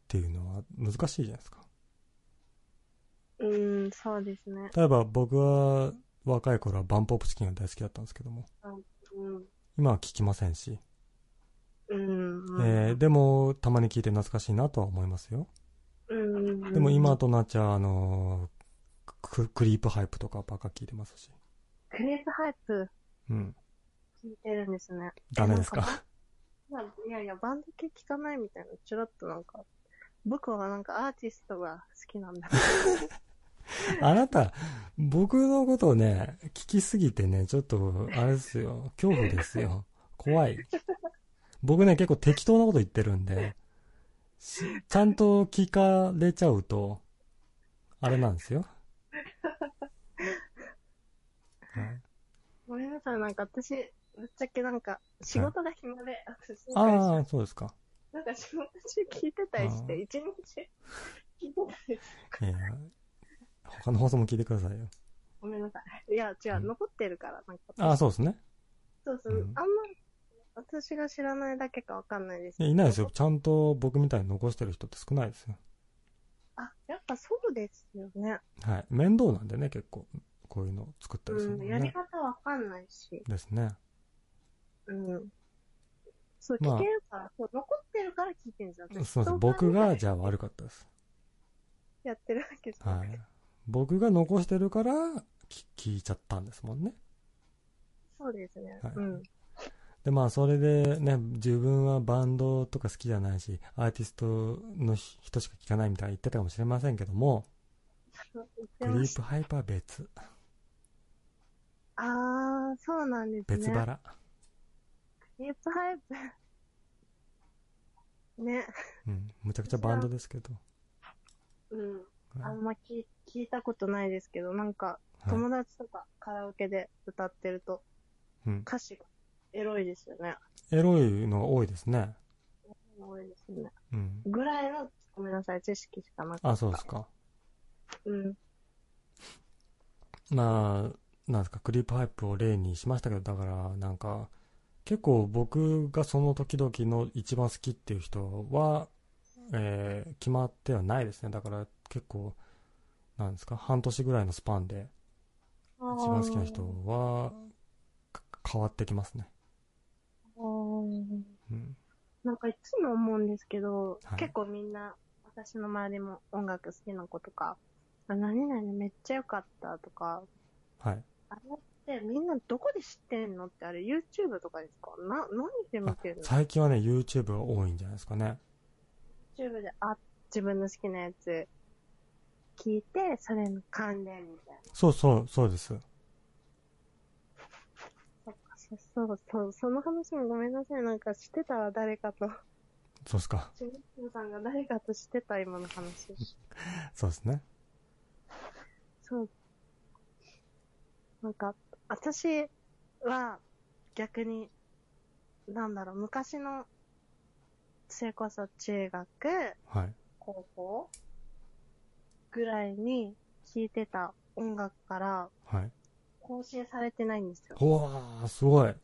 ていうのは難しいじゃないですか。うーん、そうですね。例えば僕は若い頃はバンプオブチキンが大好きだったんですけども、うん。今は聞きませんし、うん。うんえーでもたまに聞いて懐かしいなとは思いますよ。うん。でも今となっちゃあのククリープハイプとかばっか聞いてますし。クレープハイプ？うん。聞いてるんですね。ダメですか？いやいや、バンド系聞かないみたいな、ちらっとなんか、僕はなんかアーティストが好きなんだ。あなた、僕のことをね、聞きすぎてね、ちょっと、あれですよ、恐怖ですよ。怖い。僕ね、結構適当なこと言ってるんで、しちゃんと聞かれちゃうと、あれなんですよ。はいごめんなさい、なんか私、ぶっちゃけなんか、仕事が暇で、私ああ、そうですか。なんか仕事中聞いてたりして、一日聞いてたりして、いや他の放送も聞いてくださいよ。ごめんなさい。いや、違う、うん残ってるから、なんか。ああ、そうですね。そうそう、うんあんま、私が知らないだけかわかんないですいやいないですよ。。ちゃんと僕みたいに残してる人って少ないですよ。あ、やっぱそうですよね。はい。面倒なんでね、結構。こういうの作ったりするうん、やり。方わかんないし。ですね。うん。そう、まあ聞けるから、そう残ってるから聞いてるんですよ。すいません。僕が、じゃあ悪かったです。やってるわけじゃなくてはい。僕が残してるから、き聞いちゃったんですもんね。そうですね。はいうん。で、まあ、それでね、自分はバンドとか好きじゃないし、アーティストの人しか聞かないみたいに言ってたかもしれませんけども、グリープハイパー別。あー、そうなんですね。別腹。クリープハイプ。ね。うん。むちゃくちゃバンドですけど。うん。あはいんま聞い聞いたことないですけど、なんか、はい友達とかカラオケで歌ってると、うん。歌詞がエロいですよね。エロいのが多いですね。多いですね。うん。ぐらいの、ごめんなさい、知識しかなかった。あ、そうですか。うん。まあ、なんですか、クリープハイプを例にしましたけど、だから、なんか、結構僕がその時々の一番好きっていう人は、えー決まってはないですね。だから結構、なんですか、半年ぐらいのスパンで、一番好きな人は、か変わってきますね。なんかいつも思うんですけど、はい結構みんな、私の周りも音楽好きな子とか、あ何々めっちゃ良かったとか、はい。あれってみんなどこで知ってんのってあれ YouTube とかですか？な、何で見あてるの？最近はね、YouTube が多いんじゃないですかね。?YouTube で、あ、自分の好きなやつ聞いて、それの関連みたいな。そうそう、そうです。そそそうそう、その話もごめんなさい。なんか知ってたわ、誰かと。そうですか。ちむさんが誰かと知ってた、今の話。そうですね。そう。なんか、私は逆に、なんだろう、昔の、それこそ中学、はい。高校ぐらいに聴いてた音楽からはい。更新されてないんですよ。うわー、すごい。例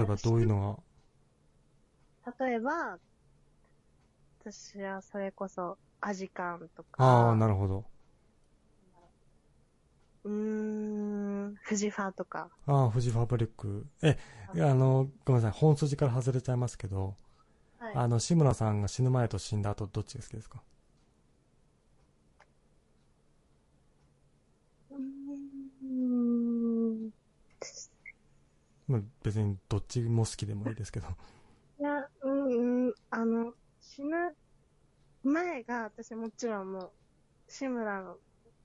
えばどういうの例えば、私はそれこそ、アジカンとが、か、ああー、なるほど。うーん、フジファーとか、ああ、フジファブリック。え、あの、ごめんなさい、本筋から外れちゃいますけど、はい。あの、志村さんが死ぬ前と死んだ後、どっちが好きですかうーんまあ、別にどっちも好きでもいいですけど。いや、うん、うん、あの、死ぬ前が、私もちろんもう、志村の、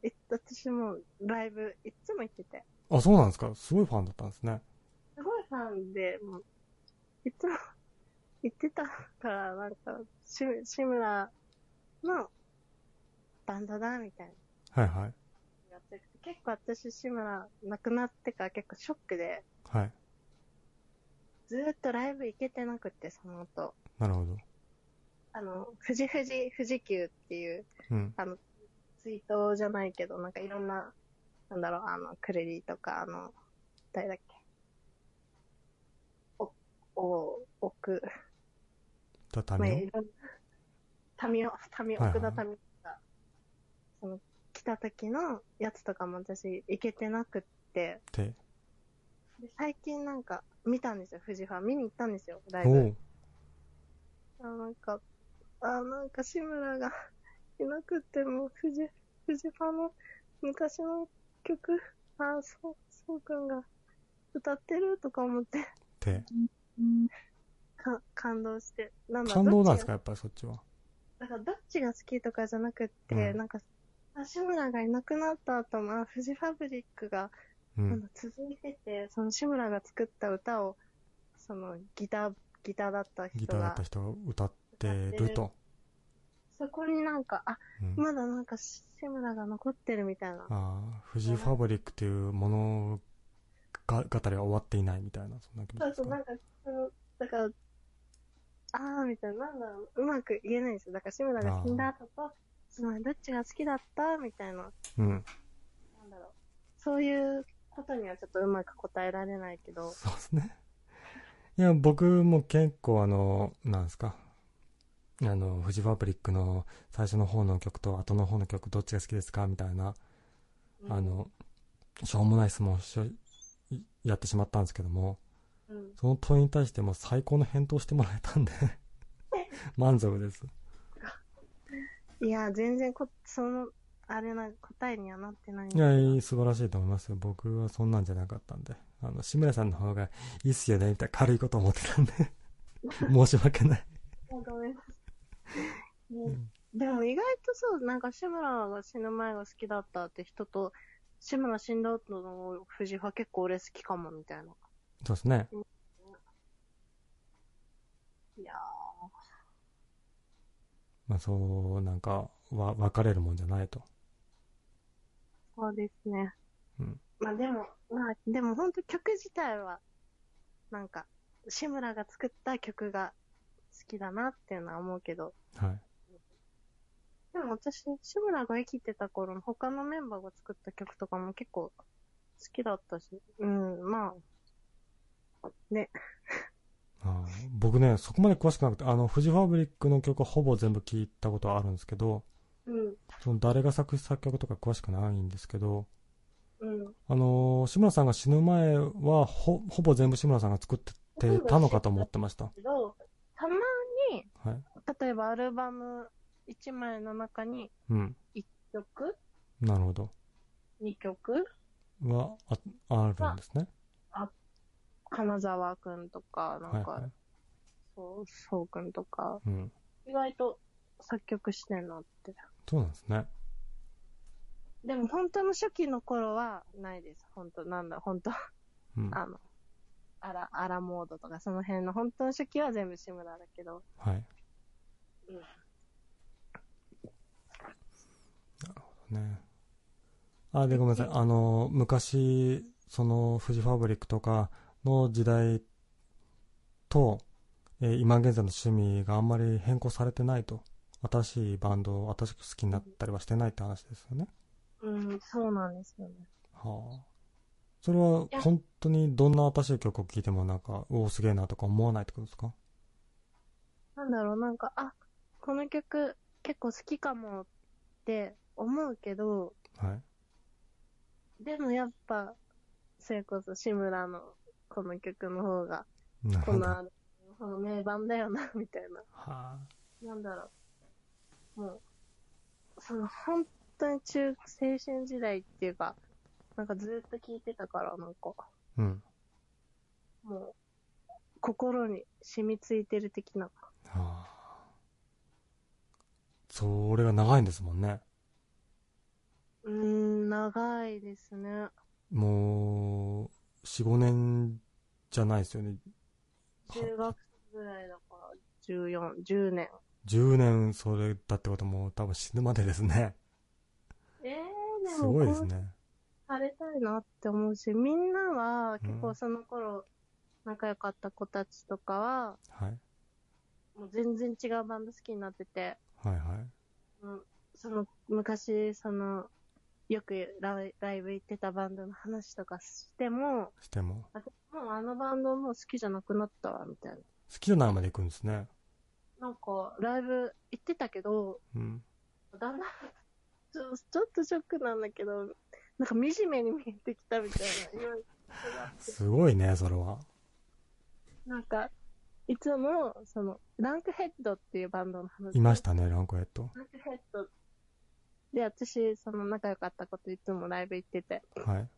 え私もライブ、いつも行ってて、あ、そうなんですかすごいファンだったんですね。すごいファンで、もう、いつも行ってたから、なんか、し志村のバンドだ、みたいな。はいはい。結構私、志村亡くなってから結構ショックで、はい。ずーっとライブ行けてなくって、その後。なるほど。あの、富士富士富士急っていう、うん。あの、ツイートじゃないけど、なんかいろんな、なんだろう、あの、クレリとか、あの、誰だっけ。お、お、奥、まあ、畳をいろんな、民を、民、はいはい奥田民が、その、来た時のやつとかも私、行けてなくって、って。で最近なんか、見たんですよ、富士ファン。見に行ったんですよ、ライおブ。うあ、なんか、あ、なんか志村がいなくても、富士、富士ファンの昔の曲、あ、そう、そうくんが歌ってるとか思って、って。か感動して。なんだ感動なんですかやっぱりそっちは？だからどっちが好きとかじゃなくって、うんなんか、あ志村がいなくなった後も、あ、富士ファブリックが、うん。続いてて、その志村が作った歌を、そのギター、ギターだった人がギターだった、人が歌ってると。そこになんか、あ、うん。まだなんか志村が残ってるみたいな。ああ、富士ファブリックっていうものが、語りは終わっていないみたいな、そんな気持ちそうそう、なんか、その、だから、あーみたいな、なんだろう、うまく言えないんですよ。だから志村が死んだ後と、その、どっちが好きだった？みたいな、うん。なんだろう。そういうことにはちょっとうまく答えられないけど、そうですね。いや、僕も結構あの、なんですか。あの、フジファブリックの最初の方の曲と後の方の曲どっちが好きですかみたいな、うんあ、の、しょうもない質問をしいやってしまったんですけども、うん。その問いに対しても最高の返答してもらえたんで、満足です。いや、全然こ、その、あれな、答えにはなってないんいや、素晴らしいと思いますよ。僕はそんなんじゃなかったんで。あの、志村さんの方がいいっすよね、みたいな軽いこと思ってたんで。申し訳ない。ごめんなさい。ねでも意外とそう、なんか志村が死ぬ前が好きだったって人と、志村死んだ後の藤派結構俺好きかもみたいな。そうですね。いやまあそう、なんか、わ、別れるもんじゃないと。ー、そうですね。うん。まあでも、まあでも本当曲自体は、なんか、志村が作った曲が好きだなっていうのは思うけど、はい。でも私、志村が生きてた頃の他のメンバーが作った曲とかも結構好きだったし、うん、まあ、ね、あー僕ね、そこまで詳しくなくて、あの、フジファブリックの曲はほぼ全部聞いたことはあるんですけど、うん、その誰が作詞作曲とか詳しくないんですけど、うん。あのー志村さんが死ぬ前はほ、ほぼ全部志村さんが作ってたのかと思ってました。けど、たまに、はい。例えばアルバム1枚の中にうん。1曲？なるほど。?2 曲？は、あ、あるんですね。金沢くんとか、なんか、はいはい。そう、そうくんとか、うん。意外と作曲してんのって。そうなんですね。でも本当の初期の頃はないです。本当なんだ、本当うん。あの、アラ、アラモードとかその辺の本当の初期は全部志村だけど、はい。うん。ね。あ、で、ごめんなさい。あの、昔、その、フジファブリックとかの時代と、えー今現在の趣味があんまり変更されてないと。新しいバンドを新しく好きになったりはしてないって話ですよね。うん、そうなんですよね。はあ。それは本当にどんな新しい曲を聴いてもなんか、おお、すげえなとか思わないってことですか？なんだろう、なんか、あ、この曲結構好きかもって思うけど、はい。でもやっぱ、それこそ志村のこの曲の方が。この、この名盤だよな、みたいな。はあ。なんだろう。もう、その本当に中、青春時代っていうか、なんかずっと聴いてたから、なんか、うん。もう、心に染みついてる的な。はあ、それが長いんですもんね。うーん、長いですね。もう、4、5年じゃないですよね。中学生ぐらいだから、14、10年。10年それだってことも多分死ぬまでですね。えー、でも、すごいですね。されたいなって思うし、みんなはうん結構その頃、仲良かった子たちとかは、はい。もう全然違うバンド好きになってて、はいはい。うんその昔、その、よくライブ行ってたバンドの話とかしても、しても。あもうあのバンドもう好きじゃなくなったわ、みたいな。好きじゃないまで行くんですね。なんか、ライブ行ってたけど、うん。だんだん、ちょちょっとショックなんだけど、なんか惨めに見えてきたみたいな。すごいね、それは。なんか、いつも、その、ランクヘッドっていうバンドの話。いましたね、ランクヘッド。ランクヘッド。で、私、その仲良かった子といつもライブ行ってて。はい。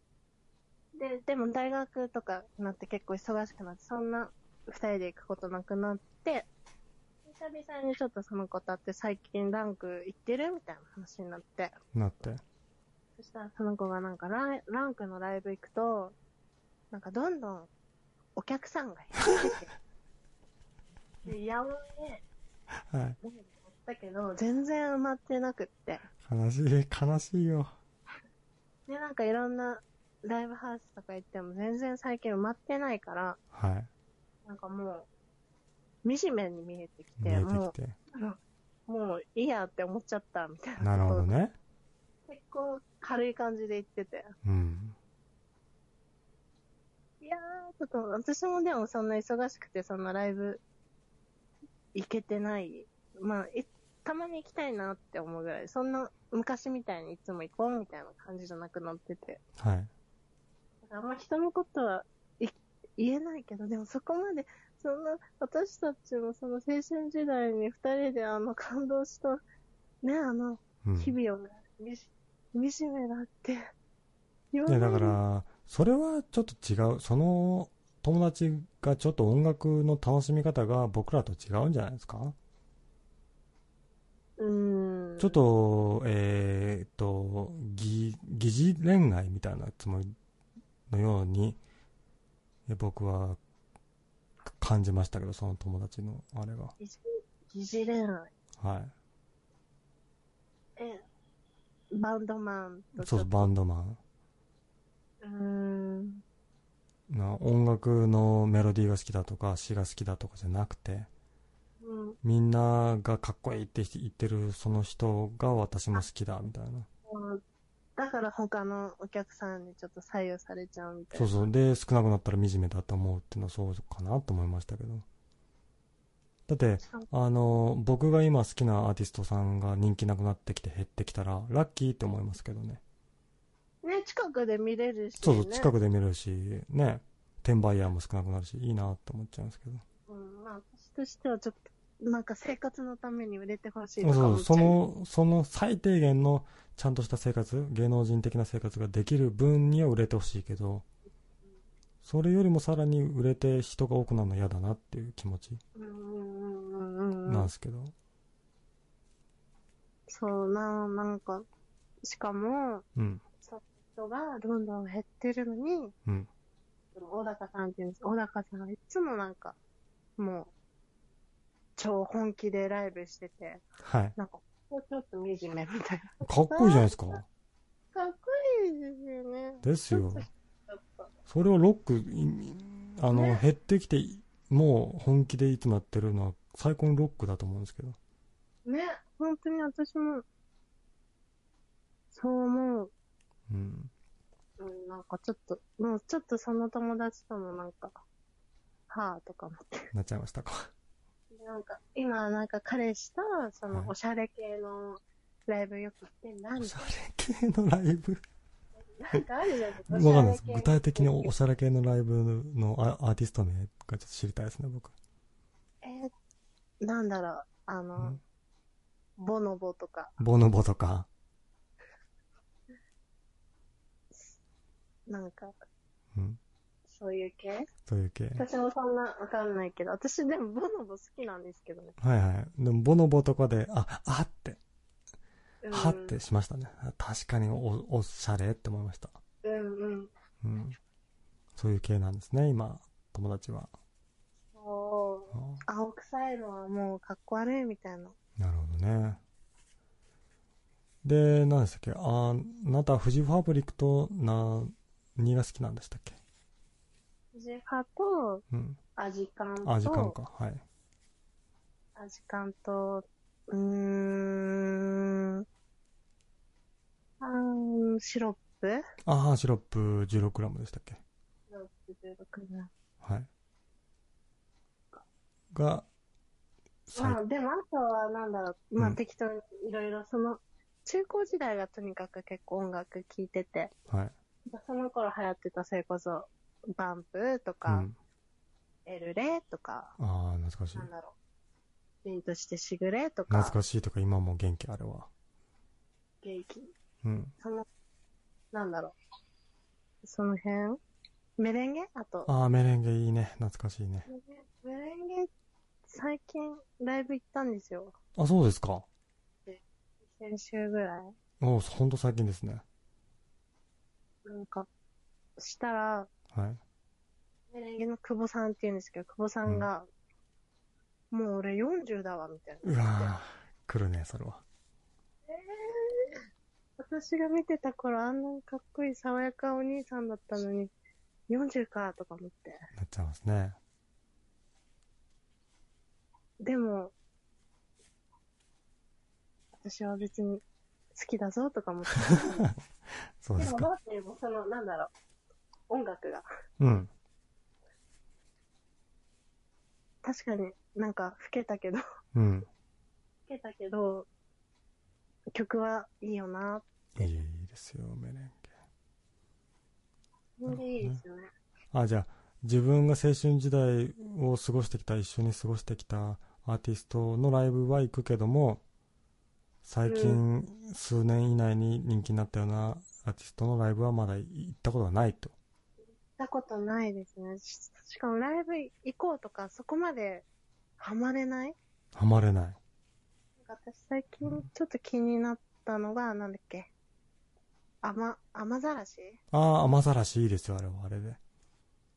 で、でも大学とかになって結構忙しくなって、そんな二人で行くことなくなって、久々にちょっとその子と会って最近ランク行ってるみたいな話になって。なって。そしたらその子がなんかライランクのライブ行くと、なんかどんどんお客さんが減ってて。で、やむね、はい。思ったけど、全然埋まってなくって。悲しい、悲しいよ。で、なんかいろんなライブハウスとか行っても全然最近埋まってないから、はい。なんかもう、惨めに見えてきて、見えてもきて。う、もういいやって思っちゃったみたいな。なるほど。ね。結構軽い感じで言ってて。うん。いやー、ちょっと私もでもそんな忙しくて、そんなライブ行けてない。まあ、いたまに行きたいなって思うぐらい、そんな昔みたいにいつも行こうみたいな感じじゃなくなってて。はい。あんま人のことはい言えないけど、でもそこまで、そんな、私たちもその青春時代に二人であの感動した、ね、あの、うん。日々をね、みし、惨めだって。言わいや、だから、それはちょっと違う。その友達がちょっと音楽の楽しみ方が僕らと違うんじゃないですか？うーん。ちょっと、えーっと、疑、疑似恋愛みたいなつもりのように、え僕は感じましたけど、その友達のあれが。疑似恋愛。はえ、バンドマンい。そうそう。バンドマン。うーん。な音楽のメロディーが好きだとか詩が好きだとかじゃなくてうん。みんながかっこいいって言ってるその人が私も好きだみたいなうんだから他のお客さんにちょっと左右されちゃうみたいな。そうそう。で少なくなったら惨めだと思うっていうのはそうかなと思いましたけど。だってあの僕が今好きなアーティストさんが人気なくなってきて減ってきたらラッキーって思いますけどね。ね、近くで見れるし、ね。そうそう近くで見れるしね。転売ヤーも少なくなるしいいなって思っちゃうんですけど。うん、まあ私としてはちょっと、なんか生活のために売れてほしいそうそう、その、その最低限のちゃんとした生活、芸能人的な生活ができる分には売れてほしいけど、それよりもさらに売れて人が多くなるの嫌だなっていう気持ち。なんですけど。そうな、なんか、しかも、うん、人がどんどん減ってるのに、うん、小高さんっていうんです。小高さんはいつもなんか、もう、超本気でライブしてて、はい。なんか、ちょっと惨めみたいな。かっこいいじゃないですか。かっこいいですよね。ですよそれをロック、いあの、ね減ってきて、もう本気でいつもやってるのは最高のロックだと思うんですけど。とね、本当に私も、そう思う。うん。うん、なんかちょっと、もうちょっとその友達ともなんか、はぁとか思って。なっちゃいましたか。なんか、今なんか彼氏と、そはいのおしゃれ系のライブよく行ってんだ、みおしたゃいれ系のライブ？な。なんかあるじゃないですか。わかんないです。具体的におしゃれ系のライブのアアーティスト名がちょっと知りたいですね、僕。えーなんだろう、あの、うんボノボとか、ボノボとか？なんか、うん。そういう系？そういう系。私もそんなわかんないけど、私でもボノボ好きなんですけどね。はいはい。でも、ボノボとかで、あ、あって、うんはってしましたね。あ確かにお、おしゃれって思いました。うんうん。うん。そういう系なんですね、今、友達は。そう。あ青臭いのはもうかっこ悪いみたいな。なるほどね。で、何でしたっけ？ああなた、フジファブリックと何が好きなんでしたっけ？ジェハと、うん。アジカンと、あ、時間か。はい。アジカンと、うーん、あーシロップ？ああ、シロップ 16g でしたっけ？シロップ16グラムはい。が、最まあ、でもあとはなんだろう、まあうん適当にいろいろその、中高時代がとにかく結構音楽聴いてて、はい。その頃流行ってたそれこそ、バンプとうか、ん。エルレとか、ああ、懐かしいな。んだろう、ビートしてしぐれとか、懐かしいとか今も元気あれは。元気、うん。その、なんだろう、その辺？メレンゲ？あと、ああ、メレンゲいいね。懐かしいね。メレンゲ、最近ライブ行ったんですよ。あ、そうですか。先週ぐらい。おお、ほんと最近ですね。なんか、したら、はい。メレンゲの久保さんって言うんですけど、久保さんが、もう俺40だわ、みたいな。うわー来るね、それは。えー私が見てた頃、あんなかっこいい爽やかお兄さんだったのに、40か、とか思って。なっちゃいますね。でも、私は別に好きだぞ、とか思って。そうでか。ですも、どうっても、その、なんだろう、音楽が。うん。確かになんか老けたけど、老うん。けたけど、曲はいいよな。いいですよ、メレンゲ。いいですよね。あ、じゃあ、自分が青春時代を過ごしてきた、一緒に過ごしてきたアーティストのライブは行くけども、最近、数年以内に人気になったようなアーティストのライブはまだ行ったことがないと。行ったことないですね。ししかもライブ行こうとか、そこまでハマれない？ハマれない。なんか私最近ちょっと気になったのが、なんだっけ？雨、雨ざらし？ああ、雨ざらしいいですよ、あれは、あれで。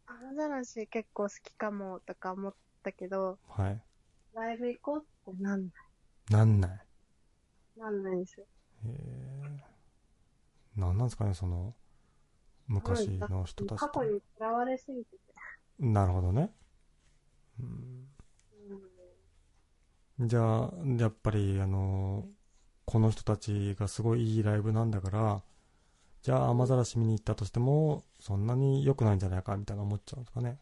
雨ざらし結構好きかもとか思ったけど、はい。ライブ行こうってなんない？なんない。なんないんですよ。へえ。なんなんですかね、その、昔の人たちと。過去に囚われすぎてて。なるほどね。うんうんじゃあ、やっぱり、あの、この人たちがすごいいいライブなんだから、じゃあ、雨ざらし見に行ったとしても、そんなに良くないんじゃないか、みたいな思っちゃうんですかね。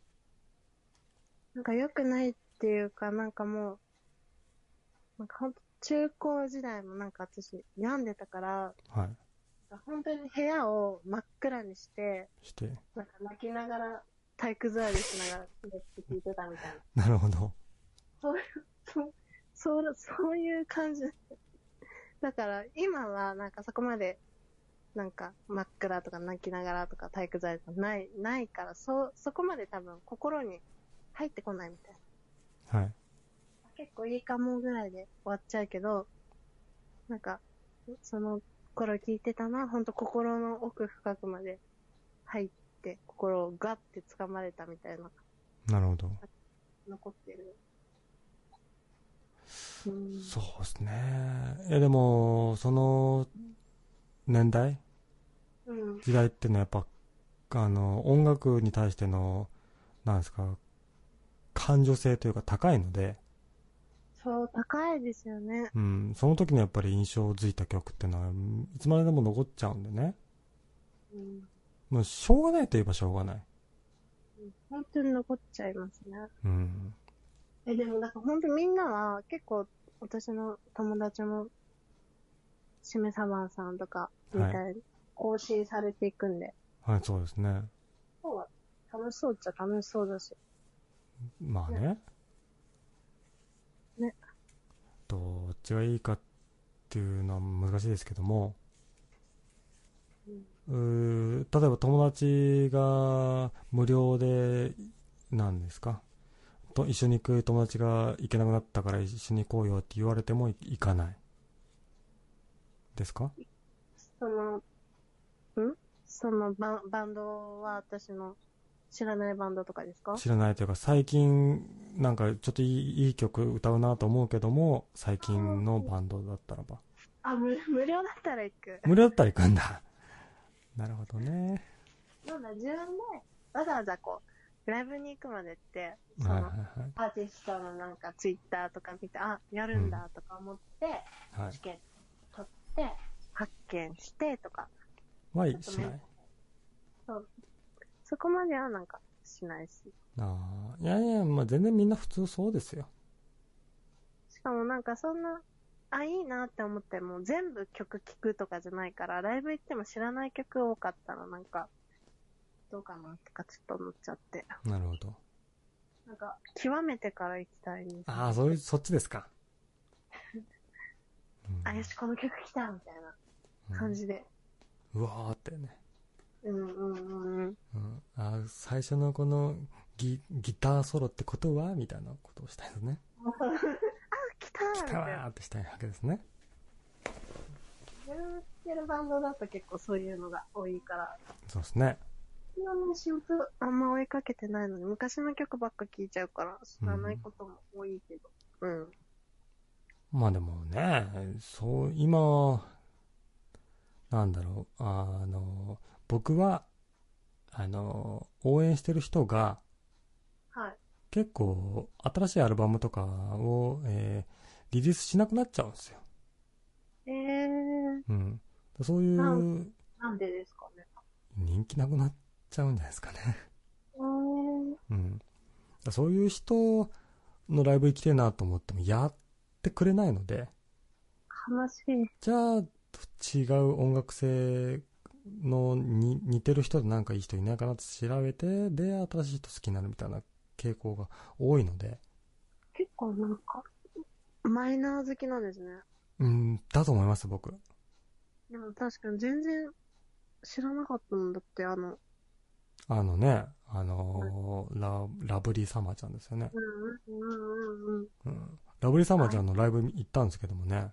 なんか良くないっていうか、なんかもう、なんかほんと中高時代もなんか私病んでたから、はい。本当に部屋を真っ暗にして、して。なんか泣きながら体育座りしながら聞いてたみたいな。なるほど。そう、そう、そう、そういう感じ。だから今はなんかそこまで、なんか真っ暗とか泣きながらとか体育座りとかない、ないから、そう、そこまで多分心に入ってこないみたいな。はい。結構いいかもぐらいで終わっちゃうけど、なんか、その頃聞いてたのは、ほんと心の奥深くまで入って、心をガッて掴まれたみたいな、なるほど。残ってる。うん。そうですね。え、でも、その、年代？うん。時代っていうのはやっぱ、あの、音楽に対しての、なんですか、感受性というか高いので、そう、高いですよね。うん、その時にやっぱり印象づいた曲っていうのは、うんいつまででも残っちゃうんでね。うん。もうしょうがないといえばしょうがない。本当に残っちゃいますね。うん。え、でもなんか本当みんなは結構私の友達も、しめさばんさんとかみたいに更新されていくんで、はい、そうですね。そうは楽しそうっちゃ楽しそうだし。まあね。ね。どっちがいいかっていうのは難しいですけども、うー例えば友達が無料で、なんですか？と一緒に行く友達が行けなくなったから一緒に行こうよって言われても行かない。ですか？その、ん？そのババンドは私の知らないバンドとかですか？知らないというか、最近、なんかちょっといいいい曲歌うなと思うけども、最近のバンドだったらば。あ、無無料だったら行く。無料だったら行くんだ。なるほどね。なんだ、自分でわざわざこう、ライブに行くまでって、その、はいはいはい。アーティストのなんかツイッターとか見て、あ、やるんだとか思って、はいチ。ケット取って、発見してとか、はい、しない。そこまではなんかしないし。ああ。いやいや、まあ全然みんな普通そうですよ。しかもなんかそんな、あ、いいなって思っても全部曲聴くとかじゃないから、ライブ行っても知らない曲多かったらなんか、どうかなとかちょっと思っちゃって。なるほど。なんか、極めてから行きたい。ああ、そういう、そっちですか。うんあ、よし、この曲来たみたいな感じで。うんうわーってね。うんうんうんうん。うん、あー最初のこのギギターソロってことはみたいなことをしたいですね。あ、来た来たわってしたいわけですね。自分の知ってるバンドだと結構そういうのが多いから、そうですね。今の仕事あんま追いかけてないのに、昔の曲ばっか聴いちゃうから、知らないことも多いけど。うん。まあでもね、そう、今、なんだろう、あの、僕は、あの、応援してる人が、はい。結構、新しいアルバムとかを、えーリリースしなくなっちゃうんですよ。えー、うん。そういう、なんでですかね。人気なくなっちゃうんじゃないですかね。うーん。うん。そういう人のライブ行きてえなと思ってもやってくれないので、悲しい。じゃあ違う音楽性のに似てる人でなんかいい人いないかなって調べて、で、新しい人好きになるみたいな傾向が多いので、結構なんか、マイナー好きなんですね。うん、だと思います、僕。でも確かに全然知らなかったんだって、あの、あのね、あのーラ、ラブリーサマーちゃんですよね。うんうんうんうんうん。うん。ラブリーサマーちゃんのライブ行ったんですけどもね。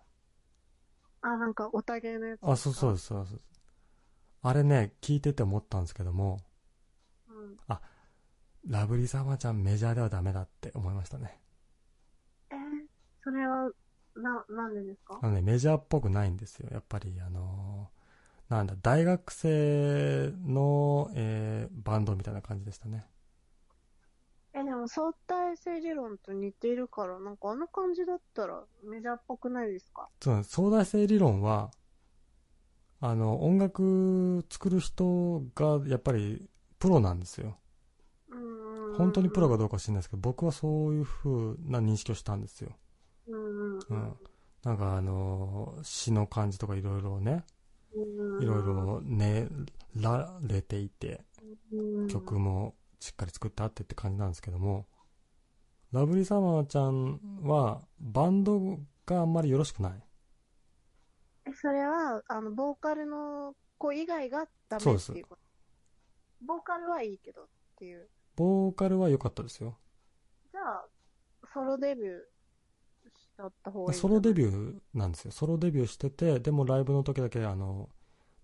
あ、なんか、おたげのやつ。あ、そうそうです、そうです。あれね、聞いてて思ったんですけども、うん。ラブリーサマーちゃんメジャーではダメだって思いましたね。えー、それは、な、なんでですか？あのね、メジャーっぽくないんですよ。やっぱり、あのーなんだ、大学生の、えーバンドみたいな感じでしたね。え、でも相対性理論と似ているから、なんかあの感じだったらメジャーっぽくないですか？そう相対性理論は、あの、音楽作る人が、やっぱり、プロなんですよ。うん。本当にプロかどどうかは知らないですけど、僕はそういう風な認識をしたんですよ。うん。なんかあのー詩の感じとかいろいろね、うんいろいろ練られていて、うん曲もしっかり作ってあってって感じなんですけども、ラブリーサマーちゃんはバンドがあんまりよろしくない。え、それは、あの、ボーカルの子以外がダメっていうこと？ボーカルはいいけどっていう。ボーカルは良かったですよ。じゃあ、ソロデビューしちゃった方がいい。ソロデ。ビューなんですよ。ソロデビューしてて、でもライブの時だけあの、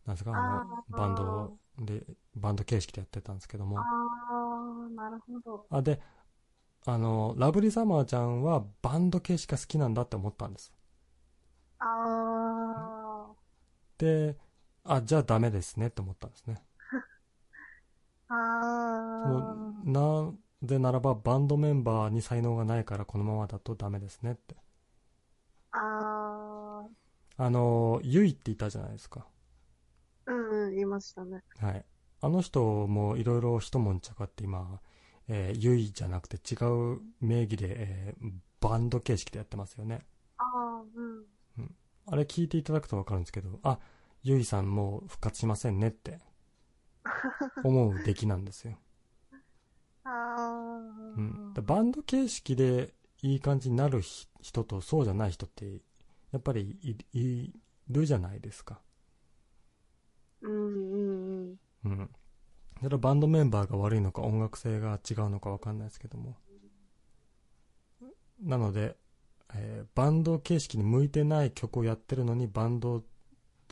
なんですか、あの、バンドで、バンド形式でやってたんですけども。あー、なるほど。あ、で、あの、ラブリーサマーちゃんはバンド形式が好きなんだって思ったんです。あで、あ、じゃあダメですねって思ったんですね。ー、あもう、なぜならばバンドメンバーに才能がないからこのままだとダメですねって。ー、ああの、ゆいっていたじゃないですか。ー、うんうん、言いましたね。はい。あの人もいろいろ一悶着あって今、えーゆいじゃなくて違う名義で、えーバンド形式でやってますよね。あれ聞いていただくとわかるんですけど、あ、ゆいさんもう復活しませんねって思う出来なんですよ。あー、うん。でバンド形式でいい感じになるひ人とそうじゃない人って、やっぱりいいるじゃないですか。ううんうんうん。うん。それはバンドメンバーが悪いのか音楽性が違うのかわかんないですけども。なので、えーバンド形式に向いてない曲をやってるのにバンド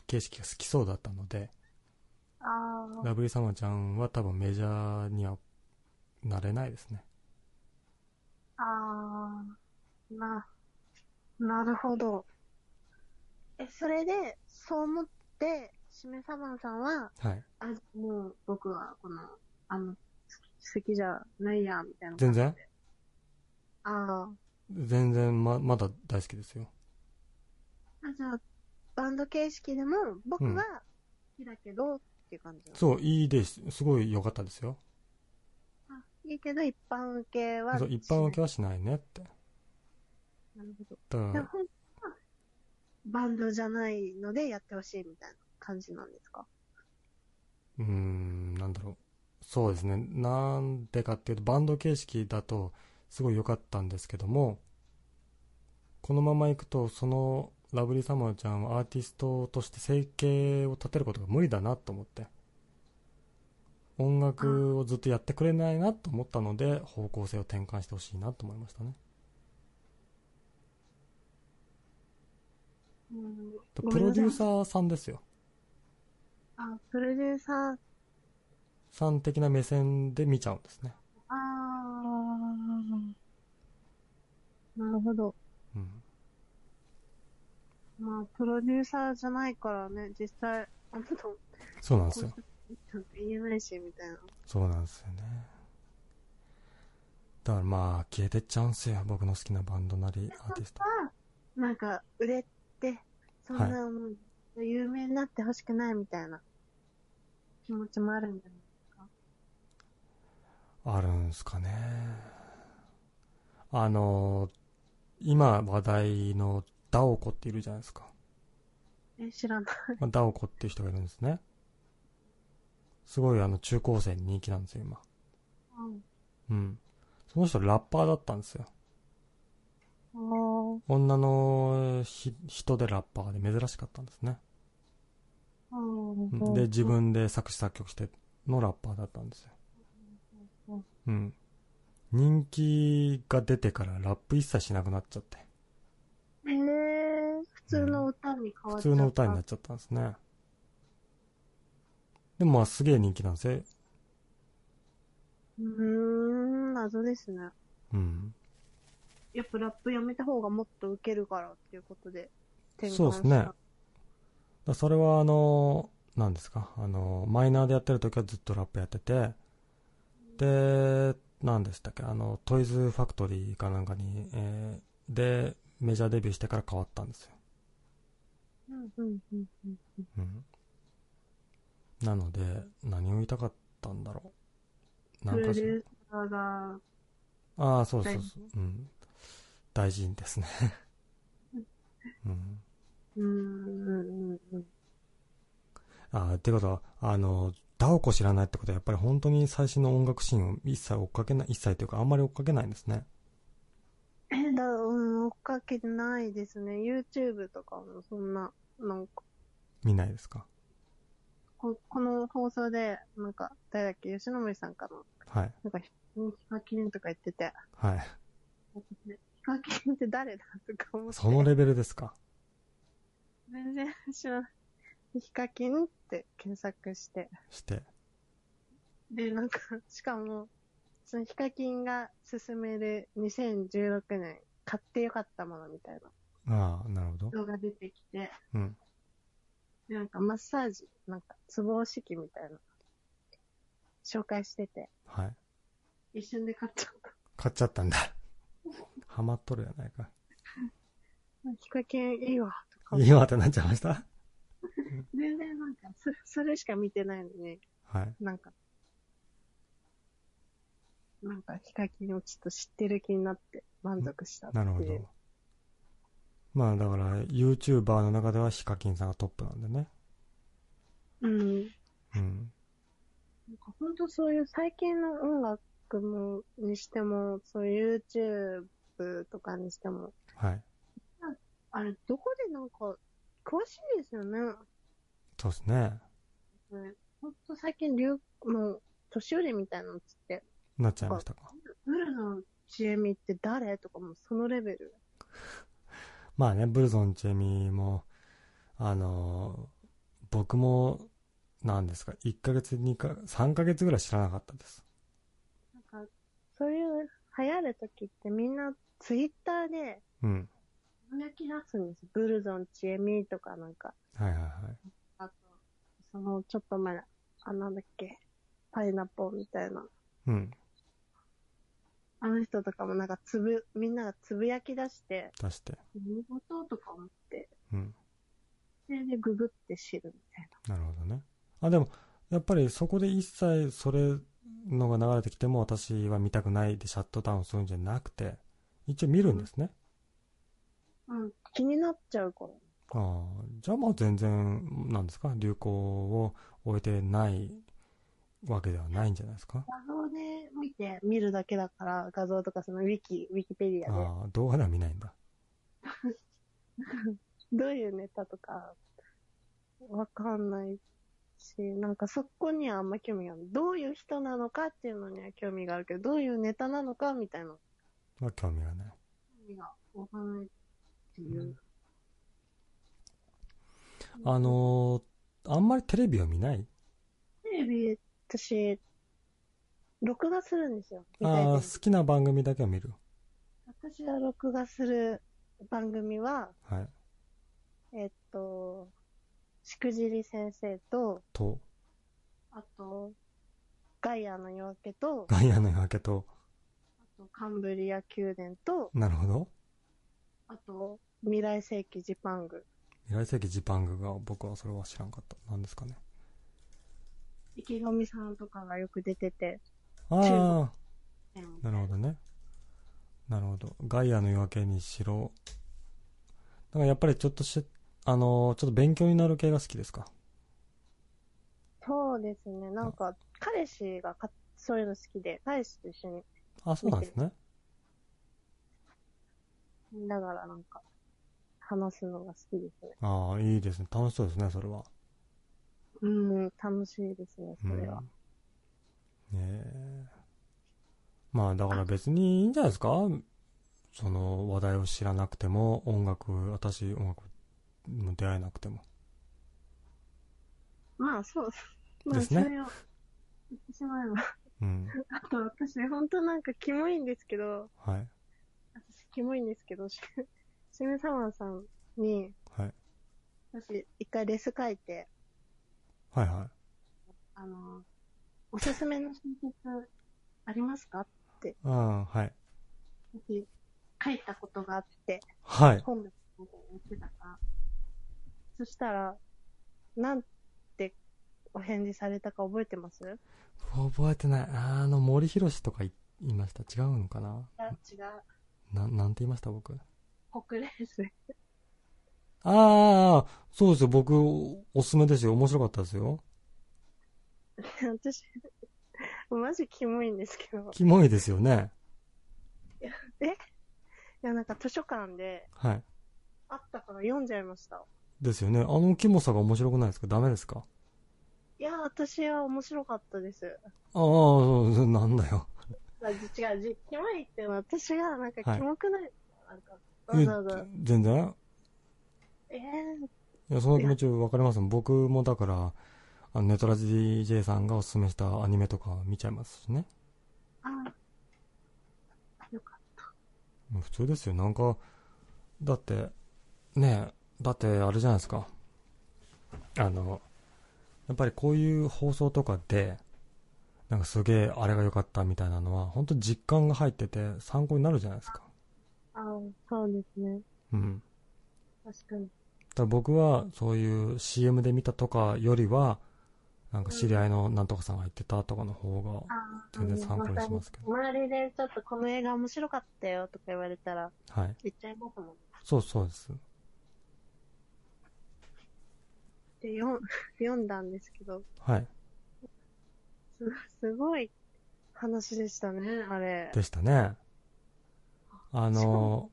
形式が好きそうだったので、ああ。ラブリーサマーちゃんは多分メジャーにはなれないですね。ああ。な、なるほど。え、それで、そう思って、しめさばんさんは、はい。あ、もう僕はこの、あの、好きじゃないや、みたいな。全然あ全然ま、まだ大好きですよ。あ。あ、じゃあ、バンド形式でも、僕うんは好きだけど、っていう感じそう、いいです。すごい良かったですよ。あいいけど、一般受けは。そう一般受けはしないねって。なるほど。だから、本当は、バンドじゃないのでやってほしいみたいな感じなんですか？うーん、なんだろう。そうですね。なんでかっていうと、バンド形式だと、すごい良かったんですけども、このまま行くと、その、ラブリーサマーちゃんはアーティストとして生計を立てることが無理だなと思って、音楽をずっとやってくれないなと思ったので、方向性を転換してほしいなと思いましたね。うん。プロデューサー。ーさんですよ。あ、プロデューサー、さん的な目線で見ちゃうんですね。あー。なるほど。うん。まあ、プロデューサーじゃないからね、実際、あなたと、そうなんですよ。ちゃんと言えないし、みたいな。そうなんですよね。だからまあ、消えてっちゃうんすよ。僕の好きなバンドなり、アーティスト。なんか、売れて、そんな、もう有名になってほしくないみたいな気持ちもあるんじゃないですか？あるんすかね。あの、今話題のダオコっているじゃないですか。え、知らない。まあダオコっていう人がいるんですね。すごいあの中高生に人気なんですよ、今。うん。うん。その人ラッパーだったんですよ。女のひ人でラッパーで珍しかったんですね。で、自分で作詞作曲してのラッパーだったんですよ。うん。人気が出てからラップ一切しなくなっちゃって。えー、普通の歌に変わっ普ちゃった。通の歌になっちゃったんですね。でもまあすげえ人気なんですよ。うーん、謎ですね。うん。やっぱラップやめた方がもっとウケるからっていうことで転換した。そうですね。だそれはあの、何ですか、あの、マイナーでやってる時はずっとラップやってて、で、何でしたっけ、あの、トイズファクトリーかなんかに、えーで、メジャーデビューしてから変わったんですよ。うんうんうんうんうん。なので、何を言いたかったんだろう。なんかしああ、そうそうそう。うん。大事ですね。うん。うーん、うん、うんうん。ああ、ってことは、あの、ダオコ知らないってことは、やっぱり本当に最新の音楽シーンを一切追っかけない、一切というか、あんまり追っかけないんですね。え、だ、うん、追っかけてないですね。YouTube とかもそんな、なんか、見ないですか？ここの放送で、なんか、誰だっけ、吉野森さんかな？はい。なんか、ヒカキンとか言ってて、はい。ヒカキンって誰だ？とか思って。そのレベルですか？全然知らない。ヒカキンって検索して。して。で、なんか、しかも、そのヒカキンが進める2016年、買ってよかったものみたいなああ、なるほど。動画出てきて、うん。でなんかマッサージ、なんか、ツボ押式みたいな、紹介してて、はい。一瞬で買っちゃった。買っちゃったんだ。ハマっとるやないか。ヒカキンいいわ、とか。いいわってなっちゃいました？全然なんか、そそれしか見てないのに、はい。なんか、なんか、ヒカキンをちょっと知ってる気になって満足したっていなう。るほど。まあだから、YouTuber の中ではヒカキンさんがトップなんでね。うん。うん。なんか本当そういう最近の音楽も、にしても、そういう YouTube とかにしても、はい。あれ、どこでなんか、詳しいですよね。そうですね。う最近流、もう、年寄りみたいなのつって、なっちゃいましたか？ブルのちえみって誰？とかもそのレベル。まあね、ブルゾンチェミも、あのー僕も、なんですか、1ヶ月、2か、3ヶ月ぐらい知らなかったです。なんか、そういう流行る時ってみんなツイッターでうん。つぶやき出すんです。ブルゾンちえみとかなんか、はいはいはい。あと、そのちょっと前、あ、なんだっけ、パイナポーみたいな。うん。あの人とかもなんかつぶ、みんながつぶやき出して、出して。見事とか思って、うん。それでググって知るみたいなるほどね。あ、でも、やっぱりそこで一切それのが流れてきても私は見たくないでシャットダウンするんじゃなくて、一応見るんですね。な。うん。気になっちゃうから。ああ、じゃあまあ全然、なんですか、流行を終えてないわけではないんじゃないですか？画像で見て見るだけだから、画像とかそのウィキ、ウィキペディアで、ああ、動画では見ないんだ。どういうネタとか、わかんないし、なんかそこにはあんま興味がない。どういう人なのかっていうのには興味があるけど、どういうネタなのかみたいなは興味がない。興味がわかんないっていう。あのーあんまりテレビを見ない？テレビ、私、録画するんですよ。ああ、時好きな番組だけを見る。私が録画する番組は、はい。えっと、しくじり先生と、と、あと、ガイアの夜明けと、ガイアの夜明けと、あとカンブリア宮殿と、なるほど。あと、未来世紀ジパング。未来世紀ジパングが僕はそれは知らんかった。何ですかね。池上さんとかがよく出てて、ああ、うんなるほどね。なるほど。ガイアの夜明けにしろ。だからやっぱりちょっとし、あのーちょっと勉強になる系が好きですか？そうですね、なんか、彼氏がかそういうの好きで、彼氏と一緒に、あ、そうなんですね。だからなんか、話すのが好きですね。ああ、いいですね。楽しそうですね、それは。うん、楽しいですね、それは。うん、ねえ。まあだから別にいいんじゃないですか？その話題を知らなくても音楽、私音楽も出会えなくても。まあ、そう。まあ、ですねそれを言ってしまえば。うん。あと、私、本当なんか、キモいんですけど、はい。私、キモいんですけど、ししめさまさんに、はい。私、一回レス書いて、はいはあの、おすすめの小説ありますか？って、い。ああ、はい。私、書いたことがあって、はい。本で言ってたから。そしたら、なんてお返事されたか覚えてます？覚えてない。あの、森博とか言いました。違うのかな？いや、違う。な、なんて言いました僕？国レース。ああ、そうですよ。僕、おすすめですよ。面白かったですよ。私、マジキモいんですけど。キモいですよね。いや、なんか図書館ではい。あったから読んじゃいました。ですよね。あのキモさが面白くないですか？ダメですか？いや、私は面白かったです。ああ、そうなんだよ。違う、じキモいっていうのは私がなんかはいキモくない、なんか、わえざわざ、全然？えー、いや、その気持ちわかります僕もだから、あのネトラジ DJ さんがおすすめしたアニメとか見ちゃいますしね。あよかった。普通ですよ。なんか、だって、ねえ、だってあれじゃないですか。あの、やっぱりこういう放送とかで、なんかすげえあれが良かったみたいなのは、本当実感が入ってて参考になるじゃないですか。あそうですね。うん。確かに。だ僕はそういう CM で見たとかよりは、なんか知り合いのなんとかさんが言ってたとかの方が、あ全然参考にしますけど周りでちょっとこの映画面白かったよとか言われたら、はい。言っちゃいますもん。そうそうです。で、読んだんですけど、はい。す すごい話でしたね、あれ。でしたね。あの、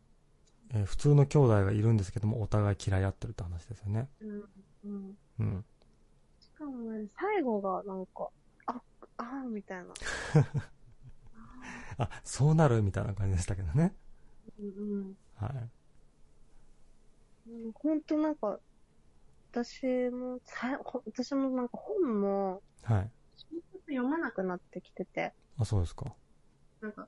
えー普通の兄弟がいるんですけども、お互い嫌い合ってるって話ですよね。うん。うん。うん。しかもね、最後がなんか、あ、あーみたいな。あ、そうなるみたいな感じでしたけどね。うんうん。はい。うんほんとなんか、私も、さほ私もなんか本も、はい。読まなくなってきてて、あ、そうですか。なんか、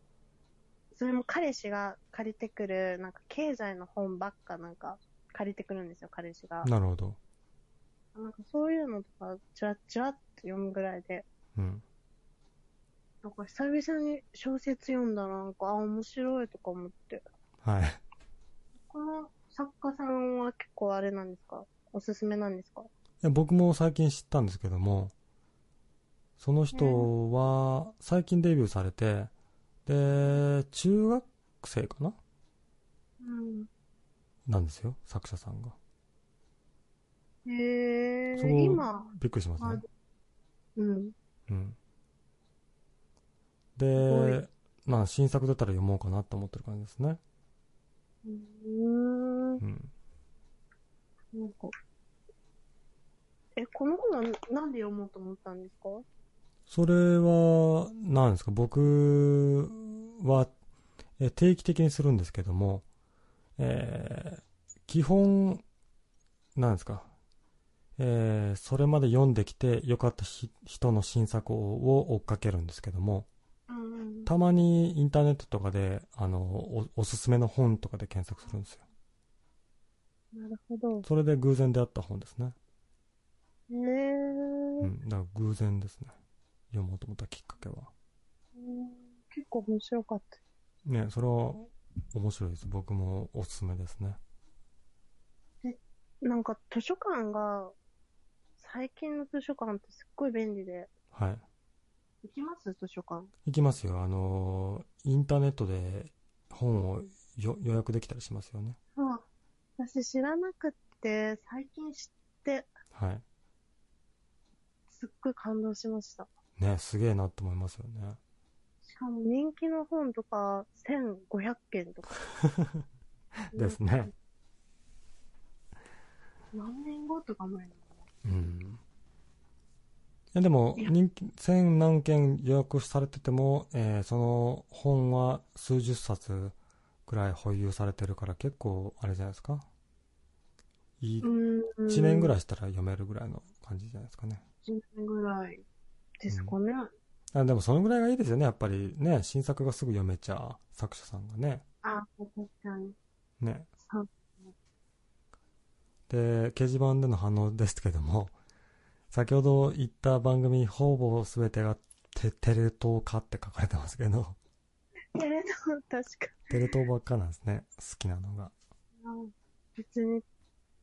それも彼氏が借りてくる、なんか経済の本ばっかなんか借りてくるんですよ、彼氏が。なるほど。なんかそういうのとか、ちらちらっと読むぐらいで、うん。なんか久々に小説読んだらなんか、あ、面白いとか思って。はい。この作家さんは結構あれなんですか？おすすめなんですか？いや僕も最近知ったんですけども、その人は最近デビューされて、で、中学生かな？うん。なんですよ、作者さんが。へえー、今、びっくりしますね。うん。うん。ごで、まあ新作だったら読もうかなと思ってる感じですね。うーん。うん。なんか、え、この本はなんで読もうと思ったんですか？それは、何ですか？僕は、え定期的にするんですけども、えー基本、なんですか、えーそれまで読んできて良かったひ人の新作を追っかけるんですけども。たまにインターネットとかで、あの、おおすすめの本とかで検索するんですよ。なるほど。それで偶然出会った本ですね。へえー。うん。だから偶然ですね。読もうと思ったきっかけは。うん結構面白かった。ね、それは面白いです。僕もおすすめですね。なんか図書館が、最近の図書館ってすっごい便利で、はい。行きます？図書館。行きますよ。あのーインターネットで本をよ予約できたりしますよね。そう。私知らなくって、最近知って、はい。すっごい感動しました。ね、すげえなと思いますよね。しかも人気の本とか、1500件とか。ですね。何年後とか前の？うん。いやでも、人気、千何件予約されてても、えーその本は数十冊くらい保有されてるから結構、あれじゃないですか？いい、うん。1年ぐらいしたら読めるぐらいの感じじゃないですかね。1年ぐらいですかね。あでもそのぐらいがいいですよね。やっぱりね、新作がすぐ読めちゃう作者さんがね。あ、確かに。ね。で、掲示板での反応ですけども、先ほど言った番組、ほぼ全てがテテレ東化って書かれてますけど、けれど、確かテレ東ばっかなんですね。好きなのが。に。別に、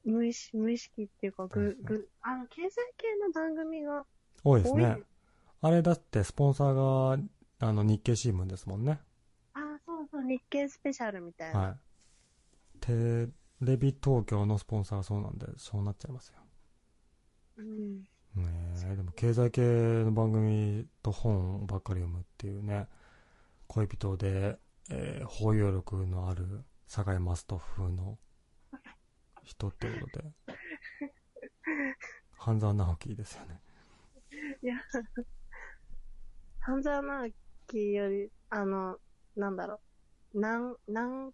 無意識、無意識っていうか、ぐぐ、あの、経済系の番組が多いですね。あれだってスポンサーが、あの、日経新聞ですもんね。あ、そうそう、日経スペシャルみたいな。はい。テレビ東京のスポンサーがそうなんで、そうなっちゃいますよ。うん。ねえ、でも経済系の番組と本ばっかり読むっていうね、恋人で、えー包容力のある堺雅人風の人っていうことで、半沢直樹ですよね。いや、半沢直樹より、あの、なんだろう、南、南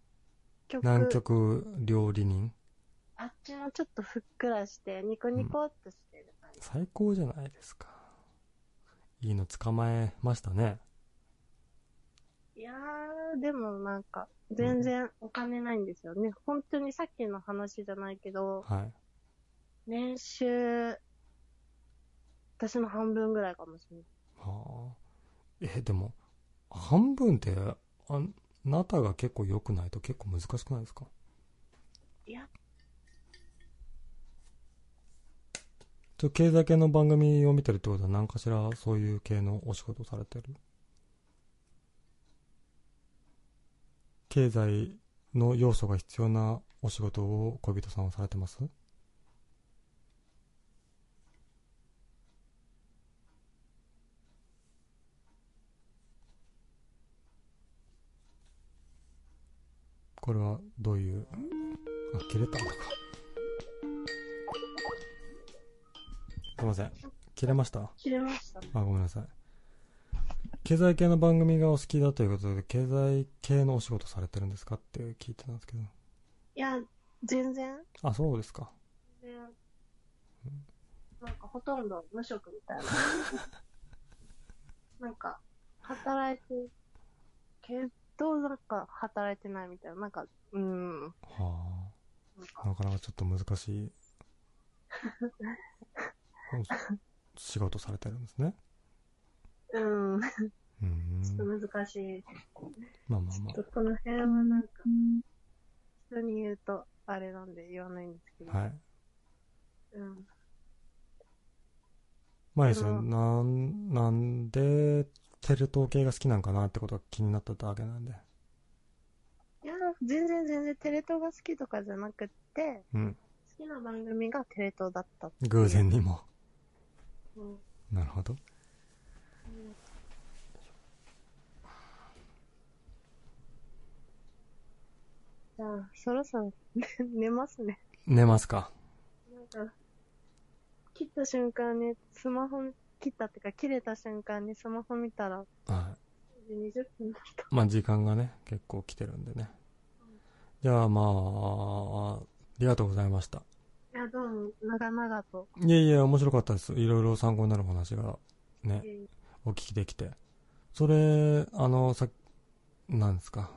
極、南極料理人？あっちのちょっとふっくらして、ニコニコっとしてる感じ。最高じゃないですか。いいの捕まえましたね。いやー、でもなんか、全然お金ないんですよね。本当にさっきの話じゃないけど、はい。年収、私の半分ぐらいかもしれない。はあ。え、でも、半分って、あなたが結構良くないと結構難しくないですか？いや、ちょ経済系の番組を見てるってことは何かしらそういう系のお仕事されてる？経済の要素が必要なお仕事を恋人さんはされてます？これはどういうあ切れたのかすいません切れました？切れました。あ、ごめんなさい。経済系の番組がお好きだということで、経済系のお仕事されてるんですかって聞いてたんですけど。いや、全然、あ、そうですか。全然なんかほとんど無職みたいな。なんか、働いてるけど、なんか働いてないみたいな。なんか、うーん。はあ。かなかなかちょっと難しい 仕事されてるんですね。うん。ちうん。ょっと難しい。まあまあまちょっとこの辺はなんか、人に言うとあれなんで言わないんですけど。あ。はい。うん。まあいいですよ。でもなん、なんで、テレ東系が好きなんかなってことが気になっただけなんで。いや、全然全然テレ東が好きとかじゃなくて、うん。好きな番組がテレ東だったっ偶然にも。うん。なるほど。じゃあ、そろそろ 寝ますね。寝ますか。なんか、切った瞬間にスマホ、切ったってか切れた瞬間にスマホ見たら、は20分だった。い。まあ時間がね、結構来てるんでね。じゃあまあ、ありがとうございました。いや、どうも、長々と。いやいや、面白かったです。いろいろ参考になるお話がね、えーお聞きできて。それ、あの、さなんですか。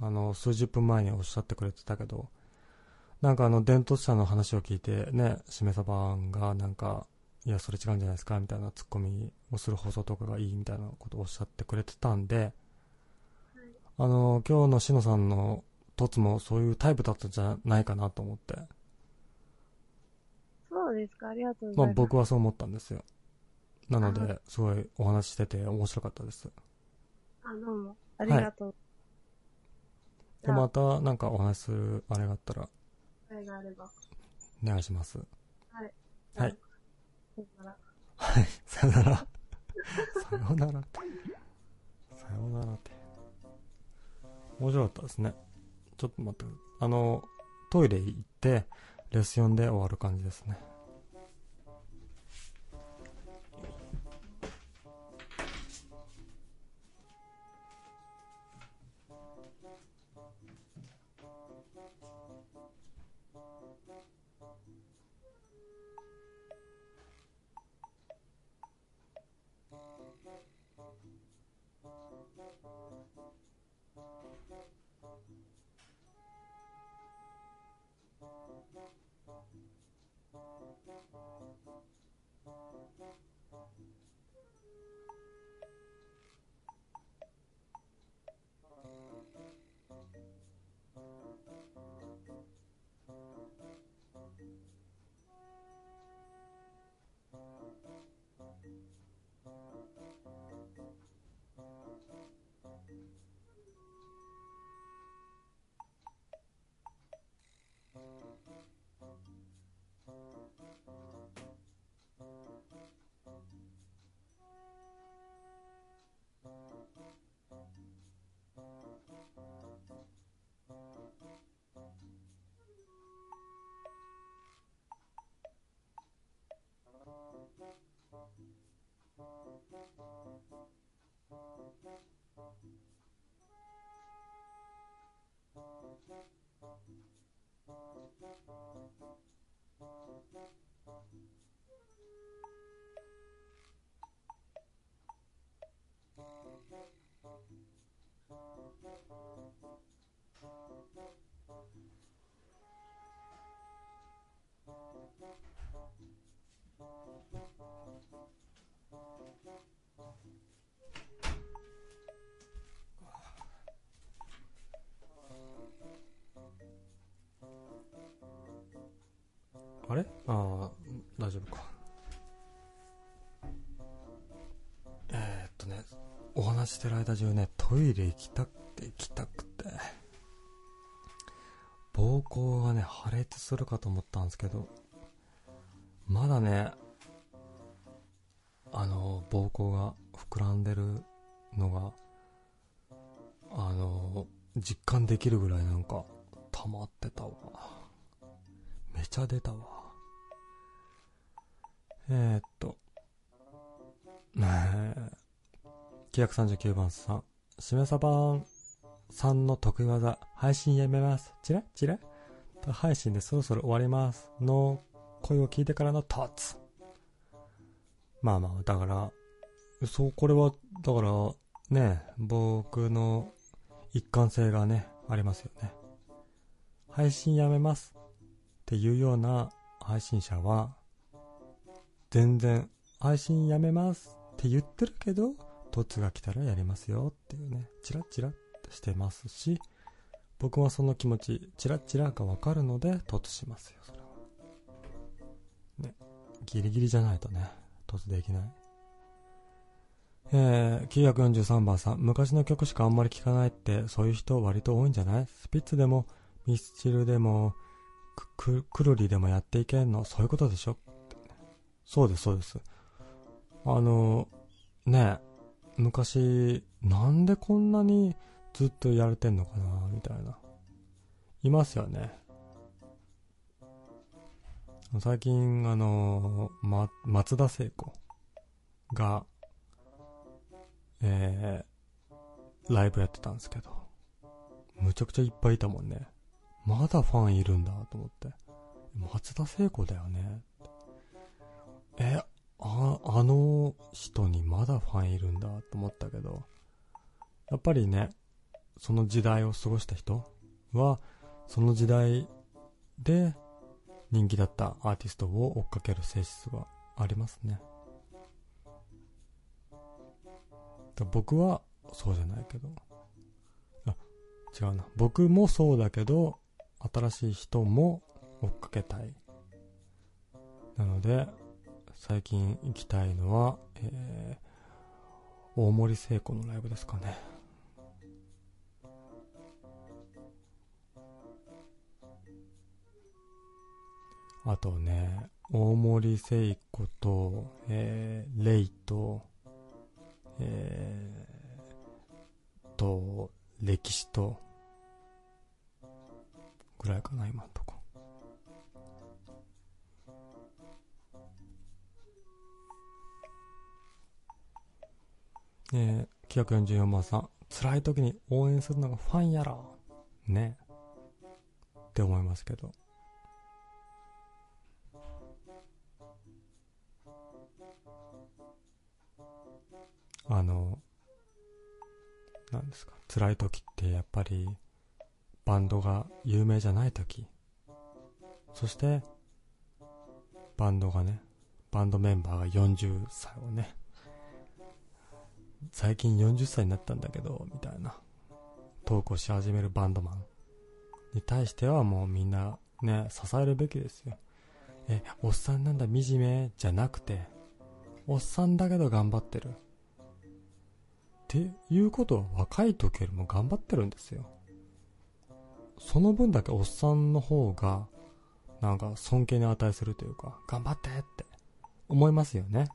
あの、数十分前におっしゃってくれてたけど、なんかあの、伝統者の話を聞いてね、しめさばんがなんか、いや、それ違うんじゃないですかみたいなツッコミをする放送とかがいいみたいなことをおっしゃってくれてたんで、あの、今日のしのさんの凸もそういうタイプだったんじゃないかなと思って、そうですか、ありがとうござまあいます。僕はそう思ったんですよ。なのはで、すごいお話ししてて面白かったです。あ、どうも、ありがとう。じでゃあまたなんかお話しするあれがあったらそれがあれば。お願いします。はい。はい。はい、さよなら。さよならって。さよならって。面白かったですね。ちょっと待って。あの、トイレ行って、レッスンで終わる感じですね。あれ？あ、大丈夫か。えー、っとね、お話ししてる間中ね、トイレ行きたくて行きたくて、膀胱がね、破裂するかと思ったんですけど、まだね、あの、膀胱が膨らんでるのが、あの、実感できるぐらいなんか、溜まってたわ。めちゃ出たわ。えー、っと、ね。939番さん。しめさばんさんの得意技、配信やめます。チラチラ配信でそろそろ終わります。の声を聞いてからの突。まあまあ、だから、そう、これは、だから、ね、僕の一貫性がね、ありますよね。配信やめますっていうような配信者は、全然、配信やめますって言ってるけど、凸が来たらやりますよっていうね、チラチラってしてますし、僕はその気持ち、チラチラがわかるので、凸しますよ、それは。ね、ギリギリじゃないとね、凸できない。えー、943番さん、昔の曲しかあんまり聴かないって、そういう人割と多いんじゃないスピッツでも、ミスチルでも、ククルリでもやっていけんの、そういうことでしょ？そうです、そうです。あの、ね昔、なんでこんなにずっとやれてんのかな、みたいな。いますよね。最近、あの、ま、松田聖子が、えー、ライブやってたんですけど、むちゃくちゃいっぱいいたもんね。まだファンいるんだと思って。松田聖子だよね。え、あ、あの人にまだファンいるんだと思ったけど、やっぱりね、その時代を過ごした人は、その時代で人気だったアーティストを追っかける性質がありますね。僕はそうじゃないけど。あ、違うな。僕もそうだけど、新しい人も追っかけたい。なので、最近行きたいのは、えー、大森聖子のライブですかね。あとね、大森聖子と、えー、レイと、えー、と、歴史と、ぐらいかな、今のとこ。えー、944番さん、辛い時に応援するのがファンやろ。ね。って思いますけど。あの、なんですか、辛い時ってやっぱり、バンドが有名じゃない時、そして、バンドがね、バンドメンバーが40歳をね、最近40歳になったんだけど、みたいな、投稿し始めるバンドマンに対してはもうみんなね、支えるべきですよ。え、おっさんなんだ惨めじゃなくて、おっさんだけど頑張ってる。っていうことは若い時よりも頑張ってるんですよ。その分だけおっさんの方が、なんか尊敬に値するというか、頑張ってって思いますよね。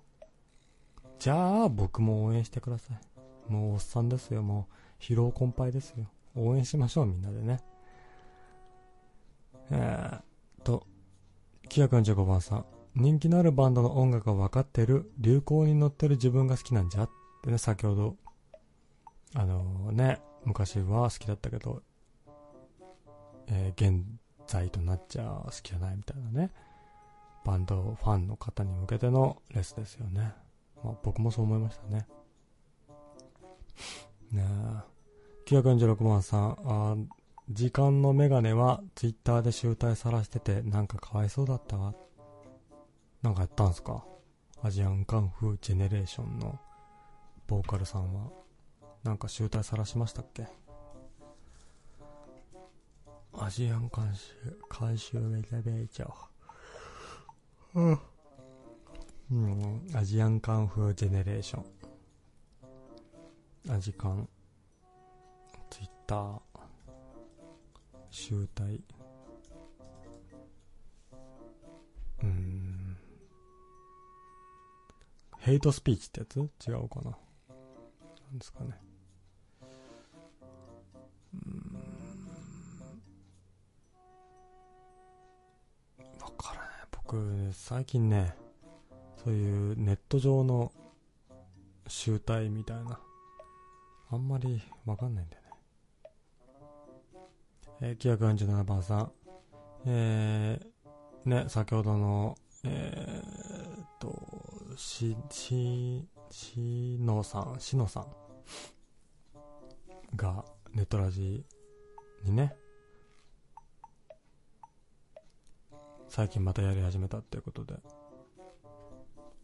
じゃあ僕も応援してください。もうおっさんですよ。もう疲労困憊ですよ。応援しましょうみんなでね。えー、と、945番さん。人気のあるバンドの音楽が分かってる、流行に乗ってる自分が好きなんじゃってね、先ほどあのね、昔は好きだったけど、えー、現在となっちゃ好きじゃないみたいなね、バンドファンの方に向けてのレスですよね。あ、僕もそう思いましたね。ねえ。946万さん、あ時間のメガネはツイッターで集大さらしててなんかかわいそうだったわ。なんかやったんすか？アジアンカンフージェネレーションのボーカルさんは。なんか集大さらしましたっけ？アジアン監修、監修メジャベーチャー。うん。アジアンカンフージェネレーション。アジカン、ツイッター、集大。うん。ヘイトスピーチってやつ？違うかななんですかね。うんわからない。僕、最近ね、そういうネット上の集大みたいな。あんまりわかんないんだよね。えー、947番さん。えー、ね、先ほどの、えー、っと、し、し、しのさん、しのさんが、ネットラジにね、最近またやり始めたっていうことで。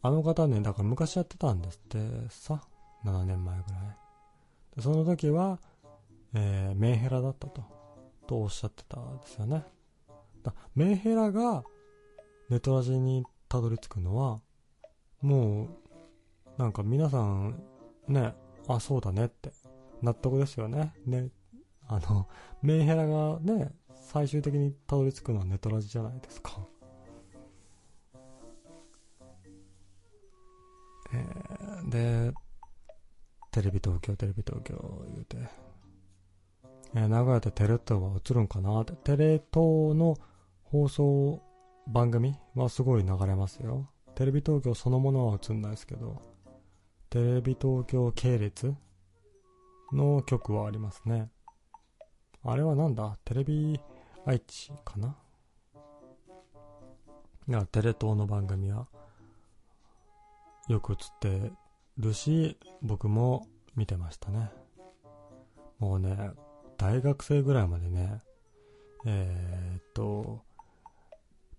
あの方ね、だから昔やってたんですってさ、7年前ぐらい。その時は、えー、メンヘラだったと、とおっしゃってたんですよね。だメンヘラがネトラジにたどり着くのは、もう、なんか皆さん、ね、あ、そうだねって、納得ですよね。ね、あの、メンヘラがね、最終的にたどり着くのはネトラジじゃないですか。で、テレビ東京、テレビ東京言うて、え、名古屋とテレ東は映るんかなって、テレ東の放送番組はすごい流れますよ。テレビ東京そのものは映んないですけど、テレビ東京系列の曲はありますね。あれはなんだ？テレビ愛知かな？いや、テレ東の番組はよく映ってるし、僕も見てましたね。もうね、大学生ぐらいまでね、えー、っと、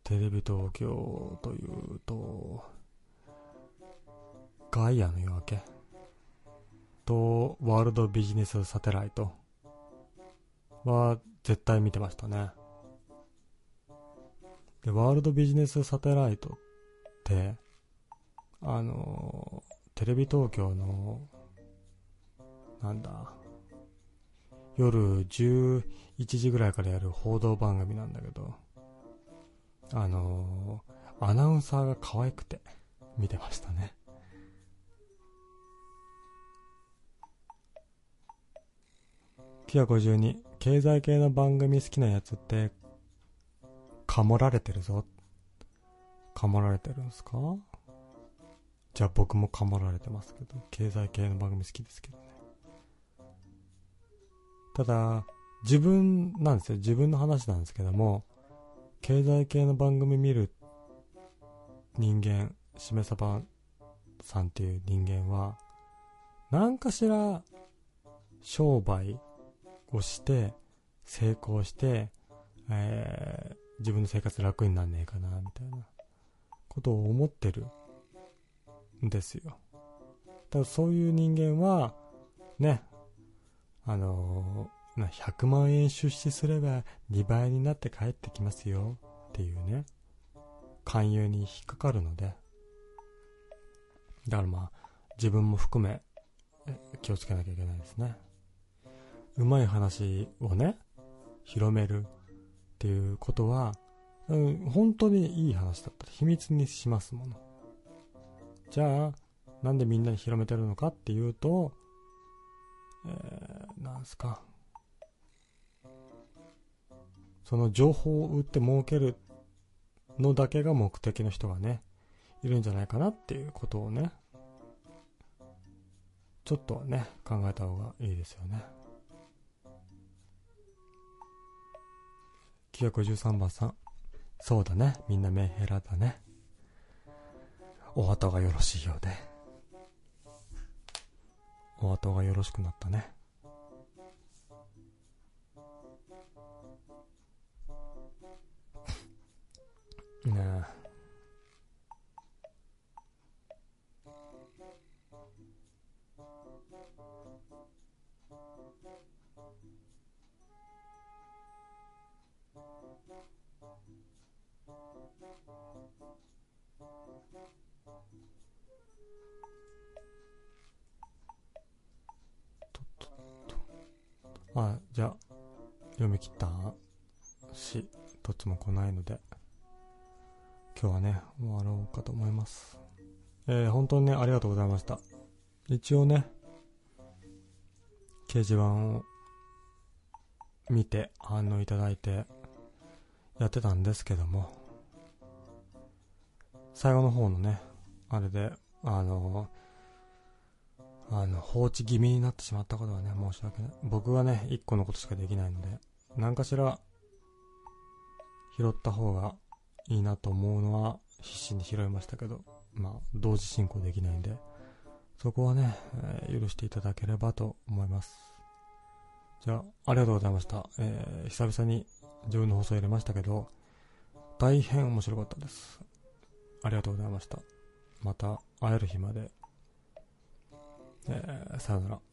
テレビ東京というと、ガイアの夜明けと、ワールドビジネスサテライトは絶対見てましたね。で、ワールドビジネスサテライトって、あの、テレビ東京の、なんだ、夜11時ぐらいからやる報道番組なんだけど、あのー、アナウンサーが可愛くて見てましたね。952経済系の番組好きなやつってかもられてるぞかもられてるんですか？じゃあ僕もかもられてますけど経済系の番組好きですけどね。ただ自分なんですよ。自分の話なんですけども経済系の番組見る人間しめさばさんっていう人間は何かしら商売をして成功して、えー、自分の生活楽になんねえかなみたいなことを思ってる。ですよ。だからそういう人間はねあのー、100万円出資すれば2倍になって帰ってきますよっていうね勧誘に引っかかるので。だからまあ自分も含め気をつけなきゃいけないですね。うまい話をね、広めるっていうことは、うん、本当にいい話だった。ら秘密にしますもの。じゃあ、なんでみんなに広めてるのかっていうと、えー、なんすか。その情報を売って儲けるのだけが目的の人がね、いるんじゃないかなっていうことをね、ちょっとはね、考えた方がいいですよね。953番さん。そうだね。みんなメンヘラだね。お後がよろしいようで。お後がよろしくなったね。ねえ。あ、じゃあ、読み切った？し、どっちも来ないので、今日はね、終わろうかと思います。えー、本当にね、ありがとうございました。一応ね、掲示板を見て反応いただいてやってたんですけども、最後の方のね、あれで、あのあの、放置気味になってしまったことはね、申し訳ない。僕はね、一個のことしかできないので、何かしら、拾った方がいいなと思うのは、必死に拾いましたけど、まあ、同時進行できないんで、そこはね、えー許していただければと思います。じゃあ、ありがとうございました。えー久々に自分の放送入れましたけど、大変面白かったです。ありがとうございました。また会える日まで、えーさよなら。